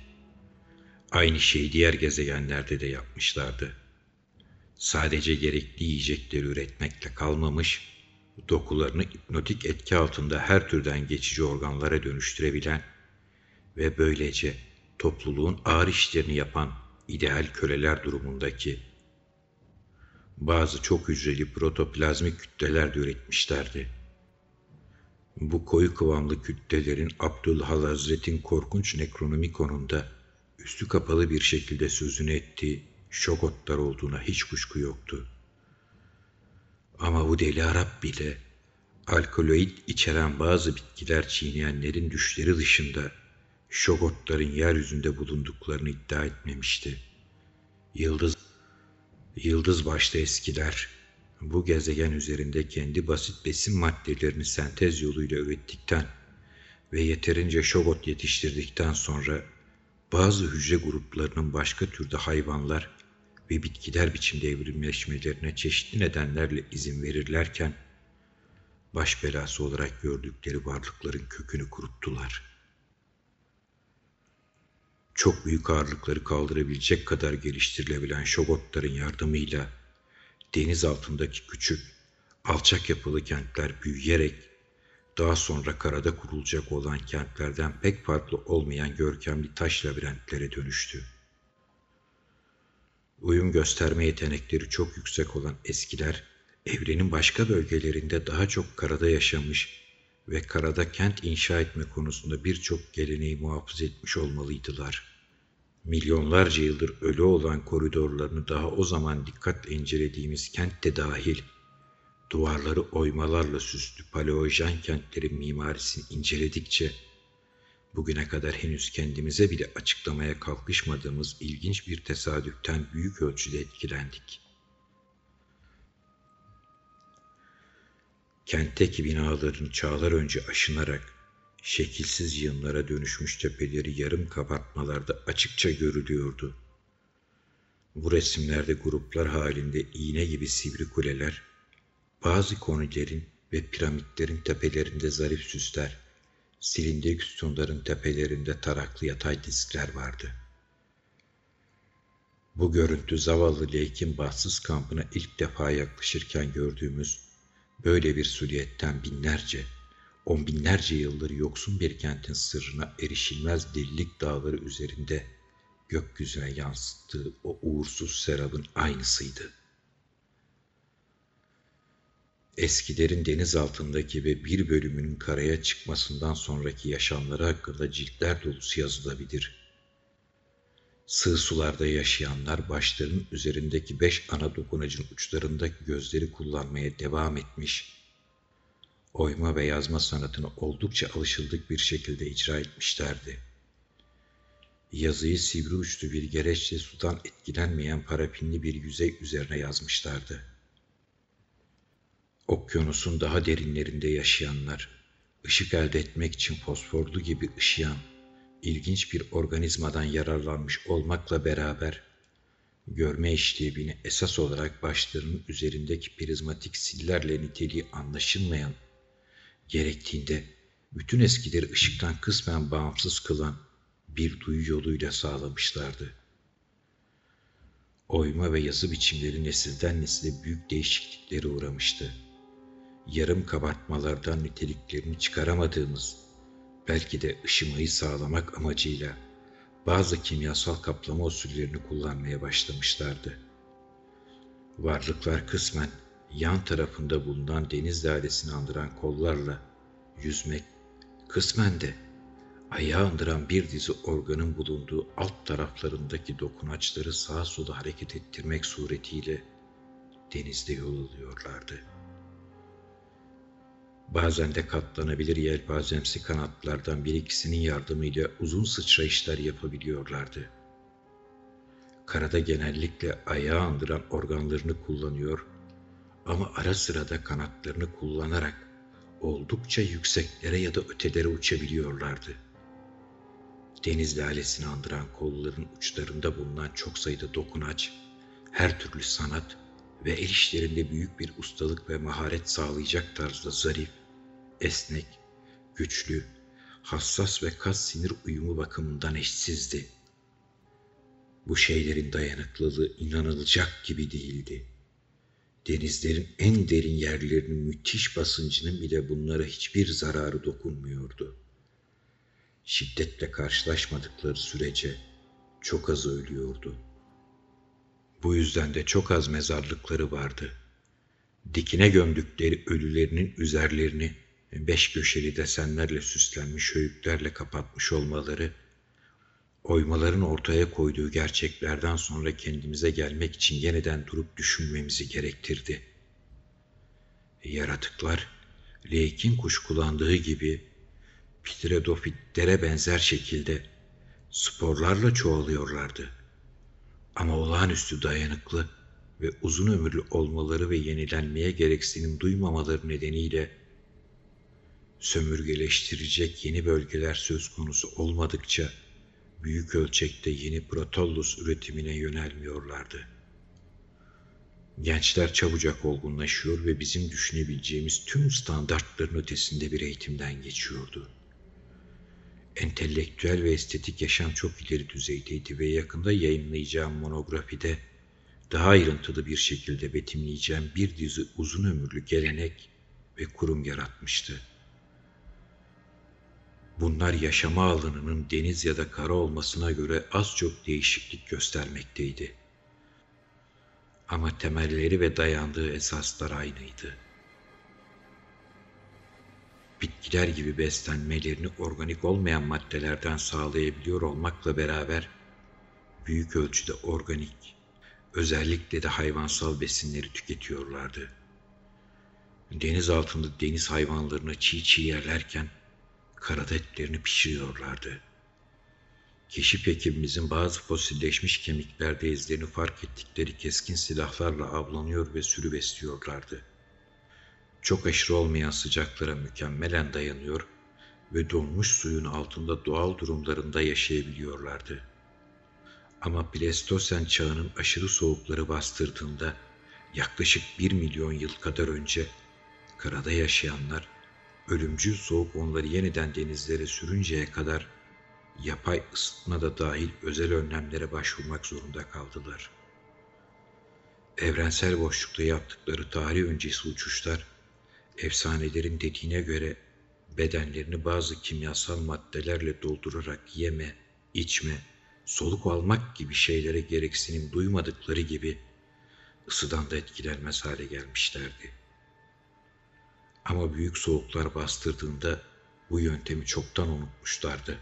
Aynı şeyi diğer gezegenlerde de yapmışlardı. Sadece gerekli yiyecekleri üretmekle kalmamış, dokularını hipnotik etki altında her türden geçici organlara dönüştürebilen ve böylece topluluğun ağır işlerini yapan ideal köleler durumundaki bazı çok hücreli protoplazmik kütleler de üretmişlerdi.'' Bu koyu kıvamlı kütlelerin Abdülhal Hazret'in korkunç nekronomikonunda üstü kapalı bir şekilde sözünü ettiği şokotlar olduğuna hiç kuşku yoktu. Ama bu deli Arap bile alkaloid içeren bazı bitkiler çiğneyenlerin düşleri dışında şokotların yeryüzünde bulunduklarını iddia etmemişti. Yıldız, yıldız başta eskiler bu gezegen üzerinde kendi basit besin maddelerini sentez yoluyla ürettikten ve yeterince şogot yetiştirdikten sonra bazı hücre gruplarının başka türde hayvanlar ve bitkiler biçimde evrimleşmelerine çeşitli nedenlerle izin verirlerken baş belası olarak gördükleri varlıkların kökünü kuruttular. çok büyük ağırlıkları kaldırabilecek kadar geliştirilebilen şogotların yardımıyla deniz altındaki küçük, alçak yapılı kentler büyüyerek daha sonra karada kurulacak olan kentlerden pek farklı olmayan görkemli taş labirentlere dönüştü. Uyum gösterme yetenekleri çok yüksek olan eskiler, evrenin başka bölgelerinde daha çok karada yaşamış ve karada kent inşa etme konusunda birçok geleneği muhafaza etmiş olmalıydılar. Milyonlarca yıldır ölü olan koridorlarını daha o zaman dikkatle incelediğimiz kent de dahil, duvarları oymalarla süslü paleojen kentlerin mimarisini inceledikçe, bugüne kadar henüz kendimize bile açıklamaya kalkışmadığımız ilginç bir tesadüften büyük ölçüde etkilendik. Kentteki binaların çağlar önce aşınarak şekilsiz yığınlara dönüşmüş tepeleri yarım kapatmalarda açıkça görülüyordu. Bu resimlerde gruplar halinde iğne gibi sivri kuleler, bazı konilerin ve piramitlerin tepelerinde zarif süsler, silindirik sütunların tepelerinde taraklı yatay diskler vardı. Bu görüntü zavallı Lake'in bahtsız kampına ilk defa yaklaşırken gördüğümüz böyle bir suriyetten binlerce, on binlerce yıldır yoksun bir kentin sırrına erişilmez delilik dağları üzerinde gökyüzüne yansıttığı o uğursuz serabın aynısıydı. Eskilerin deniz altındaki ve bir bölümünün karaya çıkmasından sonraki yaşamları hakkında ciltler dolusu yazılabilir. Sığ sularda yaşayanlar başlarının üzerindeki beş ana dokunacın uçlarındaki gözleri kullanmaya devam etmiş, oyma ve yazma sanatını oldukça alışıldık bir şekilde icra etmişlerdi. Yazıyı sivri uçlu bir gereçle sudan etkilenmeyen parapinli bir yüzey üzerine yazmışlardı. Okyanusun daha derinlerinde yaşayanlar, ışık elde etmek için fosforlu gibi ışıyan, ilginç bir organizmadan yararlanmış olmakla beraber, görme işlevini esas olarak başlarının üzerindeki prizmatik sillerle niteliği anlaşılmayan, gerektiğinde bütün eskileri ışıktan kısmen bağımsız kılan bir duyu yoluyla sağlamışlardı. Oyma ve yazı biçimleri nesilden nesile büyük değişikliklere uğramıştı yarım kabartmalardan niteliklerini çıkaramadığımız, belki de ışımayı sağlamak amacıyla bazı kimyasal kaplama usullerini kullanmaya başlamışlardı. Varlıklar kısmen yan tarafında bulunan deniz dairesini andıran kollarla yüzmek, kısmen de ayağı andıran bir dizi organın bulunduğu alt taraflarındaki dokunaçları sağa sola hareket ettirmek suretiyle denizde yol alıyorlardı.'' Bazen de katlanabilir yelpazemsi kanatlardan bir ikisinin yardımıyla uzun sıçrayışlar yapabiliyorlardı. Karada genellikle ayağı andıran organlarını kullanıyor ama ara sıra da kanatlarını kullanarak oldukça yükseklere ya da ötelere uçabiliyorlardı. Deniz lalesini andıran kolların uçlarında bulunan çok sayıda dokunaç, her türlü sanat ve el işlerinde büyük bir ustalık ve maharet sağlayacak tarzda zarif, esnek, güçlü, hassas ve kas sinir uyumu bakımından eşsizdi. Bu şeylerin dayanıklılığı inanılacak gibi değildi. Denizlerin en derin yerlerinin müthiş basıncının bile bunlara hiçbir zararı dokunmuyordu. Şiddetle karşılaşmadıkları sürece çok az ölüyordu. Bu yüzden de çok az mezarlıkları vardı. Dikine gömdükleri ölülerinin üzerlerini beş köşeli desenlerle süslenmiş höyüklerle kapatmış olmaları, oymaların ortaya koyduğu gerçeklerden sonra kendimize gelmek için yeniden durup düşünmemizi gerektirdi. Yaratıklar, Leyk'in kuşkulandığı gibi pterodofitlere benzer şekilde sporlarla çoğalıyorlardı. Ama olağanüstü dayanıklı ve uzun ömürlü olmaları ve yenilenmeye gereksinim duymamaları nedeniyle sömürgeleştirecek yeni bölgeler söz konusu olmadıkça büyük ölçekte yeni protollus üretimine yönelmiyorlardı. Gençler çabucak olgunlaşıyor ve bizim düşünebileceğimiz tüm standartların ötesinde bir eğitimden geçiyordu. Entelektüel ve estetik yaşam çok ileri düzeydeydi ve yakında yayınlayacağım monografide daha ayrıntılı bir şekilde betimleyeceğim bir dizi uzun ömürlü gelenek ve kurum yaratmıştı. Bunlar yaşama alanının deniz ya da kara olmasına göre az çok değişiklik göstermekteydi. Ama temelleri ve dayandığı esaslar aynıydı. Bitkiler gibi beslenmelerini organik olmayan maddelerden sağlayabiliyor olmakla beraber büyük ölçüde organik, özellikle de hayvansal besinleri tüketiyorlardı. Deniz altında deniz hayvanlarını çiğ çiğ yerlerken karada etlerini pişiriyorlardı. Keşif ekibimizin bazı fosilleşmiş kemiklerde izlerini fark ettikleri keskin silahlarla avlanıyor ve sürü besliyorlardı. Çok aşırı olmayan sıcaklara mükemmelen dayanıyor ve donmuş suyun altında doğal durumlarında yaşayabiliyorlardı. Ama Plestosen çağının aşırı soğukları bastırdığında yaklaşık bir milyon yıl kadar önce karada yaşayanlar ölümcül soğuk onları yeniden denizlere sürünceye kadar yapay ısıtma da dahil özel önlemlere başvurmak zorunda kaldılar. Evrensel boşlukta yaptıkları tarih öncesi uçuşlar, efsanelerin dediğine göre bedenlerini bazı kimyasal maddelerle doldurarak yeme, içme, soluk almak gibi şeylere gereksinim duymadıkları gibi ısıdan da etkilenmez hale gelmişlerdi.'' Ama büyük soğuklar bastırdığında bu yöntemi çoktan unutmuşlardı.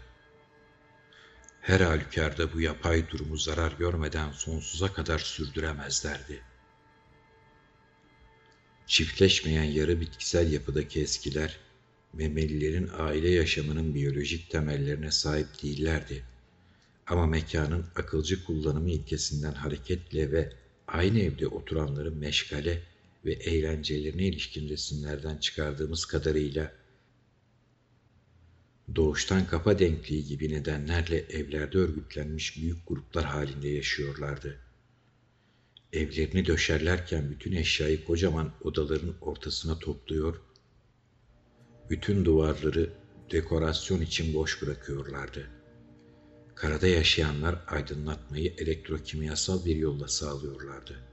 Her halükarda bu yapay durumu zarar görmeden sonsuza kadar sürdüremezlerdi. Çiftleşmeyen yarı bitkisel yapıdaki eskiler, memelilerin aile yaşamının biyolojik temellerine sahip değillerdi. Ama mekanın akılcı kullanımı ilkesinden hareketle ve aynı evde oturanların meşgale ve eğlencelerine ilişkin resimlerden çıkardığımız kadarıyla doğuştan kafa denkliği gibi nedenlerle evlerde örgütlenmiş büyük gruplar halinde yaşıyorlardı. Evlerini döşerlerken bütün eşyayı kocaman odaların ortasına topluyor, bütün duvarları dekorasyon için boş bırakıyorlardı. Karada yaşayanlar aydınlatmayı elektrokimyasal bir yolla sağlıyorlardı.''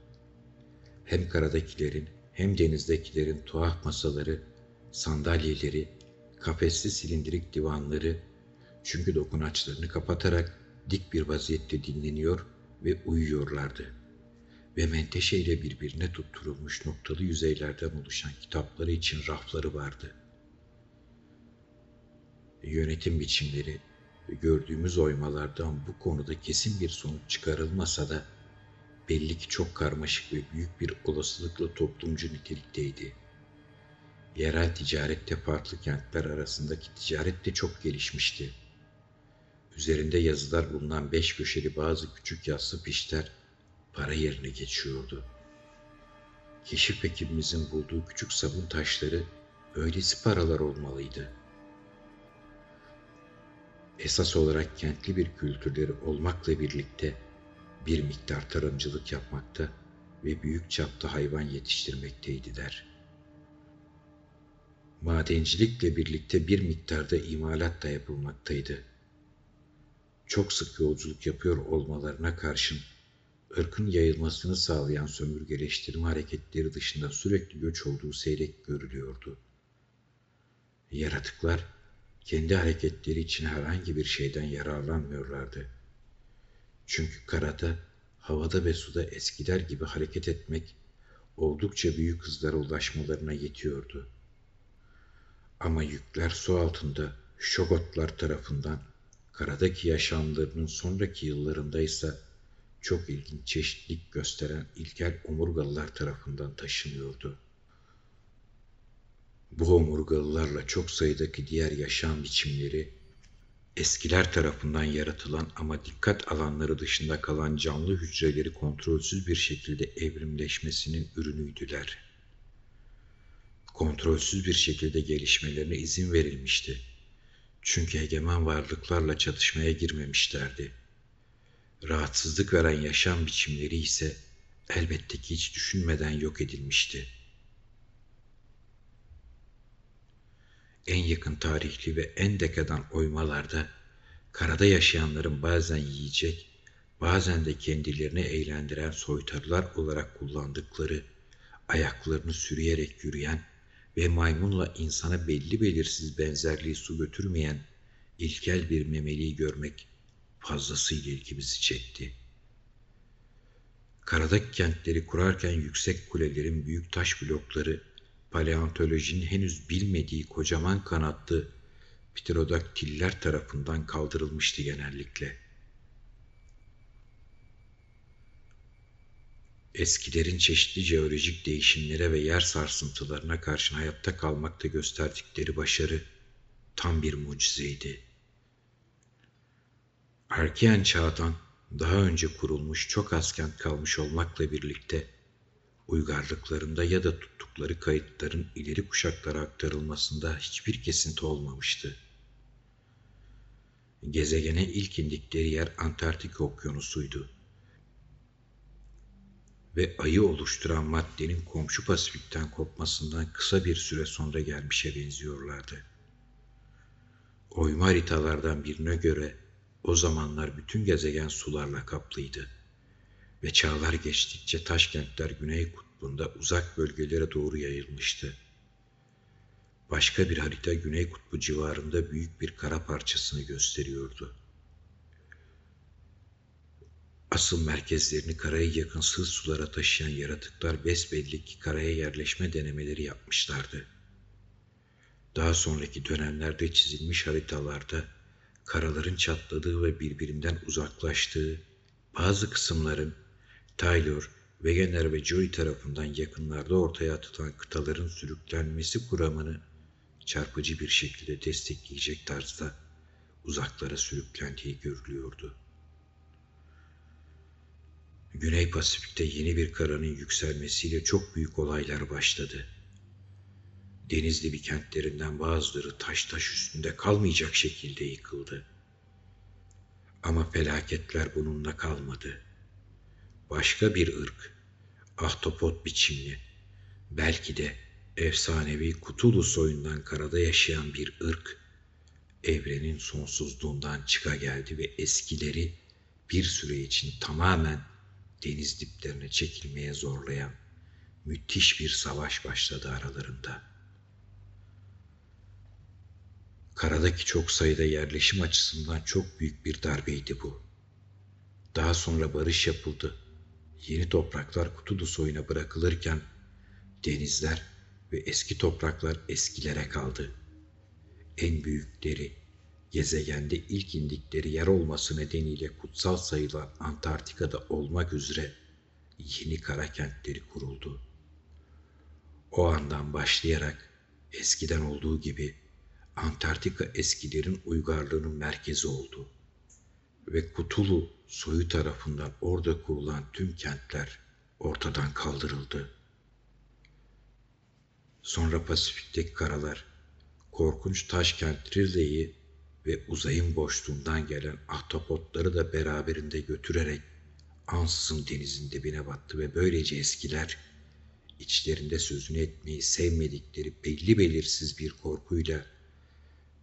Hem karadakilerin hem denizdekilerin tuhaf masaları, sandalyeleri, kafesli silindirik divanları, çünkü dokunaçlarını kapatarak dik bir vaziyette dinleniyor ve uyuyorlardı. Ve menteşeyle birbirine tutturulmuş noktalı yüzeylerden oluşan kitapları için rafları vardı. Yönetim biçimleri gördüğümüz oymalardan bu konuda kesin bir sonuç çıkarılmasa da belli ki çok karmaşık ve büyük bir olasılıkla toplumcu nitelikteydi. Yerel ticarette farklı kentler arasındaki ticaret de çok gelişmişti. Üzerinde yazılar bulunan beş köşeli bazı küçük yassı pişler para yerine geçiyordu. Keşif ekibimizin bulduğu küçük sabun taşları öylesi paralar olmalıydı. Esas olarak kentli bir kültürleri olmakla birlikte bir miktar tarımcılık yapmakta ve büyük çapta hayvan yetiştirmekteydiler. Madencilikle birlikte bir miktarda imalat da yapılmaktaydı. Çok sık yolculuk yapıyor olmalarına karşın ırkın yayılmasını sağlayan sömürgeleştirme hareketleri dışında sürekli göç olduğu seyrek görülüyordu. Yaratıklar kendi hareketleri için herhangi bir şeyden yararlanmıyorlardı.'' Çünkü karada, havada ve suda eskiler gibi hareket etmek oldukça büyük hızlara ulaşmalarına yetiyordu. Ama yükler su altında şogotlar tarafından karadaki yaşamlarının sonraki yıllarında ise çok ilginç çeşitlilik gösteren ilkel omurgalılar tarafından taşınıyordu. Bu omurgalılarla çok sayıdaki diğer yaşam biçimleri eskiler tarafından yaratılan ama dikkat alanları dışında kalan canlı hücreleri kontrolsüz bir şekilde evrimleşmesinin ürünüydüler. Kontrolsüz bir şekilde gelişmelerine izin verilmişti. Çünkü egemen varlıklarla çatışmaya girmemişlerdi. Rahatsızlık veren yaşam biçimleri ise elbette ki hiç düşünmeden yok edilmişti.'' En yakın tarihli ve en dekadan oymalarda karada yaşayanların bazen yiyecek, bazen de kendilerini eğlendiren soytarılar olarak kullandıkları, ayaklarını sürüyerek yürüyen ve maymunla insana belli belirsiz benzerliği su götürmeyen ilkel bir memeliyi görmek fazlasıyla ilgimizi çekti. Karadaki kentleri kurarken yüksek kulelerin büyük taş blokları, paleontolojinin henüz bilmediği kocaman kanatlı pterodaktiller tarafından kaldırılmıştı genellikle. Eskilerin çeşitli jeolojik değişimlere ve yer sarsıntılarına karşı hayatta kalmakta gösterdikleri başarı tam bir mucizeydi. Erkeğen çağdan daha önce kurulmuş çok az kent kalmış olmakla birlikte uygarlıklarında ya da tuttukları kayıtların ileri kuşaklara aktarılmasında hiçbir kesinti olmamıştı. Gezegene ilk indikleri yer Antarktik Okyanusu'ydu. Ve ayı oluşturan maddenin komşu Pasifik'ten kopmasından kısa bir süre sonra gelmişe benziyorlardı. Oyma haritalardan birine göre o zamanlar bütün gezegen sularla kaplıydı ve çağlar geçtikçe taş kentler güney kutbunda uzak bölgelere doğru yayılmıştı. Başka bir harita güney kutbu civarında büyük bir kara parçasını gösteriyordu. Asıl merkezlerini karaya yakın sığ sulara taşıyan yaratıklar besbelli ki karaya yerleşme denemeleri yapmışlardı. Daha sonraki dönemlerde çizilmiş haritalarda karaların çatladığı ve birbirinden uzaklaştığı, bazı kısımların Taylor, Wegener ve Joy tarafından yakınlarda ortaya atılan kıtaların sürüklenmesi kuramını çarpıcı bir şekilde destekleyecek tarzda uzaklara sürüklendiği görülüyordu. Güney Pasifik'te yeni bir karanın yükselmesiyle çok büyük olaylar başladı. Denizli bir kentlerinden bazıları taş taş üstünde kalmayacak şekilde yıkıldı. Ama felaketler bununla kalmadı. Başka bir ırk, ahtapot biçimli, belki de efsanevi Kutulu soyundan karada yaşayan bir ırk, evrenin sonsuzluğundan çıka geldi ve eskileri bir süre için tamamen deniz diplerine çekilmeye zorlayan müthiş bir savaş başladı aralarında.'' Karadaki çok sayıda yerleşim açısından çok büyük bir darbeydi bu. Daha sonra barış yapıldı. Yeni topraklar Kutudu soyuna bırakılırken denizler ve eski topraklar eskilere kaldı. En büyükleri gezegende ilk indikleri yer olması nedeniyle kutsal sayılan Antarktika'da olmak üzere yeni kara kentleri kuruldu. O andan başlayarak eskiden olduğu gibi Antarktika eskilerin uygarlığının merkezi oldu ve Kutulu soyu tarafından orada kurulan tüm kentler ortadan kaldırıldı. Sonra Pasifik'teki karalar korkunç taş kent Ridley'i ve uzayın boşluğundan gelen ahtapotları da beraberinde götürerek ansızın denizin dibine battı ve böylece eskiler içlerinde sözünü etmeyi sevmedikleri belli belirsiz bir korkuyla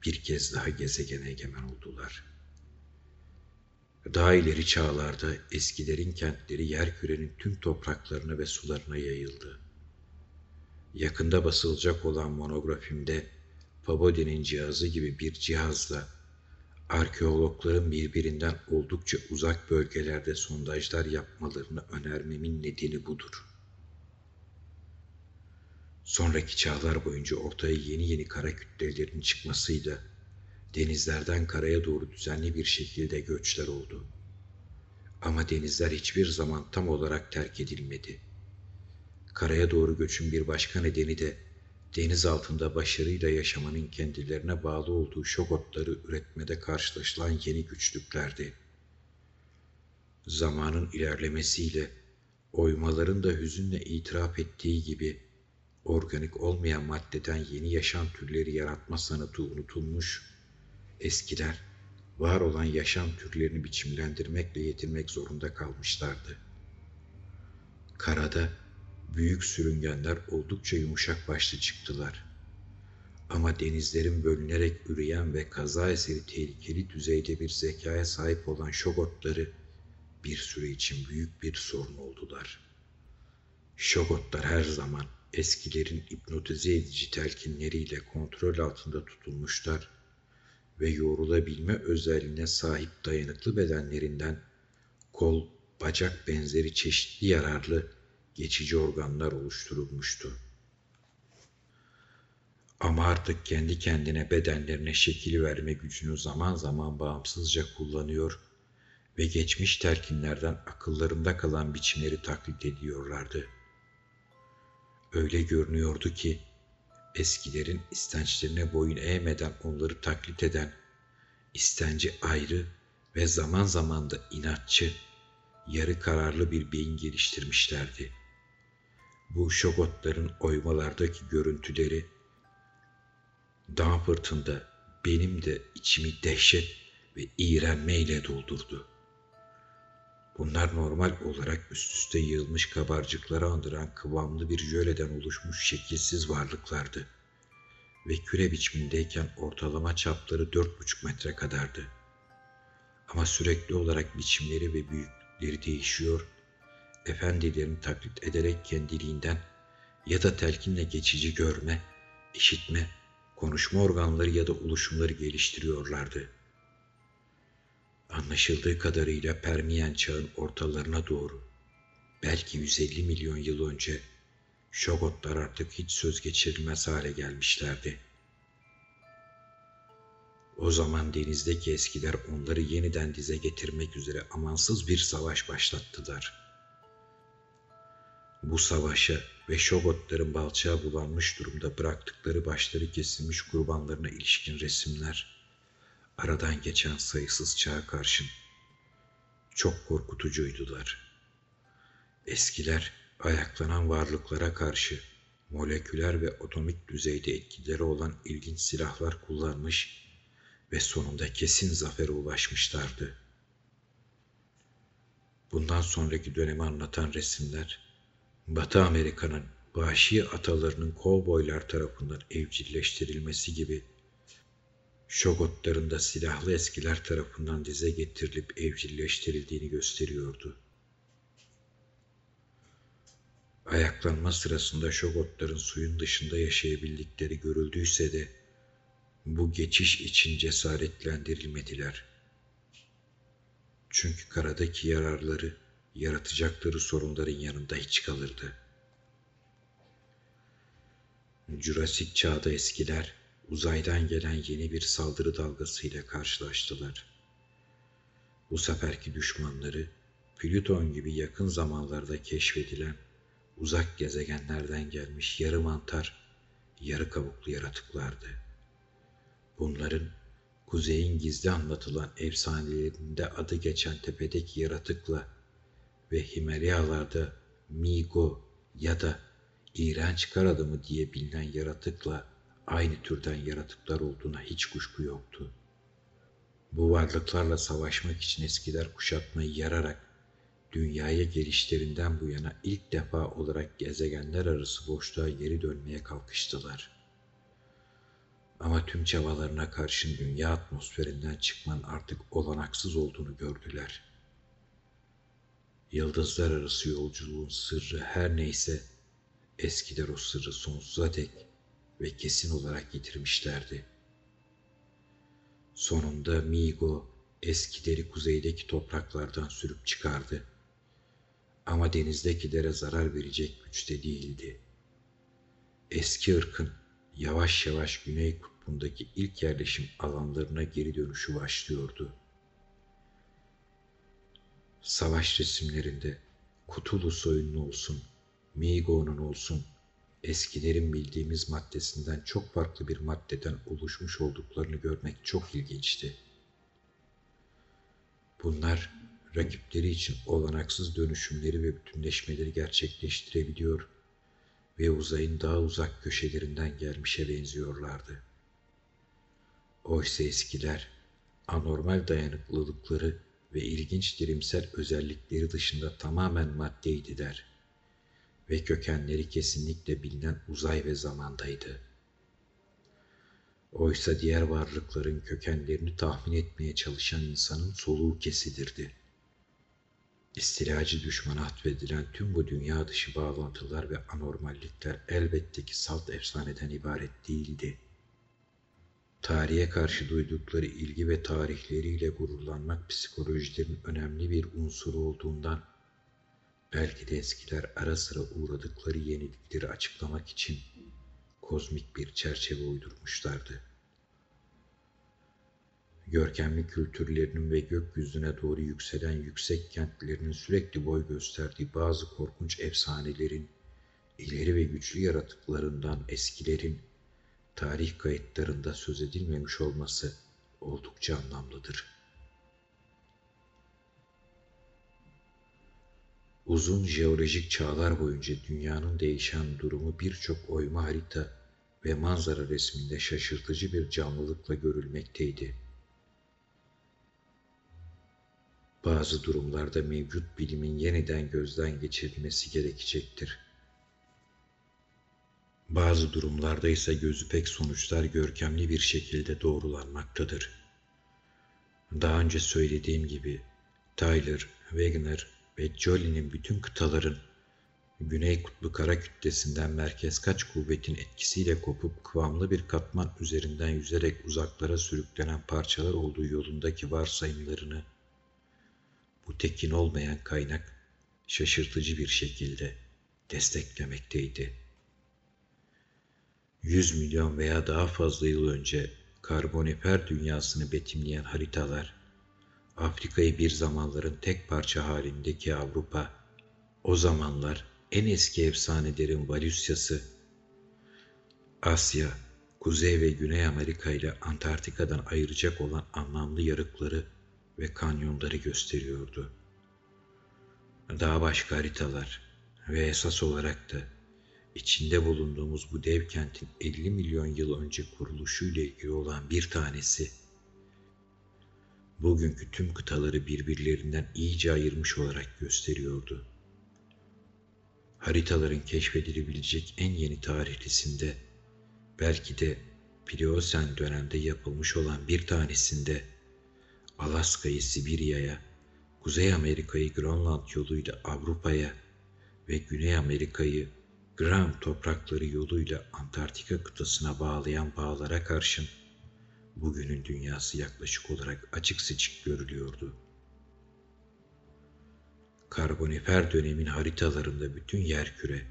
bir kez daha gezegene egemen oldular. Daha ileri çağlarda eskilerin kentleri yer kürenin tüm topraklarına ve sularına yayıldı. Yakında basılacak olan monografimde Pabodi'nin cihazı gibi bir cihazla arkeologların birbirinden oldukça uzak bölgelerde sondajlar yapmalarını önermemin nedeni budur. Sonraki çağlar boyunca ortaya yeni yeni kara kütlelerin çıkmasıyla denizlerden karaya doğru düzenli bir şekilde göçler oldu. Ama denizler hiçbir zaman tam olarak terk edilmedi. Karaya doğru göçün bir başka nedeni de deniz altında başarıyla yaşamanın kendilerine bağlı olduğu şokotları üretmede karşılaşılan yeni güçlüklerdi. Zamanın ilerlemesiyle oymaların da hüzünle itiraf ettiği gibi organik olmayan maddeden yeni yaşam türleri yaratma sanatı unutulmuş, eskiler var olan yaşam türlerini biçimlendirmekle yetinmek zorunda kalmışlardı. Karada büyük sürüngenler oldukça yumuşak başlı çıktılar. Ama denizlerin bölünerek üreyen ve kaza eseri tehlikeli düzeyde bir zekaya sahip olan şogotları bir süre için büyük bir sorun oldular. Şogotlar her zaman eskilerin hipnotize edici telkinleriyle kontrol altında tutulmuşlar ve yoğrulabilme özelliğine sahip dayanıklı bedenlerinden kol, bacak benzeri çeşitli yararlı geçici organlar oluşturulmuştu. Ama artık kendi kendine bedenlerine şekil verme gücünü zaman zaman bağımsızca kullanıyor ve geçmiş telkinlerden akıllarında kalan biçimleri taklit ediyorlardı. Öyle görünüyordu ki eskilerin istençlerine boyun eğmeden onları taklit eden, istenci ayrı ve zaman zaman da inatçı, yarı kararlı bir beyin geliştirmişlerdi. Bu şogotların oymalardaki görüntüleri dağ fırtında benim de içimi dehşet ve iğrenmeyle doldurdu. Bunlar normal olarak üst üste yığılmış kabarcıklara andıran kıvamlı bir jöleden oluşmuş şekilsiz varlıklardı. Ve küre biçimindeyken ortalama çapları dört buçuk metre kadardı. Ama sürekli olarak biçimleri ve büyüklükleri değişiyor, efendilerini taklit ederek kendiliğinden ya da telkinle geçici görme, işitme, konuşma organları ya da oluşumları geliştiriyorlardı.'' Anlaşıldığı kadarıyla Permiyen çağın ortalarına doğru, belki 150 milyon yıl önce Şogotlar artık hiç söz geçirilmez hale gelmişlerdi. O zaman denizdeki eskiler onları yeniden dize getirmek üzere amansız bir savaş başlattılar. Bu savaşa ve Şogotların balçağa bulanmış durumda bıraktıkları başları kesilmiş kurbanlarına ilişkin resimler, aradan geçen sayısız çağa karşın çok korkutucuydular. Eskiler ayaklanan varlıklara karşı moleküler ve atomik düzeyde etkileri olan ilginç silahlar kullanmış ve sonunda kesin zafere ulaşmışlardı. Bundan sonraki dönemi anlatan resimler, Batı Amerika'nın vahşi atalarının kovboylar tarafından evcilleştirilmesi gibi Şogotların da silahlı eskiler tarafından dize getirilip evcilleştirildiğini gösteriyordu. Ayaklanma sırasında Şogotların suyun dışında yaşayabildikleri görüldüyse de bu geçiş için cesaretlendirilmediler. Çünkü karadaki yararları yaratacakları sorunların yanında hiç kalırdı. Jurassik çağda eskiler uzaydan gelen yeni bir saldırı dalgasıyla karşılaştılar. Bu seferki düşmanları Plüton gibi yakın zamanlarda keşfedilen uzak gezegenlerden gelmiş yarı mantar, yarı kabuklu yaratıklardı. Bunların kuzeyin gizli anlatılan efsanelerinde adı geçen tepedeki yaratıkla ve Himalayalarda Migo ya da iğrenç kar adamı diye bilinen yaratıkla aynı türden yaratıklar olduğuna hiç kuşku yoktu. Bu varlıklarla savaşmak için eskiler kuşatmayı yararak dünyaya gelişlerinden bu yana ilk defa olarak gezegenler arası boşluğa geri dönmeye kalkıştılar. Ama tüm çabalarına karşın dünya atmosferinden çıkmanın artık olanaksız olduğunu gördüler. Yıldızlar arası yolculuğun sırrı her neyse eskiler o sırrı sonsuza dek ve kesin olarak getirmişlerdi. Sonunda Migo eskileri kuzeydeki topraklardan sürüp çıkardı. Ama denizdekilere zarar verecek güçte değildi. Eski ırkın yavaş yavaş güney kutbundaki ilk yerleşim alanlarına geri dönüşü başlıyordu. Savaş resimlerinde Kutulu soyunlu olsun, Migo'nun olsun, eskilerin bildiğimiz maddesinden çok farklı bir maddeden oluşmuş olduklarını görmek çok ilginçti. Bunlar rakipleri için olanaksız dönüşümleri ve bütünleşmeleri gerçekleştirebiliyor ve uzayın daha uzak köşelerinden gelmişe benziyorlardı. Oysa eskiler anormal dayanıklılıkları ve ilginç dirimsel özellikleri dışında tamamen maddeydiler ve kökenleri kesinlikle bilinen uzay ve zamandaydı. Oysa diğer varlıkların kökenlerini tahmin etmeye çalışan insanın soluğu kesilirdi. İstilacı düşmana atfedilen tüm bu dünya dışı bağlantılar ve anormallikler elbette ki salt efsaneden ibaret değildi. Tarihe karşı duydukları ilgi ve tarihleriyle gururlanmak psikolojilerin önemli bir unsuru olduğundan belki de eskiler ara sıra uğradıkları yenilikleri açıklamak için kozmik bir çerçeve uydurmuşlardı. Görkemli kültürlerinin ve gökyüzüne doğru yükselen yüksek kentlerinin sürekli boy gösterdiği bazı korkunç efsanelerin, ileri ve güçlü yaratıklarından eskilerin tarih kayıtlarında söz edilmemiş olması oldukça anlamlıdır. Uzun jeolojik çağlar boyunca dünyanın değişen durumu birçok oyma harita ve manzara resminde şaşırtıcı bir canlılıkla görülmekteydi. Bazı durumlarda mevcut bilimin yeniden gözden geçirilmesi gerekecektir. Bazı durumlarda ise gözü pek sonuçlar görkemli bir şekilde doğrulanmaktadır. Daha önce söylediğim gibi Tyler, Wegener ve Jolie'nin bütün kıtaların Güney Kutbu kara kütlesinden merkez kaç kuvvetin etkisiyle kopup kıvamlı bir katman üzerinden yüzerek uzaklara sürüklenen parçalar olduğu yolundaki varsayımlarını bu tekin olmayan kaynak şaşırtıcı bir şekilde desteklemekteydi. 100 milyon veya daha fazla yıl önce karbonifer dünyasını betimleyen haritalar, Afrika'yı bir zamanların tek parça halindeki Avrupa, o zamanlar en eski efsanelerin Valüsyası, Asya, Kuzey ve Güney Amerika ile Antarktika'dan ayıracak olan anlamlı yarıkları ve kanyonları gösteriyordu. Daha başka haritalar ve esas olarak da içinde bulunduğumuz bu dev kentin 50 milyon yıl önce kuruluşuyla ilgili olan bir tanesi, bugünkü tüm kıtaları birbirlerinden iyice ayırmış olarak gösteriyordu. Haritaların keşfedilebilecek en yeni tarihlisinde, belki de Pliyosen dönemde yapılmış olan bir tanesinde, Alaska'yı Sibirya'ya, Kuzey Amerika'yı Grönland yoluyla Avrupa'ya ve Güney Amerika'yı Graham toprakları yoluyla Antarktika kıtasına bağlayan bağlara karşın bugünün dünyası yaklaşık olarak açık seçik görülüyordu. Karbonifer dönemin haritalarında bütün yerküre,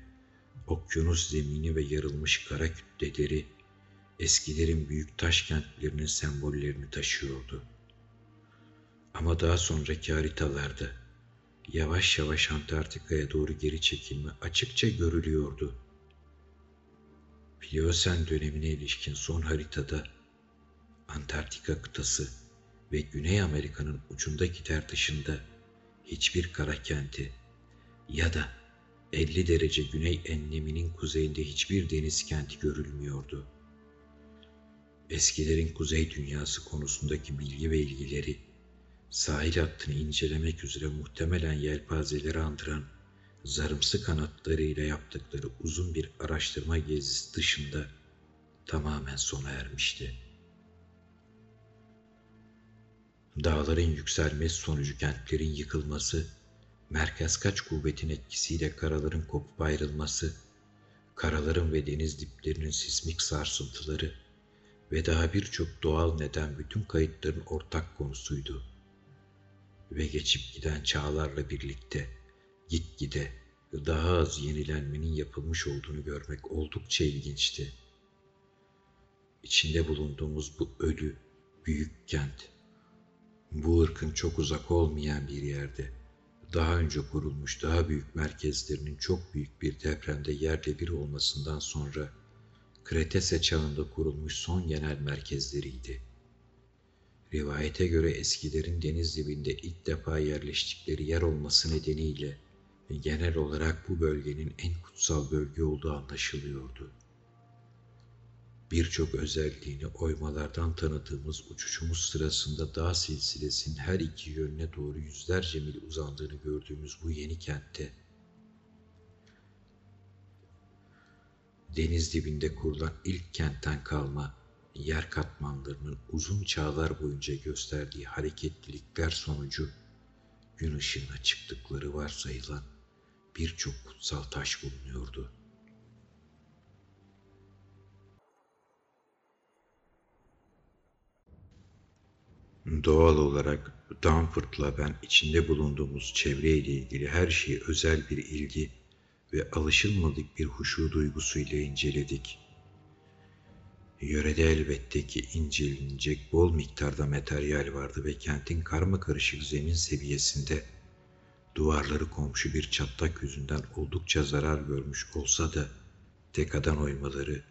okyanus zemini ve yarılmış kara kütleleri eskilerin büyük taş kentlerinin sembollerini taşıyordu. Ama daha sonraki haritalarda yavaş yavaş Antarktika'ya doğru geri çekilme açıkça görülüyordu. Pliyosen dönemine ilişkin son haritada Antarktika kıtası ve Güney Amerika'nın ucundaki ter dışında hiçbir kara kenti ya da 50 derece güney enleminin kuzeyinde hiçbir deniz kenti görülmüyordu. Eskilerin kuzey dünyası konusundaki bilgi ve ilgileri sahil hattını incelemek üzere muhtemelen yelpazeleri andıran zarımsı kanatlarıyla yaptıkları uzun bir araştırma gezisi dışında tamamen sona ermişti. Dağların yükselmesi sonucu kentlerin yıkılması, merkez kaç kuvvetin etkisiyle karaların kopup ayrılması, karaların ve deniz diplerinin sismik sarsıntıları ve daha birçok doğal neden bütün kayıtların ortak konusuydu. Ve geçip giden çağlarla birlikte gitgide daha az yenilenmenin yapılmış olduğunu görmek oldukça ilginçti. İçinde bulunduğumuz bu ölü, büyük kent, bu ırkın çok uzak olmayan bir yerde, daha önce kurulmuş daha büyük merkezlerinin çok büyük bir depremde yerle bir olmasından sonra Kretese çağında kurulmuş son genel merkezleriydi. Rivayete göre eskilerin deniz dibinde ilk defa yerleştikleri yer olması nedeniyle genel olarak bu bölgenin en kutsal bölge olduğu anlaşılıyordu birçok özelliğini oymalardan tanıdığımız uçuşumuz sırasında dağ silsilesinin her iki yönüne doğru yüzlerce mil uzandığını gördüğümüz bu yeni kentte deniz dibinde kurulan ilk kentten kalma yer katmanlarının uzun çağlar boyunca gösterdiği hareketlilikler sonucu gün ışığına çıktıkları varsayılan birçok kutsal taş bulunuyordu. Doğal olarak Danforth'la ben içinde bulunduğumuz çevreyle ilgili her şeyi özel bir ilgi ve alışılmadık bir huşu duygusuyla inceledik. Yörede elbette ki incelenecek bol miktarda materyal vardı ve kentin karma karışık zemin seviyesinde duvarları komşu bir çatlak yüzünden oldukça zarar görmüş olsa da dekadan oymaları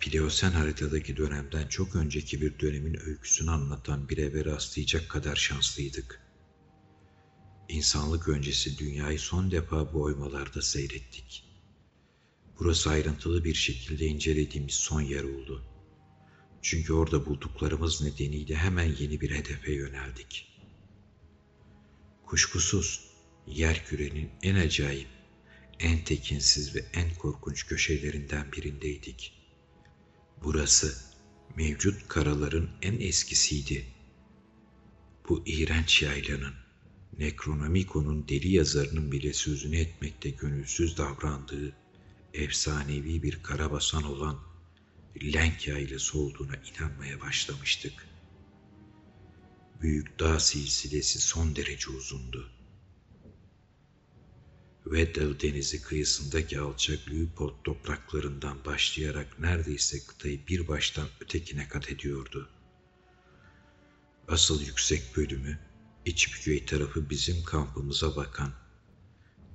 Pliyosen haritadaki dönemden çok önceki bir dönemin öyküsünü anlatan bir eve rastlayacak kadar şanslıydık. İnsanlık öncesi dünyayı son defa bu oymalarda seyrettik. Burası ayrıntılı bir şekilde incelediğimiz son yer oldu. Çünkü orada bulduklarımız nedeniyle hemen yeni bir hedefe yöneldik. Kuşkusuz yer kürenin en acayip, en tekinsiz ve en korkunç köşelerinden birindeydik. Burası mevcut karaların en eskisiydi. Bu iğrenç yaylanın, Necronomicon'un deli yazarının bile sözünü etmekte gönülsüz davrandığı efsanevi bir karabasan olan Lenk yaylası olduğuna inanmaya başlamıştık. Büyük dağ silsilesi son derece uzundu. Weddell denizi kıyısındaki alçak Newport topraklarından başlayarak neredeyse kıtayı bir baştan ötekine kat ediyordu. Asıl yüksek bölümü, İçbükköy tarafı bizim kampımıza bakan,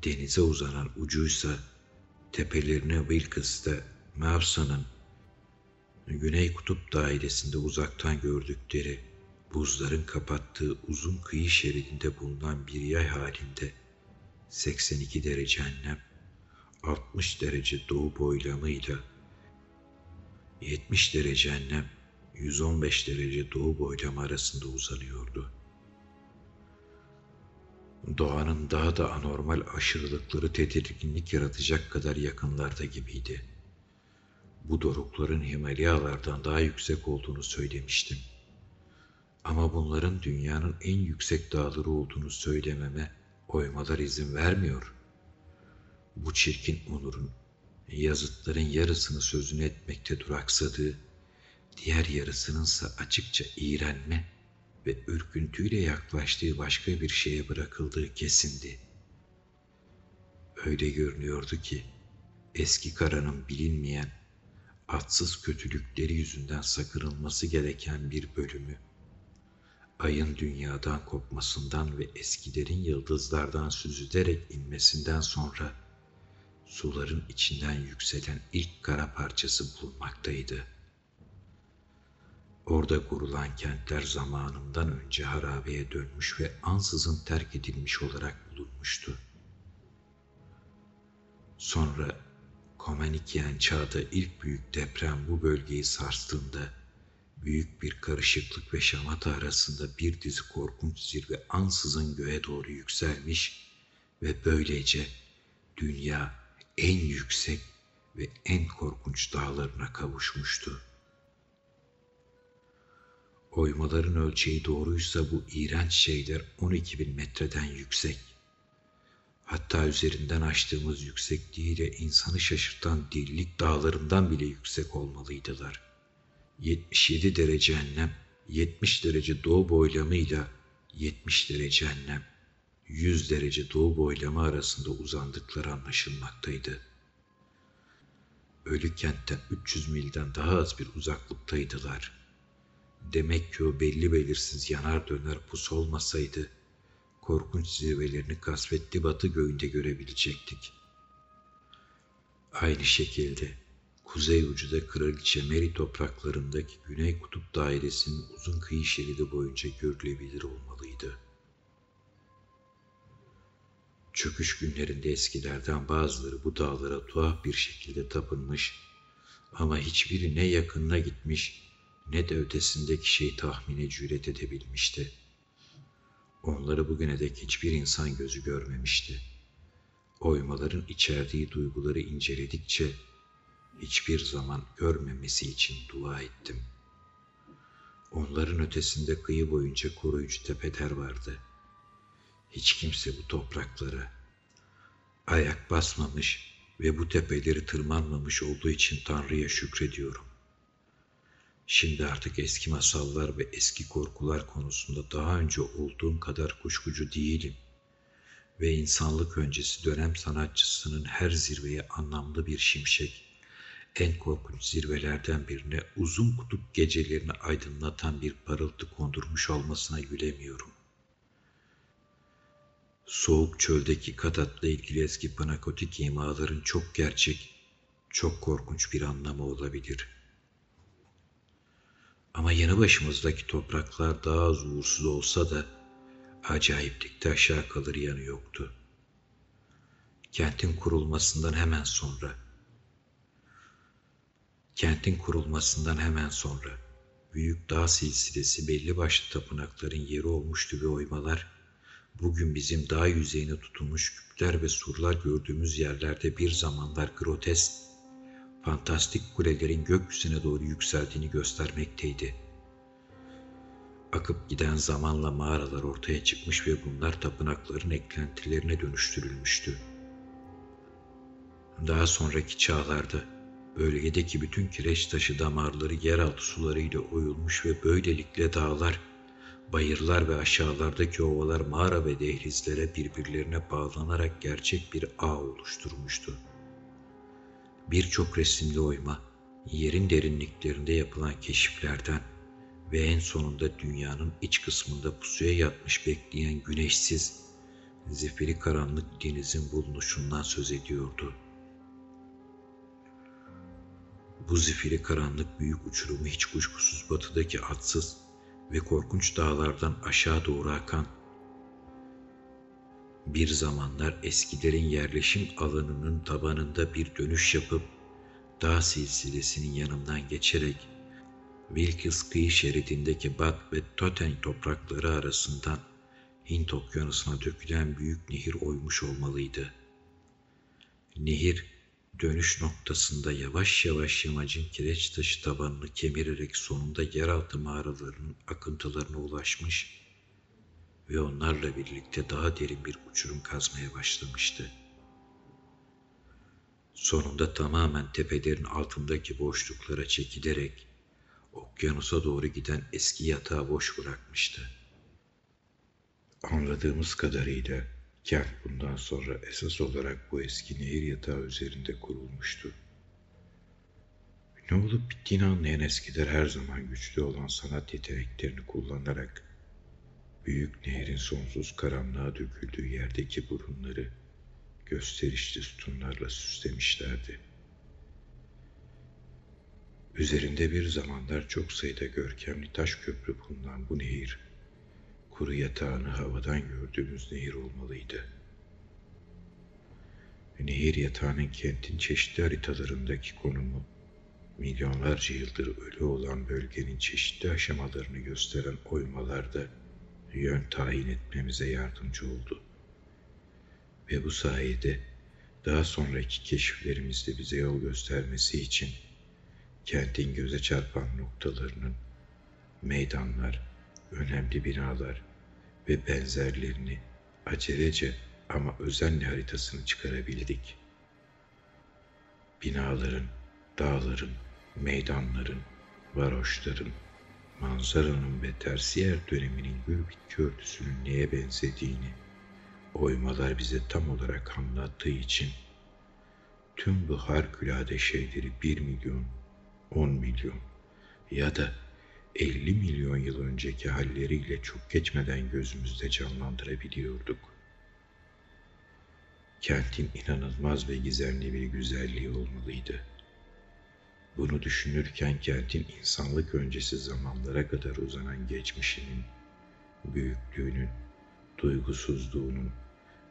denize uzanan ucuysa tepelerine Wilkes'te Mavsa'nın Güney Kutup dairesinde uzaktan gördükleri buzların kapattığı uzun kıyı şeridinde bulunan bir yay halinde 82 derece enlem, 60 derece doğu boylamıyla 70 derece enlem, 115 derece doğu boylama arasında uzanıyordu. Doğanın daha da anormal aşırılıkları tedirginlik yaratacak kadar yakınlarda gibiydi. Bu dorukların Himalayalardan daha yüksek olduğunu söylemiştim. Ama bunların dünyanın en yüksek dağları olduğunu söylememe oymalar izin vermiyor. Bu çirkin onurun yazıtların yarısını sözünü etmekte duraksadığı, diğer yarısınınsa açıkça iğrenme ve ürküntüyle yaklaştığı başka bir şeye bırakıldığı kesindi. Öyle görünüyordu ki eski karanın bilinmeyen, atsız kötülükleri yüzünden sakınılması gereken bir bölümü ayın dünyadan kopmasından ve eskilerin yıldızlardan süzülerek inmesinden sonra suların içinden yükselen ilk kara parçası bulunmaktaydı. Orada kurulan kentler zamanından önce harabeye dönmüş ve ansızın terk edilmiş olarak bulunmuştu. Sonra Komenikyen çağda ilk büyük deprem bu bölgeyi sarstığında büyük bir karışıklık ve şamata arasında bir dizi korkunç zirve ansızın göğe doğru yükselmiş ve böylece dünya en yüksek ve en korkunç dağlarına kavuşmuştu. Oymaların ölçeği doğruysa bu iğrenç şeyler 12 bin metreden yüksek. Hatta üzerinden açtığımız yüksekliğiyle insanı şaşırtan delilik dağlarından bile yüksek olmalıydılar.'' 77 derece enlem, 70 derece doğu boylamıyla 70 derece enlem, 100 derece doğu boylama arasında uzandıkları anlaşılmaktaydı. Ölü kentten 300 milden daha az bir uzaklıktaydılar. Demek ki o belli belirsiz yanar döner pus olmasaydı, korkunç zirvelerini kasvetli batı göğünde görebilecektik. Aynı şekilde kuzey ucuda Kraliçe Mary topraklarındaki Güney Kutup Dairesi'nin uzun kıyı şeridi boyunca görülebilir olmalıydı. Çöküş günlerinde eskilerden bazıları bu dağlara tuhaf bir şekilde tapınmış ama hiçbiri ne yakınına gitmiş ne de ötesindeki şeyi tahmine cüret edebilmişti. Onları bugüne dek hiçbir insan gözü görmemişti. Oymaların içerdiği duyguları inceledikçe hiçbir zaman görmemesi için dua ettim. Onların ötesinde kıyı boyunca koruyucu tepeler vardı. Hiç kimse bu topraklara ayak basmamış ve bu tepeleri tırmanmamış olduğu için Tanrı'ya şükrediyorum. Şimdi artık eski masallar ve eski korkular konusunda daha önce olduğum kadar kuşkucu değilim. Ve insanlık öncesi dönem sanatçısının her zirveye anlamlı bir şimşek, en korkunç zirvelerden birine uzun kutup gecelerini aydınlatan bir parıltı kondurmuş olmasına gülemiyorum. Soğuk çöldeki Katat'la ilgili eski panakotik imaların çok gerçek, çok korkunç bir anlamı olabilir.'' Ama yanı başımızdaki topraklar daha az uğursuz olsa da acayiplikte aşağı kalır yanı yoktu. Kentin kurulmasından hemen sonra Kentin kurulmasından hemen sonra büyük dağ silsilesi belli başlı tapınakların yeri olmuştu ve oymalar bugün bizim dağ yüzeyine tutulmuş küpler ve surlar gördüğümüz yerlerde bir zamanlar grotesk fantastik kulelerin gökyüzüne doğru yükseldiğini göstermekteydi. Akıp giden zamanla mağaralar ortaya çıkmış ve bunlar tapınakların eklentilerine dönüştürülmüştü. Daha sonraki çağlarda bölgedeki bütün kireç taşı damarları yeraltı sularıyla oyulmuş ve böylelikle dağlar, bayırlar ve aşağılardaki ovalar mağara ve dehlizlere birbirlerine bağlanarak gerçek bir ağ oluşturmuştu.'' birçok resimli oyma, yerin derinliklerinde yapılan keşiflerden ve en sonunda dünyanın iç kısmında pusuya yatmış bekleyen güneşsiz, zifiri karanlık denizin bulunuşundan söz ediyordu. Bu zifiri karanlık büyük uçurumu hiç kuşkusuz batıdaki atsız ve korkunç dağlardan aşağı doğru akan bir zamanlar eskilerin yerleşim alanının tabanında bir dönüş yapıp dağ silsilesinin yanından geçerek Wilkes kıyı şeridindeki Bat ve Toten toprakları arasından Hint okyanusuna dökülen büyük nehir oymuş olmalıydı. Nehir dönüş noktasında yavaş yavaş yamacın kireç taşı tabanını kemirerek sonunda yeraltı mağaralarının akıntılarına ulaşmış ve onlarla birlikte daha derin bir uçurum kazmaya başlamıştı. Sonunda tamamen tepelerin altındaki boşluklara çekilerek okyanusa doğru giden eski yatağı boş bırakmıştı. Anladığımız kadarıyla kent bundan sonra esas olarak bu eski nehir yatağı üzerinde kurulmuştu. Ne olup bittiğini anlayan eskiler her zaman güçlü olan sanat yeteneklerini kullanarak büyük nehrin sonsuz karanlığa döküldüğü yerdeki burunları gösterişli sütunlarla süslemişlerdi. Üzerinde bir zamanlar çok sayıda görkemli taş köprü bulunan bu nehir, kuru yatağını havadan gördüğümüz nehir olmalıydı. Nehir yatağının kentin çeşitli haritalarındaki konumu, milyonlarca yıldır ölü olan bölgenin çeşitli aşamalarını gösteren oymalarda yön tayin etmemize yardımcı oldu. Ve bu sayede daha sonraki keşiflerimizde bize yol göstermesi için kentin göze çarpan noktalarının meydanlar, önemli binalar ve benzerlerini acelece ama özenle haritasını çıkarabildik. Binaların, dağların, meydanların, varoşların, manzaranın ve tersiyer döneminin gül bitki örtüsünün neye benzediğini oymalar bize tam olarak anlattığı için tüm bu harikulade şeyleri bir milyon, on milyon ya da elli milyon yıl önceki halleriyle çok geçmeden gözümüzde canlandırabiliyorduk. Kentin inanılmaz ve gizemli bir güzelliği olmalıydı.'' Bunu düşünürken kentin insanlık öncesi zamanlara kadar uzanan geçmişinin, büyüklüğünün, duygusuzluğunun,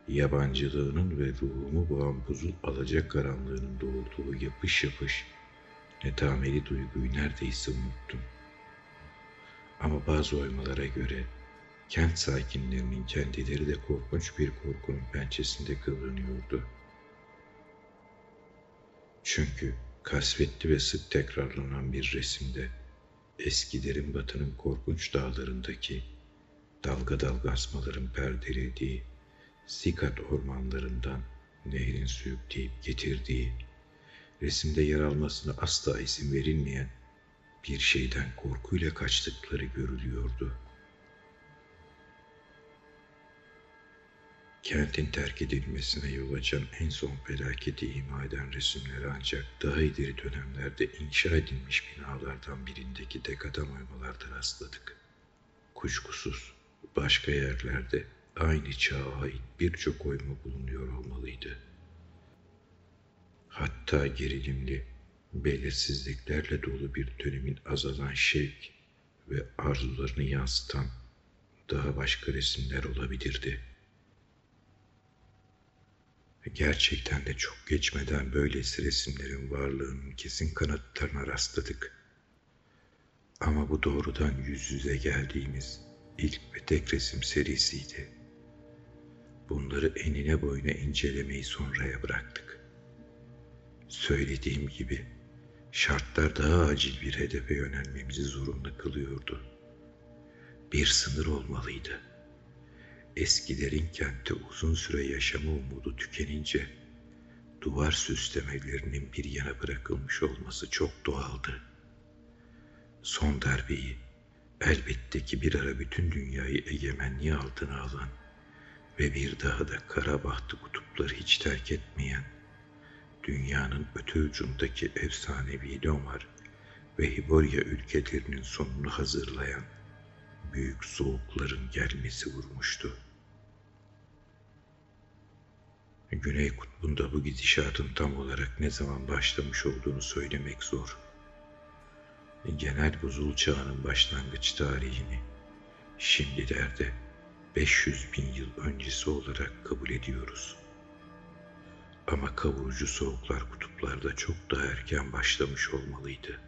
yabancılığının ve ruhumu boğan buzul alacak karanlığının doğurduğu yapış yapış, netameli duyguyu neredeyse unuttum. Ama bazı oymalara göre kent sakinlerinin kendileri de korkunç bir korkunun pençesinde kıvranıyordu. Çünkü Kasvetli ve sık tekrarlanan bir resimde eski derin batının korkunç dağlarındaki dalga dalga asmaların perdelediği Sikat ormanlarından nehrin sürükleyip getirdiği, resimde yer almasına asla izin verilmeyen bir şeyden korkuyla kaçtıkları görülüyordu. Kentin terk edilmesine yol açan en son felaketi ima eden resimleri ancak daha ileri dönemlerde inşa edilmiş binalardan birindeki dekadan oymalarda rastladık. Kuşkusuz başka yerlerde aynı çağa ait birçok oyma bulunuyor olmalıydı. Hatta gerilimli, belirsizliklerle dolu bir dönemin azalan şevk ve arzularını yansıtan daha başka resimler olabilirdi. Gerçekten de çok geçmeden böylesi resimlerin varlığının kesin kanıtlarına rastladık. Ama bu doğrudan yüz yüze geldiğimiz ilk ve tek resim serisiydi. Bunları enine boyuna incelemeyi sonraya bıraktık. Söylediğim gibi şartlar daha acil bir hedefe yönelmemizi zorunlu kılıyordu. Bir sınır olmalıydı. Eskilerin kentte uzun süre yaşama umudu tükenince duvar süslemelerinin bir yana bırakılmış olması çok doğaldı. Son darbeyi elbette ki bir ara bütün dünyayı egemenliği altına alan ve bir daha da kara bahtı kutupları hiç terk etmeyen, dünyanın öte ucundaki efsanevi Lomar ve Hiborya ülkelerinin sonunu hazırlayan büyük soğukların gelmesi vurmuştu. Güney kutbunda bu gidişatın tam olarak ne zaman başlamış olduğunu söylemek zor. Genel buzul çağının başlangıç tarihini şimdilerde 500 bin yıl öncesi olarak kabul ediyoruz. Ama kavurucu soğuklar kutuplarda çok daha erken başlamış olmalıydı.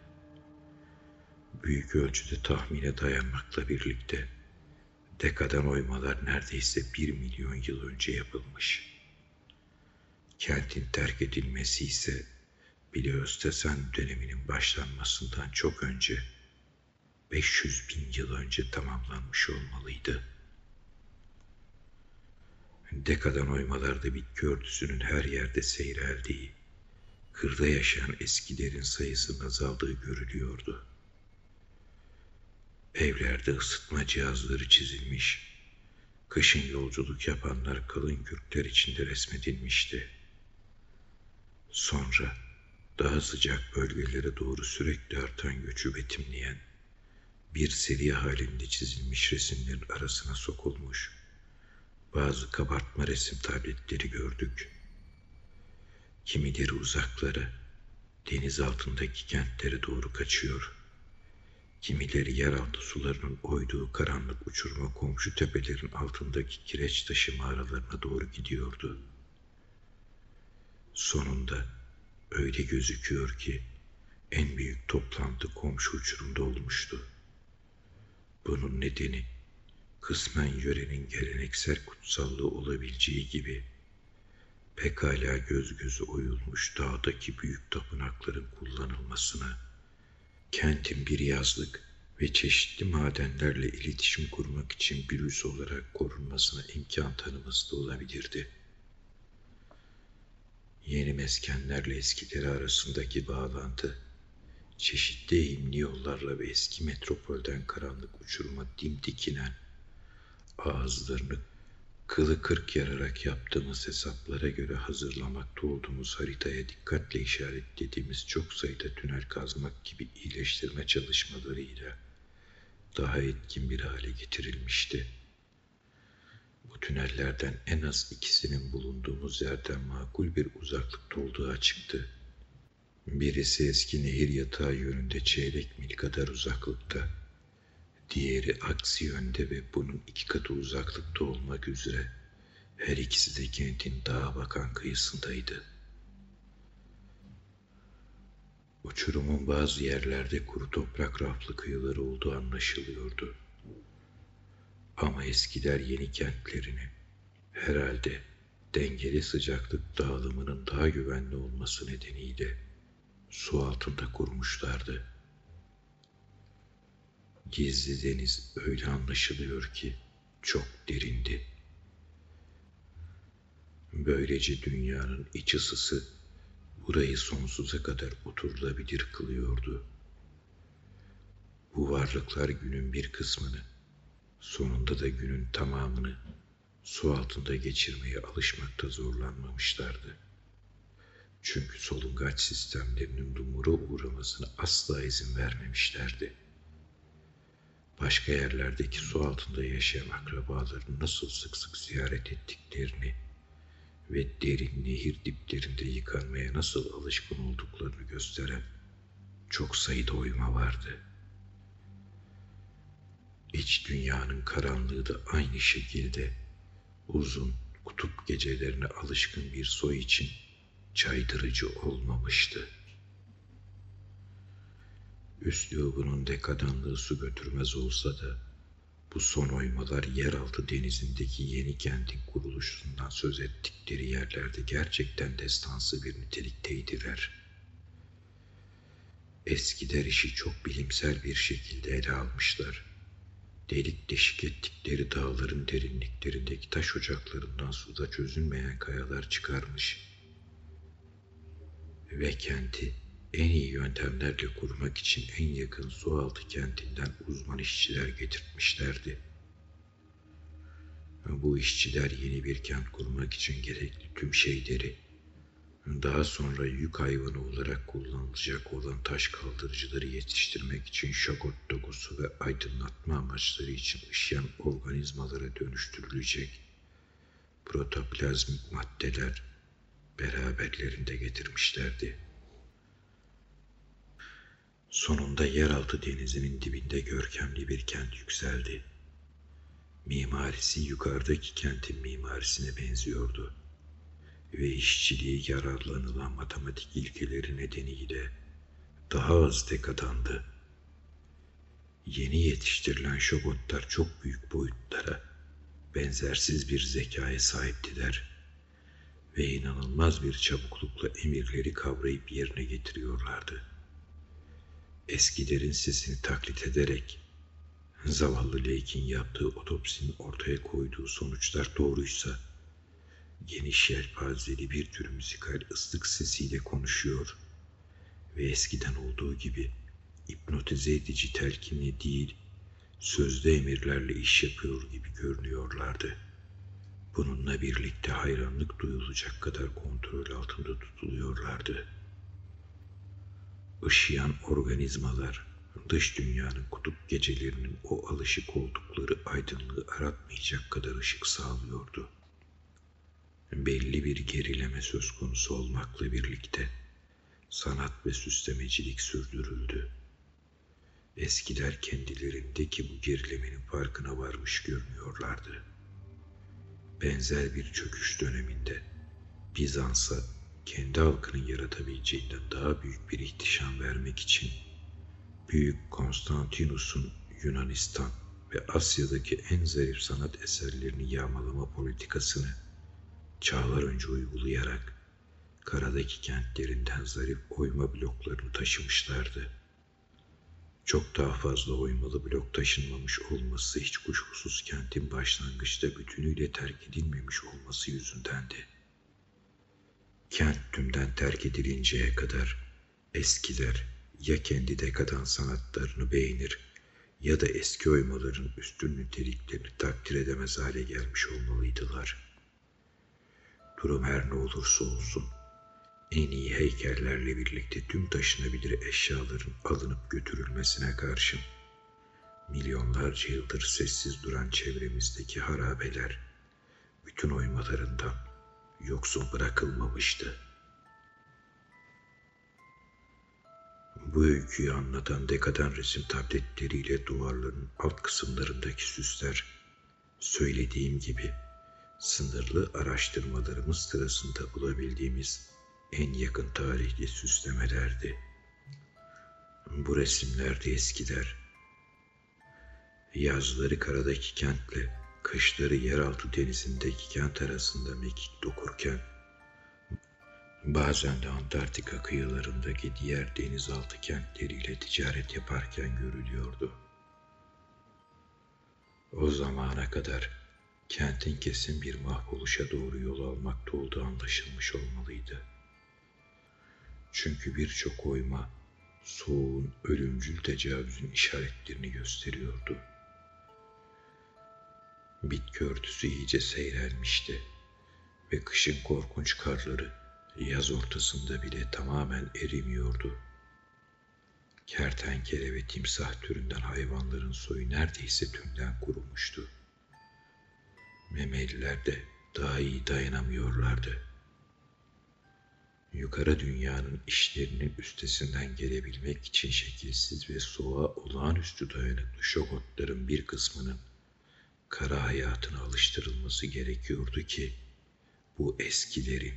Büyük ölçüde tahmine dayanmakla birlikte dekadan oymalar neredeyse bir milyon yıl önce yapılmış. Kentin terk edilmesi ise Biliostesen döneminin başlanmasından çok önce 500 bin yıl önce tamamlanmış olmalıydı.'' Dekadan oymalarda bitki örtüsünün her yerde seyreldiği, kırda yaşayan eskilerin sayısının azaldığı görülüyordu. Evlerde ısıtma cihazları çizilmiş, kışın yolculuk yapanlar kalın kürkler içinde resmedilmişti. Sonra daha sıcak bölgelere doğru sürekli artan göçü betimleyen bir seri halinde çizilmiş resimlerin arasına sokulmuş bazı kabartma resim tabletleri gördük. Kimileri uzaklara, deniz altındaki kentlere doğru kaçıyor. Kimileri yeraltı sularının oyduğu karanlık uçurma komşu tepelerin altındaki kireç taşı mağaralarına doğru gidiyordu. Sonunda öyle gözüküyor ki en büyük toplantı komşu uçurumda olmuştu. Bunun nedeni kısmen yörenin geleneksel kutsallığı olabileceği gibi pekala göz gözü oyulmuş dağdaki büyük tapınakların kullanılmasına, kentin bir yazlık ve çeşitli madenlerle iletişim kurmak için bir üs olarak korunmasına imkan tanıması da olabilirdi. Yeni meskenlerle eskileri arasındaki bağlantı, çeşitli eğimli yollarla ve eski metropolden karanlık uçuruma dimdik inen ağızlarını kılı kırk yararak yaptığımız hesaplara göre hazırlamakta olduğumuz haritaya dikkatle işaretlediğimiz çok sayıda tünel kazmak gibi iyileştirme çalışmalarıyla daha etkin bir hale getirilmişti. Bu tünellerden en az ikisinin bulunduğumuz yerden makul bir uzaklıkta olduğu açıktı. Birisi eski nehir yatağı yönünde çeyrek mil kadar uzaklıkta diğeri aksi yönde ve bunun iki katı uzaklıkta olmak üzere her ikisi de kentin dağa bakan kıyısındaydı. Uçurumun bazı yerlerde kuru toprak raflı kıyıları olduğu anlaşılıyordu. Ama eskiler yeni kentlerini herhalde dengeli sıcaklık dağılımının daha güvenli olması nedeniyle su altında kurmuşlardı. Gizli deniz öyle anlaşılıyor ki çok derindi. Böylece dünyanın iç ısısı burayı sonsuza kadar oturulabilir kılıyordu. Bu varlıklar günün bir kısmını, sonunda da günün tamamını su altında geçirmeye alışmakta zorlanmamışlardı. Çünkü solungaç sistemlerinin dumura uğramasına asla izin vermemişlerdi. Başka yerlerdeki su altında yaşayan akrabalarını nasıl sık sık ziyaret ettiklerini ve derin nehir diplerinde yıkanmaya nasıl alışkın olduklarını gösteren çok sayıda oyma vardı. İç dünyanın karanlığı da aynı şekilde uzun kutup gecelerine alışkın bir soy için caydırıcı olmamıştı. Üslubunun dekadanlığı su götürmez olsa da bu son oymalar yeraltı denizindeki yeni kentin kuruluşundan söz ettikleri yerlerde gerçekten destansı bir nitelikteydiler. Eskiler işi çok bilimsel bir şekilde ele almışlar. Delik deşik ettikleri dağların derinliklerindeki taş ocaklarından suda çözülmeyen kayalar çıkarmış ve kenti en iyi yöntemlerle kurmak için en yakın sualtı kentinden uzman işçiler getirtmişlerdi. Bu işçiler yeni bir kent kurmak için gerekli tüm şeyleri, daha sonra yük hayvanı olarak kullanılacak olan taş kaldırıcıları yetiştirmek için şagot dokusu ve aydınlatma amaçları için ışıyan organizmalara dönüştürülecek protoplazmik maddeler beraberlerinde getirmişlerdi.'' Sonunda yeraltı denizinin dibinde görkemli bir kent yükseldi. Mimarisi yukarıdaki kentin mimarisine benziyordu ve işçiliği yararlanılan matematik ilkeleri nedeniyle daha az dekadandı. Yeni yetiştirilen şobotlar çok büyük boyutlara, benzersiz bir zekaya sahiptiler ve inanılmaz bir çabuklukla emirleri kavrayıp yerine getiriyorlardı.'' Eskilerin sesini taklit ederek zavallı Lake'in yaptığı otopsinin ortaya koyduğu sonuçlar doğruysa geniş yelpazeli bir tür müzikal ıslık sesiyle konuşuyor ve eskiden olduğu gibi hipnotize edici telkinle değil sözde emirlerle iş yapıyor gibi görünüyorlardı. Bununla birlikte hayranlık duyulacak kadar kontrol altında tutuluyorlardı.'' Işıyan organizmalar dış dünyanın kutup gecelerinin o alışık oldukları aydınlığı aratmayacak kadar ışık sağlıyordu. Belli bir gerileme söz konusu olmakla birlikte sanat ve süslemecilik sürdürüldü. Eskiler kendilerindeki bu gerilemenin farkına varmış görünüyorlardı. Benzer bir çöküş döneminde Bizans'a kendi halkının yaratabileceğinden daha büyük bir ihtişam vermek için Büyük Konstantinus'un Yunanistan ve Asya'daki en zarif sanat eserlerini yağmalama politikasını çağlar önce uygulayarak karadaki kentlerinden zarif oyma bloklarını taşımışlardı. Çok daha fazla oymalı blok taşınmamış olması hiç kuşkusuz kentin başlangıçta bütünüyle terk edilmemiş olması yüzündendi. Kent tümden terk edilinceye kadar eskiler ya kendi dekadan sanatlarını beğenir ya da eski oymaların üstün niteliklerini takdir edemez hale gelmiş olmalıydılar. Durum her ne olursa olsun en iyi heykellerle birlikte tüm taşınabilir eşyaların alınıp götürülmesine karşın milyonlarca yıldır sessiz duran çevremizdeki harabeler bütün oymalarından yoksun bırakılmamıştı. Bu öyküyü anlatan dekadan resim tabletleriyle duvarların alt kısımlarındaki süsler, söylediğim gibi sınırlı araştırmalarımız sırasında bulabildiğimiz en yakın tarihli süslemelerdi. Bu resimlerde eskiler, yazları karadaki kentle kışları yeraltı denizindeki kent arasında mekik dokurken Bazen de Antarktika kıyılarındaki diğer denizaltı kentleriyle ticaret yaparken görülüyordu. O zamana kadar kentin kesin bir mahvoluşa doğru yol almakta olduğu anlaşılmış olmalıydı. Çünkü birçok oyma soğuğun ölümcül tecavüzün işaretlerini gösteriyordu. Bitki örtüsü iyice seyrelmişti ve kışın korkunç karları yaz ortasında bile tamamen erimiyordu. Kertenkele ve timsah türünden hayvanların soyu neredeyse tümden kurumuştu. Memeliler de daha iyi dayanamıyorlardı. Yukarı dünyanın işlerinin üstesinden gelebilmek için şekilsiz ve soğuğa olağanüstü dayanıklı şok otların bir kısmının kara hayatına alıştırılması gerekiyordu ki bu eskilerin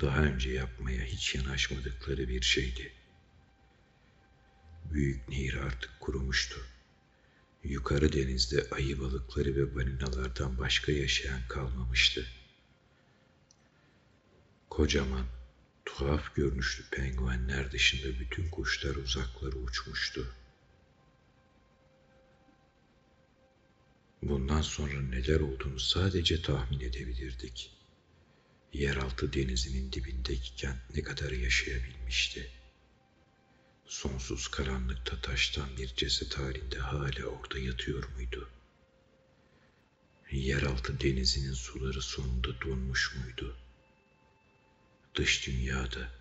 daha önce yapmaya hiç yanaşmadıkları bir şeydi. Büyük nehir artık kurumuştu. Yukarı denizde ayı balıkları ve balinalardan başka yaşayan kalmamıştı. Kocaman, tuhaf görünüşlü penguenler dışında bütün kuşlar uzaklara uçmuştu. Bundan sonra neler olduğunu sadece tahmin edebilirdik. Yeraltı denizinin dibindeki kent ne kadar yaşayabilmişti. Sonsuz karanlıkta taştan bir ceset halinde hala orada yatıyor muydu? Yeraltı denizinin suları sonunda donmuş muydu? Dış dünyada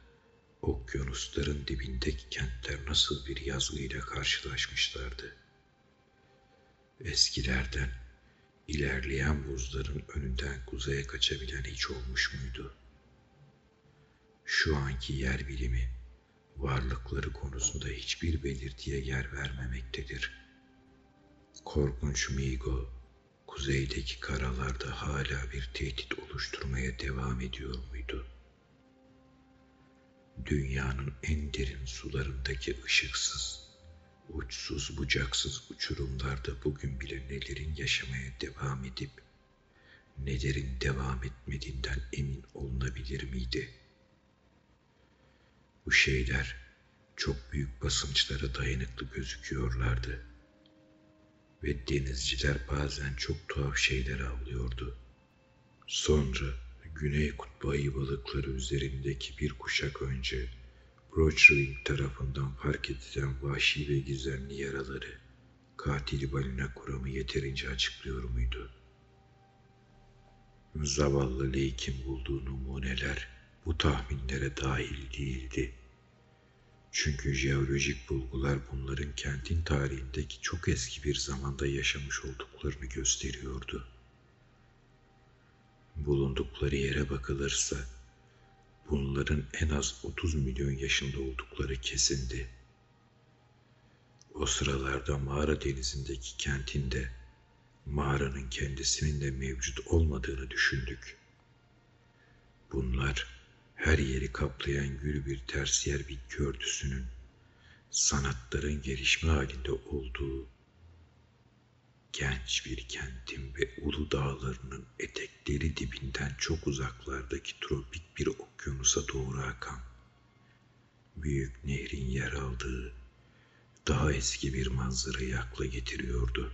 okyanusların dibindeki kentler nasıl bir yazgıyla karşılaşmışlardı? Eskilerden ilerleyen buzların önünden kuzeye kaçabilen hiç olmuş muydu? Şu anki yer bilimi varlıkları konusunda hiçbir belirtiye yer vermemektedir. Korkunç Migo, kuzeydeki karalarda hala bir tehdit oluşturmaya devam ediyor muydu? Dünyanın en derin sularındaki ışıksız, uçsuz bucaksız uçurumlarda bugün bile nelerin yaşamaya devam edip nelerin devam etmediğinden emin olunabilir miydi? Bu şeyler çok büyük basınçlara dayanıklı gözüküyorlardı. Ve denizciler bazen çok tuhaf şeyler avlıyordu. Sonra Güney Kutbu ayı balıkları üzerindeki bir kuşak önce Brochring tarafından fark edilen vahşi ve gizemli yaraları katili balina kuramı yeterince açıklıyor muydu? Zavallı Lake'in bulduğu numuneler bu tahminlere dahil değildi. Çünkü jeolojik bulgular bunların kentin tarihindeki çok eski bir zamanda yaşamış olduklarını gösteriyordu. Bulundukları yere bakılırsa bunların en az 30 milyon yaşında oldukları kesindi. O sıralarda mağara denizindeki kentinde mağaranın kendisinin de mevcut olmadığını düşündük. Bunlar her yeri kaplayan gür bir tersiyer bitki örtüsünün sanatların gelişme halinde olduğu genç bir kentin ve ulu dağlarının etekleri dibinden çok uzaklardaki tropik bir okyanusa doğru akan büyük nehrin yer aldığı daha eski bir manzarayı akla getiriyordu.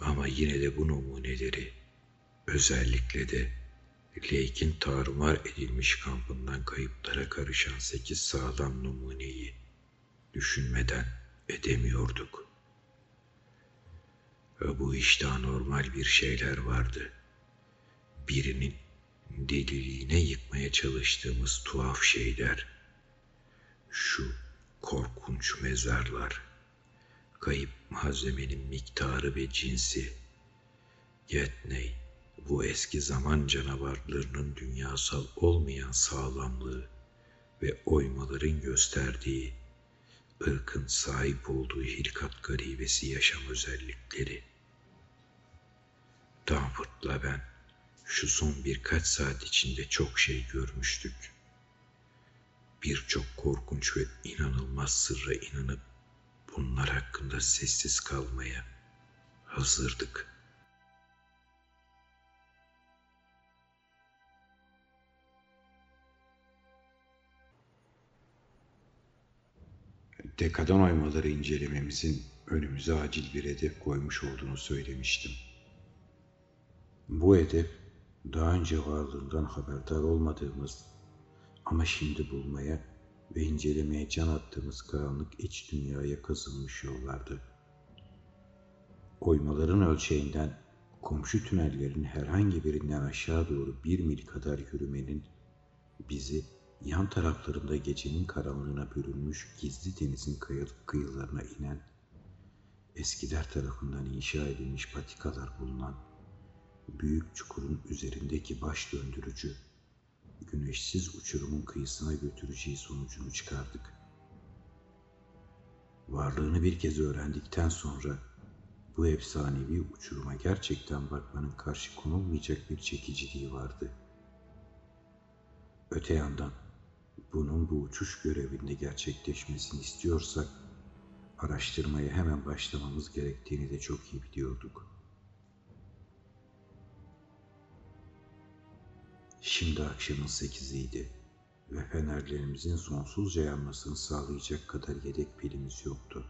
Ama yine de bu numuneleri özellikle de Lake'in tarumar edilmiş kampından kayıplara karışan sekiz sağlam numuneyi düşünmeden edemiyorduk. Ve bu işte anormal bir şeyler vardı. Birinin deliliğine yıkmaya çalıştığımız tuhaf şeyler. Şu korkunç mezarlar, kayıp malzemenin miktarı ve cinsi, Yetney, bu eski zaman canavarlarının dünyasal olmayan sağlamlığı ve oymaların gösterdiği ırkın sahip olduğu hilkat garibesi yaşam özellikleri. Danforth'la ben şu son birkaç saat içinde çok şey görmüştük. Birçok korkunç ve inanılmaz sırra inanıp bunlar hakkında sessiz kalmaya hazırdık.'' Dekadan oymaları incelememizin önümüze acil bir hedef koymuş olduğunu söylemiştim. Bu hedef daha önce varlığından haberdar olmadığımız ama şimdi bulmaya ve incelemeye can attığımız karanlık iç dünyaya kazınmış yollardı. Oymaların ölçeğinden komşu tünellerin herhangi birinden aşağı doğru bir mil kadar yürümenin bizi yan taraflarında gecenin karanlığına bürünmüş gizli denizin kayalık kıyılarına inen, eskiler tarafından inşa edilmiş patikalar bulunan büyük çukurun üzerindeki baş döndürücü, güneşsiz uçurumun kıyısına götüreceği sonucunu çıkardık. Varlığını bir kez öğrendikten sonra bu efsanevi uçuruma gerçekten bakmanın karşı konulmayacak bir çekiciliği vardı. Öte yandan bunun bu uçuş görevinde gerçekleşmesini istiyorsak araştırmaya hemen başlamamız gerektiğini de çok iyi biliyorduk. Şimdi akşamın sekiziydi ve fenerlerimizin sonsuzca yanmasını sağlayacak kadar yedek pilimiz yoktu.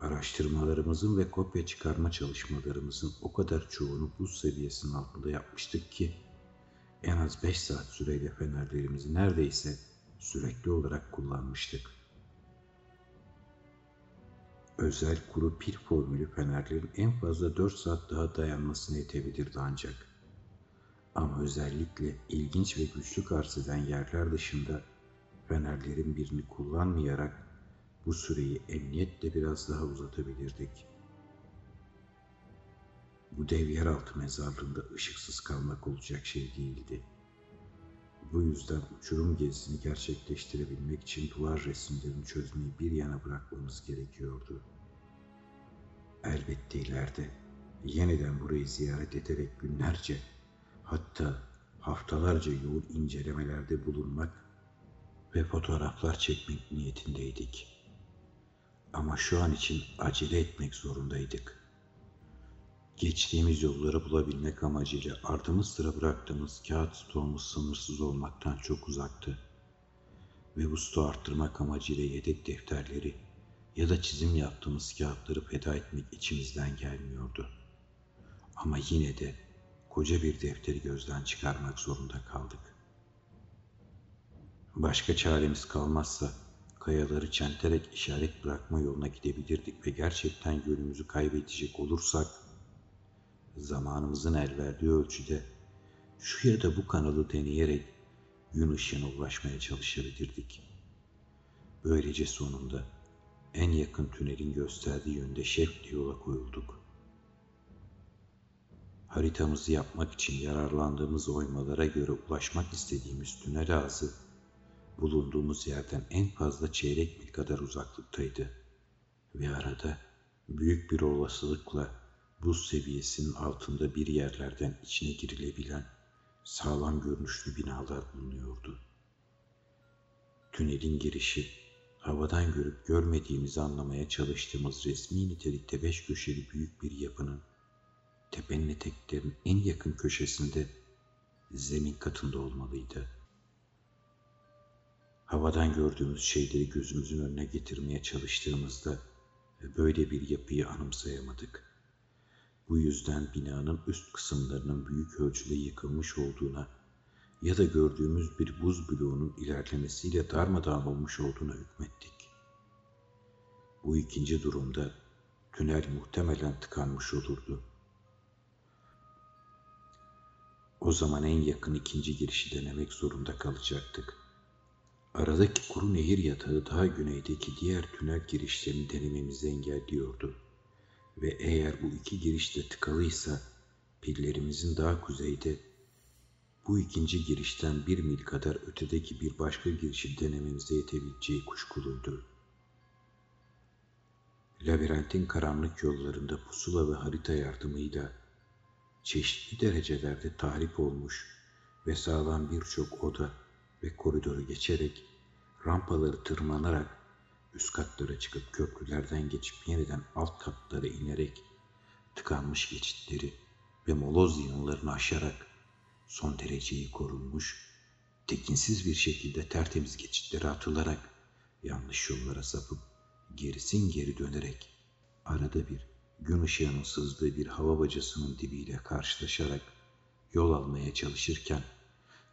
Araştırmalarımızın ve kopya çıkarma çalışmalarımızın o kadar çoğunu buz seviyesinin altında yapmıştık ki en az 5 saat süreyle fenerlerimizi neredeyse sürekli olarak kullanmıştık. Özel kuru pil formülü fenerlerin en fazla 4 saat daha dayanmasını yetebilirdi ancak. Ama özellikle ilginç ve güçlü arz eden yerler dışında fenerlerin birini kullanmayarak bu süreyi emniyetle biraz daha uzatabilirdik. Bu dev yeraltı mezarlığında ışıksız kalmak olacak şey değildi. Bu yüzden uçurum gezisini gerçekleştirebilmek için duvar resimlerini çözmeyi bir yana bırakmamız gerekiyordu. Elbette ileride yeniden burayı ziyaret ederek günlerce hatta haftalarca yoğun incelemelerde bulunmak ve fotoğraflar çekmek niyetindeydik. Ama şu an için acele etmek zorundaydık. Geçtiğimiz yolları bulabilmek amacıyla ardımız sıra bıraktığımız kağıt stoğumuz sınırsız olmaktan çok uzaktı. Ve bu stoğu arttırmak amacıyla yedek defterleri ya da çizim yaptığımız kağıtları feda etmek içimizden gelmiyordu. Ama yine de koca bir defteri gözden çıkarmak zorunda kaldık. Başka çaremiz kalmazsa kayaları çenterek işaret bırakma yoluna gidebilirdik ve gerçekten yönümüzü kaybedecek olursak zamanımızın el verdiği ölçüde şu ya da bu kanalı deneyerek gün ışığına ulaşmaya çalışabilirdik. Böylece sonunda en yakın tünelin gösterdiği yönde şefle yola koyulduk. Haritamızı yapmak için yararlandığımız oymalara göre ulaşmak istediğimiz tünel ağzı bulunduğumuz yerden en fazla çeyrek mil kadar uzaklıktaydı ve arada büyük bir olasılıkla buz seviyesinin altında bir yerlerden içine girilebilen sağlam görünüşlü binalar bulunuyordu. Tünelin girişi havadan görüp görmediğimizi anlamaya çalıştığımız resmi nitelikte beş köşeli büyük bir yapının tepenin eteklerinin en yakın köşesinde zemin katında olmalıydı.'' havadan gördüğümüz şeyleri gözümüzün önüne getirmeye çalıştığımızda böyle bir yapıyı anımsayamadık. Bu yüzden binanın üst kısımlarının büyük ölçüde yıkılmış olduğuna ya da gördüğümüz bir buz bloğunun ilerlemesiyle darmadağın olmuş olduğuna hükmettik. Bu ikinci durumda tünel muhtemelen tıkanmış olurdu. O zaman en yakın ikinci girişi denemek zorunda kalacaktık. Aradaki kuru nehir yatağı daha güneydeki diğer tünel girişlerini denememizi engelliyordu. Ve eğer bu iki giriş de tıkalıysa pillerimizin daha kuzeyde bu ikinci girişten bir mil kadar ötedeki bir başka girişi denememize yetebileceği kuşkuluydu. Labirentin karanlık yollarında pusula ve harita yardımıyla çeşitli derecelerde tahrip olmuş ve sağlam birçok oda ve koridoru geçerek rampaları tırmanarak üst katlara çıkıp köprülerden geçip yeniden alt katlara inerek tıkanmış geçitleri ve moloz yığınlarını aşarak son dereceyi korunmuş, tekinsiz bir şekilde tertemiz geçitlere atılarak yanlış yollara sapıp gerisin geri dönerek arada bir gün ışığının sızdığı bir hava bacasının dibiyle karşılaşarak yol almaya çalışırken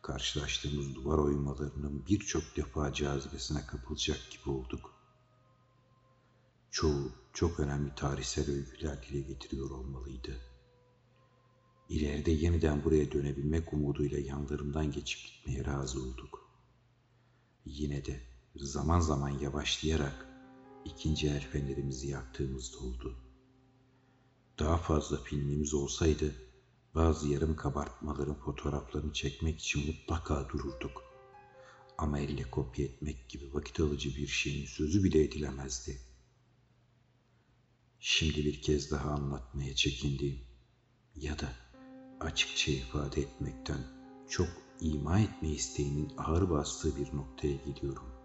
karşılaştığımız duvar oymalarının birçok defa cazibesine kapılacak gibi olduk. Çoğu çok önemli tarihsel öyküler dile getiriyor olmalıydı. İleride yeniden buraya dönebilmek umuduyla yanlarından geçip gitmeye razı olduk. Yine de zaman zaman yavaşlayarak ikinci el fenerimizi yaktığımızda oldu. Daha fazla filmimiz olsaydı bazı yarım kabartmaların fotoğraflarını çekmek için mutlaka dururduk. Ama elle kopya etmek gibi vakit alıcı bir şeyin sözü bile edilemezdi. Şimdi bir kez daha anlatmaya çekindiğim ya da açıkça ifade etmekten çok ima etme isteğinin ağır bastığı bir noktaya gidiyorum.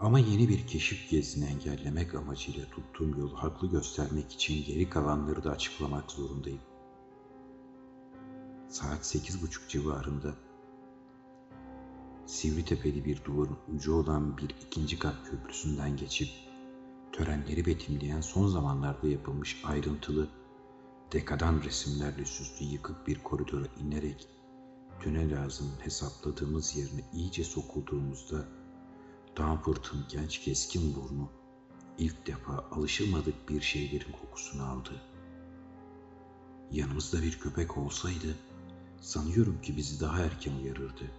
Ama yeni bir keşif gezini engellemek amacıyla tuttuğum yolu haklı göstermek için geri kalanları da açıklamak zorundayım. Saat sekiz buçuk civarında sivri tepeli bir duvarın ucu olan bir ikinci kat köprüsünden geçip törenleri betimleyen son zamanlarda yapılmış ayrıntılı dekadan resimlerle süslü yıkık bir koridora inerek tünel ağzının hesapladığımız yerine iyice sokulduğumuzda Danforth'un genç keskin burnu ilk defa alışılmadık bir şeylerin kokusunu aldı. Yanımızda bir köpek olsaydı sanıyorum ki bizi daha erken uyarırdı.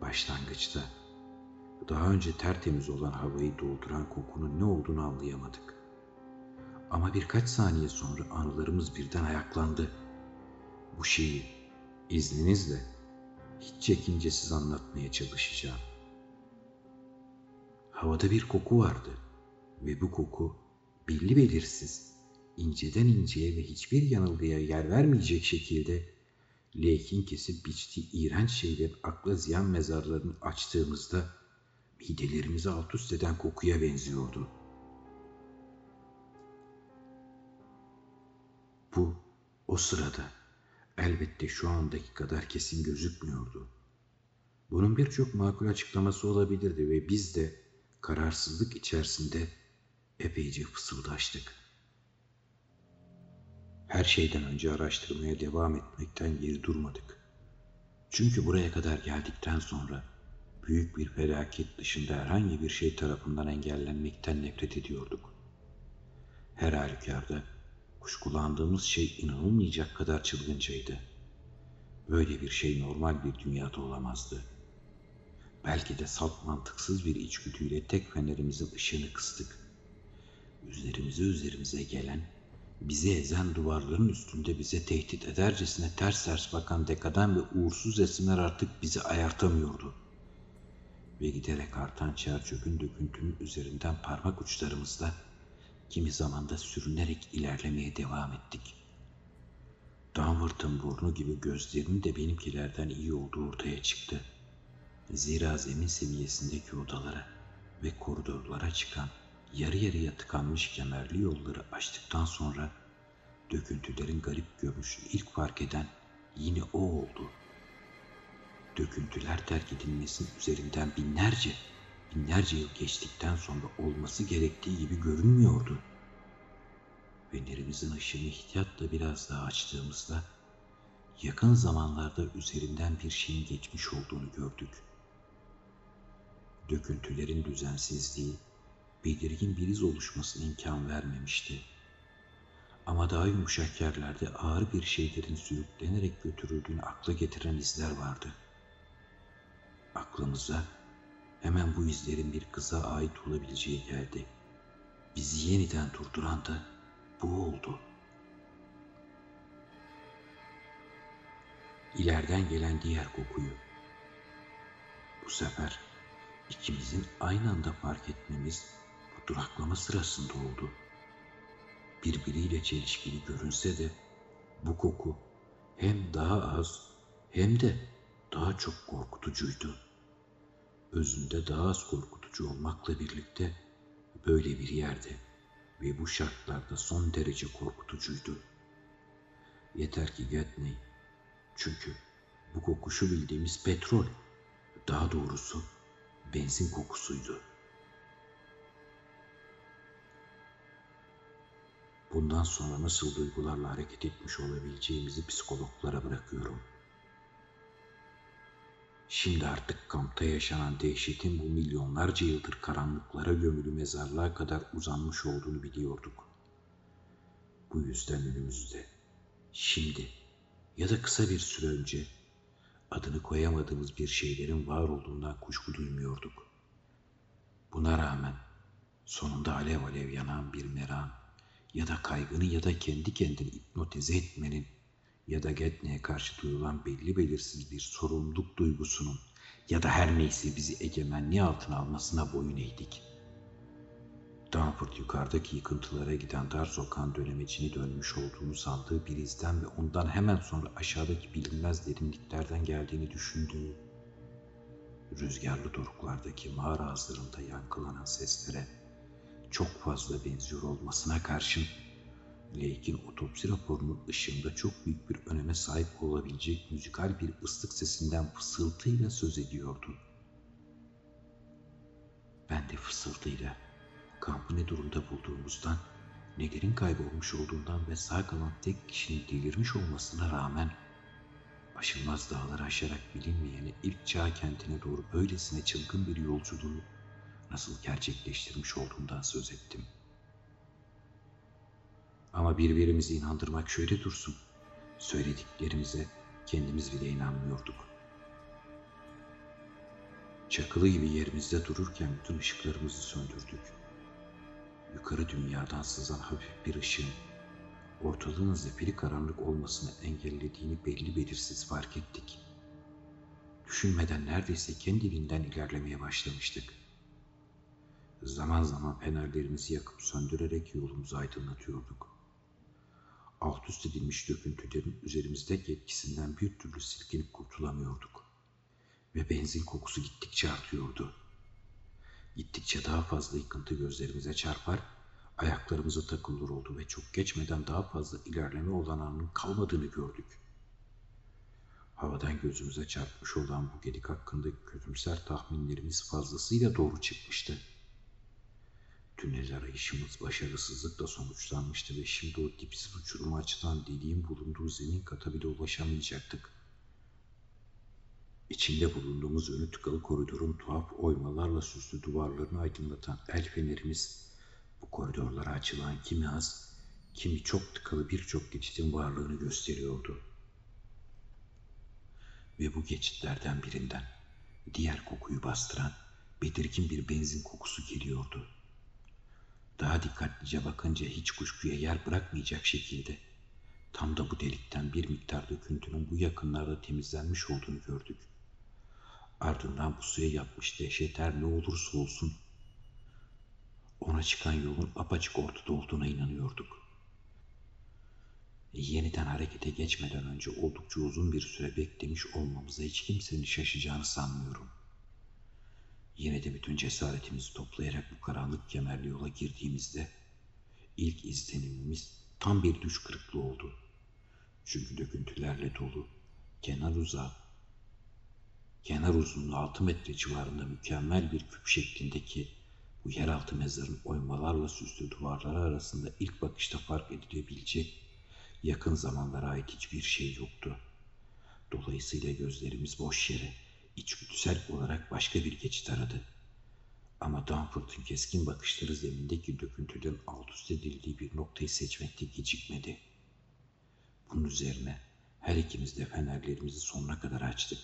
Başlangıçta daha önce tertemiz olan havayı dolduran kokunun ne olduğunu anlayamadık. Ama birkaç saniye sonra anılarımız birden ayaklandı. Bu şeyi izninizle hiç çekincesiz anlatmaya çalışacağım. Havada bir koku vardı ve bu koku belli belirsiz, inceden inceye ve hiçbir yanılgıya yer vermeyecek şekilde Leykin kesip biçtiği iğrenç şeylerin akla ziyan mezarlarını açtığımızda midelerimizi alt üst eden kokuya benziyordu. Bu o sırada elbette şu andaki kadar kesin gözükmüyordu. Bunun birçok makul açıklaması olabilirdi ve biz de kararsızlık içerisinde epeyce fısıldaştık. Her şeyden önce araştırmaya devam etmekten geri durmadık. Çünkü buraya kadar geldikten sonra büyük bir felaket dışında herhangi bir şey tarafından engellenmekten nefret ediyorduk. Her halükarda kuşkulandığımız şey inanılmayacak kadar çılgıncaydı. Böyle bir şey normal bir dünyada olamazdı. Belki de salt mantıksız bir içgüdüyle tek fenerimizin ışığını kıstık. Üzerimize üzerimize gelen, bizi ezen duvarların üstünde bize tehdit edercesine ters ters bakan dekadan ve uğursuz resimler artık bizi ayartamıyordu. Ve giderek artan çerçöpün döküntünün üzerinden parmak uçlarımızla kimi zamanda sürünerek ilerlemeye devam ettik. Danvırt'ın burnu gibi gözlerinin de benimkilerden iyi olduğu ortaya çıktı. Zira zemin seviyesindeki odalara ve koridorlara çıkan yarı yarıya tıkanmış kemerli yolları açtıktan sonra döküntülerin garip görünüşünü ilk fark eden yine o oldu. Döküntüler terk edilmesinin üzerinden binlerce, binlerce yıl geçtikten sonra olması gerektiği gibi görünmüyordu. Fenerimizin ışığını ihtiyatla biraz daha açtığımızda yakın zamanlarda üzerinden bir şeyin geçmiş olduğunu gördük. Döküntülerin düzensizliği belirgin bir iz oluşmasına imkan vermemişti. Ama daha yumuşak yerlerde ağır bir şeylerin sürüklenerek götürüldüğünü akla getiren izler vardı. Aklımıza hemen bu izlerin bir kıza ait olabileceği geldi. Bizi yeniden durduran da bu oldu. İleriden gelen diğer kokuyu. Bu sefer ikimizin aynı anda fark etmemiz bu duraklama sırasında oldu. Birbiriyle çelişkili görünse de bu koku hem daha az hem de daha çok korkutucuydu. Özünde daha az korkutucu olmakla birlikte böyle bir yerde ve bu şartlarda son derece korkutucuydu. Yeter ki Gatney. Çünkü bu kokuşu bildiğimiz petrol. Daha doğrusu benzin kokusuydu. Bundan sonra nasıl duygularla hareket etmiş olabileceğimizi psikologlara bırakıyorum. Şimdi artık kampta yaşanan dehşetin bu milyonlarca yıldır karanlıklara gömülü mezarlığa kadar uzanmış olduğunu biliyorduk. Bu yüzden önümüzde, şimdi ya da kısa bir süre önce adını koyamadığımız bir şeylerin var olduğundan kuşku duymuyorduk. Buna rağmen sonunda alev alev yanan bir meran ya da kaygını ya da kendi kendini hipnotize etmenin ya da Getne'ye karşı duyulan belli belirsiz bir sorumluluk duygusunun ya da her neyse bizi egemenliği altına almasına boyun eğdik. Danford yukarıdaki yıkıntılara giden dar sokağın dönemecini dönmüş olduğunu sandığı bir izden ve ondan hemen sonra aşağıdaki bilinmez derinliklerden geldiğini düşündüğü, rüzgarlı doruklardaki mağara ağızlarında yankılanan seslere çok fazla benziyor olmasına karşın Lake'in otopsi raporunun ışığında çok büyük bir öneme sahip olabilecek müzikal bir ıslık sesinden fısıltıyla söz ediyordu. Ben de fısıltıyla kampı ne durumda bulduğumuzdan, nelerin kaybolmuş olduğundan ve sağ kalan tek kişinin delirmiş olmasına rağmen aşılmaz dağları aşarak bilinmeyene ilk çağ kentine doğru böylesine çılgın bir yolculuğu nasıl gerçekleştirmiş olduğundan söz ettim. Ama birbirimizi inandırmak şöyle dursun. Söylediklerimize kendimiz bile inanmıyorduk. Çakılı gibi yerimizde dururken bütün ışıklarımızı söndürdük. Yukarı dünyadan sızan hafif bir ışığın ortalığın zepili karanlık olmasını engellediğini belli belirsiz fark ettik. Düşünmeden neredeyse kendiliğinden ilerlemeye başlamıştık. Zaman zaman fenerlerimizi yakıp söndürerek yolumuzu aydınlatıyorduk. Alt üst edilmiş döküntülerin üzerimizdeki etkisinden bir türlü silkinip kurtulamıyorduk. Ve benzin kokusu gittikçe artıyordu. Gittikçe daha fazla yıkıntı gözlerimize çarpar, ayaklarımıza takılır oldu ve çok geçmeden daha fazla ilerleme olanağının kalmadığını gördük. Havadan gözümüze çarpmış olan bu gedik hakkındaki kötümser tahminlerimiz fazlasıyla doğru çıkmıştı. Tünel arayışımız başarısızlıkla sonuçlanmıştı ve şimdi o dipsiz uçuruma açılan deliğin bulunduğu zemin kata bile ulaşamayacaktık. İçinde bulunduğumuz önü tıkalı koridorun tuhaf oymalarla süslü duvarlarını aydınlatan el fenerimiz bu koridorlara açılan kimi az, kimi çok tıkalı birçok geçitin varlığını gösteriyordu. Ve bu geçitlerden birinden diğer kokuyu bastıran belirgin bir benzin kokusu geliyordu. Daha dikkatlice bakınca hiç kuşkuya yer bırakmayacak şekilde tam da bu delikten bir miktar döküntünün bu yakınlarda temizlenmiş olduğunu gördük. Ardından bu suya yapmış dehşet ne olursa olsun ona çıkan yolun apaçık ortada olduğuna inanıyorduk. Yeniden harekete geçmeden önce oldukça uzun bir süre beklemiş olmamıza hiç kimsenin şaşacağını sanmıyorum. Yine de bütün cesaretimizi toplayarak bu karanlık kemerli yola girdiğimizde ilk izlenimimiz tam bir düş kırıklığı oldu. Çünkü döküntülerle dolu, kenar uzağı, kenar uzunluğu 6 metre civarında mükemmel bir küp şeklindeki bu yeraltı mezarın oymalarla süslü duvarları arasında ilk bakışta fark edilebilecek yakın zamanlara ait hiçbir şey yoktu. Dolayısıyla gözlerimiz boş yere, içgüdüsel olarak başka bir geçit aradı. Ama Danforth'un keskin bakışları zemindeki döküntüden alt üst edildiği bir noktayı seçmekte gecikmedi. Bunun üzerine her ikimiz de fenerlerimizi sonuna kadar açtık.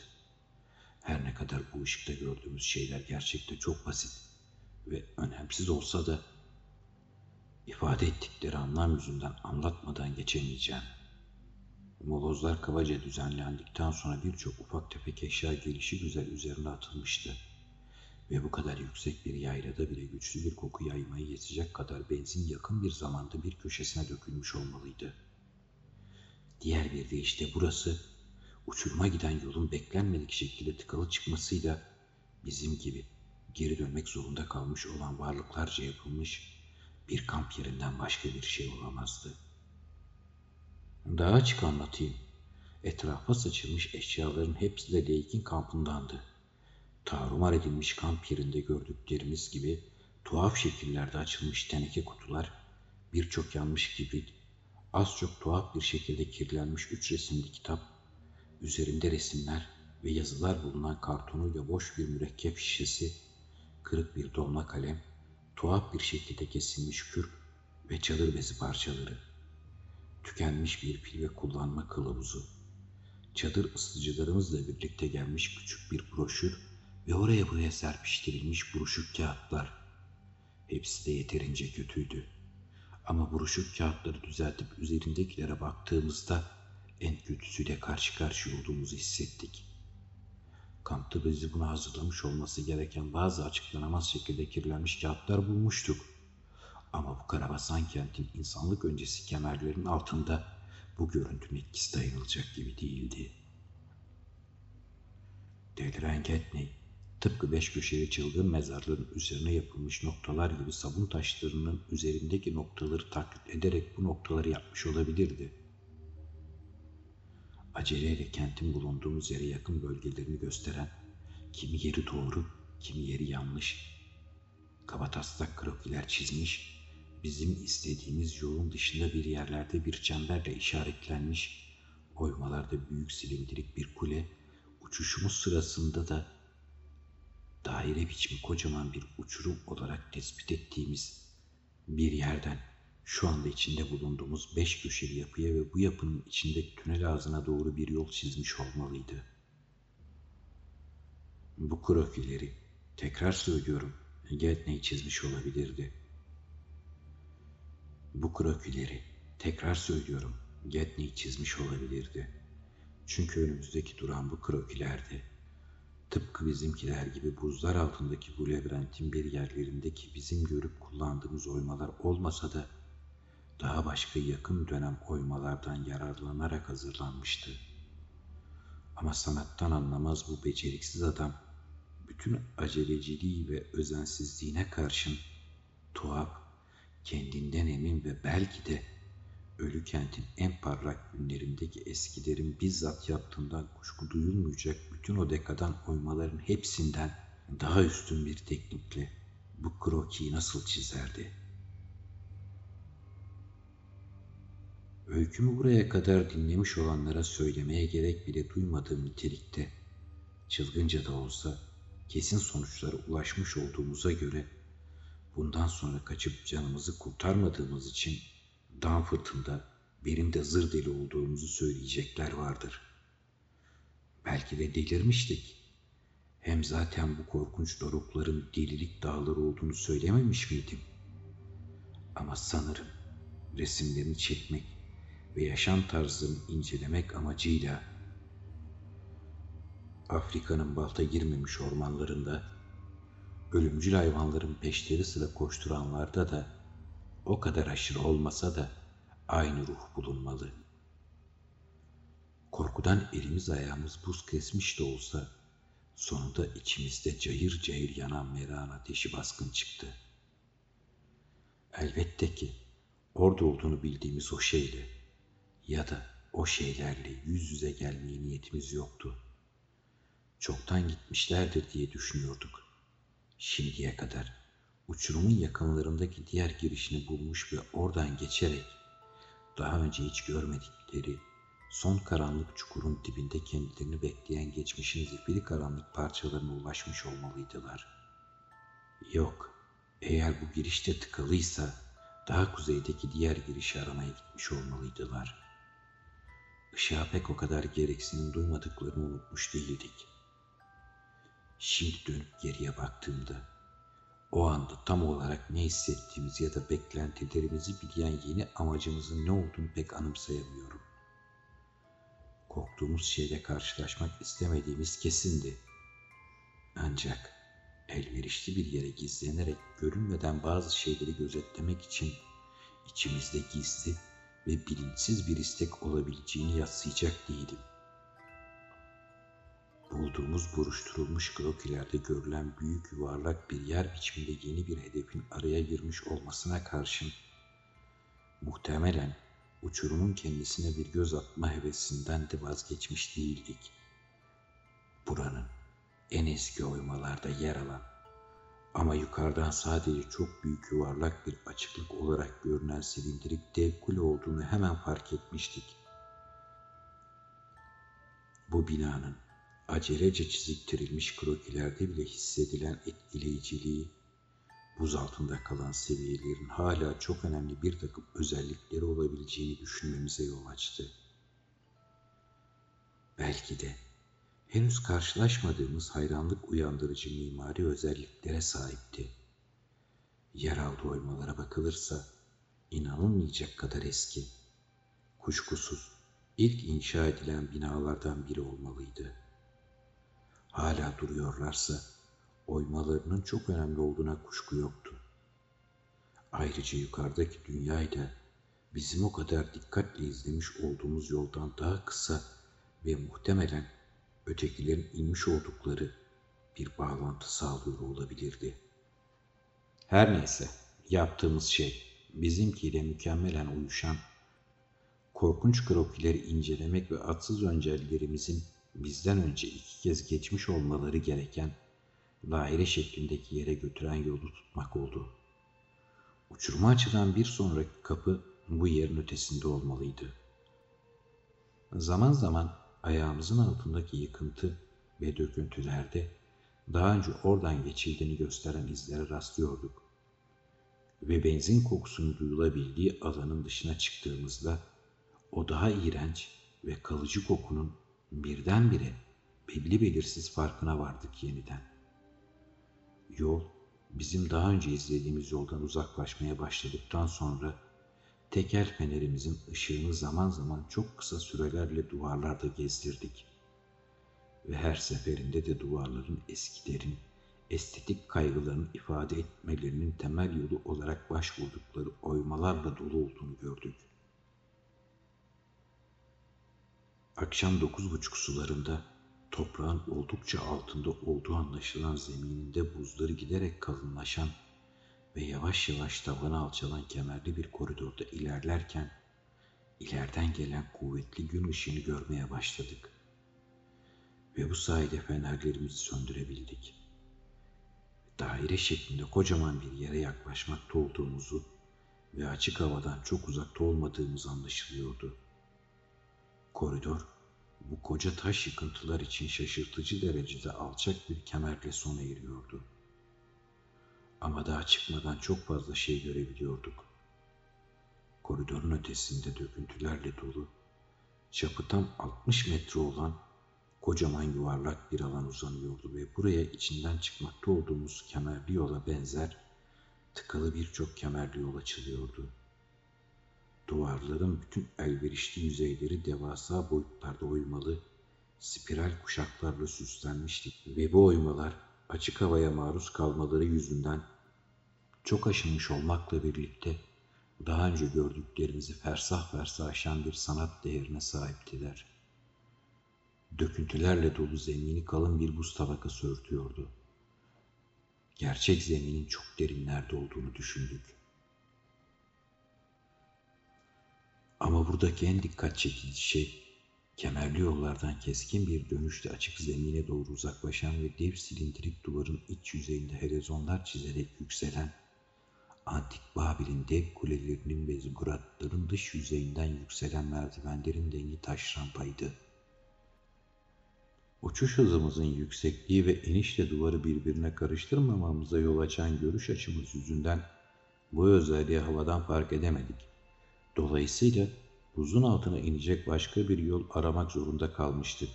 Her ne kadar bu ışıkta gördüğümüz şeyler gerçekte çok basit ve önemsiz olsa da ifade ettikleri anlam yüzünden anlatmadan geçemeyeceğim. Molozlar kabaca düzenlendikten sonra birçok ufak tefek eşya gelişi güzel üzerine atılmıştı. Ve bu kadar yüksek bir yaylada bile güçlü bir koku yaymayı yetecek kadar benzin yakın bir zamanda bir köşesine dökülmüş olmalıydı. Diğer bir de işte burası uçuruma giden yolun beklenmedik şekilde tıkalı çıkmasıyla bizim gibi geri dönmek zorunda kalmış olan varlıklarca yapılmış bir kamp yerinden başka bir şey olamazdı. Daha açık anlatayım. Etrafa saçılmış eşyaların hepsi de Lake'in kampındandı. tarumar edilmiş kamp yerinde gördüklerimiz gibi tuhaf şekillerde açılmış teneke kutular, birçok yanmış kibrit, az çok tuhaf bir şekilde kirlenmiş üç resimli kitap, üzerinde resimler ve yazılar bulunan kartonuyla boş bir mürekkep şişesi, kırık bir dolma kalem, tuhaf bir şekilde kesilmiş kürk ve çadır bezi parçaları, tükenmiş bir pil ve kullanma kılavuzu, çadır ısıtıcılarımızla birlikte gelmiş küçük bir broşür ve oraya buraya serpiştirilmiş buruşuk kağıtlar. Hepsi de yeterince kötüydü. Ama buruşuk kağıtları düzeltip üzerindekilere baktığımızda en kötüsüyle karşı karşıya olduğumuzu hissettik. Kampta bizi buna hazırlamış olması gereken bazı açıklanamaz şekilde kirlenmiş kağıtlar bulmuştuk. Ama bu karabasan kentin insanlık öncesi kemerlerin altında bu görüntünün etkisi dayanılacak gibi değildi. Deliren Getney, tıpkı beş köşeli çılgın mezarlığın üzerine yapılmış noktalar gibi sabun taşlarının üzerindeki noktaları taklit ederek bu noktaları yapmış olabilirdi. Aceleyle kentin bulunduğumuz yere yakın bölgelerini gösteren, kimi yeri doğru, kimi yeri yanlış, kabataslak krokiler çizmiş, bizim istediğimiz yolun dışında bir yerlerde bir çemberle işaretlenmiş, oymalarda büyük silindirik bir kule, uçuşumuz sırasında da daire biçimi kocaman bir uçurum olarak tespit ettiğimiz bir yerden şu anda içinde bulunduğumuz beş köşeli yapıya ve bu yapının içindeki tünel ağzına doğru bir yol çizmiş olmalıydı. Bu krokileri, tekrar söylüyorum, Getney çizmiş olabilirdi. Bu krokileri, tekrar söylüyorum, Getney çizmiş olabilirdi. Çünkü önümüzdeki duran bu krokilerdi. Tıpkı bizimkiler gibi buzlar altındaki bu labirentin bir yerlerindeki bizim görüp kullandığımız oymalar olmasa da daha başka yakın dönem oymalardan yararlanarak hazırlanmıştı. Ama sanattan anlamaz bu beceriksiz adam bütün aceleciliği ve özensizliğine karşın tuhaf, kendinden emin ve belki de ölü kentin en parlak günlerindeki eskilerin bizzat yaptığından kuşku duyulmayacak bütün o dekadan oymaların hepsinden daha üstün bir teknikle bu krokiyi nasıl çizerdi?'' Öykümü buraya kadar dinlemiş olanlara söylemeye gerek bile duymadığım nitelikte, çılgınca da olsa kesin sonuçlara ulaşmış olduğumuza göre bundan sonra kaçıp canımızı kurtarmadığımız için Danforth'ın benim de zır deli olduğumuzu söyleyecekler vardır. Belki de delirmiştik. Hem zaten bu korkunç dorukların delilik dağları olduğunu söylememiş miydim? Ama sanırım resimlerini çekmek ve yaşam tarzını incelemek amacıyla Afrika'nın balta girmemiş ormanlarında ölümcül hayvanların peşleri sıra koşturanlarda da o kadar aşırı olmasa da aynı ruh bulunmalı. Korkudan elimiz ayağımız buz kesmiş de olsa sonunda içimizde cayır cayır yanan meran ateşi baskın çıktı. Elbette ki orada olduğunu bildiğimiz o şeyle ya da o şeylerle yüz yüze gelmeye niyetimiz yoktu. Çoktan gitmişlerdir diye düşünüyorduk. Şimdiye kadar uçurumun yakınlarındaki diğer girişini bulmuş ve oradan geçerek daha önce hiç görmedikleri son karanlık çukurun dibinde kendilerini bekleyen geçmişin zifiri karanlık parçalarına ulaşmış olmalıydılar. Yok, eğer bu girişte tıkalıysa daha kuzeydeki diğer girişi aramaya gitmiş olmalıydılar.'' Işığa pek o kadar gereksinim duymadıklarını unutmuş değildik. Şimdi dönüp geriye baktığımda o anda tam olarak ne hissettiğimizi ya da beklentilerimizi bilen yeni amacımızın ne olduğunu pek anımsayamıyorum. Korktuğumuz şeyle karşılaşmak istemediğimiz kesindi. Ancak elverişli bir yere gizlenerek görünmeden bazı şeyleri gözetlemek için içimizde gizli ve bilinçsiz bir istek olabileceğini yatsıyacak değilim. Bulduğumuz buruşturulmuş glokilerde görülen büyük yuvarlak bir yer biçiminde yeni bir hedefin araya girmiş olmasına karşın muhtemelen uçurumun kendisine bir göz atma hevesinden de vazgeçmiş değildik. Buranın en eski oymalarda yer alan ama yukarıdan sadece çok büyük yuvarlak bir açıklık olarak görünen silindirik dev kule olduğunu hemen fark etmiştik. Bu binanın acelece çiziktirilmiş krokilerde bile hissedilen etkileyiciliği, buz altında kalan seviyelerin hala çok önemli bir takım özellikleri olabileceğini düşünmemize yol açtı. Belki de henüz karşılaşmadığımız hayranlık uyandırıcı mimari özelliklere sahipti. Yeraltı oymalara bakılırsa inanılmayacak kadar eski. Kuşkusuz ilk inşa edilen binalardan biri olmalıydı. Hala duruyorlarsa oymalarının çok önemli olduğuna kuşku yoktu. Ayrıca yukarıdaki dünyayı da bizim o kadar dikkatle izlemiş olduğumuz yoldan daha kısa ve muhtemelen ötekilerin inmiş oldukları bir bağlantı sağlıyor olabilirdi. Her neyse, yaptığımız şey bizimkiyle mükemmelen uyuşan, korkunç krokileri incelemek ve atsız öncellerimizin bizden önce iki kez geçmiş olmaları gereken daire şeklindeki yere götüren yolu tutmak oldu. Uçuruma açılan bir sonraki kapı bu yerin ötesinde olmalıydı. Zaman zaman ayağımızın altındaki yıkıntı ve döküntülerde daha önce oradan geçildiğini gösteren izlere rastlıyorduk. Ve benzin kokusunun duyulabildiği alanın dışına çıktığımızda o daha iğrenç ve kalıcı kokunun birdenbire belli belirsiz farkına vardık yeniden. Yol bizim daha önce izlediğimiz yoldan uzaklaşmaya başladıktan sonra tekel fenerimizin ışığını zaman zaman çok kısa sürelerle duvarlarda gezdirdik. Ve her seferinde de duvarların eskilerin, estetik kaygılarını ifade etmelerinin temel yolu olarak başvurdukları oymalarla dolu olduğunu gördük. Akşam dokuz buçuk sularında toprağın oldukça altında olduğu anlaşılan zemininde buzları giderek kalınlaşan ve yavaş yavaş tavana alçalan kemerli bir koridorda ilerlerken ileriden gelen kuvvetli gün ışığını görmeye başladık. Ve bu sayede fenerlerimizi söndürebildik. Daire şeklinde kocaman bir yere yaklaşmakta olduğumuzu ve açık havadan çok uzakta olmadığımız anlaşılıyordu. Koridor bu koca taş yıkıntılar için şaşırtıcı derecede alçak bir kemerle sona eriyordu. Ama daha çıkmadan çok fazla şey görebiliyorduk. Koridorun ötesinde döküntülerle dolu, çapı tam 60 metre olan kocaman yuvarlak bir alan uzanıyordu ve buraya içinden çıkmakta olduğumuz kemerli yola benzer tıkalı birçok kemerli yol açılıyordu. Duvarların bütün elverişli yüzeyleri devasa boyutlarda oymalı, spiral kuşaklarla süslenmişti ve bu oymalar açık havaya maruz kalmaları yüzünden çok aşınmış olmakla birlikte daha önce gördüklerimizi fersah fersah aşan bir sanat değerine sahiptiler. Döküntülerle dolu zemini kalın bir buz tabakası örtüyordu. Gerçek zeminin çok derinlerde olduğunu düşündük. Ama buradaki en dikkat çekici şey Kemerli yollardan keskin bir dönüşle açık zemine doğru uzaklaşan ve dev silindirik duvarın iç yüzeyinde helezonlar çizerek yükselen antik Babil'in dev kulelerinin ve ziguratların dış yüzeyinden yükselen merdivenlerin dengi taş rampaydı. Uçuş hızımızın yüksekliği ve enişle duvarı birbirine karıştırmamamıza yol açan görüş açımız yüzünden bu özelliği havadan fark edemedik. Dolayısıyla buzun altına inecek başka bir yol aramak zorunda kalmıştık.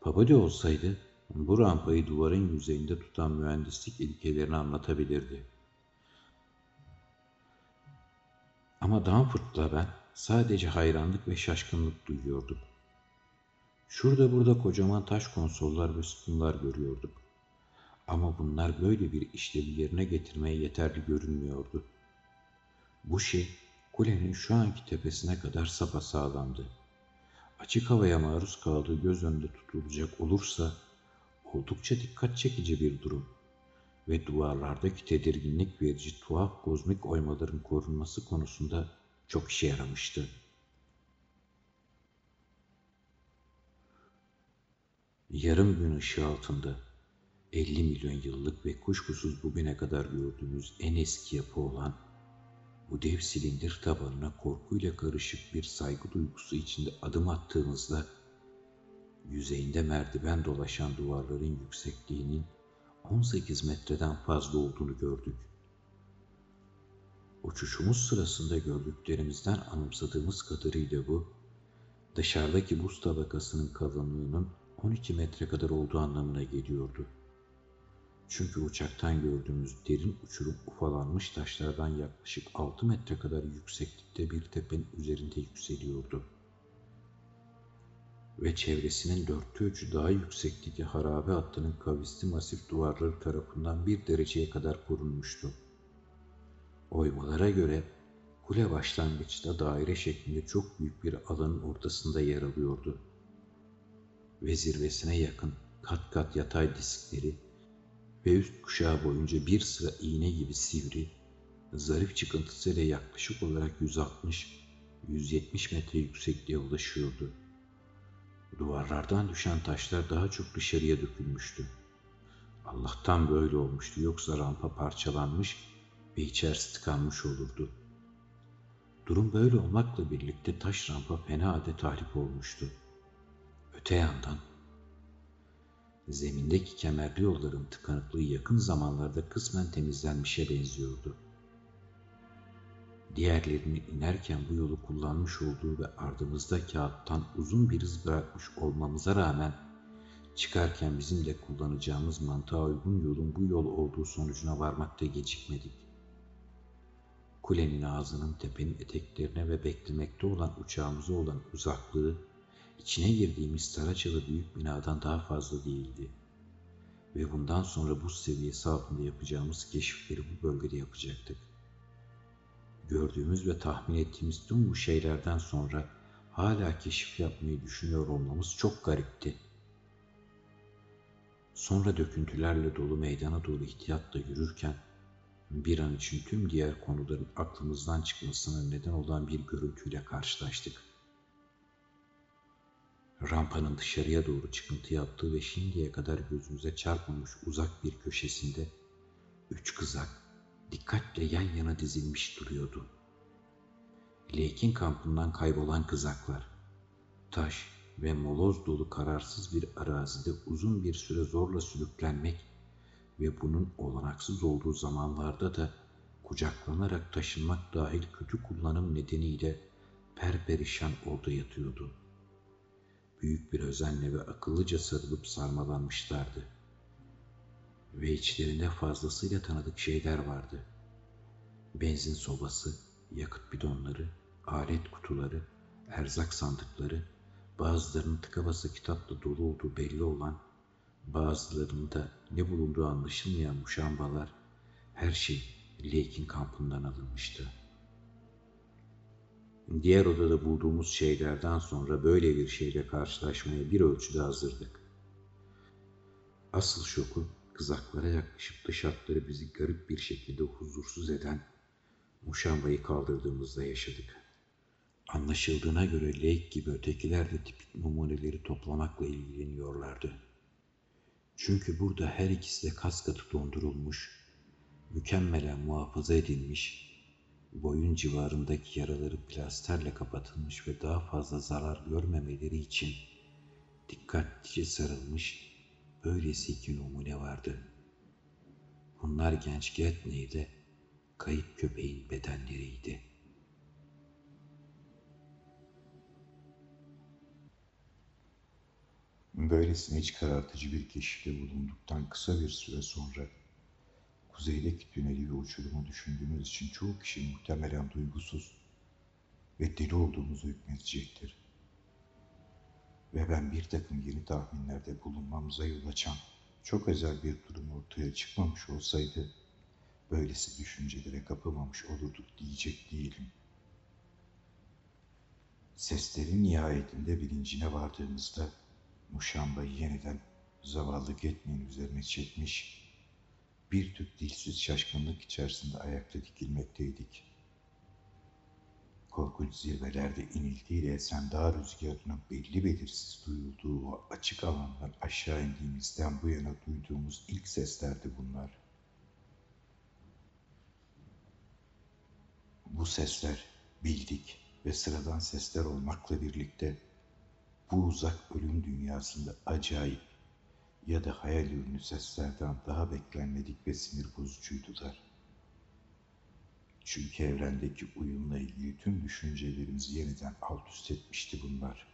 Pabadi olsaydı bu rampayı duvarın yüzeyinde tutan mühendislik ilkelerini anlatabilirdi. Ama Danforth'la ben sadece hayranlık ve şaşkınlık duyuyorduk. Şurada burada kocaman taş konsollar ve sütunlar görüyorduk. Ama bunlar böyle bir işlevi yerine getirmeye yeterli görünmüyordu. Bu şey kulenin şu anki tepesine kadar sapasağlamdı. Açık havaya maruz kaldığı göz önünde tutulacak olursa oldukça dikkat çekici bir durum ve duvarlardaki tedirginlik verici tuhaf kozmik oymaların korunması konusunda çok işe yaramıştı. Yarım gün ışığı altında 50 milyon yıllık ve kuşkusuz bugüne kadar gördüğümüz en eski yapı olan bu dev silindir tabanına korkuyla karışık bir saygı duygusu içinde adım attığımızda yüzeyinde merdiven dolaşan duvarların yüksekliğinin 18 metreden fazla olduğunu gördük. Uçuşumuz sırasında gördüklerimizden anımsadığımız kadarıyla bu, dışarıdaki buz tabakasının kalınlığının 12 metre kadar olduğu anlamına geliyordu. Çünkü uçaktan gördüğümüz derin uçurum ufalanmış taşlardan yaklaşık 6 metre kadar yükseklikte bir tepenin üzerinde yükseliyordu. Ve çevresinin dörtte üçü daha yüksekteki harabe hattının kavisli masif duvarları tarafından bir dereceye kadar korunmuştu. Oymalara göre kule başlangıçta daire şeklinde çok büyük bir alanın ortasında yer alıyordu. Ve zirvesine yakın kat kat yatay diskleri ve üst kuşağı boyunca bir sıra iğne gibi sivri, zarif çıkıntısıyla yaklaşık olarak 160-170 metre yüksekliğe ulaşıyordu. Duvarlardan düşen taşlar daha çok dışarıya dökülmüştü. Allah'tan böyle olmuştu yoksa rampa parçalanmış ve içerisi tıkanmış olurdu. Durum böyle olmakla birlikte taş rampa fena halde tahrip olmuştu. Öte yandan zemindeki kemerli yolların tıkanıklığı yakın zamanlarda kısmen temizlenmişe benziyordu. Diğerlerinin inerken bu yolu kullanmış olduğu ve ardımızda kağıttan uzun bir iz bırakmış olmamıza rağmen çıkarken bizim de kullanacağımız mantığa uygun yolun bu yol olduğu sonucuna varmakta gecikmedik. Kulenin ağzının tepenin eteklerine ve beklemekte olan uçağımıza olan uzaklığı içine girdiğimiz Saraçalı büyük binadan daha fazla değildi. Ve bundan sonra bu seviyesi altında yapacağımız keşifleri bu bölgede yapacaktık. Gördüğümüz ve tahmin ettiğimiz tüm bu şeylerden sonra hala keşif yapmayı düşünüyor olmamız çok garipti. Sonra döküntülerle dolu meydana doğru ihtiyatla yürürken bir an için tüm diğer konuların aklımızdan çıkmasına neden olan bir görüntüyle karşılaştık. Rampanın dışarıya doğru çıkıntı yaptığı ve şimdiye kadar gözümüze çarpmamış uzak bir köşesinde üç kızak dikkatle yan yana dizilmiş duruyordu. Lake'in kampından kaybolan kızaklar, taş ve moloz dolu kararsız bir arazide uzun bir süre zorla sürüklenmek ve bunun olanaksız olduğu zamanlarda da kucaklanarak taşınmak dahil kötü kullanım nedeniyle perperişan orada yatıyordu. Büyük bir özenle ve akıllıca sarılıp sarmalanmışlardı. Ve içlerinde fazlasıyla tanıdık şeyler vardı. Benzin sobası, yakıt bidonları, alet kutuları, erzak sandıkları, bazılarının tıka basa kitapla dolu olduğu belli olan Bazılarında ne bulunduğu anlaşılmayan muşambalar, her şey Lake'in kampından alınmıştı. Diğer odada bulduğumuz şeylerden sonra böyle bir şeyle karşılaşmaya bir ölçüde hazırdık. Asıl şoku kızaklara yaklaşıp dış hatları bizi garip bir şekilde huzursuz eden muşambayı kaldırdığımızda yaşadık. Anlaşıldığına göre Lake gibi ötekiler de tipik numuneleri toplamakla ilgileniyorlardı.'' Çünkü burada her ikisi de kas katı dondurulmuş, mükemmelen muhafaza edilmiş, boyun civarındaki yaraları plasterle kapatılmış ve daha fazla zarar görmemeleri için dikkatlice sarılmış böylesi iki numune vardı. Bunlar genç Getney'de kayıp köpeğin bedenleriydi.'' Böylesine iç karartıcı bir keşifte bulunduktan kısa bir süre sonra kuzeydeki tüneli ve uçurumu düşündüğümüz için çoğu kişi muhtemelen duygusuz ve deli olduğumuzu hükmedecektir. Ve ben bir takım yeni tahminlerde bulunmamıza yol açan çok özel bir durum ortaya çıkmamış olsaydı böylesi düşüncelere kapılmamış olurduk diyecek değilim. Seslerin nihayetinde bilincine vardığımızda muşambayı yeniden zavallı Getme'nin üzerine çekmiş, bir tür dilsiz şaşkınlık içerisinde ayakta dikilmekteydik. Korkunç zirvelerde iniltiyle esen dağ rüzgarının belli belirsiz duyulduğu o açık alandan aşağı indiğimizden bu yana duyduğumuz ilk seslerdi bunlar. Bu sesler bildik ve sıradan sesler olmakla birlikte bu uzak ölüm dünyasında acayip ya da hayal ürünü seslerden daha beklenmedik ve sinir bozucuydular. Çünkü evrendeki uyumla ilgili tüm düşüncelerimizi yeniden alt üst etmişti bunlar.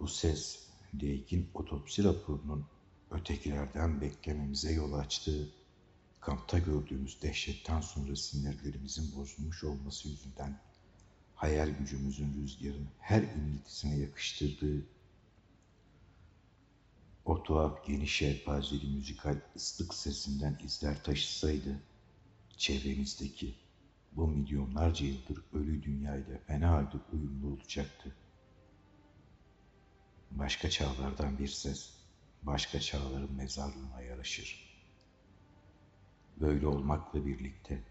Bu ses, Drake'in otopsi raporunun ötekilerden beklememize yol açtığı, kampta gördüğümüz dehşetten sonra sinirlerimizin bozulmuş olması yüzünden hayal gücümüzün rüzgarın her iniltisine yakıştırdığı o tuhaf geniş yelpazeli müzikal ıslık sesinden izler taşısaydı, çevremizdeki bu milyonlarca yıldır ölü dünyayla fena halde uyumlu olacaktı. Başka çağlardan bir ses, başka çağların mezarlığına yaraşır. Böyle olmakla birlikte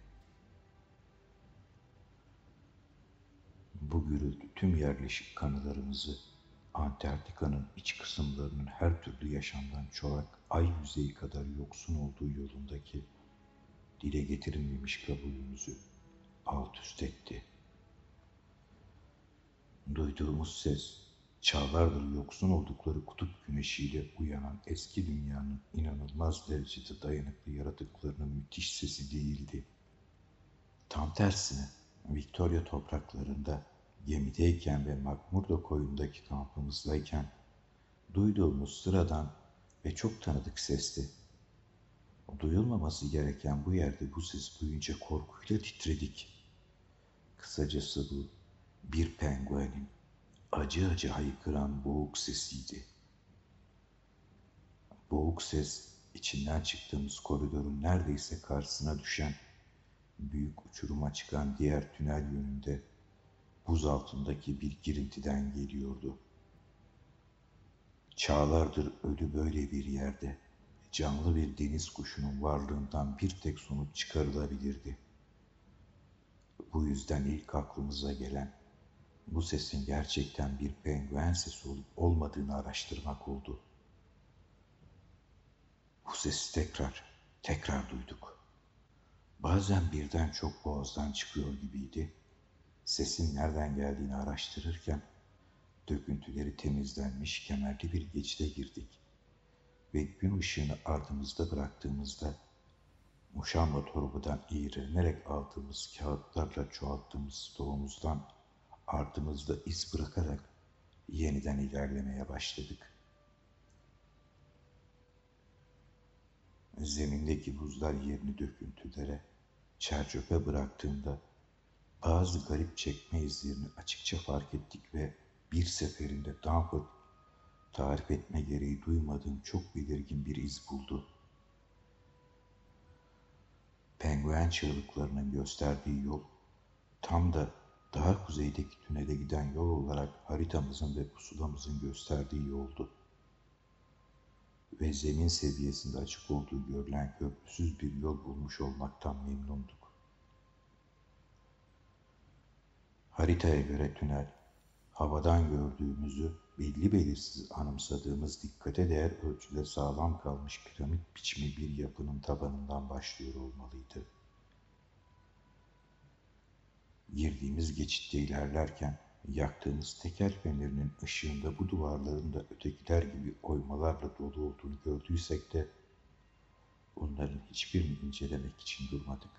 bu gürültü tüm yerleşik kanılarımızı Antarktika'nın iç kısımlarının her türlü yaşamdan çorak ay yüzeyi kadar yoksun olduğu yolundaki dile getirilmemiş kabulümüzü alt üst etti. Duyduğumuz ses, çağlardır yoksun oldukları kutup güneşiyle uyanan eski dünyanın inanılmaz derecede dayanıklı yaratıklarının müthiş sesi değildi. Tam tersine Victoria topraklarında gemideyken ve Makmurdo koyundaki kampımızdayken duyduğumuz sıradan ve çok tanıdık sesti. Duyulmaması gereken bu yerde bu ses duyunca korkuyla titredik. Kısacası bu bir penguenin acı acı haykıran boğuk sesiydi. Boğuk ses içinden çıktığımız koridorun neredeyse karşısına düşen, büyük uçuruma çıkan diğer tünel yönünde buz altındaki bir girintiden geliyordu. Çağlardır ölü böyle bir yerde canlı bir deniz kuşunun varlığından bir tek sonuç çıkarılabilirdi. Bu yüzden ilk aklımıza gelen bu sesin gerçekten bir penguen sesi olup olmadığını araştırmak oldu. Bu sesi tekrar, tekrar duyduk. Bazen birden çok boğazdan çıkıyor gibiydi sesin nereden geldiğini araştırırken döküntüleri temizlenmiş kemerli bir geçide girdik ve gün ışığını ardımızda bıraktığımızda muşamba torbadan iğrenerek aldığımız kağıtlarla çoğalttığımız stoğumuzdan ardımızda iz bırakarak yeniden ilerlemeye başladık. Zemindeki buzlar yerini döküntülere, çerçöpe bıraktığında bazı garip çekme izlerini açıkça fark ettik ve bir seferinde Danford tarif etme gereği duymadığım çok belirgin bir iz buldu. Penguen çığlıklarının gösterdiği yol tam da daha kuzeydeki tünele giden yol olarak haritamızın ve pusulamızın gösterdiği yoldu. Ve zemin seviyesinde açık olduğu görülen köprüsüz bir yol bulmuş olmaktan memnunduk. Haritaya göre tünel, havadan gördüğümüzü belli belirsiz anımsadığımız dikkate değer ölçüde sağlam kalmış piramit biçimi bir yapının tabanından başlıyor olmalıydı. Girdiğimiz geçitte ilerlerken yaktığımız teker fenerinin ışığında bu duvarların da ötekiler gibi oymalarla dolu olduğunu gördüysek de bunların hiçbirini incelemek için durmadık.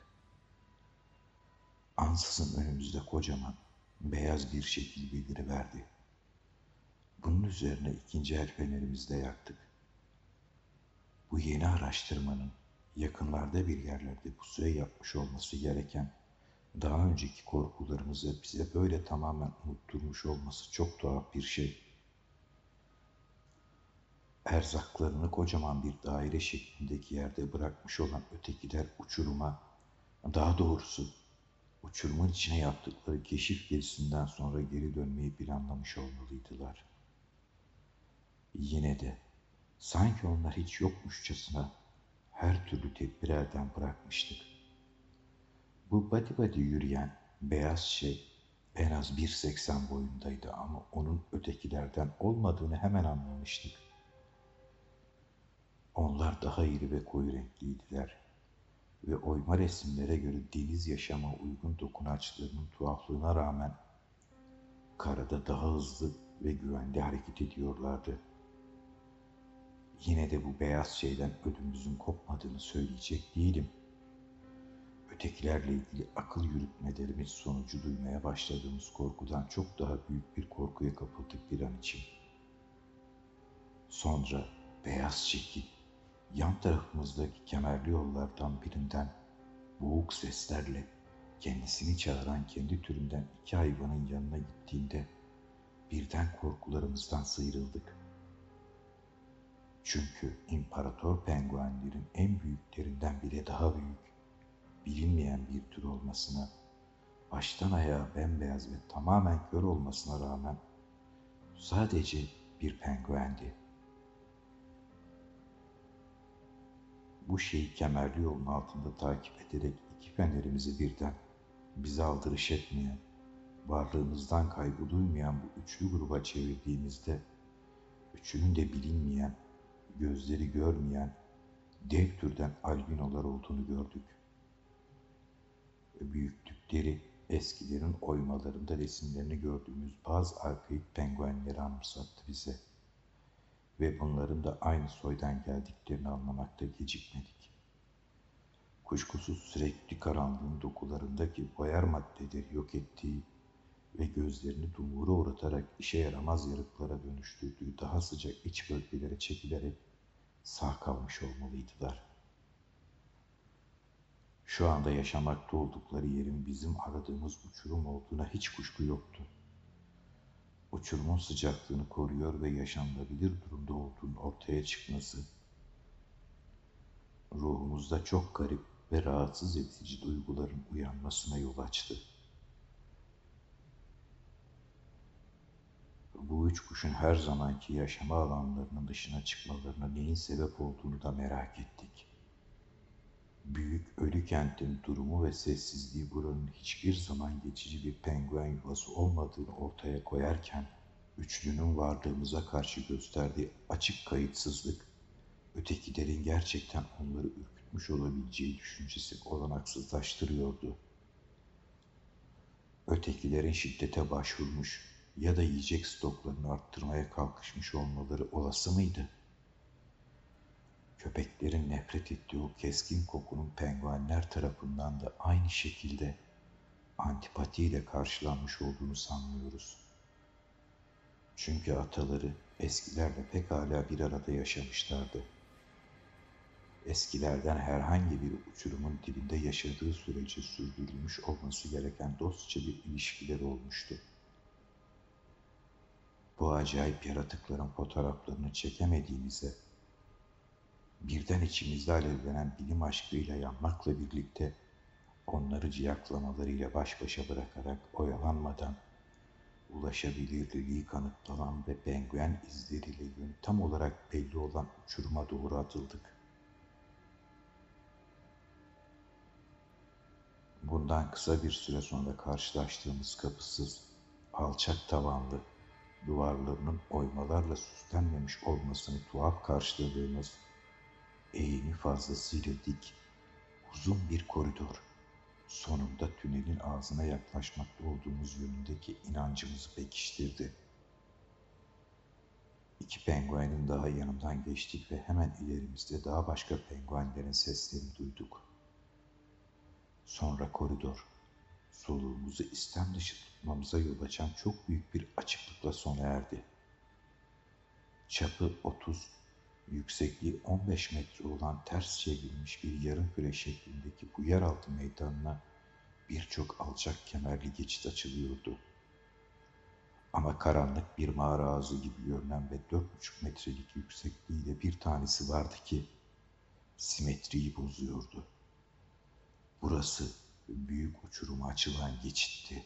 Ansızın önümüzde kocaman, beyaz bir şekil bildiriverdi. Bunun üzerine ikinci el fenerimizi de yaktık. Bu yeni araştırmanın yakınlarda bir yerlerde pusuya yapmış olması gereken daha önceki korkularımızı bize böyle tamamen unutturmuş olması çok tuhaf bir şey. Erzaklarını kocaman bir daire şeklindeki yerde bırakmış olan ötekiler uçuruma, daha doğrusu uçurumun içine yaptıkları keşif gezisinden sonra geri dönmeyi planlamış olmalıydılar. Yine de sanki onlar hiç yokmuşçasına her türlü tedbir elden bırakmıştık. Bu badi badi yürüyen beyaz şey en az 1.80 boyundaydı ama onun ötekilerden olmadığını hemen anlamıştık. Onlar daha iri ve koyu renkliydiler ve oyma resimlere göre deniz yaşama uygun dokunaçlarının tuhaflığına rağmen karada daha hızlı ve güvenli hareket ediyorlardı. Yine de bu beyaz şeyden ödümüzün kopmadığını söyleyecek değilim. Ötekilerle ilgili akıl yürütmelerimiz sonucu duymaya başladığımız korkudan çok daha büyük bir korkuya kapıldık bir an için. Sonra beyaz şekil yan tarafımızdaki kemerli yollardan birinden boğuk seslerle kendisini çağıran kendi türünden iki hayvanın yanına gittiğinde birden korkularımızdan sıyrıldık. Çünkü imparator penguenlerin en büyüklerinden bile daha büyük, bilinmeyen bir tür olmasına, baştan ayağa bembeyaz ve tamamen kör olmasına rağmen sadece bir penguendi. Bu şeyi kemerli yolun altında takip ederek iki fenerimizi birden bize aldırış etmeyen, varlığımızdan kaygı duymayan bu üçlü gruba çevirdiğimizde, üçünün de bilinmeyen, gözleri görmeyen, dev türden albinolar olduğunu gördük. Büyüklükleri eskilerin oymalarında resimlerini gördüğümüz bazı arkaik penguenleri anımsattı bize. Ve bunların da aynı soydan geldiklerini anlamakta gecikmedik. Kuşkusuz sürekli karanlığın dokularındaki boyar maddeleri yok ettiği ve gözlerini dumura uğratarak işe yaramaz yarıklara dönüştürdüğü daha sıcak iç bölgelere çekilerek sağ kalmış olmalıydılar. Şu anda yaşamakta oldukları yerin bizim aradığımız uçurum olduğuna hiç kuşku yoktu. Uçurumun sıcaklığını koruyor ve yaşanılabilir durumda olduğunu ortaya çıkması, ruhumuzda çok garip ve rahatsız edici duyguların uyanmasına yol açtı.'' bu üç kuşun her zamanki yaşama alanlarının dışına çıkmalarına neyin sebep olduğunu da merak ettik. Büyük ölü kentin durumu ve sessizliği buranın hiçbir zaman geçici bir penguen yuvası olmadığını ortaya koyarken, üçlünün varlığımıza karşı gösterdiği açık kayıtsızlık, ötekilerin gerçekten onları ürkütmüş olabileceği düşüncesi olanaksızlaştırıyordu. Ötekilerin şiddete başvurmuş, ya da yiyecek stoklarını arttırmaya kalkışmış olmaları olası mıydı? Köpeklerin nefret ettiği o keskin kokunun penguenler tarafından da aynı şekilde antipatiyle karşılanmış olduğunu sanmıyoruz. Çünkü ataları eskilerle pekala bir arada yaşamışlardı. Eskilerden herhangi bir uçurumun dibinde yaşadığı sürece sürdürülmüş olması gereken dostça bir ilişkileri olmuştu bu acayip yaratıkların fotoğraflarını çekemediğimize, birden içimizde alevlenen bilim aşkıyla yanmakla birlikte onları ciyaklamalarıyla baş başa bırakarak oyalanmadan ulaşabilirliği kanıtlanan ve penguen izleriyle yön tam olarak belli olan uçuruma doğru atıldık. Bundan kısa bir süre sonra karşılaştığımız kapısız, alçak tavanlı, duvarlarının oymalarla süslenmemiş olmasını tuhaf karşıladığımız eğimi fazlasıyla dik, uzun bir koridor, sonunda tünelin ağzına yaklaşmakta olduğumuz yönündeki inancımızı pekiştirdi. İki penguenin daha yanından geçtik ve hemen ilerimizde daha başka penguenlerin seslerini duyduk. Sonra koridor, soluğumuzu istem dışı tutmamıza yol açan çok büyük bir açıklıkla sona erdi. Çapı 30, yüksekliği 15 metre olan ters çevrilmiş bir yarım küre şeklindeki bu yeraltı meydanına birçok alçak kemerli geçit açılıyordu. Ama karanlık bir mağara ağzı gibi görünen ve dört buçuk metrelik yüksekliğiyle bir tanesi vardı ki simetriyi bozuyordu. Burası büyük uçuruma açılan geçitti.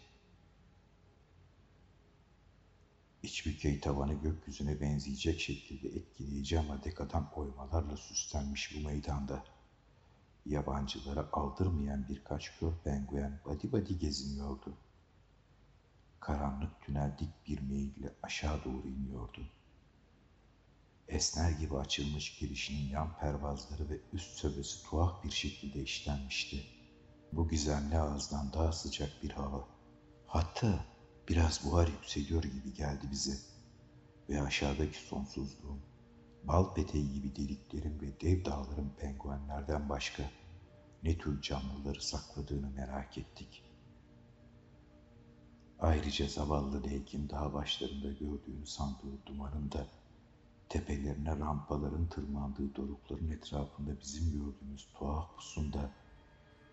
İç bükey tavanı gökyüzüne benzeyecek şekilde etkileyici ama dekadan oymalarla süslenmiş bu meydanda yabancılara aldırmayan birkaç kör penguen badi badi geziniyordu. Karanlık tünel dik bir meyille aşağı doğru iniyordu. Esner gibi açılmış girişinin yan pervazları ve üst söbesi tuhaf bir şekilde işlenmişti. Bu gizemli ağızdan daha sıcak bir hava, hatta biraz buhar yükseliyor gibi geldi bize. Ve aşağıdaki sonsuzluğun, bal peteği gibi deliklerin ve dev dağların penguenlerden başka ne tür canlıları sakladığını merak ettik. Ayrıca zavallı Lake'in dağ başlarında gördüğünü sandığı dumanın da tepelerine rampaların tırmandığı dorukların etrafında bizim gördüğümüz tuhaf pusunda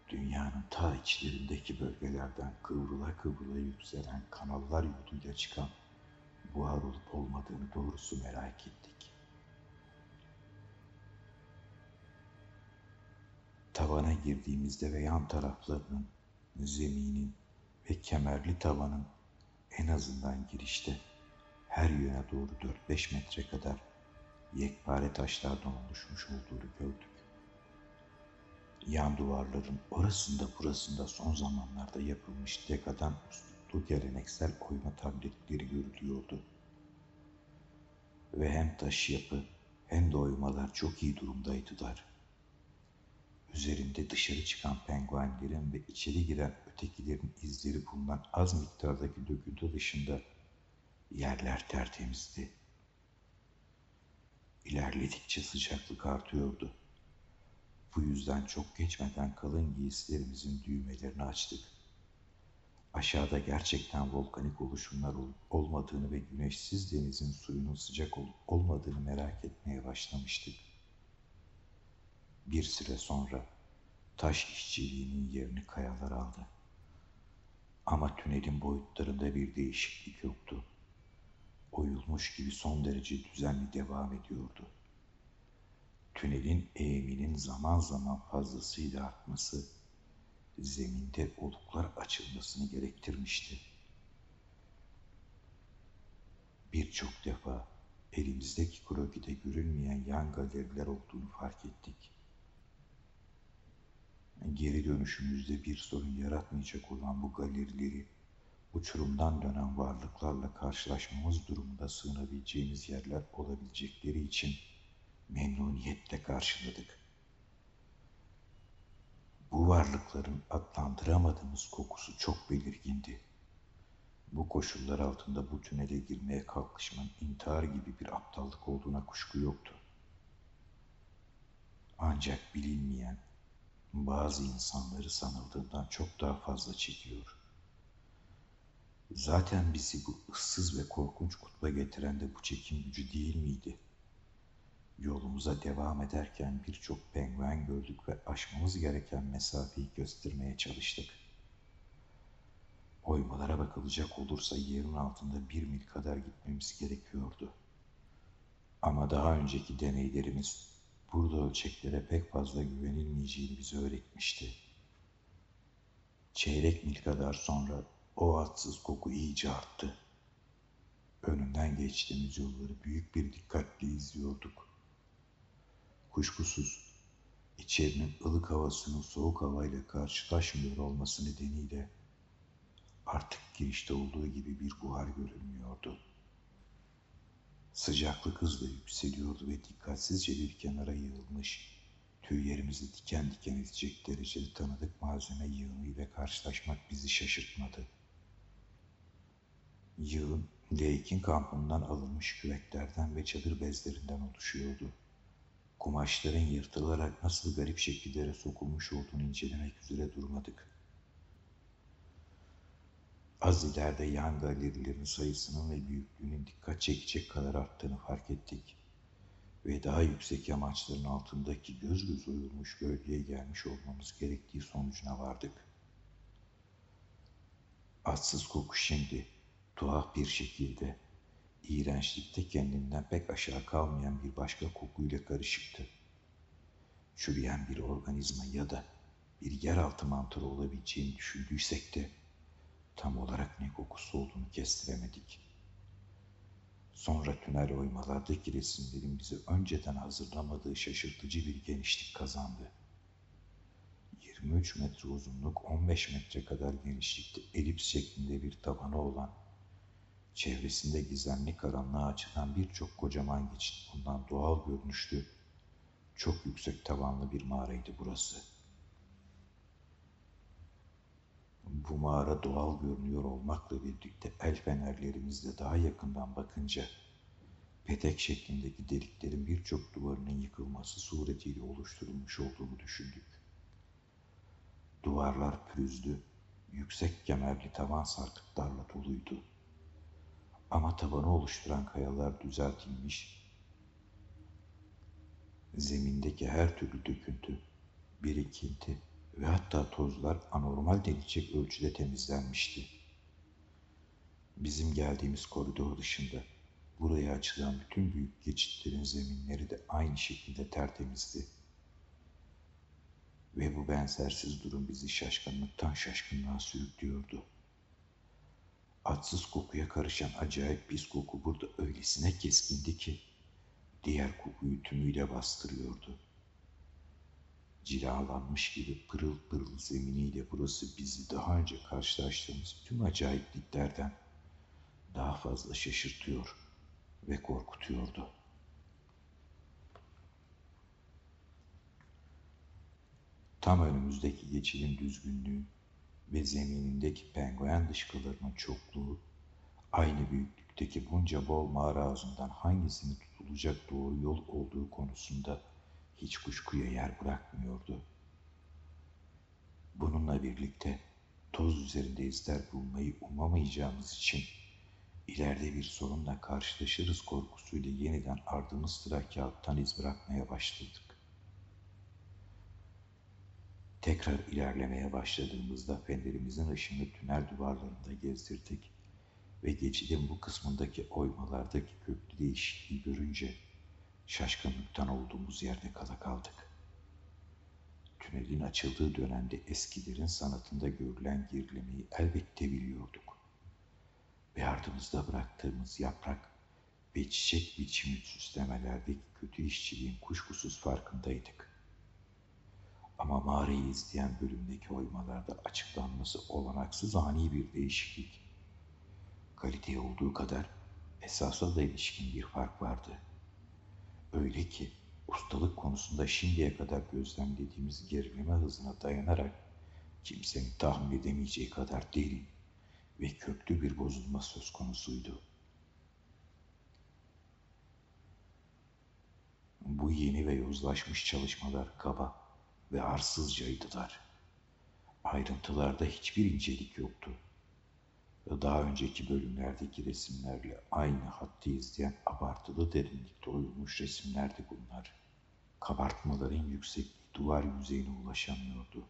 dünyanın ta içlerindeki bölgelerden kıvrıla kıvrıla yükselen kanallar yoluyla çıkan buhar olup olmadığını doğrusu merak ettik. Tavana girdiğimizde ve yan taraflarının, zeminin ve kemerli tavanın en azından girişte her yöne doğru 4-5 metre kadar yekpare taşlardan oluşmuş olduğunu gördük. Yan duvarların orasında burasında son zamanlarda yapılmış dekadan üsluplu geleneksel oyma tabletleri görülüyordu. Ve hem taş yapı hem de oymalar çok iyi durumdaydılar. Üzerinde dışarı çıkan penguenlerin ve içeri giren ötekilerin izleri bulunan az miktardaki döküntü dışında yerler tertemizdi. İlerledikçe sıcaklık artıyordu. Bu yüzden çok geçmeden kalın giysilerimizin düğmelerini açtık. Aşağıda gerçekten volkanik oluşumlar olup olmadığını ve güneşsiz denizin suyunun sıcak olup olmadığını merak etmeye başlamıştık. Bir süre sonra taş işçiliğinin yerini kayalar aldı. Ama tünelin boyutlarında bir değişiklik yoktu oyulmuş gibi son derece düzenli devam ediyordu. Tünelin eğiminin zaman zaman fazlasıyla artması, zeminde oluklar açılmasını gerektirmişti. Birçok defa elimizdeki krokide görülmeyen yan galeriler olduğunu fark ettik. Geri dönüşümüzde bir sorun yaratmayacak olan bu galerileri uçurumdan dönen varlıklarla karşılaşmamız durumunda sığınabileceğimiz yerler olabilecekleri için memnuniyetle karşıladık. Bu varlıkların adlandıramadığımız kokusu çok belirgindi. Bu koşullar altında bu tünele girmeye kalkışmanın intihar gibi bir aptallık olduğuna kuşku yoktu. Ancak bilinmeyen bazı insanları sanıldığından çok daha fazla çekiyor. Zaten bizi bu ıssız ve korkunç kutba getiren de bu çekim gücü değil miydi? Yolumuza devam ederken birçok penguen gördük ve aşmamız gereken mesafeyi göstermeye çalıştık. Oymalara bakılacak olursa yerin altında bir mil kadar gitmemiz gerekiyordu. Ama daha önceki deneylerimiz burada ölçeklere pek fazla güvenilmeyeceğini bize öğretmişti. Çeyrek mil kadar sonra o atsız koku iyice arttı. Önünden geçtiğimiz yolları büyük bir dikkatle izliyorduk. Kuşkusuz içerinin ılık havasının soğuk havayla karşılaşmıyor olması nedeniyle artık girişte olduğu gibi bir buhar görünmüyordu. Sıcaklık hızla yükseliyordu ve dikkatsizce bir kenara yığılmış, tüylerimizi diken diken edecek derecede tanıdık malzeme yığınıyla karşılaşmak bizi şaşırtmadı. Yığın, Lake'in kampından alınmış küreklerden ve çadır bezlerinden oluşuyordu. Kumaşların yırtılarak nasıl garip şekillere sokulmuş olduğunu incelemek üzere durmadık. Az ileride yan galerilerin sayısının ve büyüklüğünün dikkat çekecek kadar arttığını fark ettik. Ve daha yüksek yamaçların altındaki göz göz oyulmuş bölgeye gelmiş olmamız gerektiği sonucuna vardık. Atsız koku şimdi tuhaf bir şekilde iğrençlikte kendinden pek aşağı kalmayan bir başka kokuyla karışıktı. Çürüyen bir organizma ya da bir yeraltı mantarı olabileceğini düşündüysek de tam olarak ne kokusu olduğunu kestiremedik. Sonra tünel oymalardaki resimlerin bize önceden hazırlamadığı şaşırtıcı bir genişlik kazandı. 23 metre uzunluk, 15 metre kadar genişlikte elips şeklinde bir tabanı olan, çevresinde gizemli karanlığa açılan birçok kocaman geçit bundan doğal görünüşlü, çok yüksek tavanlı bir mağaraydı burası. Bu mağara doğal görünüyor olmakla birlikte el fenerlerimizle daha yakından bakınca petek şeklindeki deliklerin birçok duvarının yıkılması suretiyle oluşturulmuş olduğunu düşündük. Duvarlar pürüzlü, yüksek kemerli tavan sarkıtlarla doluydu. Ama tabanı oluşturan kayalar düzeltilmiş, zemindeki her türlü döküntü, birikinti ve hatta tozlar anormal denilecek ölçüde temizlenmişti. Bizim geldiğimiz koridor dışında buraya açılan bütün büyük geçitlerin zeminleri de aynı şekilde tertemizdi. Ve bu benzersiz durum bizi şaşkınlıktan şaşkınlığa sürüklüyordu. Atsız kokuya karışan acayip pis koku burada öylesine keskindi ki diğer kokuyu tümüyle bastırıyordu. Cilalanmış gibi pırıl pırıl zeminiyle burası bizi daha önce karşılaştığımız tüm acayipliklerden daha fazla şaşırtıyor ve korkutuyordu. Tam önümüzdeki geçidin düzgünlüğü ve zeminindeki penguen dışkılarının çokluğu aynı büyüklükteki bunca bol mağara ağzından hangisini tutulacak doğru yol olduğu konusunda hiç kuşkuya yer bırakmıyordu. Bununla birlikte toz üzerinde izler bulmayı umamayacağımız için ileride bir sorunla karşılaşırız korkusuyla yeniden ardımız sıra kağıttan iz bırakmaya başladık. Tekrar ilerlemeye başladığımızda fenerimizin ışığını tünel duvarlarında gezdirdik ve geçidin bu kısmındaki oymalardaki köklü değişikliği görünce şaşkınlıktan olduğumuz yerde kala kaldık. Tünelin açıldığı dönemde eskilerin sanatında görülen gerilemeyi elbette biliyorduk. Ve ardımızda bıraktığımız yaprak ve çiçek biçimi süslemelerdeki kötü işçiliğin kuşkusuz farkındaydık. Ama mağarayı izleyen bölümdeki oymalarda açıklanması olanaksız ani bir değişiklik. Kalite olduğu kadar esasa da ilişkin bir fark vardı.'' Öyle ki ustalık konusunda şimdiye kadar gözlemlediğimiz gerileme hızına dayanarak kimsenin tahmin edemeyeceği kadar derin ve köklü bir bozulma söz konusuydu. Bu yeni ve yozlaşmış çalışmalar kaba ve arsızcaydılar. Ayrıntılarda hiçbir incelik yoktu daha önceki bölümlerdeki resimlerle aynı hattı izleyen abartılı derinlikte oyulmuş resimlerdi bunlar. Kabartmaların yüksekliği duvar yüzeyine ulaşamıyordu.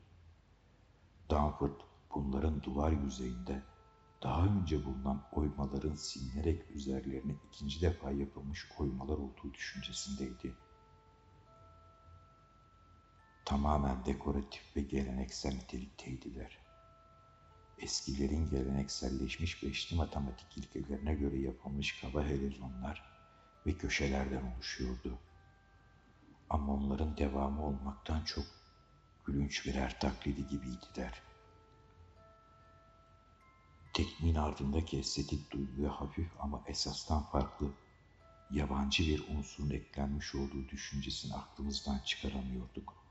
Danford bunların duvar yüzeyinde daha önce bulunan oymaların silinerek üzerlerine ikinci defa yapılmış oymalar olduğu düşüncesindeydi. Tamamen dekoratif ve geleneksel nitelikteydiler eskilerin gelenekselleşmiş beşli matematik ilkelerine göre yapılmış kaba helezonlar ve köşelerden oluşuyordu. Ama onların devamı olmaktan çok gülünç birer taklidi gibiydiler. Tekniğin ardındaki estetik duyguya hafif ama esastan farklı, yabancı bir unsurun eklenmiş olduğu düşüncesini aklımızdan çıkaramıyorduk.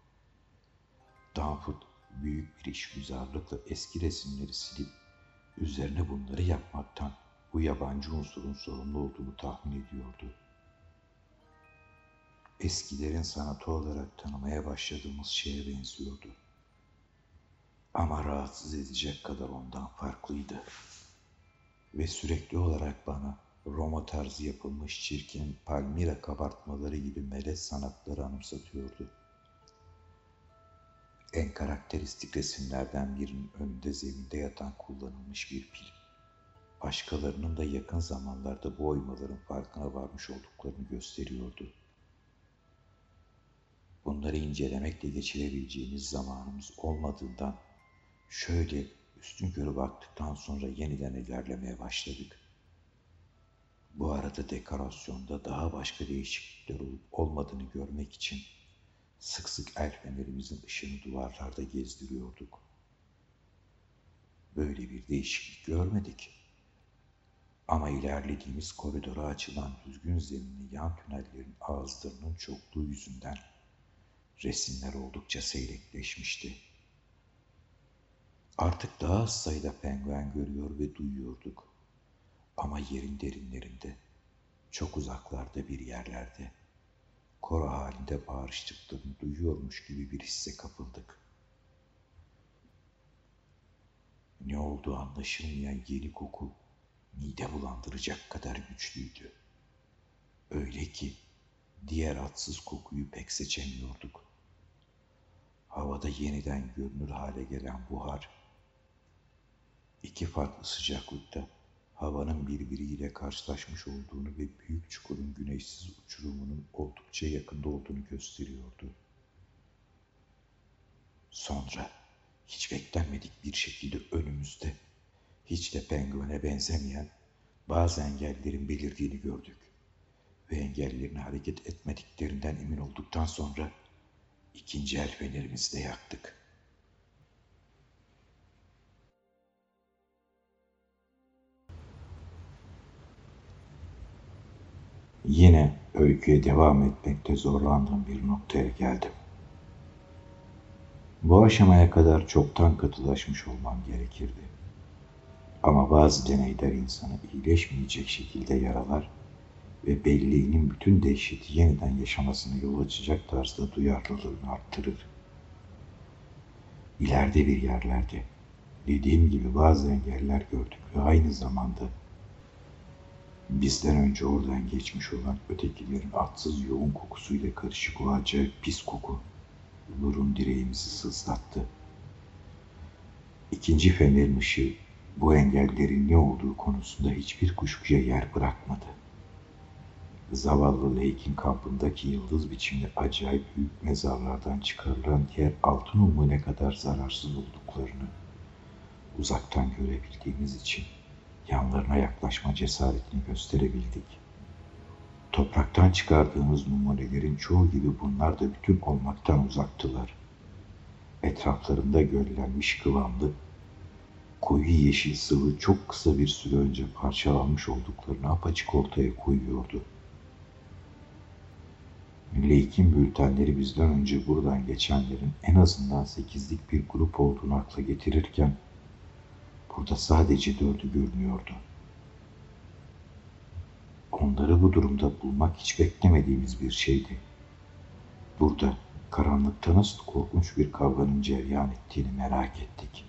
Danford büyük bir işgüzarlıkla eski resimleri silip üzerine bunları yapmaktan bu yabancı unsurun sorumlu olduğunu tahmin ediyordu. Eskilerin sanatı olarak tanımaya başladığımız şeye benziyordu. Ama rahatsız edecek kadar ondan farklıydı. Ve sürekli olarak bana Roma tarzı yapılmış çirkin Palmira kabartmaları gibi melez sanatları anımsatıyordu.'' En karakteristik resimlerden birinin önünde zeminde yatan kullanılmış bir pil. Başkalarının da yakın zamanlarda bu oymaların farkına varmış olduklarını gösteriyordu. Bunları incelemekle geçirebileceğimiz zamanımız olmadığından şöyle üstün körü baktıktan sonra yeniden ilerlemeye başladık. Bu arada dekorasyonda daha başka değişiklikler olup olmadığını görmek için Sık sık el fenerimizin ışığını duvarlarda gezdiriyorduk. Böyle bir değişiklik görmedik. Ama ilerlediğimiz koridora açılan düzgün zeminli yan tünellerin ağızlarının çokluğu yüzünden resimler oldukça seyrekleşmişti. Artık daha az sayıda penguen görüyor ve duyuyorduk. Ama yerin derinlerinde, çok uzaklarda bir yerlerde, koro halinde bağırıştıklarını duyuyormuş gibi bir hisse kapıldık. Ne olduğu anlaşılmayan yeni koku mide bulandıracak kadar güçlüydü. Öyle ki diğer atsız kokuyu pek seçemiyorduk. Havada yeniden görünür hale gelen buhar, iki farklı sıcaklıkta havanın birbiriyle karşılaşmış olduğunu ve büyük çukurun güneşsiz uçurumunun oldukça yakında olduğunu gösteriyordu. Sonra hiç beklenmedik bir şekilde önümüzde hiç de penguene benzemeyen bazı engellerin belirdiğini gördük. Ve engellerin hareket etmediklerinden emin olduktan sonra ikinci el fenerimizi de yaktık. Yine öyküye devam etmekte zorlandığım bir noktaya geldim. Bu aşamaya kadar çoktan katılaşmış olmam gerekirdi. Ama bazı deneyler insanı iyileşmeyecek şekilde yaralar ve belleğinin bütün dehşeti yeniden yaşamasına yol açacak tarzda duyarlılığını arttırır. İleride bir yerlerde dediğim gibi bazı engeller gördük ve aynı zamanda bizden önce oradan geçmiş olan ötekilerin atsız yoğun kokusuyla karışık o acayip pis koku burun direğimizi sızlattı. İkinci fenerin ışığı bu engellerin ne olduğu konusunda hiçbir kuşkuya yer bırakmadı. Zavallı Lake'in kampındaki yıldız biçimli acayip büyük mezarlardan çıkarılan diğer altın umune kadar zararsız olduklarını uzaktan görebildiğimiz için yanlarına yaklaşma cesaretini gösterebildik. Topraktan çıkardığımız numunelerin çoğu gibi bunlar da bütün olmaktan uzaktılar. Etraflarında göllenmiş kıvamlı koyu yeşil sıvı çok kısa bir süre önce parçalanmış olduklarını apaçık ortaya koyuyordu. Lake'in bültenleri bizden önce buradan geçenlerin en azından sekizlik bir grup olduğunu akla getirirken burada sadece dördü görünüyordu. Onları bu durumda bulmak hiç beklemediğimiz bir şeydi. Burada karanlıkta nasıl korkunç bir kavganın cereyan ettiğini merak ettik.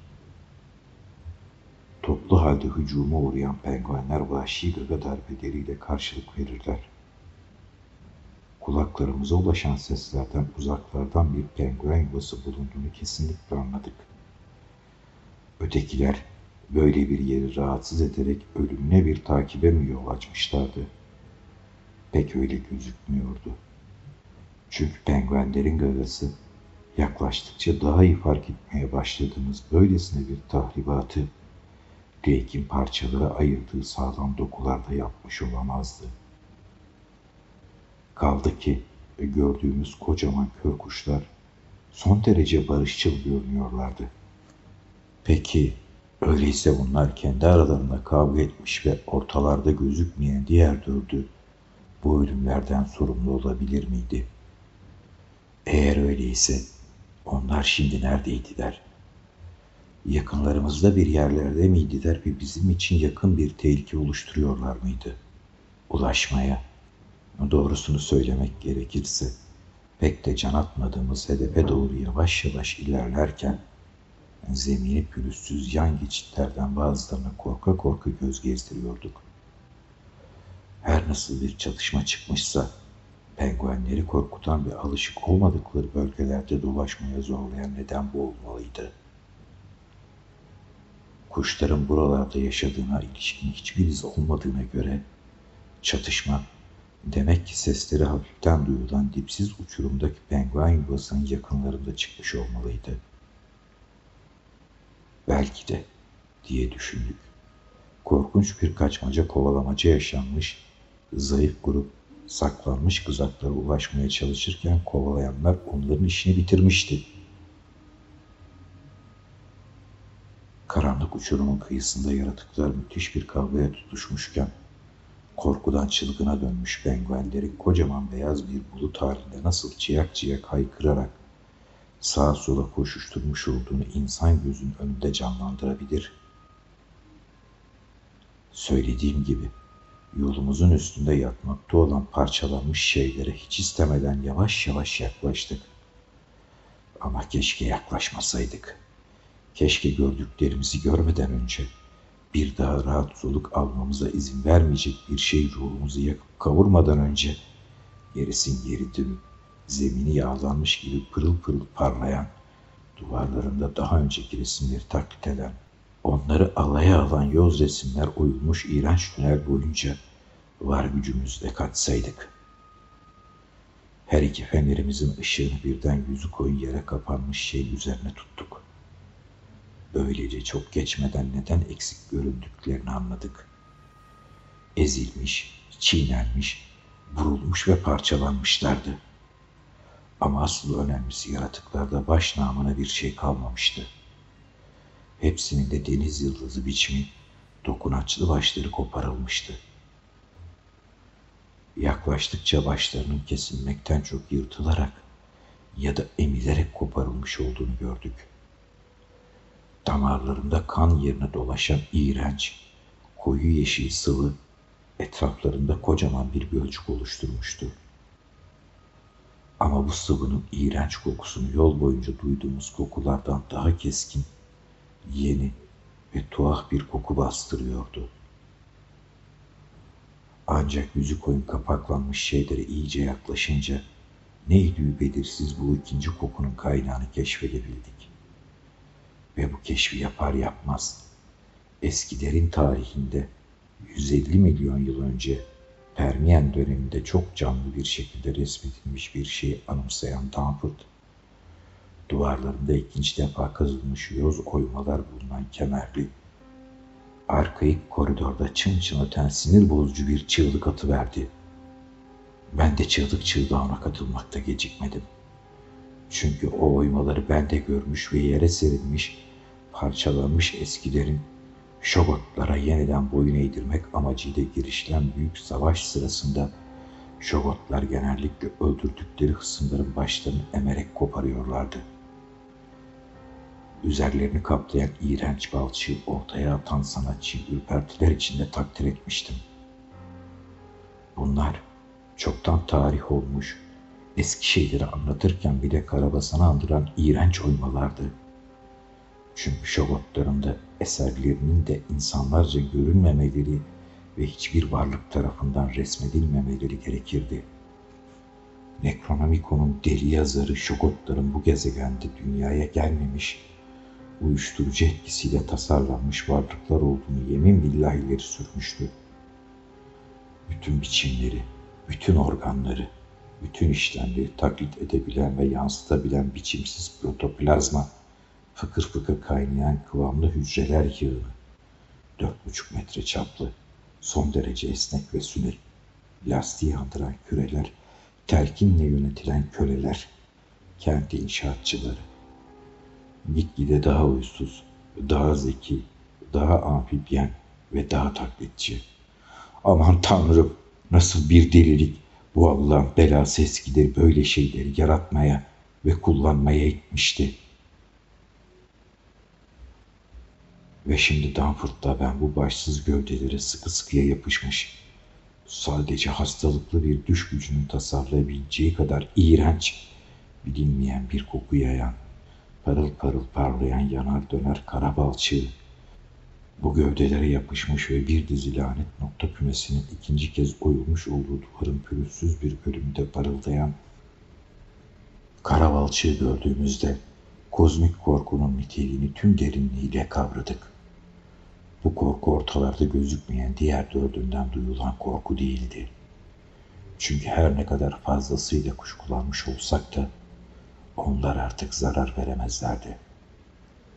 Toplu halde hücuma uğrayan penguenler vahşi gaga darbeleriyle karşılık verirler. Kulaklarımıza ulaşan seslerden uzaklardan bir penguen yuvası bulunduğunu kesinlikle anladık. Ötekiler böyle bir yeri rahatsız ederek ölümüne bir takibe mi yol açmışlardı? Pek öyle gözükmüyordu. Çünkü penguenlerin gagası yaklaştıkça daha iyi fark etmeye başladığımız böylesine bir tahribatı Drake'in parçalara ayırdığı sağlam dokularda yapmış olamazdı. Kaldı ki gördüğümüz kocaman kör kuşlar son derece barışçıl görünüyorlardı. Peki öyleyse bunlar kendi aralarında kavga etmiş ve ortalarda gözükmeyen diğer dördü bu ölümlerden sorumlu olabilir miydi? Eğer öyleyse onlar şimdi neredeydiler? yakınlarımızda bir yerlerde miydiler ve bizim için yakın bir tehlike oluşturuyorlar mıydı? Ulaşmaya, doğrusunu söylemek gerekirse, pek de can atmadığımız hedefe doğru yavaş yavaş ilerlerken, zemini pürüzsüz yan geçitlerden bazılarına korka korka göz gezdiriyorduk. Her nasıl bir çatışma çıkmışsa, penguenleri korkutan ve alışık olmadıkları bölgelerde dolaşmaya zorlayan neden bu olmalıydı.'' kuşların buralarda yaşadığına ilişkin hiçbir iz olmadığına göre çatışma demek ki sesleri hafiften duyulan dipsiz uçurumdaki penguen yuvasının yakınlarında çıkmış olmalıydı. Belki de diye düşündük. Korkunç bir kaçmaca kovalamaca yaşanmış, zayıf grup Saklanmış kızaklara ulaşmaya çalışırken kovalayanlar onların işini bitirmişti. Karanlık uçurumun kıyısında yaratıklar müthiş bir kavgaya tutuşmuşken korkudan çılgına dönmüş penguenlerin kocaman beyaz bir bulut halinde nasıl ciyak ciyak haykırarak sağa sola koşuşturmuş olduğunu insan gözünün önünde canlandırabilir. Söylediğim gibi yolumuzun üstünde yatmakta olan parçalanmış şeylere hiç istemeden yavaş yavaş yaklaştık. Ama keşke yaklaşmasaydık. Keşke gördüklerimizi görmeden önce bir daha rahat soluk almamıza izin vermeyecek bir şey ruhumuzu yakıp kavurmadan önce gerisin geri dönüp zemini yağlanmış gibi pırıl pırıl parlayan, duvarlarında daha önceki resimleri taklit eden, onları alaya alan yoz resimler oyulmuş iğrenç tünel boyunca var gücümüzle kaçsaydık. Her iki fenerimizin ışığını birden yüzü koyu yere kapanmış şey üzerine tuttuk. Böylece çok geçmeden neden eksik göründüklerini anladık. Ezilmiş, çiğnenmiş, vurulmuş ve parçalanmışlardı. Ama asıl önemlisi yaratıklarda baş namına bir şey kalmamıştı. Hepsinin de deniz yıldızı biçimi, dokunaçlı başları koparılmıştı. Yaklaştıkça başlarının kesilmekten çok yırtılarak ya da emilerek koparılmış olduğunu gördük. Damarlarında kan yerine dolaşan iğrenç, koyu yeşil sıvı etraflarında kocaman bir gölcük oluşturmuştu. Ama bu sıvının iğrenç kokusunu yol boyunca duyduğumuz kokulardan daha keskin, yeni ve tuhaf bir koku bastırıyordu. Ancak yüzü koyun kapaklanmış şeylere iyice yaklaşınca neydi belirsiz bu ikinci kokunun kaynağını keşfedebildik. Ve bu keşfi yapar yapmaz eskilerin tarihinde 150 milyon yıl önce Permiyen döneminde çok canlı bir şekilde resmedilmiş bir şeyi anımsayan Danford, duvarlarında ikinci defa kazılmış yoz oymalar bulunan kemerli, arkaik koridorda çın çın öten sinir bozucu bir çığlık atıverdi. Ben de çığlık çığlığına katılmakta gecikmedim. Çünkü o oymaları ben de görmüş ve yere serilmiş, parçalanmış eskilerin Şogotlara yeniden boyun eğdirmek amacıyla girişilen büyük savaş sırasında Şogotlar genellikle öldürdükleri hısımların başlarını emerek koparıyorlardı. Üzerlerini kaplayan iğrenç balçığı ortaya atan sanatçıyı ürpertiler içinde takdir etmiştim. Bunlar çoktan tarih olmuş, eski şeyleri anlatırken bile karabasanı andıran iğrenç oymalardı.'' Çünkü şogotlarında eserlerinin de insanlarca görünmemeleri ve hiçbir varlık tarafından resmedilmemeleri gerekirdi. Necronomicon'un deli yazarı şogotların bu gezegende dünyaya gelmemiş, uyuşturucu etkisiyle tasarlanmış varlıklar olduğunu yemin billahi ileri sürmüştü. Bütün biçimleri, bütün organları, bütün işlemleri taklit edebilen ve yansıtabilen biçimsiz protoplazma fıkır fıkır kaynayan kıvamlı hücreler yığını. Dört buçuk metre çaplı, son derece esnek ve sünek, lastiği andıran küreler, telkinle yönetilen köleler, kenti inşaatçıları. Gitgide daha uysuz, daha zeki, daha amfibyen ve daha taklitçi. Aman tanrım nasıl bir delilik bu Allah'ın belası eskileri böyle şeyleri yaratmaya ve kullanmaya itmişti.'' Ve şimdi Danford'da ben bu başsız gövdelere sıkı sıkıya yapışmış, sadece hastalıklı bir düş gücünün tasarlayabileceği kadar iğrenç, bilinmeyen bir koku yayan, parıl parıl parlayan yanar döner kara balçığı, bu gövdelere yapışmış ve bir dizi lanet nokta kümesinin ikinci kez oyulmuş olduğu duvarın pürüzsüz bir bölümünde parıldayan kara balçığı gördüğümüzde kozmik korkunun niteliğini tüm derinliğiyle kavradık. Bu korku ortalarda gözükmeyen diğer dördünden duyulan korku değildi. Çünkü her ne kadar fazlasıyla kuşkulanmış olsak da onlar artık zarar veremezlerdi.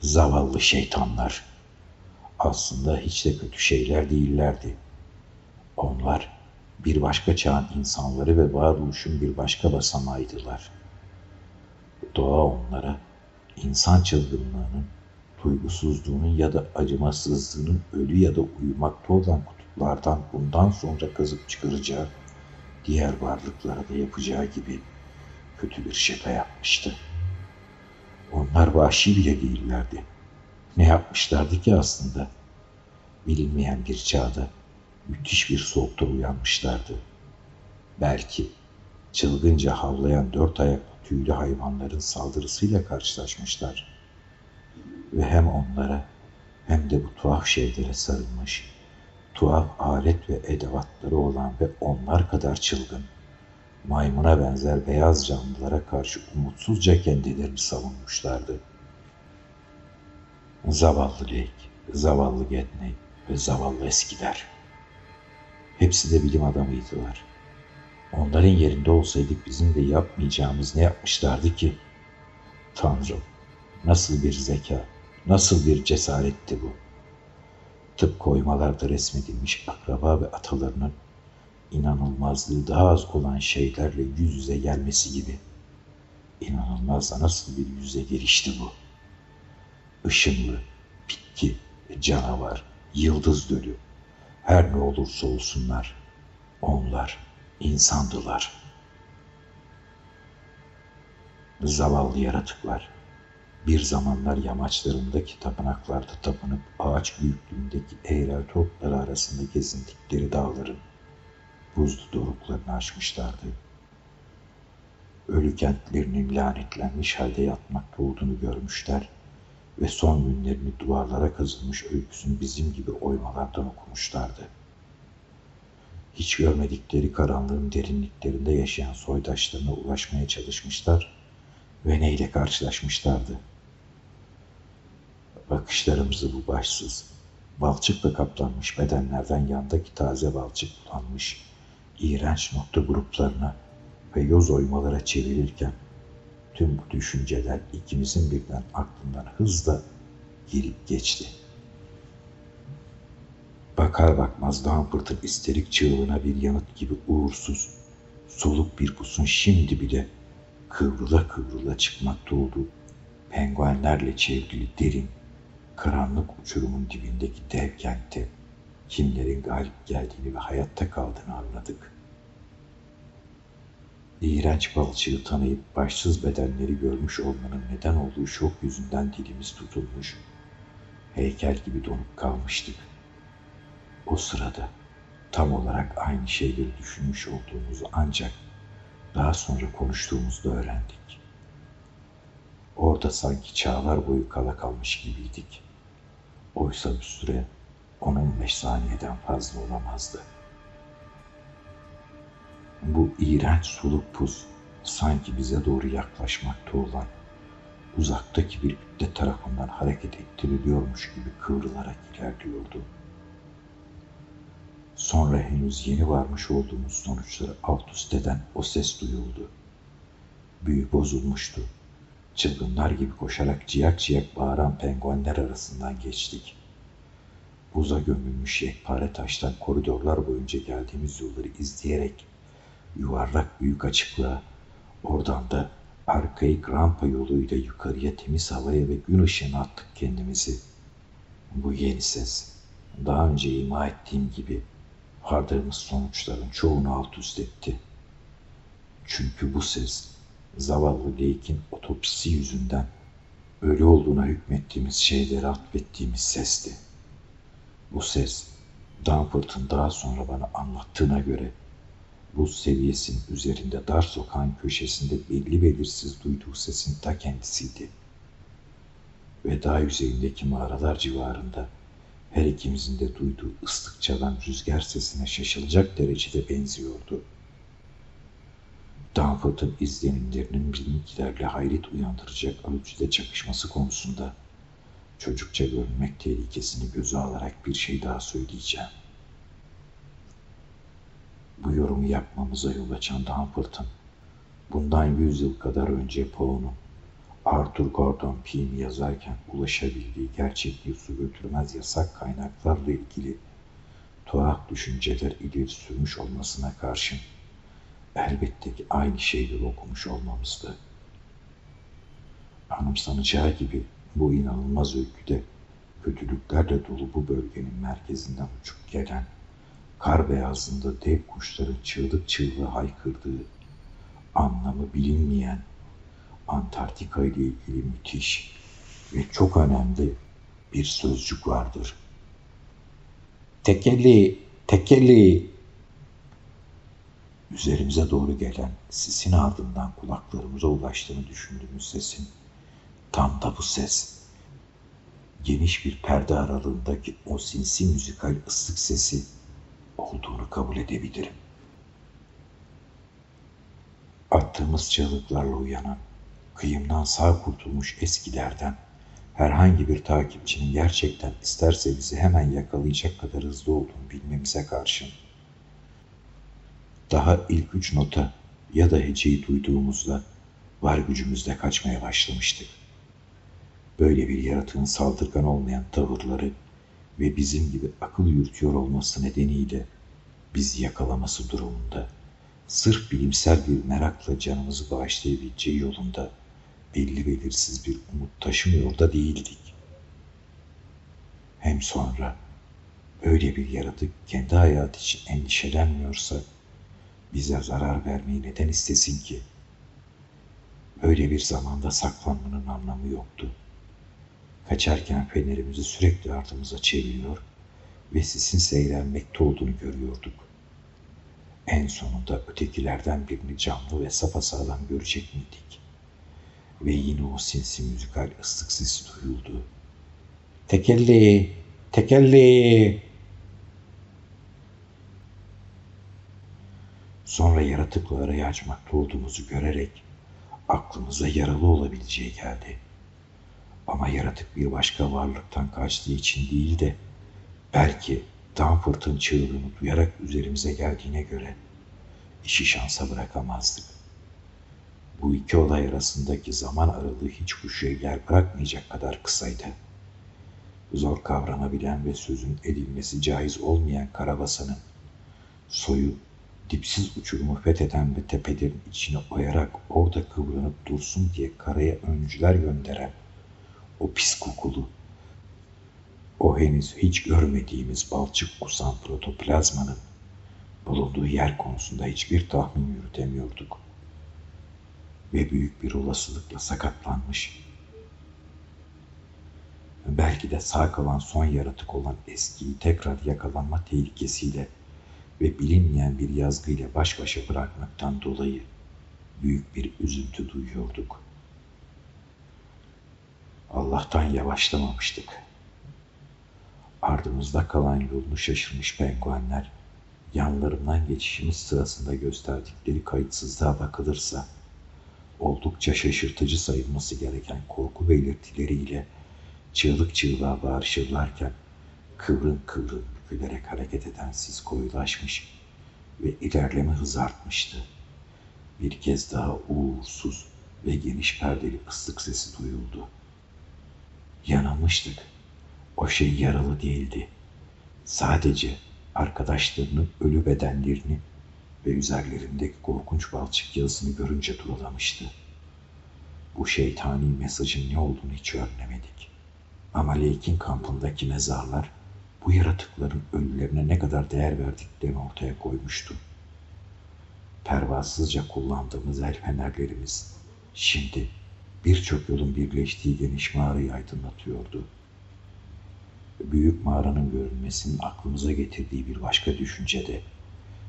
Zavallı şeytanlar. Aslında hiç de kötü şeyler değillerdi. Onlar bir başka çağın insanları ve varoluşun bir başka basamağıydılar. Doğa onlara insan çılgınlığının, duygusuzluğunun ya da acımasızlığının ölü ya da uyumakta olan kutuplardan bundan sonra kazıp çıkaracağı, diğer varlıklara da yapacağı gibi kötü bir şaka yapmıştı. Onlar vahşi bile değillerdi. Ne yapmışlardı ki aslında? Bilinmeyen bir çağda müthiş bir soğukta uyanmışlardı. Belki çılgınca havlayan dört ayaklı tüylü hayvanların saldırısıyla karşılaşmışlar. Ve hem onlara hem de bu tuhaf şeylere sarılmış, tuhaf alet ve edevatları olan ve onlar kadar çılgın, maymuna benzer beyaz canlılara karşı umutsuzca kendilerini savunmuşlardı. Zavallı Lake, zavallı Gedney ve zavallı eskiler. Hepsi de bilim adamıydılar. Onların yerinde olsaydık bizim de yapmayacağımız ne yapmışlardı ki? Tanrım, nasıl bir zeka, nasıl bir cesaretti bu. Tıp koymalarda resmedilmiş akraba ve atalarının inanılmazlığı daha az olan şeylerle yüz yüze gelmesi gibi. İnanılmaz da nasıl bir yüze gelişti bu. Işınlı, bitki, canavar, yıldız dölü, her ne olursa olsunlar, onlar insandılar. Zavallı yaratıklar, bir zamanlar yamaçlarındaki tapınaklarda tapınıp ağaç büyüklüğündeki eğrel topları arasında gezindikleri dağların buzlu doruklarını aşmışlardı. Ölü kentlerinin lanetlenmiş halde yatmakta olduğunu görmüşler ve son günlerini duvarlara kazılmış öyküsünü bizim gibi oymalardan okumuşlardı. Hiç görmedikleri karanlığın derinliklerinde yaşayan soydaşlarına ulaşmaya çalışmışlar ve neyle karşılaşmışlardı. Bakışlarımızı bu başsız, balçıkla kaplanmış bedenlerden yandaki taze balçık bulanmış, iğrenç nokta gruplarına ve yoz oymalara çevirirken tüm bu düşünceler ikimizin birden aklından hızla gelip geçti. Bakar bakmaz Dumpırt'ın isterik çığlığına bir yanıt gibi uğursuz, soluk bir pusun şimdi bile kıvrıla kıvrıla çıkmakta olduğu penguenlerle çevrili derin, karanlık uçurumun dibindeki dev kentte kimlerin galip geldiğini ve hayatta kaldığını anladık. İğrenç balçığı tanıyıp başsız bedenleri görmüş olmanın neden olduğu şok yüzünden dilimiz tutulmuş, heykel gibi donup kalmıştık. O sırada tam olarak aynı şeyleri düşünmüş olduğumuzu ancak daha sonra konuştuğumuzda öğrendik. Orada sanki çağlar boyu kala kalmış gibiydik. Oysa bir süre 10-15 saniyeden fazla olamazdı. Bu iğrenç suluk pus sanki bize doğru yaklaşmakta olan uzaktaki bir kütle tarafından hareket ettiriliyormuş gibi kıvrılarak ilerliyordu. Sonra henüz yeni varmış olduğumuz sonuçları alt üst eden o ses duyuldu. Büyü bozulmuştu. Çılgınlar gibi koşarak ciyak ciyak bağıran penguenler arasından geçtik. Buza gömülmüş yekpare taştan koridorlar boyunca geldiğimiz yolları izleyerek yuvarlak büyük açıklığa, oradan da arkaik rampa yoluyla yukarıya temiz havaya ve gün ışığına attık kendimizi. Bu yeni ses, daha önce ima ettiğim gibi vardığımız sonuçların çoğunu alt üst etti. Çünkü bu ses, zavallı Lake'in otopsisi yüzünden ölü olduğuna hükmettiğimiz şeyleri atfettiğimiz sesti. Bu ses, Danforth'un daha sonra bana anlattığına göre buz seviyesinin üzerinde dar sokağın köşesinde belli belirsiz duyduğu sesin ta kendisiydi. Ve dağ yüzeyindeki mağaralar civarında her ikimizin de duyduğu ıslık çalan rüzgar sesine şaşılacak derecede benziyordu. Danforth'un izlenimlerinin bizimkilerle hayret uyandıracak ölçüde çakışması konusunda çocukça görünmek tehlikesini göze alarak bir şey daha söyleyeceğim. Bu yorumu yapmamıza yol açan Danforth'un bundan yüz yıl kadar önce Poe'nun Arthur Gordon Pym yazarken ulaşabildiği gerçekliği su götürmez yasak kaynaklarla ilgili tuhaf düşünceler ileri sürmüş olmasına karşın elbette ki aynı şeyleri okumuş olmamızdı. Anımsanacağı gibi bu inanılmaz öyküde kötülüklerle dolu bu bölgenin merkezinden uçup gelen, kar beyazında dev kuşların çığlık çığlığı haykırdığı, anlamı bilinmeyen Antarktika ile ilgili müthiş ve çok önemli bir sözcük vardır. Tekeli, tekeli. Üzerimize doğru gelen sisin ardından kulaklarımıza ulaştığını düşündüğümüz sesin tam da bu ses. Geniş bir perde aralığındaki o sinsi müzikal ıslık sesi olduğunu kabul edebilirim. Attığımız çığlıklarla uyanan, kıyımdan sağ kurtulmuş eskilerden herhangi bir takipçinin gerçekten isterse bizi hemen yakalayacak kadar hızlı olduğunu bilmemize karşın daha ilk üç nota ya da heceyi duyduğumuzda var gücümüzle kaçmaya başlamıştık. Böyle bir yaratığın saldırgan olmayan tavırları ve bizim gibi akıl yürütüyor olması nedeniyle bizi yakalaması durumunda sırf bilimsel bir merakla canımızı bağışlayabileceği yolunda belli belirsiz bir umut taşımıyor da değildik. Hem sonra öyle bir yaratık kendi hayatı için endişelenmiyorsa bize zarar vermeyi neden istesin ki? Öyle bir zamanda saklanmanın anlamı yoktu. Kaçarken fenerimizi sürekli ardımıza çeviriyor ve sisin seyrenmekte olduğunu görüyorduk. En sonunda ötekilerden birini canlı ve sapasağlam görecek miydik? Ve yine o sinsi müzikal ıslık sesi duyuldu. Tekelli, tekelli. Sonra yaratıkla arayı açmakta olduğumuzu görerek aklımıza yaralı olabileceği geldi. Ama yaratık bir başka varlıktan kaçtığı için değil de belki Danforth'ın çığlığını duyarak üzerimize geldiğine göre işi şansa bırakamazdık. Bu iki olay arasındaki zaman aralığı hiç kuşuya yer bırakmayacak kadar kısaydı. Zor kavranabilen ve sözün edilmesi caiz olmayan karabasanın soyu dipsiz uçurumu fetheden ve tepelerin içine oyarak orada kıvranıp dursun diye karaya öncüler gönderen o pis kokulu, o henüz hiç görmediğimiz balçık kusan protoplazmanın bulunduğu yer konusunda hiçbir tahmin yürütemiyorduk. Ve büyük bir olasılıkla sakatlanmış, belki de sağ kalan son yaratık olan eskiyi tekrar yakalanma tehlikesiyle ve bilinmeyen bir yazgıyla baş başa bırakmaktan dolayı büyük bir üzüntü duyuyorduk. Allah'tan yavaşlamamıştık. Ardımızda kalan yolunu şaşırmış penguenler, yanlarından geçişimiz sırasında gösterdikleri kayıtsızlığa bakılırsa, oldukça şaşırtıcı sayılması gereken korku belirtileriyle çığlık çığlığa bağırışırlarken kıvrın kıvrın bükülerek hareket eden sis koyulaşmış ve ilerleme hızı artmıştı. Bir kez daha uğursuz ve geniş perdeli ıslık sesi duyuldu. Yanılmıştık. O şey yaralı değildi. Sadece arkadaşlarının ölü bedenlerini ve üzerlerindeki korkunç balçık yazısını görünce durulamıştı. Bu şeytani mesajın ne olduğunu hiç öğrenemedik. Ama Lake'in kampındaki mezarlar bu yaratıkların ölülerine ne kadar değer verdiklerini ortaya koymuştu. Pervasızca kullandığımız el fenerlerimiz şimdi birçok yolun birleştiği geniş mağarayı aydınlatıyordu. Büyük mağaranın görünmesinin aklımıza getirdiği bir başka düşünce de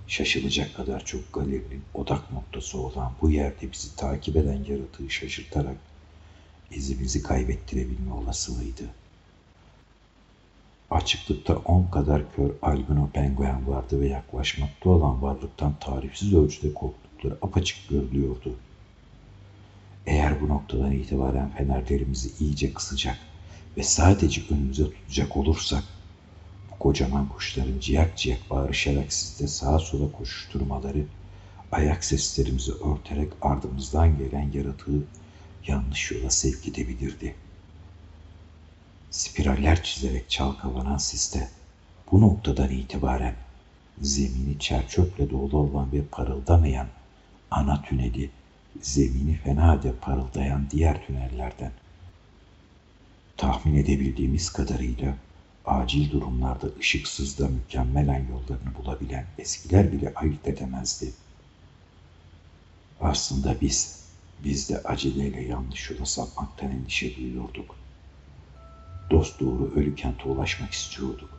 şaşılacak kadar çok galerinin odak noktası olan bu yerde bizi takip eden yaratığı şaşırtarak izimizi kaybettirebilme olasılığıydı. Açıklıkta on kadar kör albino penguen vardı ve yaklaşmakta olan varlıktan tarifsiz ölçüde korktukları apaçık görülüyordu. Eğer bu noktadan itibaren fenerlerimizi iyice kısacak ve sadece önümüze tutacak olursak, bu kocaman kuşların ciyak ciyak bağırışarak sizde sağa sola koşuşturmaları, ayak seslerimizi örterek ardımızdan gelen yaratığı yanlış yola sevk edebilirdi.'' Spiraller çizerek çalkalanan siste Bu noktadan itibaren zemini çerçöple dolu olan ve parıldamayan ana tüneli, zemini fena halde parıldayan diğer tünellerden tahmin edebildiğimiz kadarıyla acil durumlarda ışıksızda mükemmelen yollarını bulabilen eskiler bile ayırt edemezdi. Aslında biz, biz de aceleyle yanlış yola sapmaktan endişe duyuyorduk. Dost doğru ölü kente ulaşmak istiyorduk.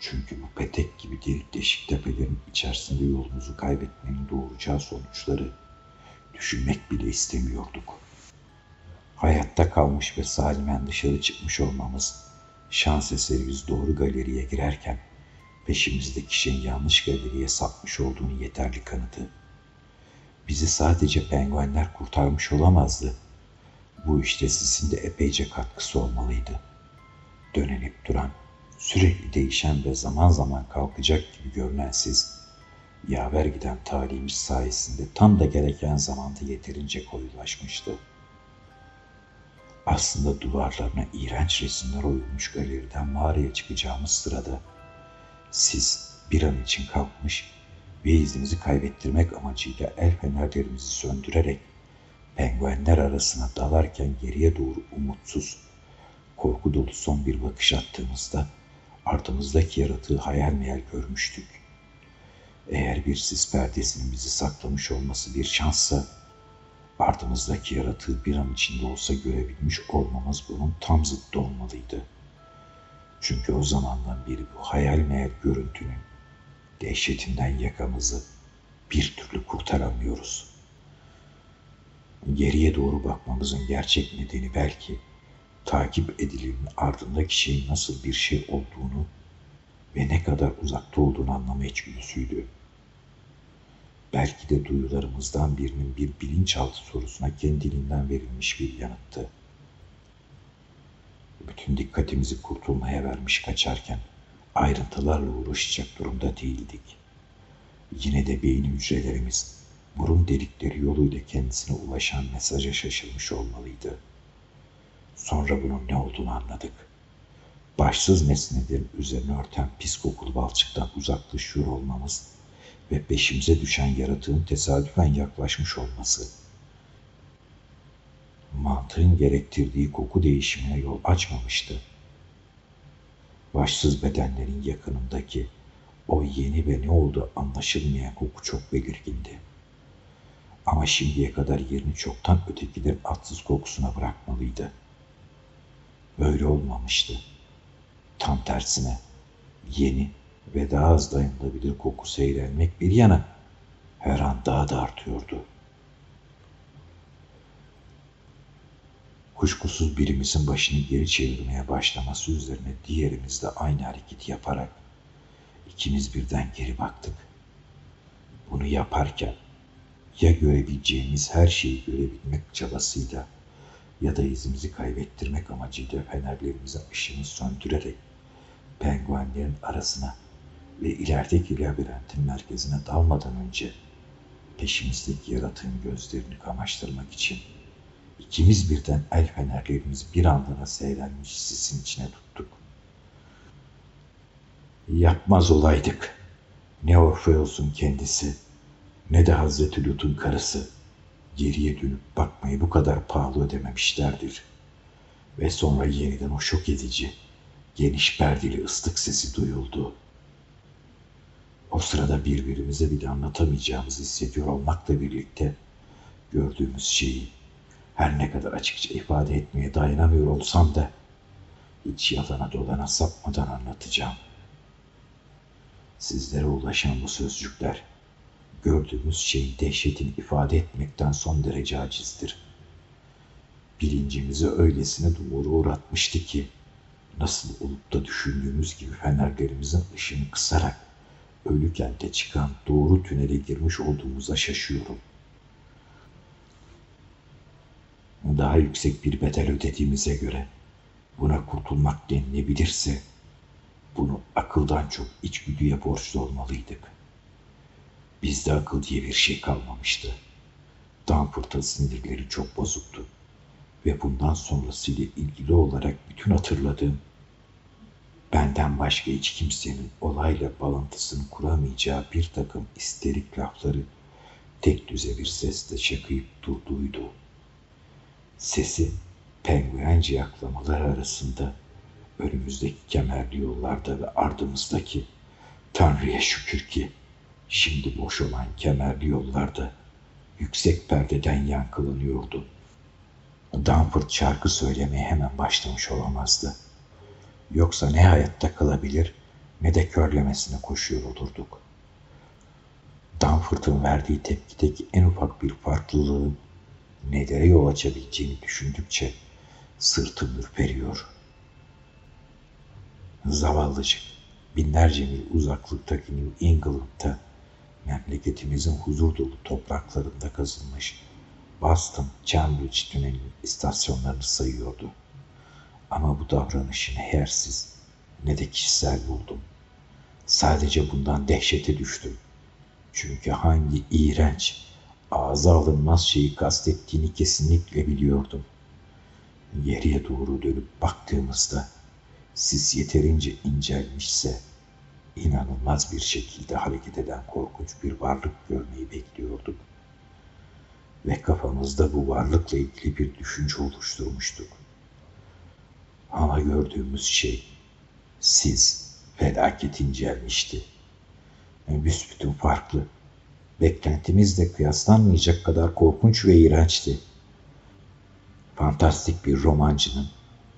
Çünkü bu petek gibi delik deşik tepelerin içerisinde yolumuzu kaybetmenin doğuracağı sonuçları düşünmek bile istemiyorduk. Hayatta kalmış ve salimen dışarı çıkmış olmamız şans eseri biz doğru galeriye girerken peşimizdeki şeyin yanlış galeriye sapmış olduğunu yeterli kanıtı. Bizi sadece penguenler kurtarmış olamazdı. Bu işte sizin de epeyce katkısı olmalıydı. Dönenip duran, sürekli değişen ve zaman zaman kalkacak gibi görünen siz, yaver giden talihimiz sayesinde tam da gereken zamanda yeterince koyulaşmıştı. Aslında duvarlarına iğrenç resimler oyulmuş galeriden mağaraya çıkacağımız sırada siz bir an için kalkmış ve izimizi kaybettirmek amacıyla el fenerlerimizi söndürerek penguenler arasına dalarken geriye doğru umutsuz, korku dolu son bir bakış attığımızda ardımızdaki yaratığı hayal meyal görmüştük. Eğer bir sis perdesinin bizi saklamış olması bir şanssa, ardımızdaki yaratığı bir an içinde olsa görebilmiş olmamız bunun tam zıttı olmalıydı. Çünkü o zamandan beri bu hayal meyal görüntünün dehşetinden yakamızı bir türlü kurtaramıyoruz. Geriye doğru bakmamızın gerçek nedeni belki takip edilenin ardındaki şeyin nasıl bir şey olduğunu ve ne kadar uzakta olduğunu anlama içgüdüsüydü. Belki de duyularımızdan birinin bir bilinçaltı sorusuna kendiliğinden verilmiş bir yanıttı. Bütün dikkatimizi kurtulmaya vermiş kaçarken ayrıntılarla uğraşacak durumda değildik. Yine de beyin hücrelerimiz burun delikleri yoluyla kendisine ulaşan mesaja şaşırmış olmalıydı. Sonra bunun ne olduğunu anladık. Başsız nesnelerin üzerine örten pis kokulu balçıktan uzaklaşıyor olmamız ve peşimize düşen yaratığın tesadüfen yaklaşmış olması. Mantığın gerektirdiği koku değişimine yol açmamıştı başsız bedenlerin yakınındaki o yeni ve ne oldu anlaşılmayan koku çok belirgindi. Ama şimdiye kadar yerini çoktan ötekilerin atsız kokusuna bırakmalıydı. Böyle olmamıştı. Tam tersine yeni ve daha az dayanılabilir koku seyrelmek bir yana her an daha da artıyordu.'' Kuşkusuz birimizin başını geri çevirmeye başlaması üzerine diğerimiz de aynı hareketi yaparak ikimiz birden geri baktık. Bunu yaparken ya görebileceğimiz her şeyi görebilmek çabasıyla ya da izimizi kaybettirmek amacıyla fenerlerimizin ışığını söndürerek penguenlerin arasına ve ilerideki labirentin merkezine dalmadan önce peşimizdeki yaratığın gözlerini kamaştırmak için İkimiz birden el fenerlerimizi bir andına seyrelmiş sisin içine tuttuk. Yapmaz olaydık. Ne Orfeos'un kendisi ne de Hazreti Lut'un karısı geriye dönüp bakmayı bu kadar pahalı ödememişlerdir. Ve sonra yeniden o şok edici, geniş perdeli ıslık sesi duyuldu. O sırada birbirimize bile anlatamayacağımızı hissediyor olmakla birlikte gördüğümüz şeyi her ne kadar açıkça ifade etmeye dayanamıyor olsam da hiç yalana dolana sapmadan anlatacağım. Sizlere ulaşan bu sözcükler gördüğümüz şeyin dehşetini ifade etmekten son derece acizdir. Bilincimizi öylesine dumura uğratmıştı ki nasıl olup da düşündüğümüz gibi fenerlerimizin ışını kısarak ölü kente çıkan doğru tünele girmiş olduğumuza şaşıyorum.'' daha yüksek bir bedel ödediğimize göre buna kurtulmak denilebilirse bunu akıldan çok içgüdüye borçlu olmalıydık. Bizde akıl diye bir şey kalmamıştı. Danfurt'ın sinirleri çok bozuktu ve bundan sonrasıyla ilgili olarak bütün hatırladığım benden başka hiç kimsenin olayla bağlantısını kuramayacağı bir takım isterik lafları tek düze bir sesle çakıyıp durduydu. Sesi penguen ciyaklamalar arasında önümüzdeki kemerli yollarda ve ardımızdaki Tanrı'ya şükür ki şimdi boş olan kemerli yollarda yüksek perdeden yankılanıyordu. Danford şarkı söylemeye hemen başlamış olamazdı. Yoksa ne hayatta kalabilir ne de körlemesine koşuyor olurduk. Danford'un verdiği tepkideki en ufak bir farklılığın nelere yol açabileceğini düşündükçe sırtım ürperiyor. Zavallıcık, binlerce mil uzaklıktaki New England'da memleketimizin huzur dolu topraklarında kazılmış Boston Cambridge tünelinin istasyonlarını sayıyordu. Ama bu davranışını hersiz ne de kişisel buldum. Sadece bundan dehşete düştüm. Çünkü hangi iğrenç, ağza alınmaz şeyi kastettiğini kesinlikle biliyordum. Geriye doğru dönüp baktığımızda sis yeterince incelmişse inanılmaz bir şekilde hareket eden korkunç bir varlık görmeyi bekliyorduk. Ve kafamızda bu varlıkla ilgili bir düşünce oluşturmuştuk. Ama gördüğümüz şey siz felaket incelmişti. Büsbütün farklı. Beklentimizle kıyaslanmayacak kadar korkunç ve iğrençti. Fantastik bir romancının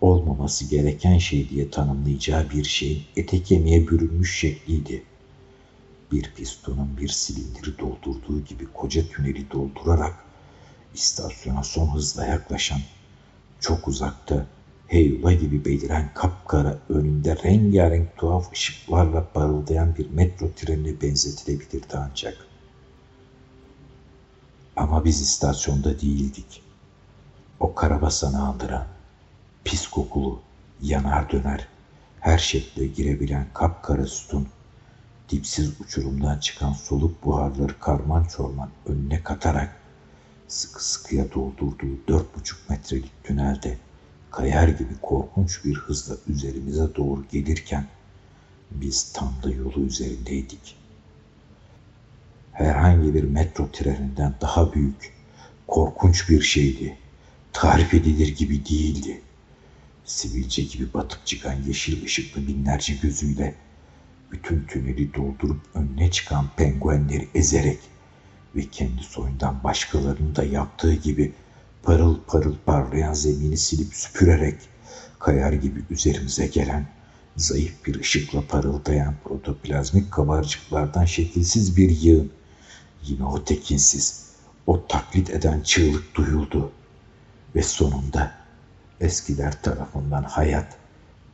olmaması gereken şey diye tanımlayacağı bir şeyin ete kemiğe bürünmüş şekliydi. Bir pistonun bir silindiri doldurduğu gibi koca tüneli doldurarak istasyona son hızla yaklaşan, çok uzakta heyula gibi beliren kapkara önünde rengarenk tuhaf ışıklarla parıldayan bir metro trenine benzetilebilirdi ancak. Ama biz istasyonda değildik. O karabasanı andıran, pis kokulu, yanar döner, her şekle girebilen kapkara sütun, dipsiz uçurumdan çıkan soluk buharları karman çorman önüne katarak sıkı sıkıya doldurduğu dört buçuk metrelik tünelde kayar gibi korkunç bir hızla üzerimize doğru gelirken biz tam da yolu üzerindeydik. Herhangi bir metro treninden daha büyük, korkunç bir şeydi. Tarif edilir gibi değildi. Sivilce gibi batıp çıkan yeşil ışıklı binlerce gözüyle bütün tüneli doldurup önüne çıkan penguenleri ezerek ve kendi soyundan başkalarının da yaptığı gibi parıl parıl parlayan zemini silip süpürerek kayar gibi üzerimize gelen zayıf bir ışıkla parıldayan protoplazmik kabarcıklardan şekilsiz bir yığın. Yine o tekinsiz, o taklit eden çığlık duyuldu. Ve sonunda eskiler tarafından hayat,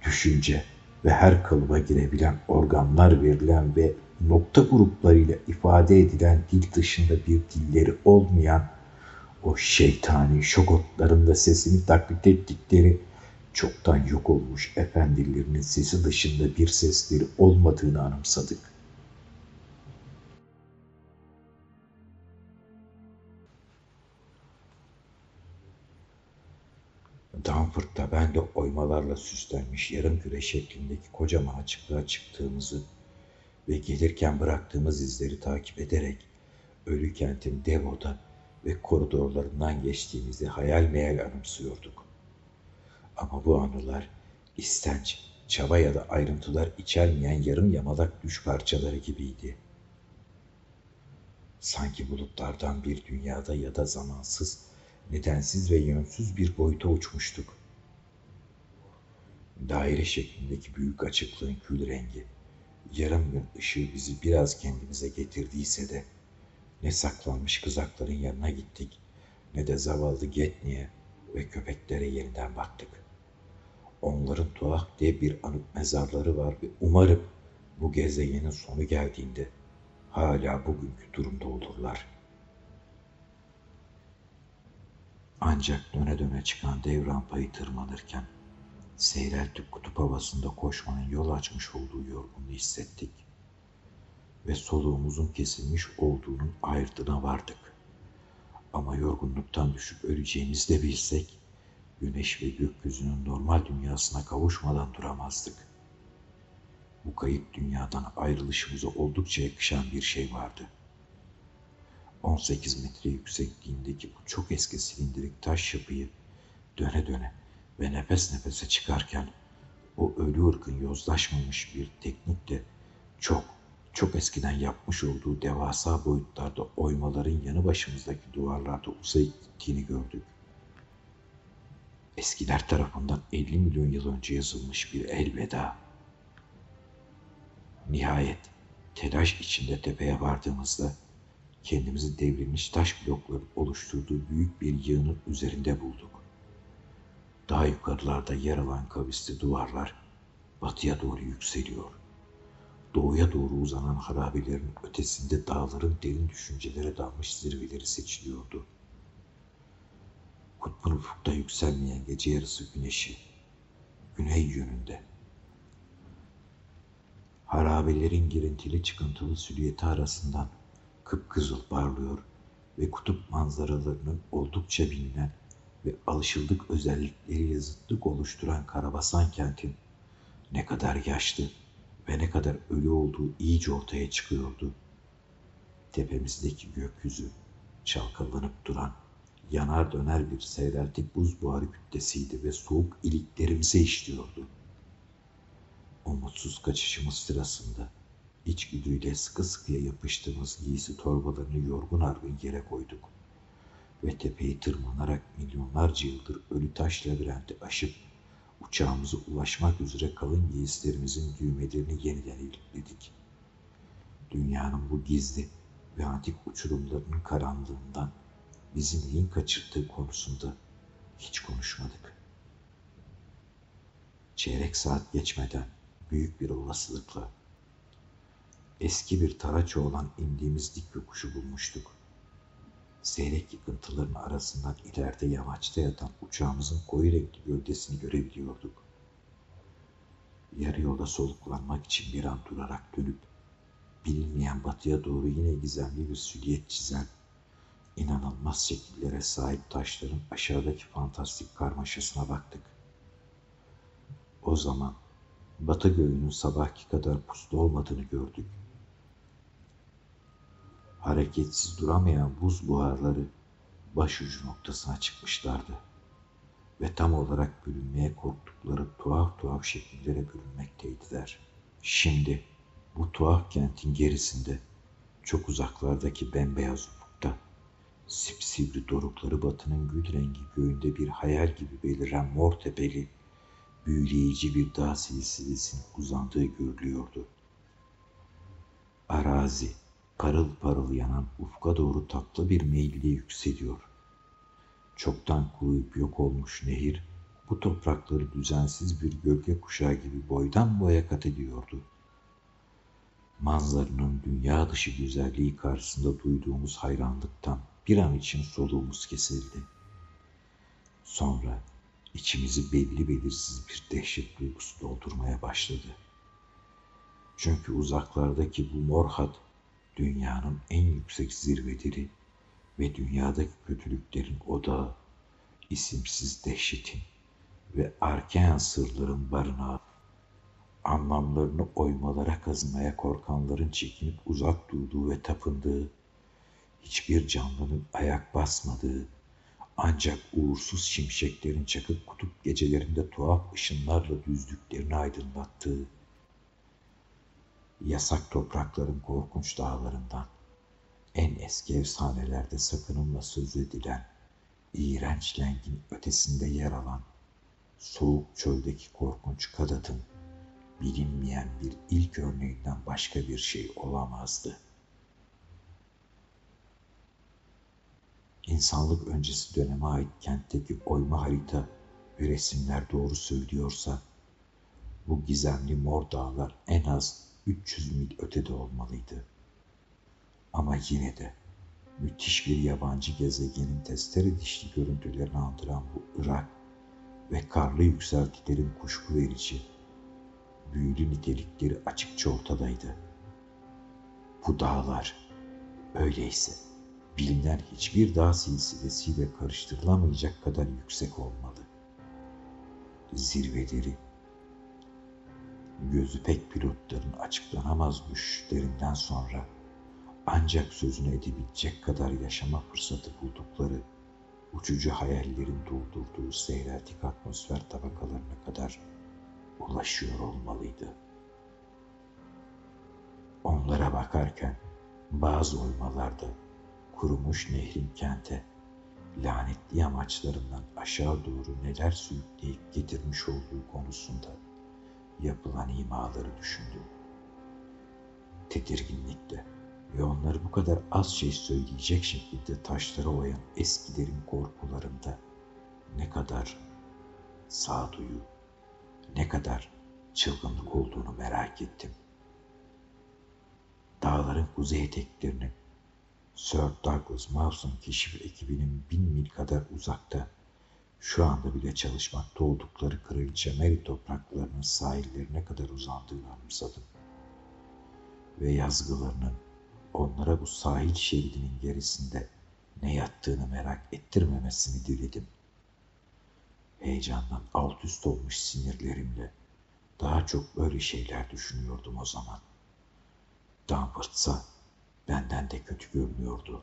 düşünce ve her kalıba girebilen organlar verilen ve nokta gruplarıyla ifade edilen dil dışında bir dilleri olmayan o şeytani şokotlarında sesini taklit ettikleri çoktan yok olmuş efendilerinin sesi dışında bir sesleri olmadığını anımsadık. Danford'da ben de oymalarla süslenmiş yarım küre şeklindeki kocaman açıklığa çıktığımızı ve gelirken bıraktığımız izleri takip ederek ölü kentin Devo'da ve koridorlarından geçtiğimizi hayal meyal anımsıyorduk. Ama bu anılar istenç, çaba ya da ayrıntılar içermeyen yarım yamalak düş parçaları gibiydi. Sanki bulutlardan bir dünyada ya da zamansız, nedensiz ve yönsüz bir boyuta uçmuştuk. Daire şeklindeki büyük açıklığın kül rengi, yarım gün ışığı bizi biraz kendimize getirdiyse de ne saklanmış kızakların yanına gittik ne de zavallı Getni'ye ve köpeklere yeniden baktık. Onların tuhaf diye bir anıt mezarları var ve umarım bu gezegenin sonu geldiğinde hala bugünkü durumda olurlar. Ancak döne döne çıkan dev rampayı tırmanırken seyreltip kutup havasında koşmanın yol açmış olduğu yorgunluğu hissettik ve soluğumuzun kesilmiş olduğunun ayırtına vardık. Ama yorgunluktan düşüp öleceğimizi de bilsek, güneş ve gökyüzünün normal dünyasına kavuşmadan duramazdık. bu kayıp dünyadan ayrılışımıza oldukça yakışan bir şey vardı. 18 metre yüksekliğindeki bu çok eski silindirik taş yapıyı döne döne ve nefes nefese çıkarken o ölü ırkın yozlaşmamış bir teknikle çok çok eskiden yapmış olduğu devasa boyutlarda oymaların yanı başımızdaki duvarlarda uzayıp gittiğini gördük. Eskiler tarafından 50 milyon yıl önce yazılmış bir elveda. Nihayet telaş içinde tepeye vardığımızda kendimizi devrilmiş taş blokların oluşturduğu büyük bir yığının üzerinde bulduk. Daha yukarılarda yer alan kavisli duvarlar batıya doğru yükseliyor. Doğuya doğru uzanan harabelerin ötesinde dağların derin düşüncelere dalmış zirveleri seçiliyordu. Kutbun ufukta yükselmeyen gece yarısı güneşi, güney yönünde. Harabelerin girintili çıkıntılı silüeti arasından kıpkızıl parlıyor ve kutup manzaralarının oldukça bilinen ve alışıldık özellikleriyle zıtlık oluşturan Karabasan kentin ne kadar yaşlı ve ne kadar ölü olduğu iyice ortaya çıkıyordu. Tepemizdeki gökyüzü çalkalanıp duran, yanar döner bir seyreltik buz buharı kütlesiydi ve soğuk iliklerimize işliyordu. Umutsuz kaçışımız sırasında içgüdüyle sıkı sıkıya yapıştığımız giysi torbalarını yorgun argın yere koyduk ve tepeyi tırmanarak milyonlarca yıldır ölü taş labirenti aşıp uçağımıza ulaşmak üzere kalın giysilerimizin düğmelerini yeniden ilikledik. Dünyanın bu gizli ve antik uçurumlarının karanlığından bizi neyin kaçırdığı konusunda hiç konuşmadık. Çeyrek saat geçmeden büyük bir olasılıkla eski bir taraça olan indiğimiz dik yokuşu bulmuştuk. Seyrek yıkıntıların arasından ileride yamaçta yatan uçağımızın koyu renkli gövdesini görebiliyorduk. Yarı yolda soluklanmak için bir an durarak dönüp bilinmeyen batıya doğru yine gizemli bir süliyet çizen inanılmaz şekillere sahip taşların aşağıdaki fantastik karmaşasına baktık. O zaman batı göğünün sabahki kadar puslu olmadığını gördük hareketsiz duramayan buz buharları başucu noktasına çıkmışlardı ve tam olarak bürünmeye korktukları tuhaf tuhaf şekillere bürünmekteydiler. Şimdi bu tuhaf kentin gerisinde çok uzaklardaki bembeyaz ufukta sipsivri dorukları batının gül rengi göğünde bir hayal gibi beliren mor tepeli büyüleyici bir dağ silsilesinin uzandığı görülüyordu. Arazi parıl parıl yanan ufka doğru tatlı bir meyille yükseliyor. Çoktan kuruyup yok olmuş nehir bu toprakları düzensiz bir gölge kuşağı gibi boydan boya kat ediyordu. Manzaranın dünya dışı güzelliği karşısında duyduğumuz hayranlıktan bir an için soluğumuz kesildi. Sonra içimizi belli belirsiz bir dehşet duygusu doldurmaya başladı. Çünkü uzaklardaki bu mor hat dünyanın en yüksek zirveleri ve dünyadaki kötülüklerin odağı, isimsiz dehşetin ve arkean sırların barınağı, anlamlarını oymalara kazımaya korkanların çekinip uzak durduğu ve tapındığı, hiçbir canlının ayak basmadığı, ancak uğursuz şimşeklerin çakıp kutup gecelerinde tuhaf ışınlarla düzdüklerini aydınlattığı, yasak toprakların korkunç dağlarından, en eski efsanelerde sakınımla söz edilen, iğrenç lengin ötesinde yer alan, soğuk çöldeki korkunç Kadat'ın bilinmeyen bir ilk örneğinden başka bir şey olamazdı. İnsanlık öncesi döneme ait kentteki oyma harita ve resimler doğru söylüyorsa, bu gizemli mor dağlar en az 300 mil ötede olmalıydı. Ama yine de müthiş bir yabancı gezegenin testere dişli görüntülerini andıran bu Irak ve karlı yükseltilerin kuşku verici, büyülü nitelikleri açıkça ortadaydı. Bu dağlar öyleyse bilinen hiçbir dağ silsilesiyle karıştırılamayacak kadar yüksek olmalı. Zirveleri gözü pek pilotların açıklanamaz düşüşlerinden sonra ancak sözünü edebilecek kadar yaşama fırsatı buldukları uçucu hayallerin doldurduğu seyreltik atmosfer tabakalarına kadar ulaşıyor olmalıydı. Onlara bakarken bazı oymalarda kurumuş nehrin kente lanetli yamaçlarından aşağı doğru neler sürükleyip getirmiş olduğu konusunda yapılan imaları düşündüm. Tedirginlikle ve onları bu kadar az şey söyleyecek şekilde taşlara oyan eskilerin korkularında ne kadar sağduyu, ne kadar çılgınlık olduğunu merak ettim. Dağların kuzey eteklerinin Sir Douglas Mawson keşif ekibinin bin mil kadar uzakta şu anda bile çalışmakta oldukları Kraliçe Mary topraklarının sahillerine kadar uzandığını anımsadım. Ve yazgılarının onlara bu sahil şeridinin gerisinde ne yattığını merak ettirmemesini diledim. Heyecandan alt üst olmuş sinirlerimle daha çok böyle şeyler düşünüyordum o zaman. Danforth'sa benden de kötü görünüyordu.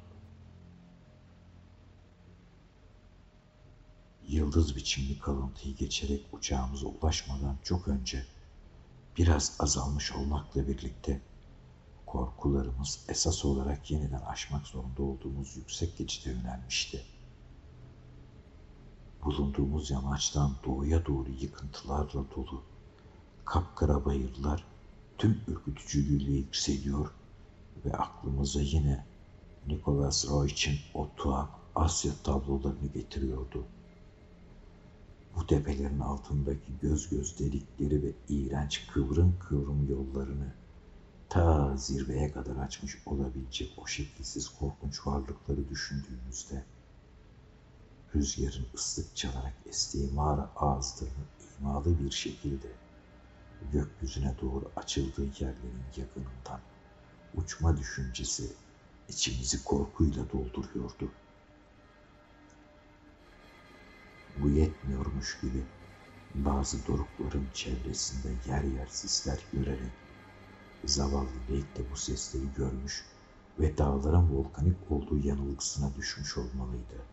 Yıldız biçimli kalıntıyı geçerek uçağımıza ulaşmadan çok önce biraz azalmış olmakla birlikte korkularımız esas olarak yeniden aşmak zorunda olduğumuz yüksek geçide yönelmişti. Bulunduğumuz yamaçtan doğuya doğru yıkıntılarla dolu kapkara bayırlar tüm ürkütücülüğüyle yükseliyor ve aklımıza yine Nicholas Roych'in o tuhaf Asya tablolarını getiriyordu. Bu tepelerin altındaki göz göz delikleri ve iğrenç kıvrım kıvrım yollarını ta zirveye kadar açmış olabilecek o şekilsiz korkunç varlıkları düşündüğümüzde rüzgarın ıslık çalarak estiği mağara ağızlarının imalı bir şekilde gökyüzüne doğru açıldığı yerlerin yakınından uçma düşüncesi içimizi korkuyla dolduruyordu. Bu yetmiyormuş gibi bazı dorukların çevresinde yer yer sisler görerek zavallı Lake de bu sesleri görmüş ve dağların volkanik olduğu yanılgısına düşmüş olmalıydı.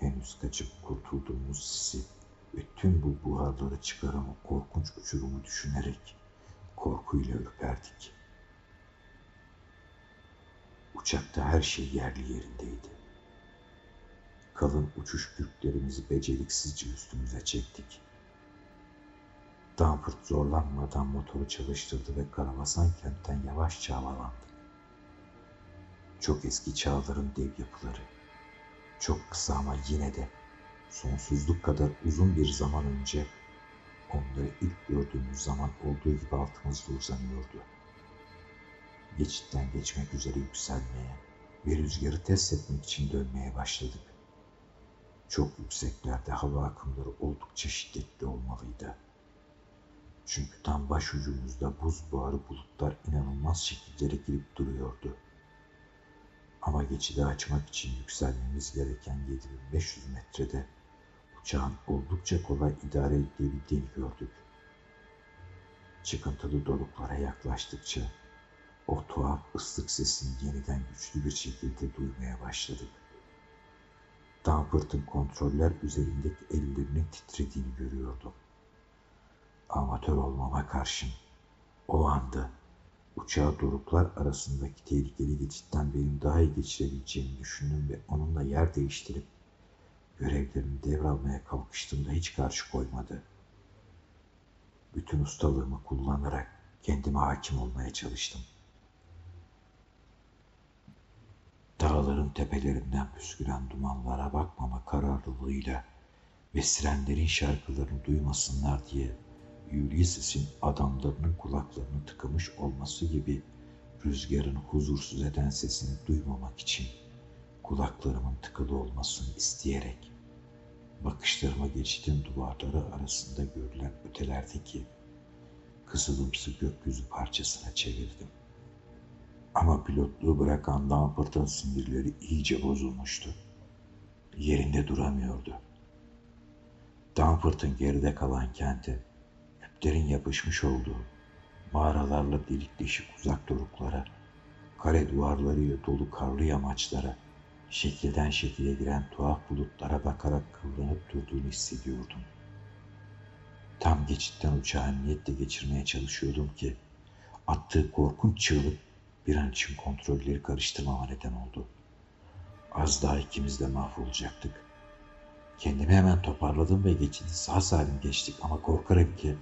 Henüz kaçıp kurtulduğumuz sisi ve tüm bu buharları çıkaran korkunç uçurumu düşünerek korkuyla ürperdik. Uçakta her şey yerli yerindeydi. Kalın uçuş kürklerimizi beceriksizce üstümüze çektik. Danford zorlanmadan motoru çalıştırdı ve Karamasan kentten yavaşça havalandı. Çok eski çağların dev yapıları, çok kısa ama yine de sonsuzluk kadar uzun bir zaman önce onları ilk gördüğümüz zaman olduğu gibi altımızda uzanıyordu. Geçitten geçmek üzere yükselmeye ve rüzgarı test etmek için dönmeye başladık. Çok yükseklerde hava akımları oldukça şiddetli olmalıydı. Çünkü tam başucumuzda buz buharı bulutlar inanılmaz şekillere girip duruyordu. Ama geçidi açmak için yükselmemiz gereken 7500 metrede uçağın oldukça kolay idare edebildiğini gördük. Çıkıntılı doluklara yaklaştıkça o tuhaf ıslık sesini yeniden güçlü bir şekilde duymaya başladık. Danforth'ın kontroller üzerindeki ellerinin titrediğini görüyordum. Amatör olmama karşın o anda uçağı doruklar arasındaki tehlikeli geçitten benim daha iyi geçirebileceğimi düşündüm ve onunla yer değiştirip görevlerini devralmaya kalkıştığımda hiç karşı koymadı. Bütün ustalığımı kullanarak kendime hakim olmaya çalıştım. Dağların tepelerinden püsküren dumanlara bakmama kararlılığıyla ve sirenlerin şarkılarını duymasınlar diye Ulysses'in adamlarının kulaklarını tıkamış olması gibi rüzgarın huzursuz eden sesini duymamak için kulaklarımın tıkalı olmasını isteyerek bakışlarıma geçtiğim duvarları arasında görülen ötelerdeki kızılımsı gökyüzü parçasına çevirdim. Ama pilotluğu bırakan Danforth'ın sinirleri iyice bozulmuştu. Yerinde duramıyordu. Danforth'ın geride kalan kenti küplerin yapışmış olduğu mağaralarla delik deşik uzak doruklara, kare duvarlarıyla dolu karlı yamaçlara, şekilden şekile giren tuhaf bulutlara bakarak kıvranıp durduğunu hissediyordum. Tam geçitten uçağı niyetle geçirmeye çalışıyordum ki attığı korkunç çığlık bir an için kontrolleri karıştırmama neden oldu. Az daha ikimiz de mahvolacaktık. Kendimi hemen toparladım ve geçidi sağ salim geçtik ama korkarım ki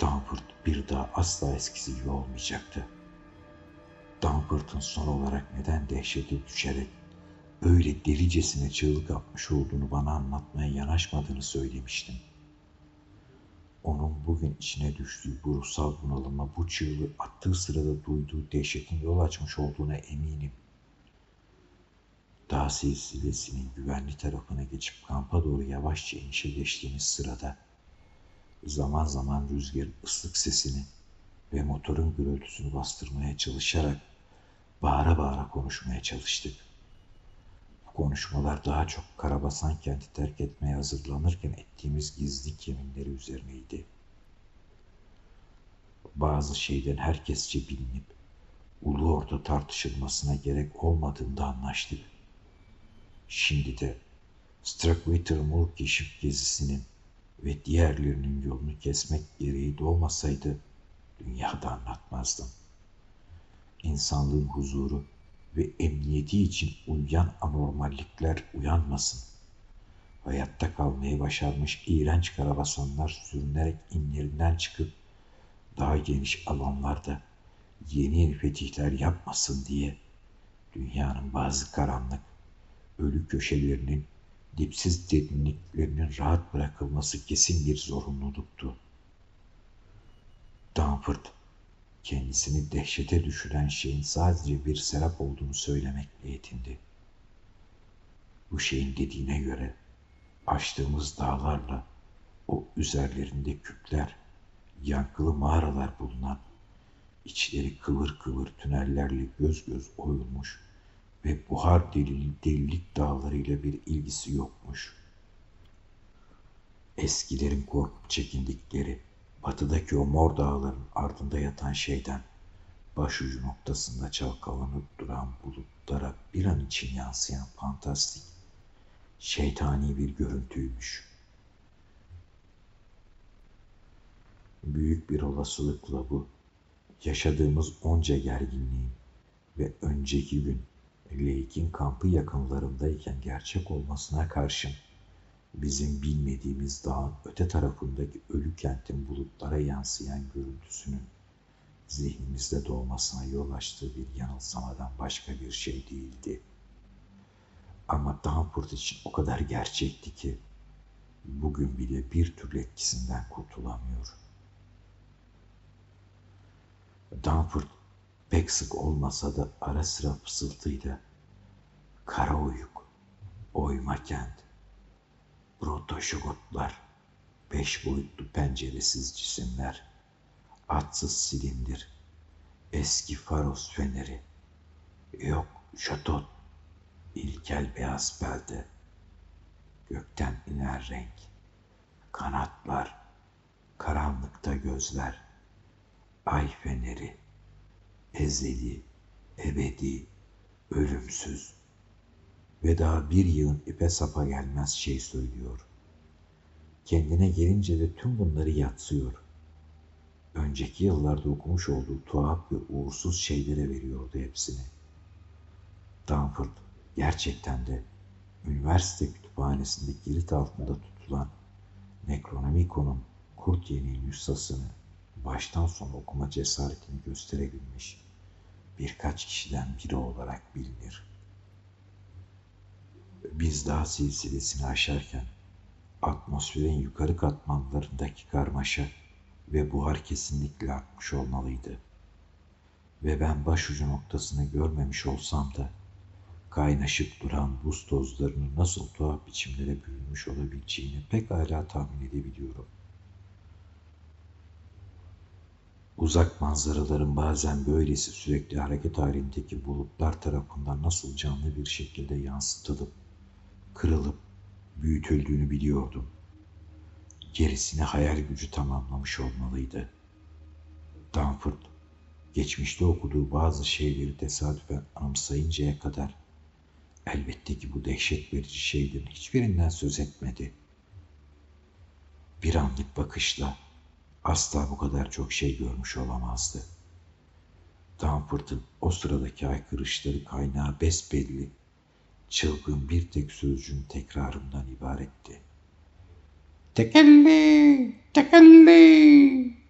Danford bir daha asla eskisi gibi olmayacaktı. Danford'un son olarak neden dehşete düşerek öyle delicesine çığlık atmış olduğunu bana anlatmaya yanaşmadığını söylemiştim. Onun bugün içine düştüğü bu ruhsal bunalıma bu çığlığı attığı sırada duyduğu dehşetin yol açmış olduğuna eminim. Dağ silsilesinin güvenli tarafına geçip kampa doğru yavaşça inişe geçtiğimiz sırada zaman zaman rüzgarın ıslık sesini ve motorun gürültüsünü bastırmaya çalışarak bağıra bağıra konuşmaya çalıştık. Konuşmalar daha çok Karabasan kenti terk etmeye hazırlanırken ettiğimiz gizli yeminleri üzerineydi. Bazı şeyden herkesçe bilinip ulu orta tartışılmasına gerek olmadığında anlaştık. Şimdi de Starkweather Moor keşif gezisinin ve diğerlerinin yolunu kesmek gereği doğmasaydı dünyada anlatmazdım. İnsanlığın huzuru ve emniyeti için uyuyan anormallikler uyanmasın. Hayatta kalmayı başarmış iğrenç karabasanlar sürünerek inlerinden çıkıp daha geniş alanlarda yeni fetihler yapmasın diye dünyanın bazı karanlık, ölü köşelerinin dipsiz derinliklerinin rahat bırakılması kesin bir zorunluluktu. Danford kendisini dehşete düşüren şeyin sadece bir serap olduğunu söylemekle yetindi. Bu şeyin dediğine göre açtığımız dağlarla o üzerlerinde küpler, yankılı mağaralar bulunan, içleri kıvır kıvır tünellerle göz göz oyulmuş ve buhar delili delilik dağlarıyla bir ilgisi yokmuş. Eskilerin korkup çekindikleri batıdaki o mor dağların ardında yatan şeyden başucu noktasında çalkalanıp duran bulutlara bir an için yansıyan fantastik, şeytani bir görüntüymüş. Büyük bir olasılıkla bu, yaşadığımız onca gerginliğin ve önceki gün Lake'in kampı yakınlarındayken gerçek olmasına karşın bizim bilmediğimiz dağın öte tarafındaki ölü kentin bulutlara yansıyan görüntüsünün zihnimizde doğmasına yol açtığı bir yanılsamadan başka bir şey değildi. Ama Danford için o kadar gerçekti ki bugün bile bir türlü etkisinden kurtulamıyor. Danford pek sık olmasa da ara sıra fısıltıyla kara uyuk, oyma kent, protoşogotlar, beş boyutlu penceresiz cisimler, atsız silindir, eski faros feneri, yok şatot, ilkel beyaz perde, gökten iner renk, kanatlar, karanlıkta gözler, ay feneri, ezeli, ebedi, ölümsüz ve daha bir yığın ipe sapa gelmez şey söylüyor. Kendine gelince de tüm bunları yatsıyor. Önceki yıllarda okumuş olduğu tuhaf ve uğursuz şeylere veriyordu hepsini. Danford gerçekten de üniversite kütüphanesinde kilit altında tutulan Necronomicon'un kurt yeni nüshasını baştan sona okuma cesaretini gösterebilmiş birkaç kişiden biri olarak bilinir. Biz daha silsilesini aşarken atmosferin yukarı katmanlarındaki karmaşa ve buhar kesinlikle artmış olmalıydı. Ve ben başucu noktasını görmemiş olsam da kaynaşıp duran buz tozlarının nasıl tuhaf biçimlere bürünmüş olabileceğini pekala tahmin edebiliyorum. Uzak manzaraların bazen böylesi sürekli hareket halindeki bulutlar tarafından nasıl canlı bir şekilde yansıtılıp, kırılıp, büyütüldüğünü biliyordum. gerisini hayal gücü tamamlamış olmalıydı. Danford, geçmişte okuduğu bazı şeyleri tesadüfen anımsayıncaya kadar elbette ki bu dehşet verici şeylerin hiçbirinden söz etmedi. Bir anlık bakışla asla bu kadar çok şey görmüş olamazdı. Danford'un o sıradaki haykırışları kaynağı besbelli, çılgın bir tek sözcüğün tekrarından ibaretti. Tekelli, tekelli.